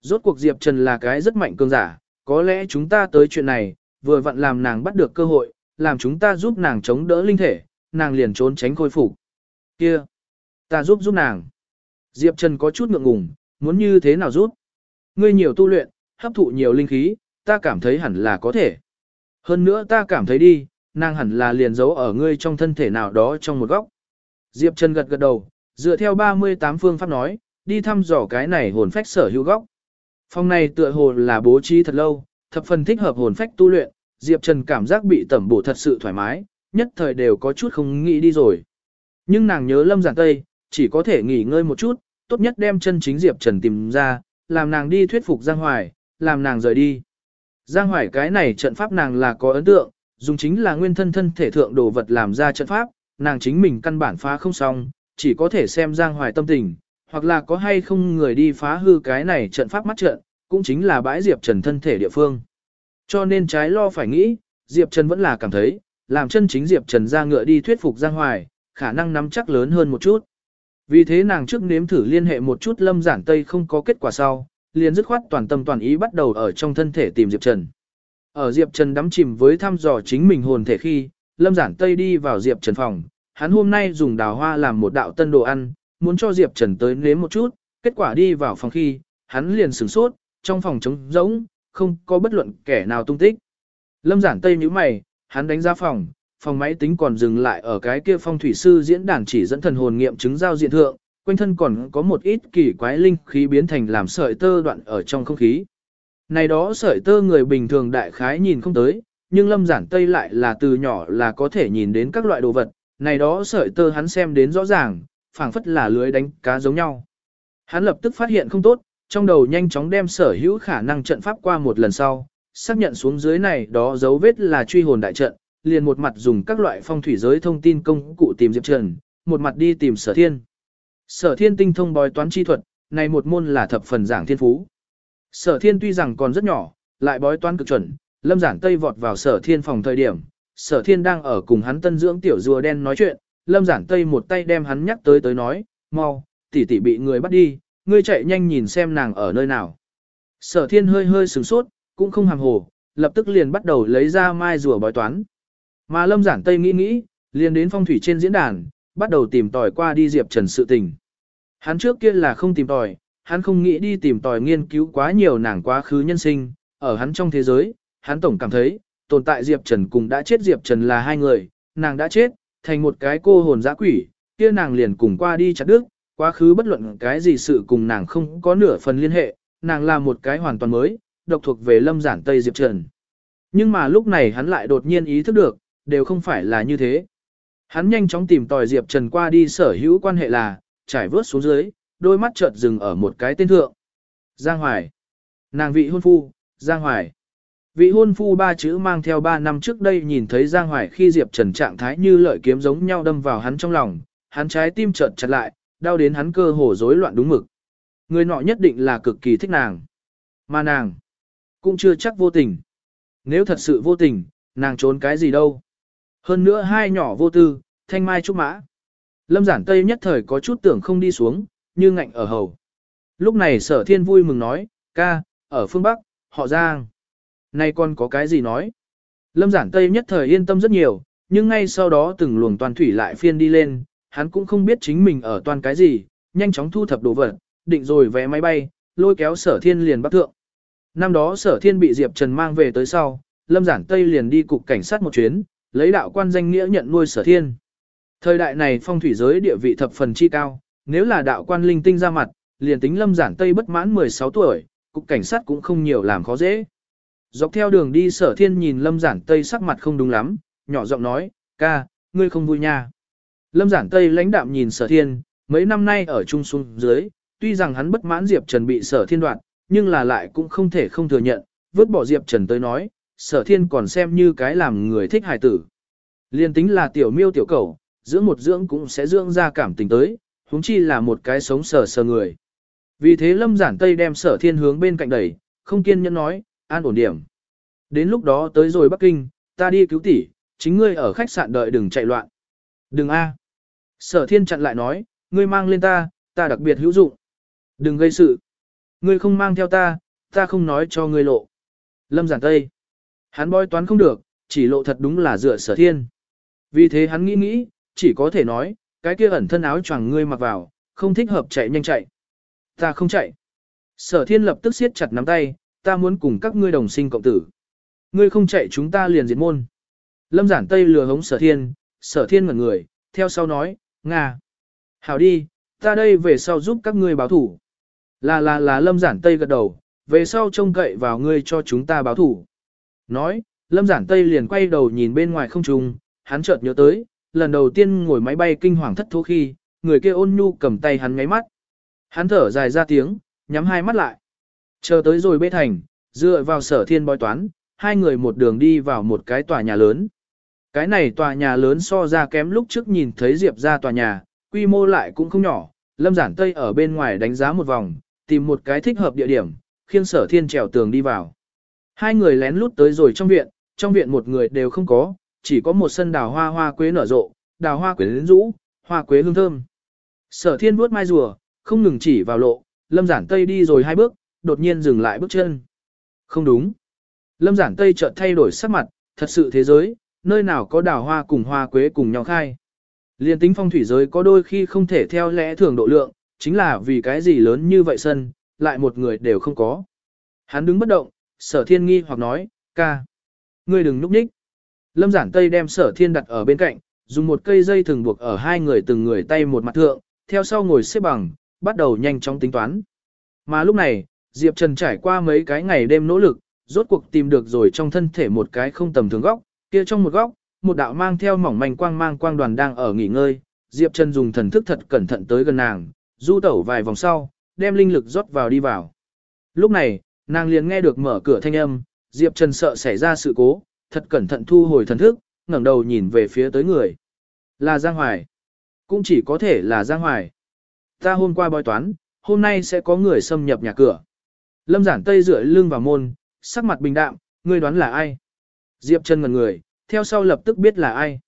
Rốt cuộc Diệp Trần là cái rất mạnh cường giả, có lẽ chúng ta tới chuyện này, vừa vặn làm nàng bắt được cơ hội, làm chúng ta giúp nàng chống đỡ linh thể, nàng liền trốn tránh khôi phục. Kia, ta giúp giúp nàng. Diệp Trần có chút ngượng ngùng, muốn như thế nào giúp? Ngươi nhiều tu luyện, hấp thụ nhiều linh khí, ta cảm thấy hẳn là có thể. Hơn nữa ta cảm thấy đi, nàng hẳn là liền giấu ở ngươi trong thân thể nào đó trong một góc. Diệp Trần gật gật đầu, dựa theo 38 phương pháp nói, đi thăm dò cái này hồn phách sở hữu góc. Phòng này tựa hồ là bố trí thật lâu, thập phần thích hợp hồn phách tu luyện, Diệp Trần cảm giác bị tẩm bổ thật sự thoải mái, nhất thời đều có chút không nghĩ đi rồi. Nhưng nàng nhớ Lâm Giản Tây, chỉ có thể nghỉ ngơi một chút, tốt nhất đem chân chính Diệp Trần tìm ra, làm nàng đi thuyết phục Giang Hoài, làm nàng rời đi. Giang Hoài cái này trận pháp nàng là có ấn tượng, dùng chính là nguyên thân thân thể thượng đồ vật làm ra trận pháp, nàng chính mình căn bản phá không xong, chỉ có thể xem Giang Hoài tâm tình, hoặc là có hay không người đi phá hư cái này trận pháp mắt trận, cũng chính là bãi Diệp Trần thân thể địa phương. Cho nên trái lo phải nghĩ, Diệp Trần vẫn là cảm thấy, làm chân chính Diệp Trần ra ngựa đi thuyết phục Giang Hoài, khả năng nắm chắc lớn hơn một chút. Vì thế nàng trước nếm thử liên hệ một chút lâm giản tây không có kết quả sau, liền dứt khoát toàn tâm toàn ý bắt đầu ở trong thân thể tìm Diệp Trần. Ở Diệp Trần đắm chìm với thăm dò chính mình hồn thể khi, lâm giản tây đi vào Diệp Trần phòng, hắn hôm nay dùng đào hoa làm một đạo tân đồ ăn, muốn cho Diệp Trần tới nếm một chút, kết quả đi vào phòng khi, hắn liền sửng sốt, trong phòng trống rỗng, không có bất luận kẻ nào tung tích. Lâm giản tây nhíu mày, hắn đánh ra phòng, phòng máy tính còn dừng lại ở cái kia phong thủy sư diễn đàn chỉ dẫn thần hồn nghiệm chứng giao diện thượng, quanh thân còn có một ít kỳ quái linh khí biến thành làm sợi tơ đoạn ở trong không khí. Này đó sợi tơ người bình thường đại khái nhìn không tới, nhưng lâm giản tây lại là từ nhỏ là có thể nhìn đến các loại đồ vật, này đó sợi tơ hắn xem đến rõ ràng, phảng phất là lưới đánh cá giống nhau. Hắn lập tức phát hiện không tốt, trong đầu nhanh chóng đem sở hữu khả năng trận pháp qua một lần sau, xác nhận xuống dưới này đó dấu vết là truy hồn đại trận, liền một mặt dùng các loại phong thủy giới thông tin công cụ tìm Diệp Trần, một mặt đi tìm sở thiên. Sở thiên tinh thông bói toán chi thuật, này một môn là thập phần giảng thiên phú. Sở thiên tuy rằng còn rất nhỏ, lại bói toán cực chuẩn, lâm giản tây vọt vào sở thiên phòng thời điểm. Sở thiên đang ở cùng hắn tân dưỡng tiểu rùa đen nói chuyện, lâm giản tây một tay đem hắn nhắc tới tới nói, mau, tỷ tỷ bị người bắt đi, ngươi chạy nhanh nhìn xem nàng ở nơi nào. Sở thiên hơi hơi sửng sốt, cũng không hàm hồ, lập tức liền bắt đầu lấy ra mai rùa bói toán. Mà lâm giản tây nghĩ nghĩ, liền đến phong thủy trên diễn đàn, bắt đầu tìm tòi qua đi Diệp Trần sự tình. Hắn trước kia là không tìm tòi, hắn không nghĩ đi tìm tòi nghiên cứu quá nhiều nàng quá khứ nhân sinh, ở hắn trong thế giới, hắn tổng cảm thấy, tồn tại Diệp Trần cùng đã chết Diệp Trần là hai người, nàng đã chết, thành một cái cô hồn dã quỷ, kia nàng liền cùng qua đi chặt đức, quá khứ bất luận cái gì sự cùng nàng không có nửa phần liên hệ, nàng là một cái hoàn toàn mới, độc thuộc về lâm giản Tây Diệp Trần. Nhưng mà lúc này hắn lại đột nhiên ý thức được, đều không phải là như thế. Hắn nhanh chóng tìm tòi Diệp Trần qua đi sở hữu quan hệ là, trải vớt xuống dưới, đôi mắt chợt dừng ở một cái tên thượng. Giang Hoài. Nàng vị hôn phu, Giang Hoài. Vị hôn phu ba chữ mang theo ba năm trước đây nhìn thấy Giang Hoài khi Diệp Trần trạng thái như lợi kiếm giống nhau đâm vào hắn trong lòng, hắn trái tim chợt chặt lại, đau đến hắn cơ hồ rối loạn đúng mực. Người nọ nhất định là cực kỳ thích nàng. Mà nàng, cũng chưa chắc vô tình. Nếu thật sự vô tình, nàng trốn cái gì đâu. Hơn nữa hai nhỏ vô tư, thanh mai trúc mã. Lâm giản tây nhất thời có chút tưởng không đi xuống, như ngạnh ở hầu. Lúc này sở thiên vui mừng nói, ca, ở phương Bắc, họ Giang. Nay con có cái gì nói? Lâm giản tây nhất thời yên tâm rất nhiều, nhưng ngay sau đó từng luồng toàn thủy lại phiên đi lên, hắn cũng không biết chính mình ở toàn cái gì, nhanh chóng thu thập đồ vật, định rồi vé máy bay, lôi kéo sở thiên liền bắt thượng. Năm đó sở thiên bị Diệp Trần mang về tới sau, Lâm Giản Tây liền đi cục cảnh sát một chuyến, lấy đạo quan danh nghĩa nhận nuôi sở thiên. Thời đại này phong thủy giới địa vị thập phần chi cao, nếu là đạo quan linh tinh ra mặt, liền tính Lâm Giản Tây bất mãn 16 tuổi, cục cảnh sát cũng không nhiều làm khó dễ. Dọc theo đường đi sở thiên nhìn Lâm Giản Tây sắc mặt không đúng lắm, nhỏ giọng nói, ca, ngươi không vui nha. Lâm Giản Tây lãnh đạm nhìn sở thiên, mấy năm nay ở trung xuống dưới, tuy rằng hắn bất mãn Diệp Trần bị sở thiên đoạt, nhưng là lại cũng không thể không thừa nhận, vứt bỏ Diệp Trần tới nói, sở thiên còn xem như cái làm người thích hài tử. Liên tính là tiểu miêu tiểu cầu, dưỡng một dưỡng cũng sẽ dưỡng ra cảm tình tới, huống chi là một cái sống sờ sờ người. Vì thế Lâm Giản Tây đem sở thiên hướng bên cạnh đẩy, không kiên nhẫn nói, an ổn điểm. Đến lúc đó tới rồi Bắc Kinh, ta đi cứu tỷ, chính ngươi ở khách sạn đợi đừng chạy loạn. Đừng a. Sở thiên chặn lại nói, ngươi mang lên ta, ta đặc biệt hữu dụng. Đừng gây sự. Ngươi không mang theo ta, ta không nói cho ngươi lộ. Lâm giản tây. Hắn bói toán không được, chỉ lộ thật đúng là dựa sở thiên. Vì thế hắn nghĩ nghĩ, chỉ có thể nói, cái kia ẩn thân áo choàng ngươi mặc vào, không thích hợp chạy nhanh chạy. Ta không chạy. Sở thiên lập tức siết chặt nắm tay, ta muốn cùng các ngươi đồng sinh cộng tử. Ngươi không chạy chúng ta liền diệt môn. Lâm giản tây lừa hống sở thiên, sở thiên ngẩn người, theo sau nói, Nga. Hảo đi, ta đây về sau giúp các ngươi báo thủ. Là là là lâm giản tây gật đầu, về sau trông cậy vào ngươi cho chúng ta báo thủ. Nói, lâm giản tây liền quay đầu nhìn bên ngoài không trùng, hắn chợt nhớ tới, lần đầu tiên ngồi máy bay kinh hoàng thất thố khi, người kia ôn nhu cầm tay hắn ngáy mắt. Hắn thở dài ra tiếng, nhắm hai mắt lại. Chờ tới rồi bê thành, dựa vào sở thiên bói toán, hai người một đường đi vào một cái tòa nhà lớn. Cái này tòa nhà lớn so ra kém lúc trước nhìn thấy Diệp ra tòa nhà, quy mô lại cũng không nhỏ, Lâm Giản Tây ở bên ngoài đánh giá một vòng, tìm một cái thích hợp địa điểm, khiêng sở thiên trèo tường đi vào. Hai người lén lút tới rồi trong viện, trong viện một người đều không có, chỉ có một sân đào hoa hoa quế nở rộ, đào hoa quế lến rũ, hoa quế hương thơm. Sở thiên vuốt mai rùa, không ngừng chỉ vào lộ, lâm giản tây đi rồi hai bước, đột nhiên dừng lại bước chân. Không đúng. Lâm giản tây chợt thay đổi sắc mặt, thật sự thế giới, nơi nào có đào hoa cùng hoa quế cùng nhau khai. Liên tính phong thủy giới có đôi khi không thể theo lẽ thường độ lượng, chính là vì cái gì lớn như vậy sân, lại một người đều không có. Hắn đứng bất động, sở thiên nghi hoặc nói, ca. Ngươi đừng núp nhích. Lâm giản tây đem sở thiên đặt ở bên cạnh, dùng một cây dây thường buộc ở hai người từng người tay một mặt thượng, theo sau ngồi xếp bằng, bắt đầu nhanh chóng tính toán. Mà lúc này, Diệp Trần trải qua mấy cái ngày đêm nỗ lực, rốt cuộc tìm được rồi trong thân thể một cái không tầm thường góc, kia trong một góc, một đạo mang theo mỏng manh quang mang quang đoàn đang ở nghỉ ngơi, Diệp Trần dùng thần thức thật cẩn thận tới gần nàng, du tẩu vài vòng sau, đem linh lực rót vào đi vào. Lúc này, nàng liền nghe được mở cửa thanh âm, Diệp Trần sợ xảy ra sự cố, thật cẩn thận thu hồi thần thức, ngẩng đầu nhìn về phía tới người. Là Giang Hoài. Cũng chỉ có thể là Giang Hoài. Ta hôm qua bói toán, hôm nay sẽ có người xâm nhập nhà cửa. Lâm giản tây rửa lưng vào môn, sắc mặt bình đạm, ngươi đoán là ai? Diệp Trần ngẩn người, theo sau lập tức biết là ai.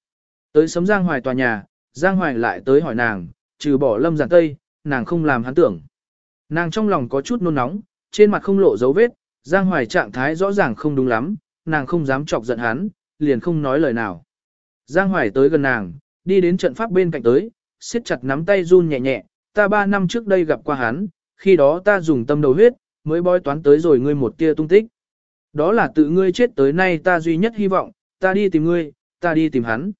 Tới sấm Giang Hoài tòa nhà, Giang Hoài lại tới hỏi nàng, trừ bỏ lâm giản tây, nàng không làm hắn tưởng. Nàng trong lòng có chút nôn nóng, trên mặt không lộ dấu vết, Giang Hoài trạng thái rõ ràng không đúng lắm, nàng không dám chọc giận hắn, liền không nói lời nào. Giang Hoài tới gần nàng, đi đến trận pháp bên cạnh tới, siết chặt nắm tay run nhẹ nhẹ, ta ba năm trước đây gặp qua hắn, khi đó ta dùng tâm đầu huyết, mới bói toán tới rồi ngươi một tia tung tích. Đó là tự ngươi chết tới nay ta duy nhất hy vọng, ta đi tìm ngươi, ta đi tìm hắn.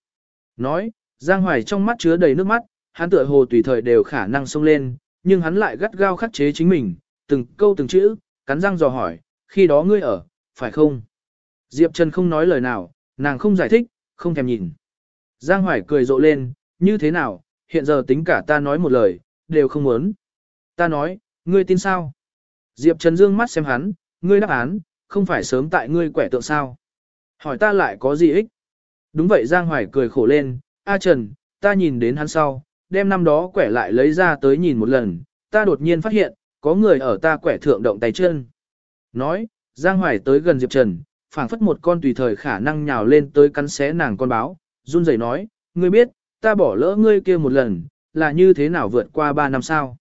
Nói, Giang Hoài trong mắt chứa đầy nước mắt, hắn tựa hồ tùy thời đều khả năng xông lên, nhưng hắn lại gắt gao khắc chế chính mình, từng câu từng chữ, cắn răng dò hỏi, khi đó ngươi ở, phải không? Diệp Trần không nói lời nào, nàng không giải thích, không thèm nhìn. Giang Hoài cười rộ lên, như thế nào, hiện giờ tính cả ta nói một lời, đều không muốn. Ta nói, ngươi tin sao? Diệp Trần dương mắt xem hắn, ngươi đáp án, không phải sớm tại ngươi quẻ tượng sao? Hỏi ta lại có gì ích? Đúng vậy Giang Hoài cười khổ lên, A Trần, ta nhìn đến hắn sau, đem năm đó quẻ lại lấy ra tới nhìn một lần, ta đột nhiên phát hiện, có người ở ta quẻ thượng động tay chân. Nói, Giang Hoài tới gần Diệp Trần, phảng phất một con tùy thời khả năng nhào lên tới cắn xé nàng con báo, run rẩy nói, ngươi biết, ta bỏ lỡ ngươi kia một lần, là như thế nào vượt qua ba năm sao.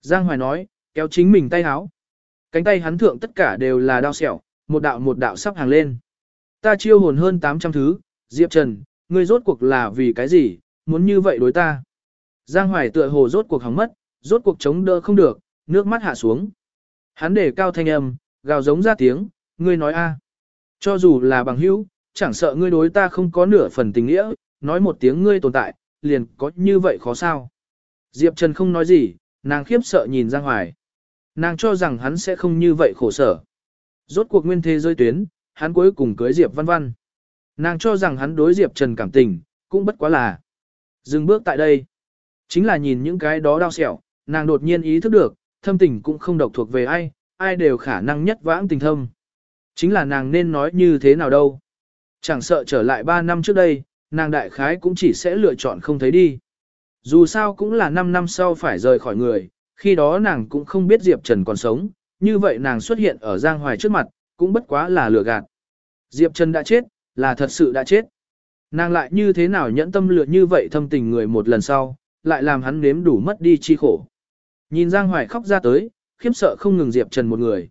Giang Hoài nói, kéo chính mình tay háo. Cánh tay hắn thượng tất cả đều là đau sẹo, một đạo một đạo sắp hàng lên. Ta chiêu hồn hơn 800 thứ, Diệp Trần, ngươi rốt cuộc là vì cái gì, muốn như vậy đối ta. Giang Hoài tựa hồ rốt cuộc hỏng mất, rốt cuộc chống đỡ không được, nước mắt hạ xuống. Hắn để cao thanh âm, gào giống ra tiếng, ngươi nói a. Cho dù là bằng hữu, chẳng sợ ngươi đối ta không có nửa phần tình nghĩa, nói một tiếng ngươi tồn tại, liền có như vậy khó sao. Diệp Trần không nói gì, nàng khiếp sợ nhìn Giang Hoài. Nàng cho rằng hắn sẽ không như vậy khổ sở. Rốt cuộc nguyên thế rơi tuyến, hắn cuối cùng cưới Diệp Văn Văn. Nàng cho rằng hắn đối Diệp Trần cảm tình, cũng bất quá là. Dừng bước tại đây. Chính là nhìn những cái đó đau xẻo, nàng đột nhiên ý thức được, thâm tình cũng không độc thuộc về ai, ai đều khả năng nhất vãng tình thâm. Chính là nàng nên nói như thế nào đâu. Chẳng sợ trở lại 3 năm trước đây, nàng đại khái cũng chỉ sẽ lựa chọn không thấy đi. Dù sao cũng là 5 năm sau phải rời khỏi người, khi đó nàng cũng không biết Diệp Trần còn sống, như vậy nàng xuất hiện ở Giang Hoài trước mặt, cũng bất quá là lừa gạt. Diệp Trần đã chết, là thật sự đã chết. Nàng lại như thế nào nhẫn tâm lựa như vậy thâm tình người một lần sau, lại làm hắn nếm đủ mất đi chi khổ. Nhìn Giang Hoài khóc ra tới, khiếp sợ không ngừng Diệp Trần một người.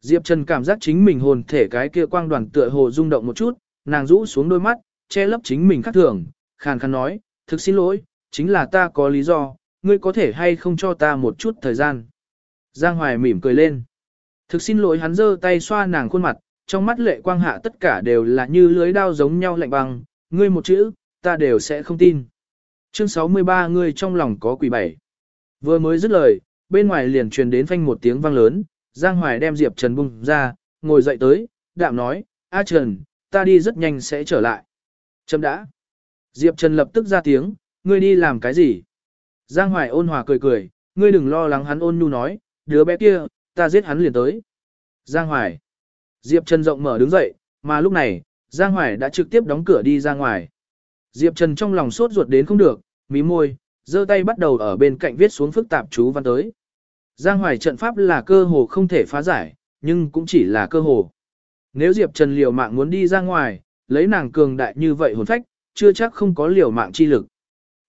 Diệp Trần cảm giác chính mình hồn thể cái kia quang đoàn tựa hồ rung động một chút, nàng rũ xuống đôi mắt, che lấp chính mình khác thường, khàn khàn nói, thực xin lỗi, chính là ta có lý do, ngươi có thể hay không cho ta một chút thời gian. Giang Hoài mỉm cười lên. Thực xin lỗi hắn giơ tay xoa nàng khuôn mặt, trong mắt lệ quang hạ tất cả đều là như lưới đao giống nhau lạnh băng, ngươi một chữ, ta đều sẽ không tin. Chương 63 ngươi trong lòng có quỷ bảy. Vừa mới dứt lời, bên ngoài liền truyền đến phanh một tiếng vang lớn, Giang Hoài đem Diệp Trần bung ra, ngồi dậy tới, đạm nói, A Trần, ta đi rất nhanh sẽ trở lại. Chấm đã. Diệp Trần lập tức ra tiếng, ngươi đi làm cái gì? Giang Hoài ôn hòa cười cười, ngươi đừng lo lắng hắn ôn nhu nói, đứa bé kia, ta giết hắn liền tới. Giang Hoài. Diệp Trần rộng mở đứng dậy, mà lúc này, Giang Hoài đã trực tiếp đóng cửa đi ra ngoài. Diệp Trần trong lòng sốt ruột đến không được, mí môi, giơ tay bắt đầu ở bên cạnh viết xuống phức tạp chú văn tới. Giang Hoài trận pháp là cơ hồ không thể phá giải, nhưng cũng chỉ là cơ hồ. Nếu Diệp Trần liều mạng muốn đi ra ngoài, lấy nàng cường đại như vậy hồn phách, chưa chắc không có liều mạng chi lực.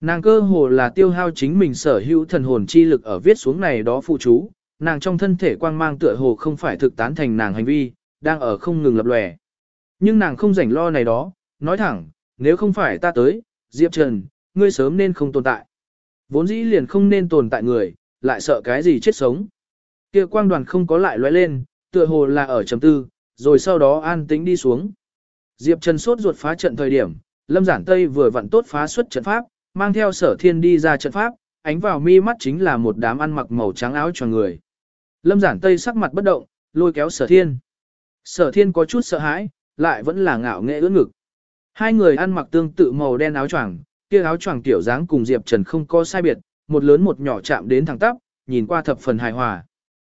Nàng cơ hồ là tiêu hao chính mình sở hữu thần hồn chi lực ở viết xuống này đó phụ chú, nàng trong thân thể quang mang tựa hồ không phải thực tán thành nàng hành vi, đang ở không ngừng lập lòe. Nhưng nàng không rảnh lo này đó, nói thẳng, nếu không phải ta tới, Diệp Trần, ngươi sớm nên không tồn tại. Vốn dĩ liền không nên tồn tại người, lại sợ cái gì chết sống. Kia quang đoàn không có lại lóe lên, tựa hồ là ở chấm tư, rồi sau đó an tĩnh đi xuống. Diệp Trần sốt ruột phá trận thời điểm, Lâm Giản Tây vừa vặn tốt phá xuất trận pháp, mang theo sở thiên đi ra trận pháp, ánh vào mi mắt chính là một đám ăn mặc màu trắng áo cho người. Lâm Giản Tây sắc mặt bất động, lôi kéo sở thiên. Sở thiên có chút sợ hãi, lại vẫn là ngạo nghễ ưỡn ngực. Hai người ăn mặc tương tự màu đen áo choàng, kia áo choàng tiểu dáng cùng Diệp Trần không có sai biệt, một lớn một nhỏ chạm đến thẳng tắp, nhìn qua thập phần hài hòa.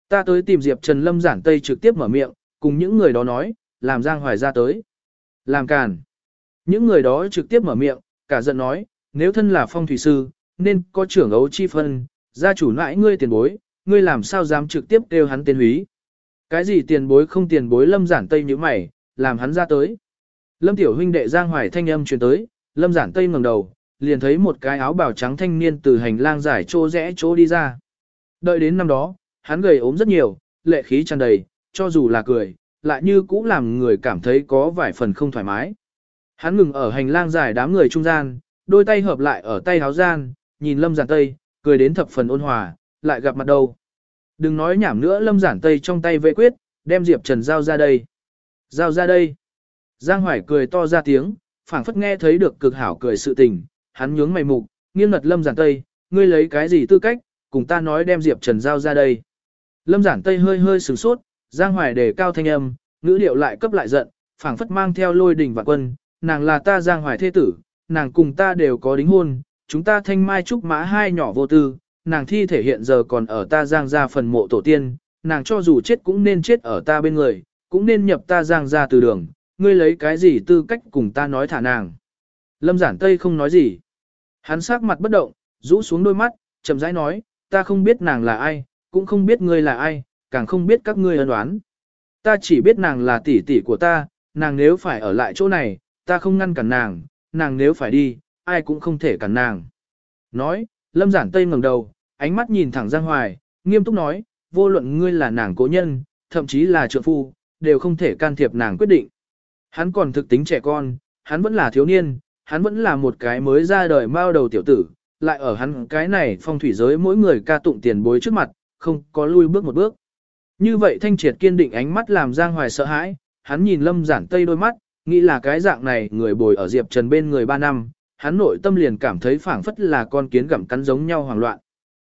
Ta tới tìm Diệp Trần Lâm giản tây trực tiếp mở miệng, cùng những người đó nói, làm Giang Hoài ra tới. Làm càn. Những người đó trực tiếp mở miệng, cả giận nói, nếu thân là phong thủy sư, nên có trưởng ấu chi phân, gia chủ nãi ngươi tiền bối, ngươi làm sao dám trực tiếp kêu hắn tên húy. Cái gì tiền bối không tiền bối lâm giản tây như mày, làm hắn ra tới. Lâm tiểu huynh đệ Giang Hoài thanh âm truyền tới, lâm giản tây ngẩng đầu, liền thấy một cái áo bào trắng thanh niên từ hành lang dài chỗ rẽ chỗ đi ra. Đợi đến năm đó, hắn gầy ốm rất nhiều, lệ khí tràn đầy, cho dù là cười, lại như cũ làm người cảm thấy có vài phần không thoải mái. Hắn ngừng ở hành lang dài đám người trung gian, đôi tay hợp lại ở tay háo gian, nhìn Lâm Giản Tây, cười đến thập phần ôn hòa, lại gặp mặt đâu. Đừng nói nhảm nữa Lâm Giản Tây trong tay vệ quyết, đem Diệp Trần giao ra đây. Giao ra đây. Giang Hoài cười to ra tiếng, phảng phất nghe thấy được cực hảo cười sự tình, hắn nhướng mày mục, nghiêng ngật Lâm Giản Tây, ngươi lấy cái gì tư cách, cùng ta nói đem Diệp Trần giao ra đây. Lâm Giản Tây hơi hơi sửng sốt, Giang Hoài đề cao thanh âm, ngữ điệu lại cấp lại giận, phảng phất mang theo lôi đình và quân, nàng là ta Giang Hoài thế tử, nàng cùng ta đều có đính hôn, chúng ta thanh mai trúc mã hai nhỏ vô tư, nàng thi thể hiện giờ còn ở ta giang gia phần mộ tổ tiên, nàng cho dù chết cũng nên chết ở ta bên người, cũng nên nhập ta giang gia từ đường, ngươi lấy cái gì tư cách cùng ta nói thả nàng. Lâm giản tây không nói gì. Hắn sắc mặt bất động, rũ xuống đôi mắt, chậm rãi nói, ta không biết nàng là ai, cũng không biết ngươi là ai, càng không biết các ngươi ân đoán. Ta chỉ biết nàng là tỷ tỷ của ta, nàng nếu phải ở lại chỗ này, ta không ngăn cản nàng, nàng nếu phải đi, ai cũng không thể cản nàng. Nói, Lâm Giản Tây ngẩng đầu, ánh mắt nhìn thẳng Giang Hoài, nghiêm túc nói, vô luận ngươi là nàng cố nhân, thậm chí là trượng phu, đều không thể can thiệp nàng quyết định. Hắn còn thực tính trẻ con, hắn vẫn là thiếu niên, hắn vẫn là một cái mới ra đời mao đầu tiểu tử, lại ở hắn cái này phong thủy giới mỗi người ca tụng tiền bối trước mặt, không có lui bước một bước. Như vậy thanh triệt kiên định ánh mắt làm Giang Hoài sợ hãi, hắn nhìn Lâm Giản Tây đôi mắt, nghĩ là cái dạng này người bồi ở Diệp Trần bên người ba năm, hắn nội tâm liền cảm thấy phảng phất là con kiến gặm cắn giống nhau hoảng loạn.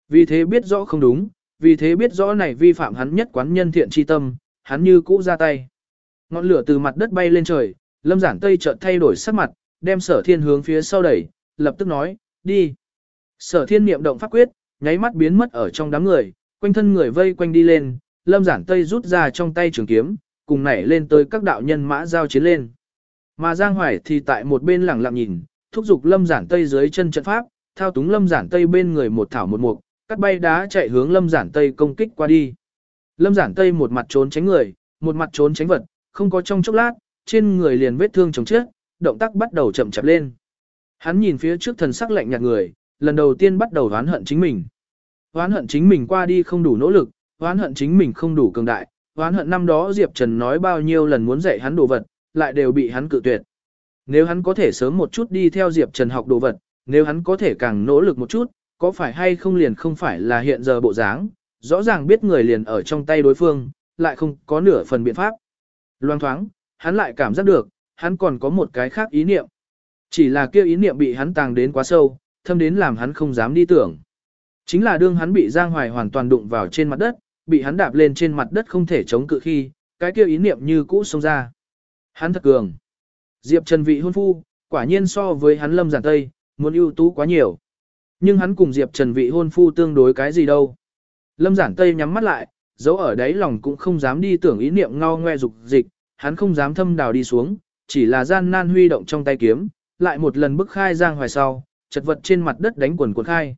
Vì thế biết rõ không đúng, vì thế biết rõ này vi phạm hắn nhất quán nhân thiện chi tâm, hắn như cũ ra tay. Ngọn lửa từ mặt đất bay lên trời, Lâm Giản Tây chợt thay đổi sắc mặt, đem Sở Thiên hướng phía sau đẩy, lập tức nói, đi. Sở Thiên niệm động pháp quyết, nháy mắt biến mất ở trong đám người, quanh thân người vây quanh đi lên, Lâm Giản Tây rút ra trong tay trường kiếm, cùng nảy lên tới các đạo nhân mã giao chiến lên. Mà Giang Hoài thì tại một bên lẳng lặng nhìn, thúc giục Lâm Giản Tây dưới chân trận pháp, thao túng Lâm Giản Tây bên người một thảo một mục, cắt bay đá chạy hướng Lâm Giản Tây công kích qua đi. Lâm Giản Tây một mặt trốn tránh người, một mặt trốn tránh vật, không có trong chốc lát, trên người liền vết thương chồng chết, động tác bắt đầu chậm chạp lên. Hắn nhìn phía trước thần sắc lạnh nhạt người, lần đầu tiên bắt đầu oán hận chính mình. Oán hận chính mình qua đi không đủ nỗ lực, oán hận chính mình không đủ cường đại, oán hận năm đó Diệp Trần nói bao nhiêu lần muốn dạy hắn đồ vật, lại đều bị hắn cự tuyệt. Nếu hắn có thể sớm một chút đi theo Diệp Trần học đồ vật, nếu hắn có thể càng nỗ lực một chút, có phải hay không liền không phải là hiện giờ bộ dáng, rõ ràng biết người liền ở trong tay đối phương, lại không có nửa phần biện pháp. Loan thoáng, hắn lại cảm giác được, hắn còn có một cái khác ý niệm. Chỉ là kia ý niệm bị hắn tàng đến quá sâu, thâm đến làm hắn không dám đi tưởng. Chính là đương hắn bị Giang Hoài hoàn toàn đụng vào trên mặt đất, bị hắn đạp lên trên mặt đất không thể chống cự khi, cái kia ý niệm như cũ xông ra. Hắn thật cường. Diệp Trần vị hôn phu, quả nhiên so với hắn lâm giản tây, muốn ưu tú quá nhiều. Nhưng hắn cùng Diệp Trần vị hôn phu tương đối cái gì đâu. Lâm giản tây nhắm mắt lại, dấu ở đáy lòng cũng không dám đi tưởng ý niệm ngao ngoe dục dịch, hắn không dám thâm đào đi xuống, chỉ là gian nan huy động trong tay kiếm, lại một lần bức khai Giang Hoài sau, chật vật trên mặt đất đánh quần cuộn khai.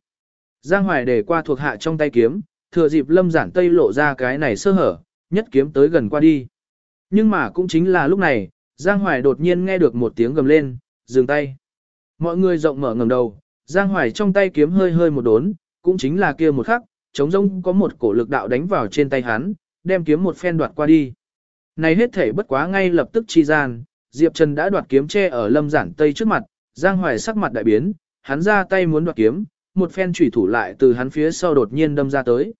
Giang Hoài để qua thuộc hạ trong tay kiếm, thừa dịp lâm giản tây lộ ra cái này sơ hở, nhất kiếm tới gần qua đi. Nhưng mà cũng chính là lúc này, Giang Hoài đột nhiên nghe được một tiếng gầm lên, dừng tay. Mọi người rộng mở ngầm đầu, Giang Hoài trong tay kiếm hơi hơi một đốn, cũng chính là kia một khắc, trống rông có một cổ lực đạo đánh vào trên tay hắn, đem kiếm một phen đoạt qua đi. Này hết thể bất quá ngay lập tức chi gian, Diệp Trần đã đoạt kiếm che ở lâm giản tây trước mặt, Giang Hoài sắc mặt đại biến, hắn ra tay muốn đoạt kiếm, một phen chủy thủ lại từ hắn phía sau đột nhiên đâm ra tới.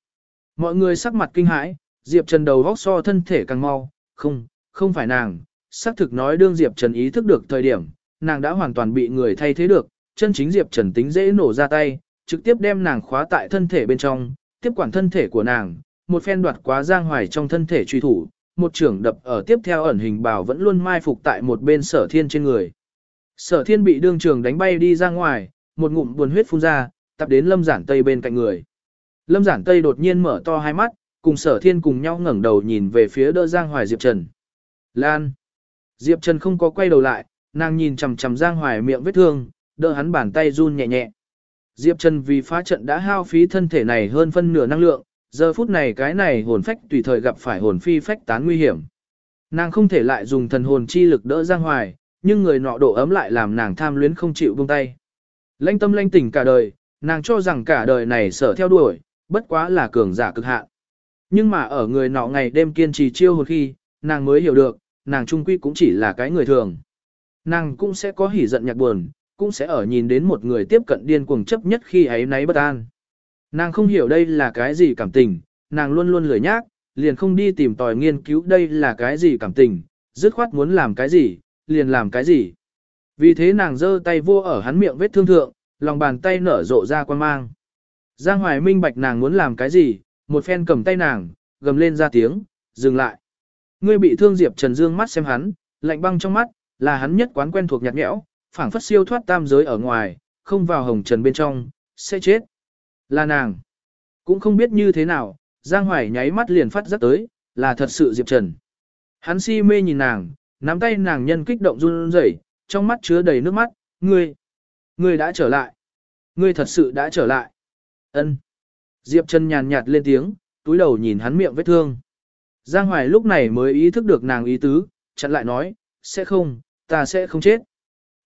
Mọi người sắc mặt kinh hãi, Diệp Trần đầu góc so thân thể càng mau, không, không phải nàng, xác thực nói đương Diệp Trần ý thức được thời điểm, nàng đã hoàn toàn bị người thay thế được, chân chính Diệp Trần tính dễ nổ ra tay, trực tiếp đem nàng khóa tại thân thể bên trong, tiếp quản thân thể của nàng, một phen đoạt quá giang hoài trong thân thể truy thủ, một trưởng đập ở tiếp theo ẩn hình bào vẫn luôn mai phục tại một bên sở thiên trên người. Sở thiên bị đương trường đánh bay đi ra ngoài, một ngụm buồn huyết phun ra, tập đến lâm giản tây bên cạnh người. Lâm giản tây đột nhiên mở to hai mắt, cùng sở thiên cùng nhau ngẩng đầu nhìn về phía đỡ giang hoài Diệp Trần. Lan! Diệp Trần không có quay đầu lại, nàng nhìn chằm chằm Giang Hoài miệng vết thương, đỡ hắn bàn tay run nhẹ nhẹ. Diệp Trần vì phá trận đã hao phí thân thể này hơn phân nửa năng lượng, giờ phút này cái này hồn phách tùy thời gặp phải hồn phi phách tán nguy hiểm. Nàng không thể lại dùng thần hồn chi lực đỡ Giang Hoài, nhưng người nọ độ ấm lại làm nàng tham luyến không chịu buông tay. Lanh tâm lanh tỉnh cả đời, nàng cho rằng cả đời này sở theo đuổi, bất quá là cường giả cực hạn. Nhưng mà ở người nọ ngày đêm kiên trì chiêu hồn khi, nàng mới hiểu được, nàng trung quy cũng chỉ là cái người thường. Nàng cũng sẽ có hỉ giận nhạc buồn, cũng sẽ ở nhìn đến một người tiếp cận điên cuồng chấp nhất khi ấy nấy bất an. Nàng không hiểu đây là cái gì cảm tình, nàng luôn luôn lười nhác, liền không đi tìm tòi nghiên cứu đây là cái gì cảm tình, dứt khoát muốn làm cái gì, liền làm cái gì. Vì thế nàng giơ tay vô ở hắn miệng vết thương thượng, lòng bàn tay nở rộ ra quan mang. Giang Hoài minh bạch nàng muốn làm cái gì, một phen cầm tay nàng, gầm lên ra tiếng, dừng lại. Ngươi bị thương Diệp Trần Dương mắt xem hắn, lạnh băng trong mắt, là hắn nhất quán quen thuộc nhạt nhẽo, phảng phất siêu thoát tam giới ở ngoài, không vào hồng trần bên trong, sẽ chết. Là nàng. Cũng không biết như thế nào, Giang Hoài nháy mắt liền phát giác tới, là thật sự Diệp Trần. Hắn si mê nhìn nàng, nắm tay nàng nhân kích động run rẩy, trong mắt chứa đầy nước mắt, ngươi, ngươi đã trở lại. Ngươi thật sự đã trở lại. Ân. Diệp Trần nhàn nhạt lên tiếng, túi đầu nhìn hắn miệng vết thương. Giang Hoài lúc này mới ý thức được nàng ý tứ, chặn lại nói, sẽ không, ta sẽ không chết.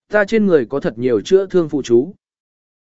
Ta trên người có thật nhiều chữa thương phụ chú.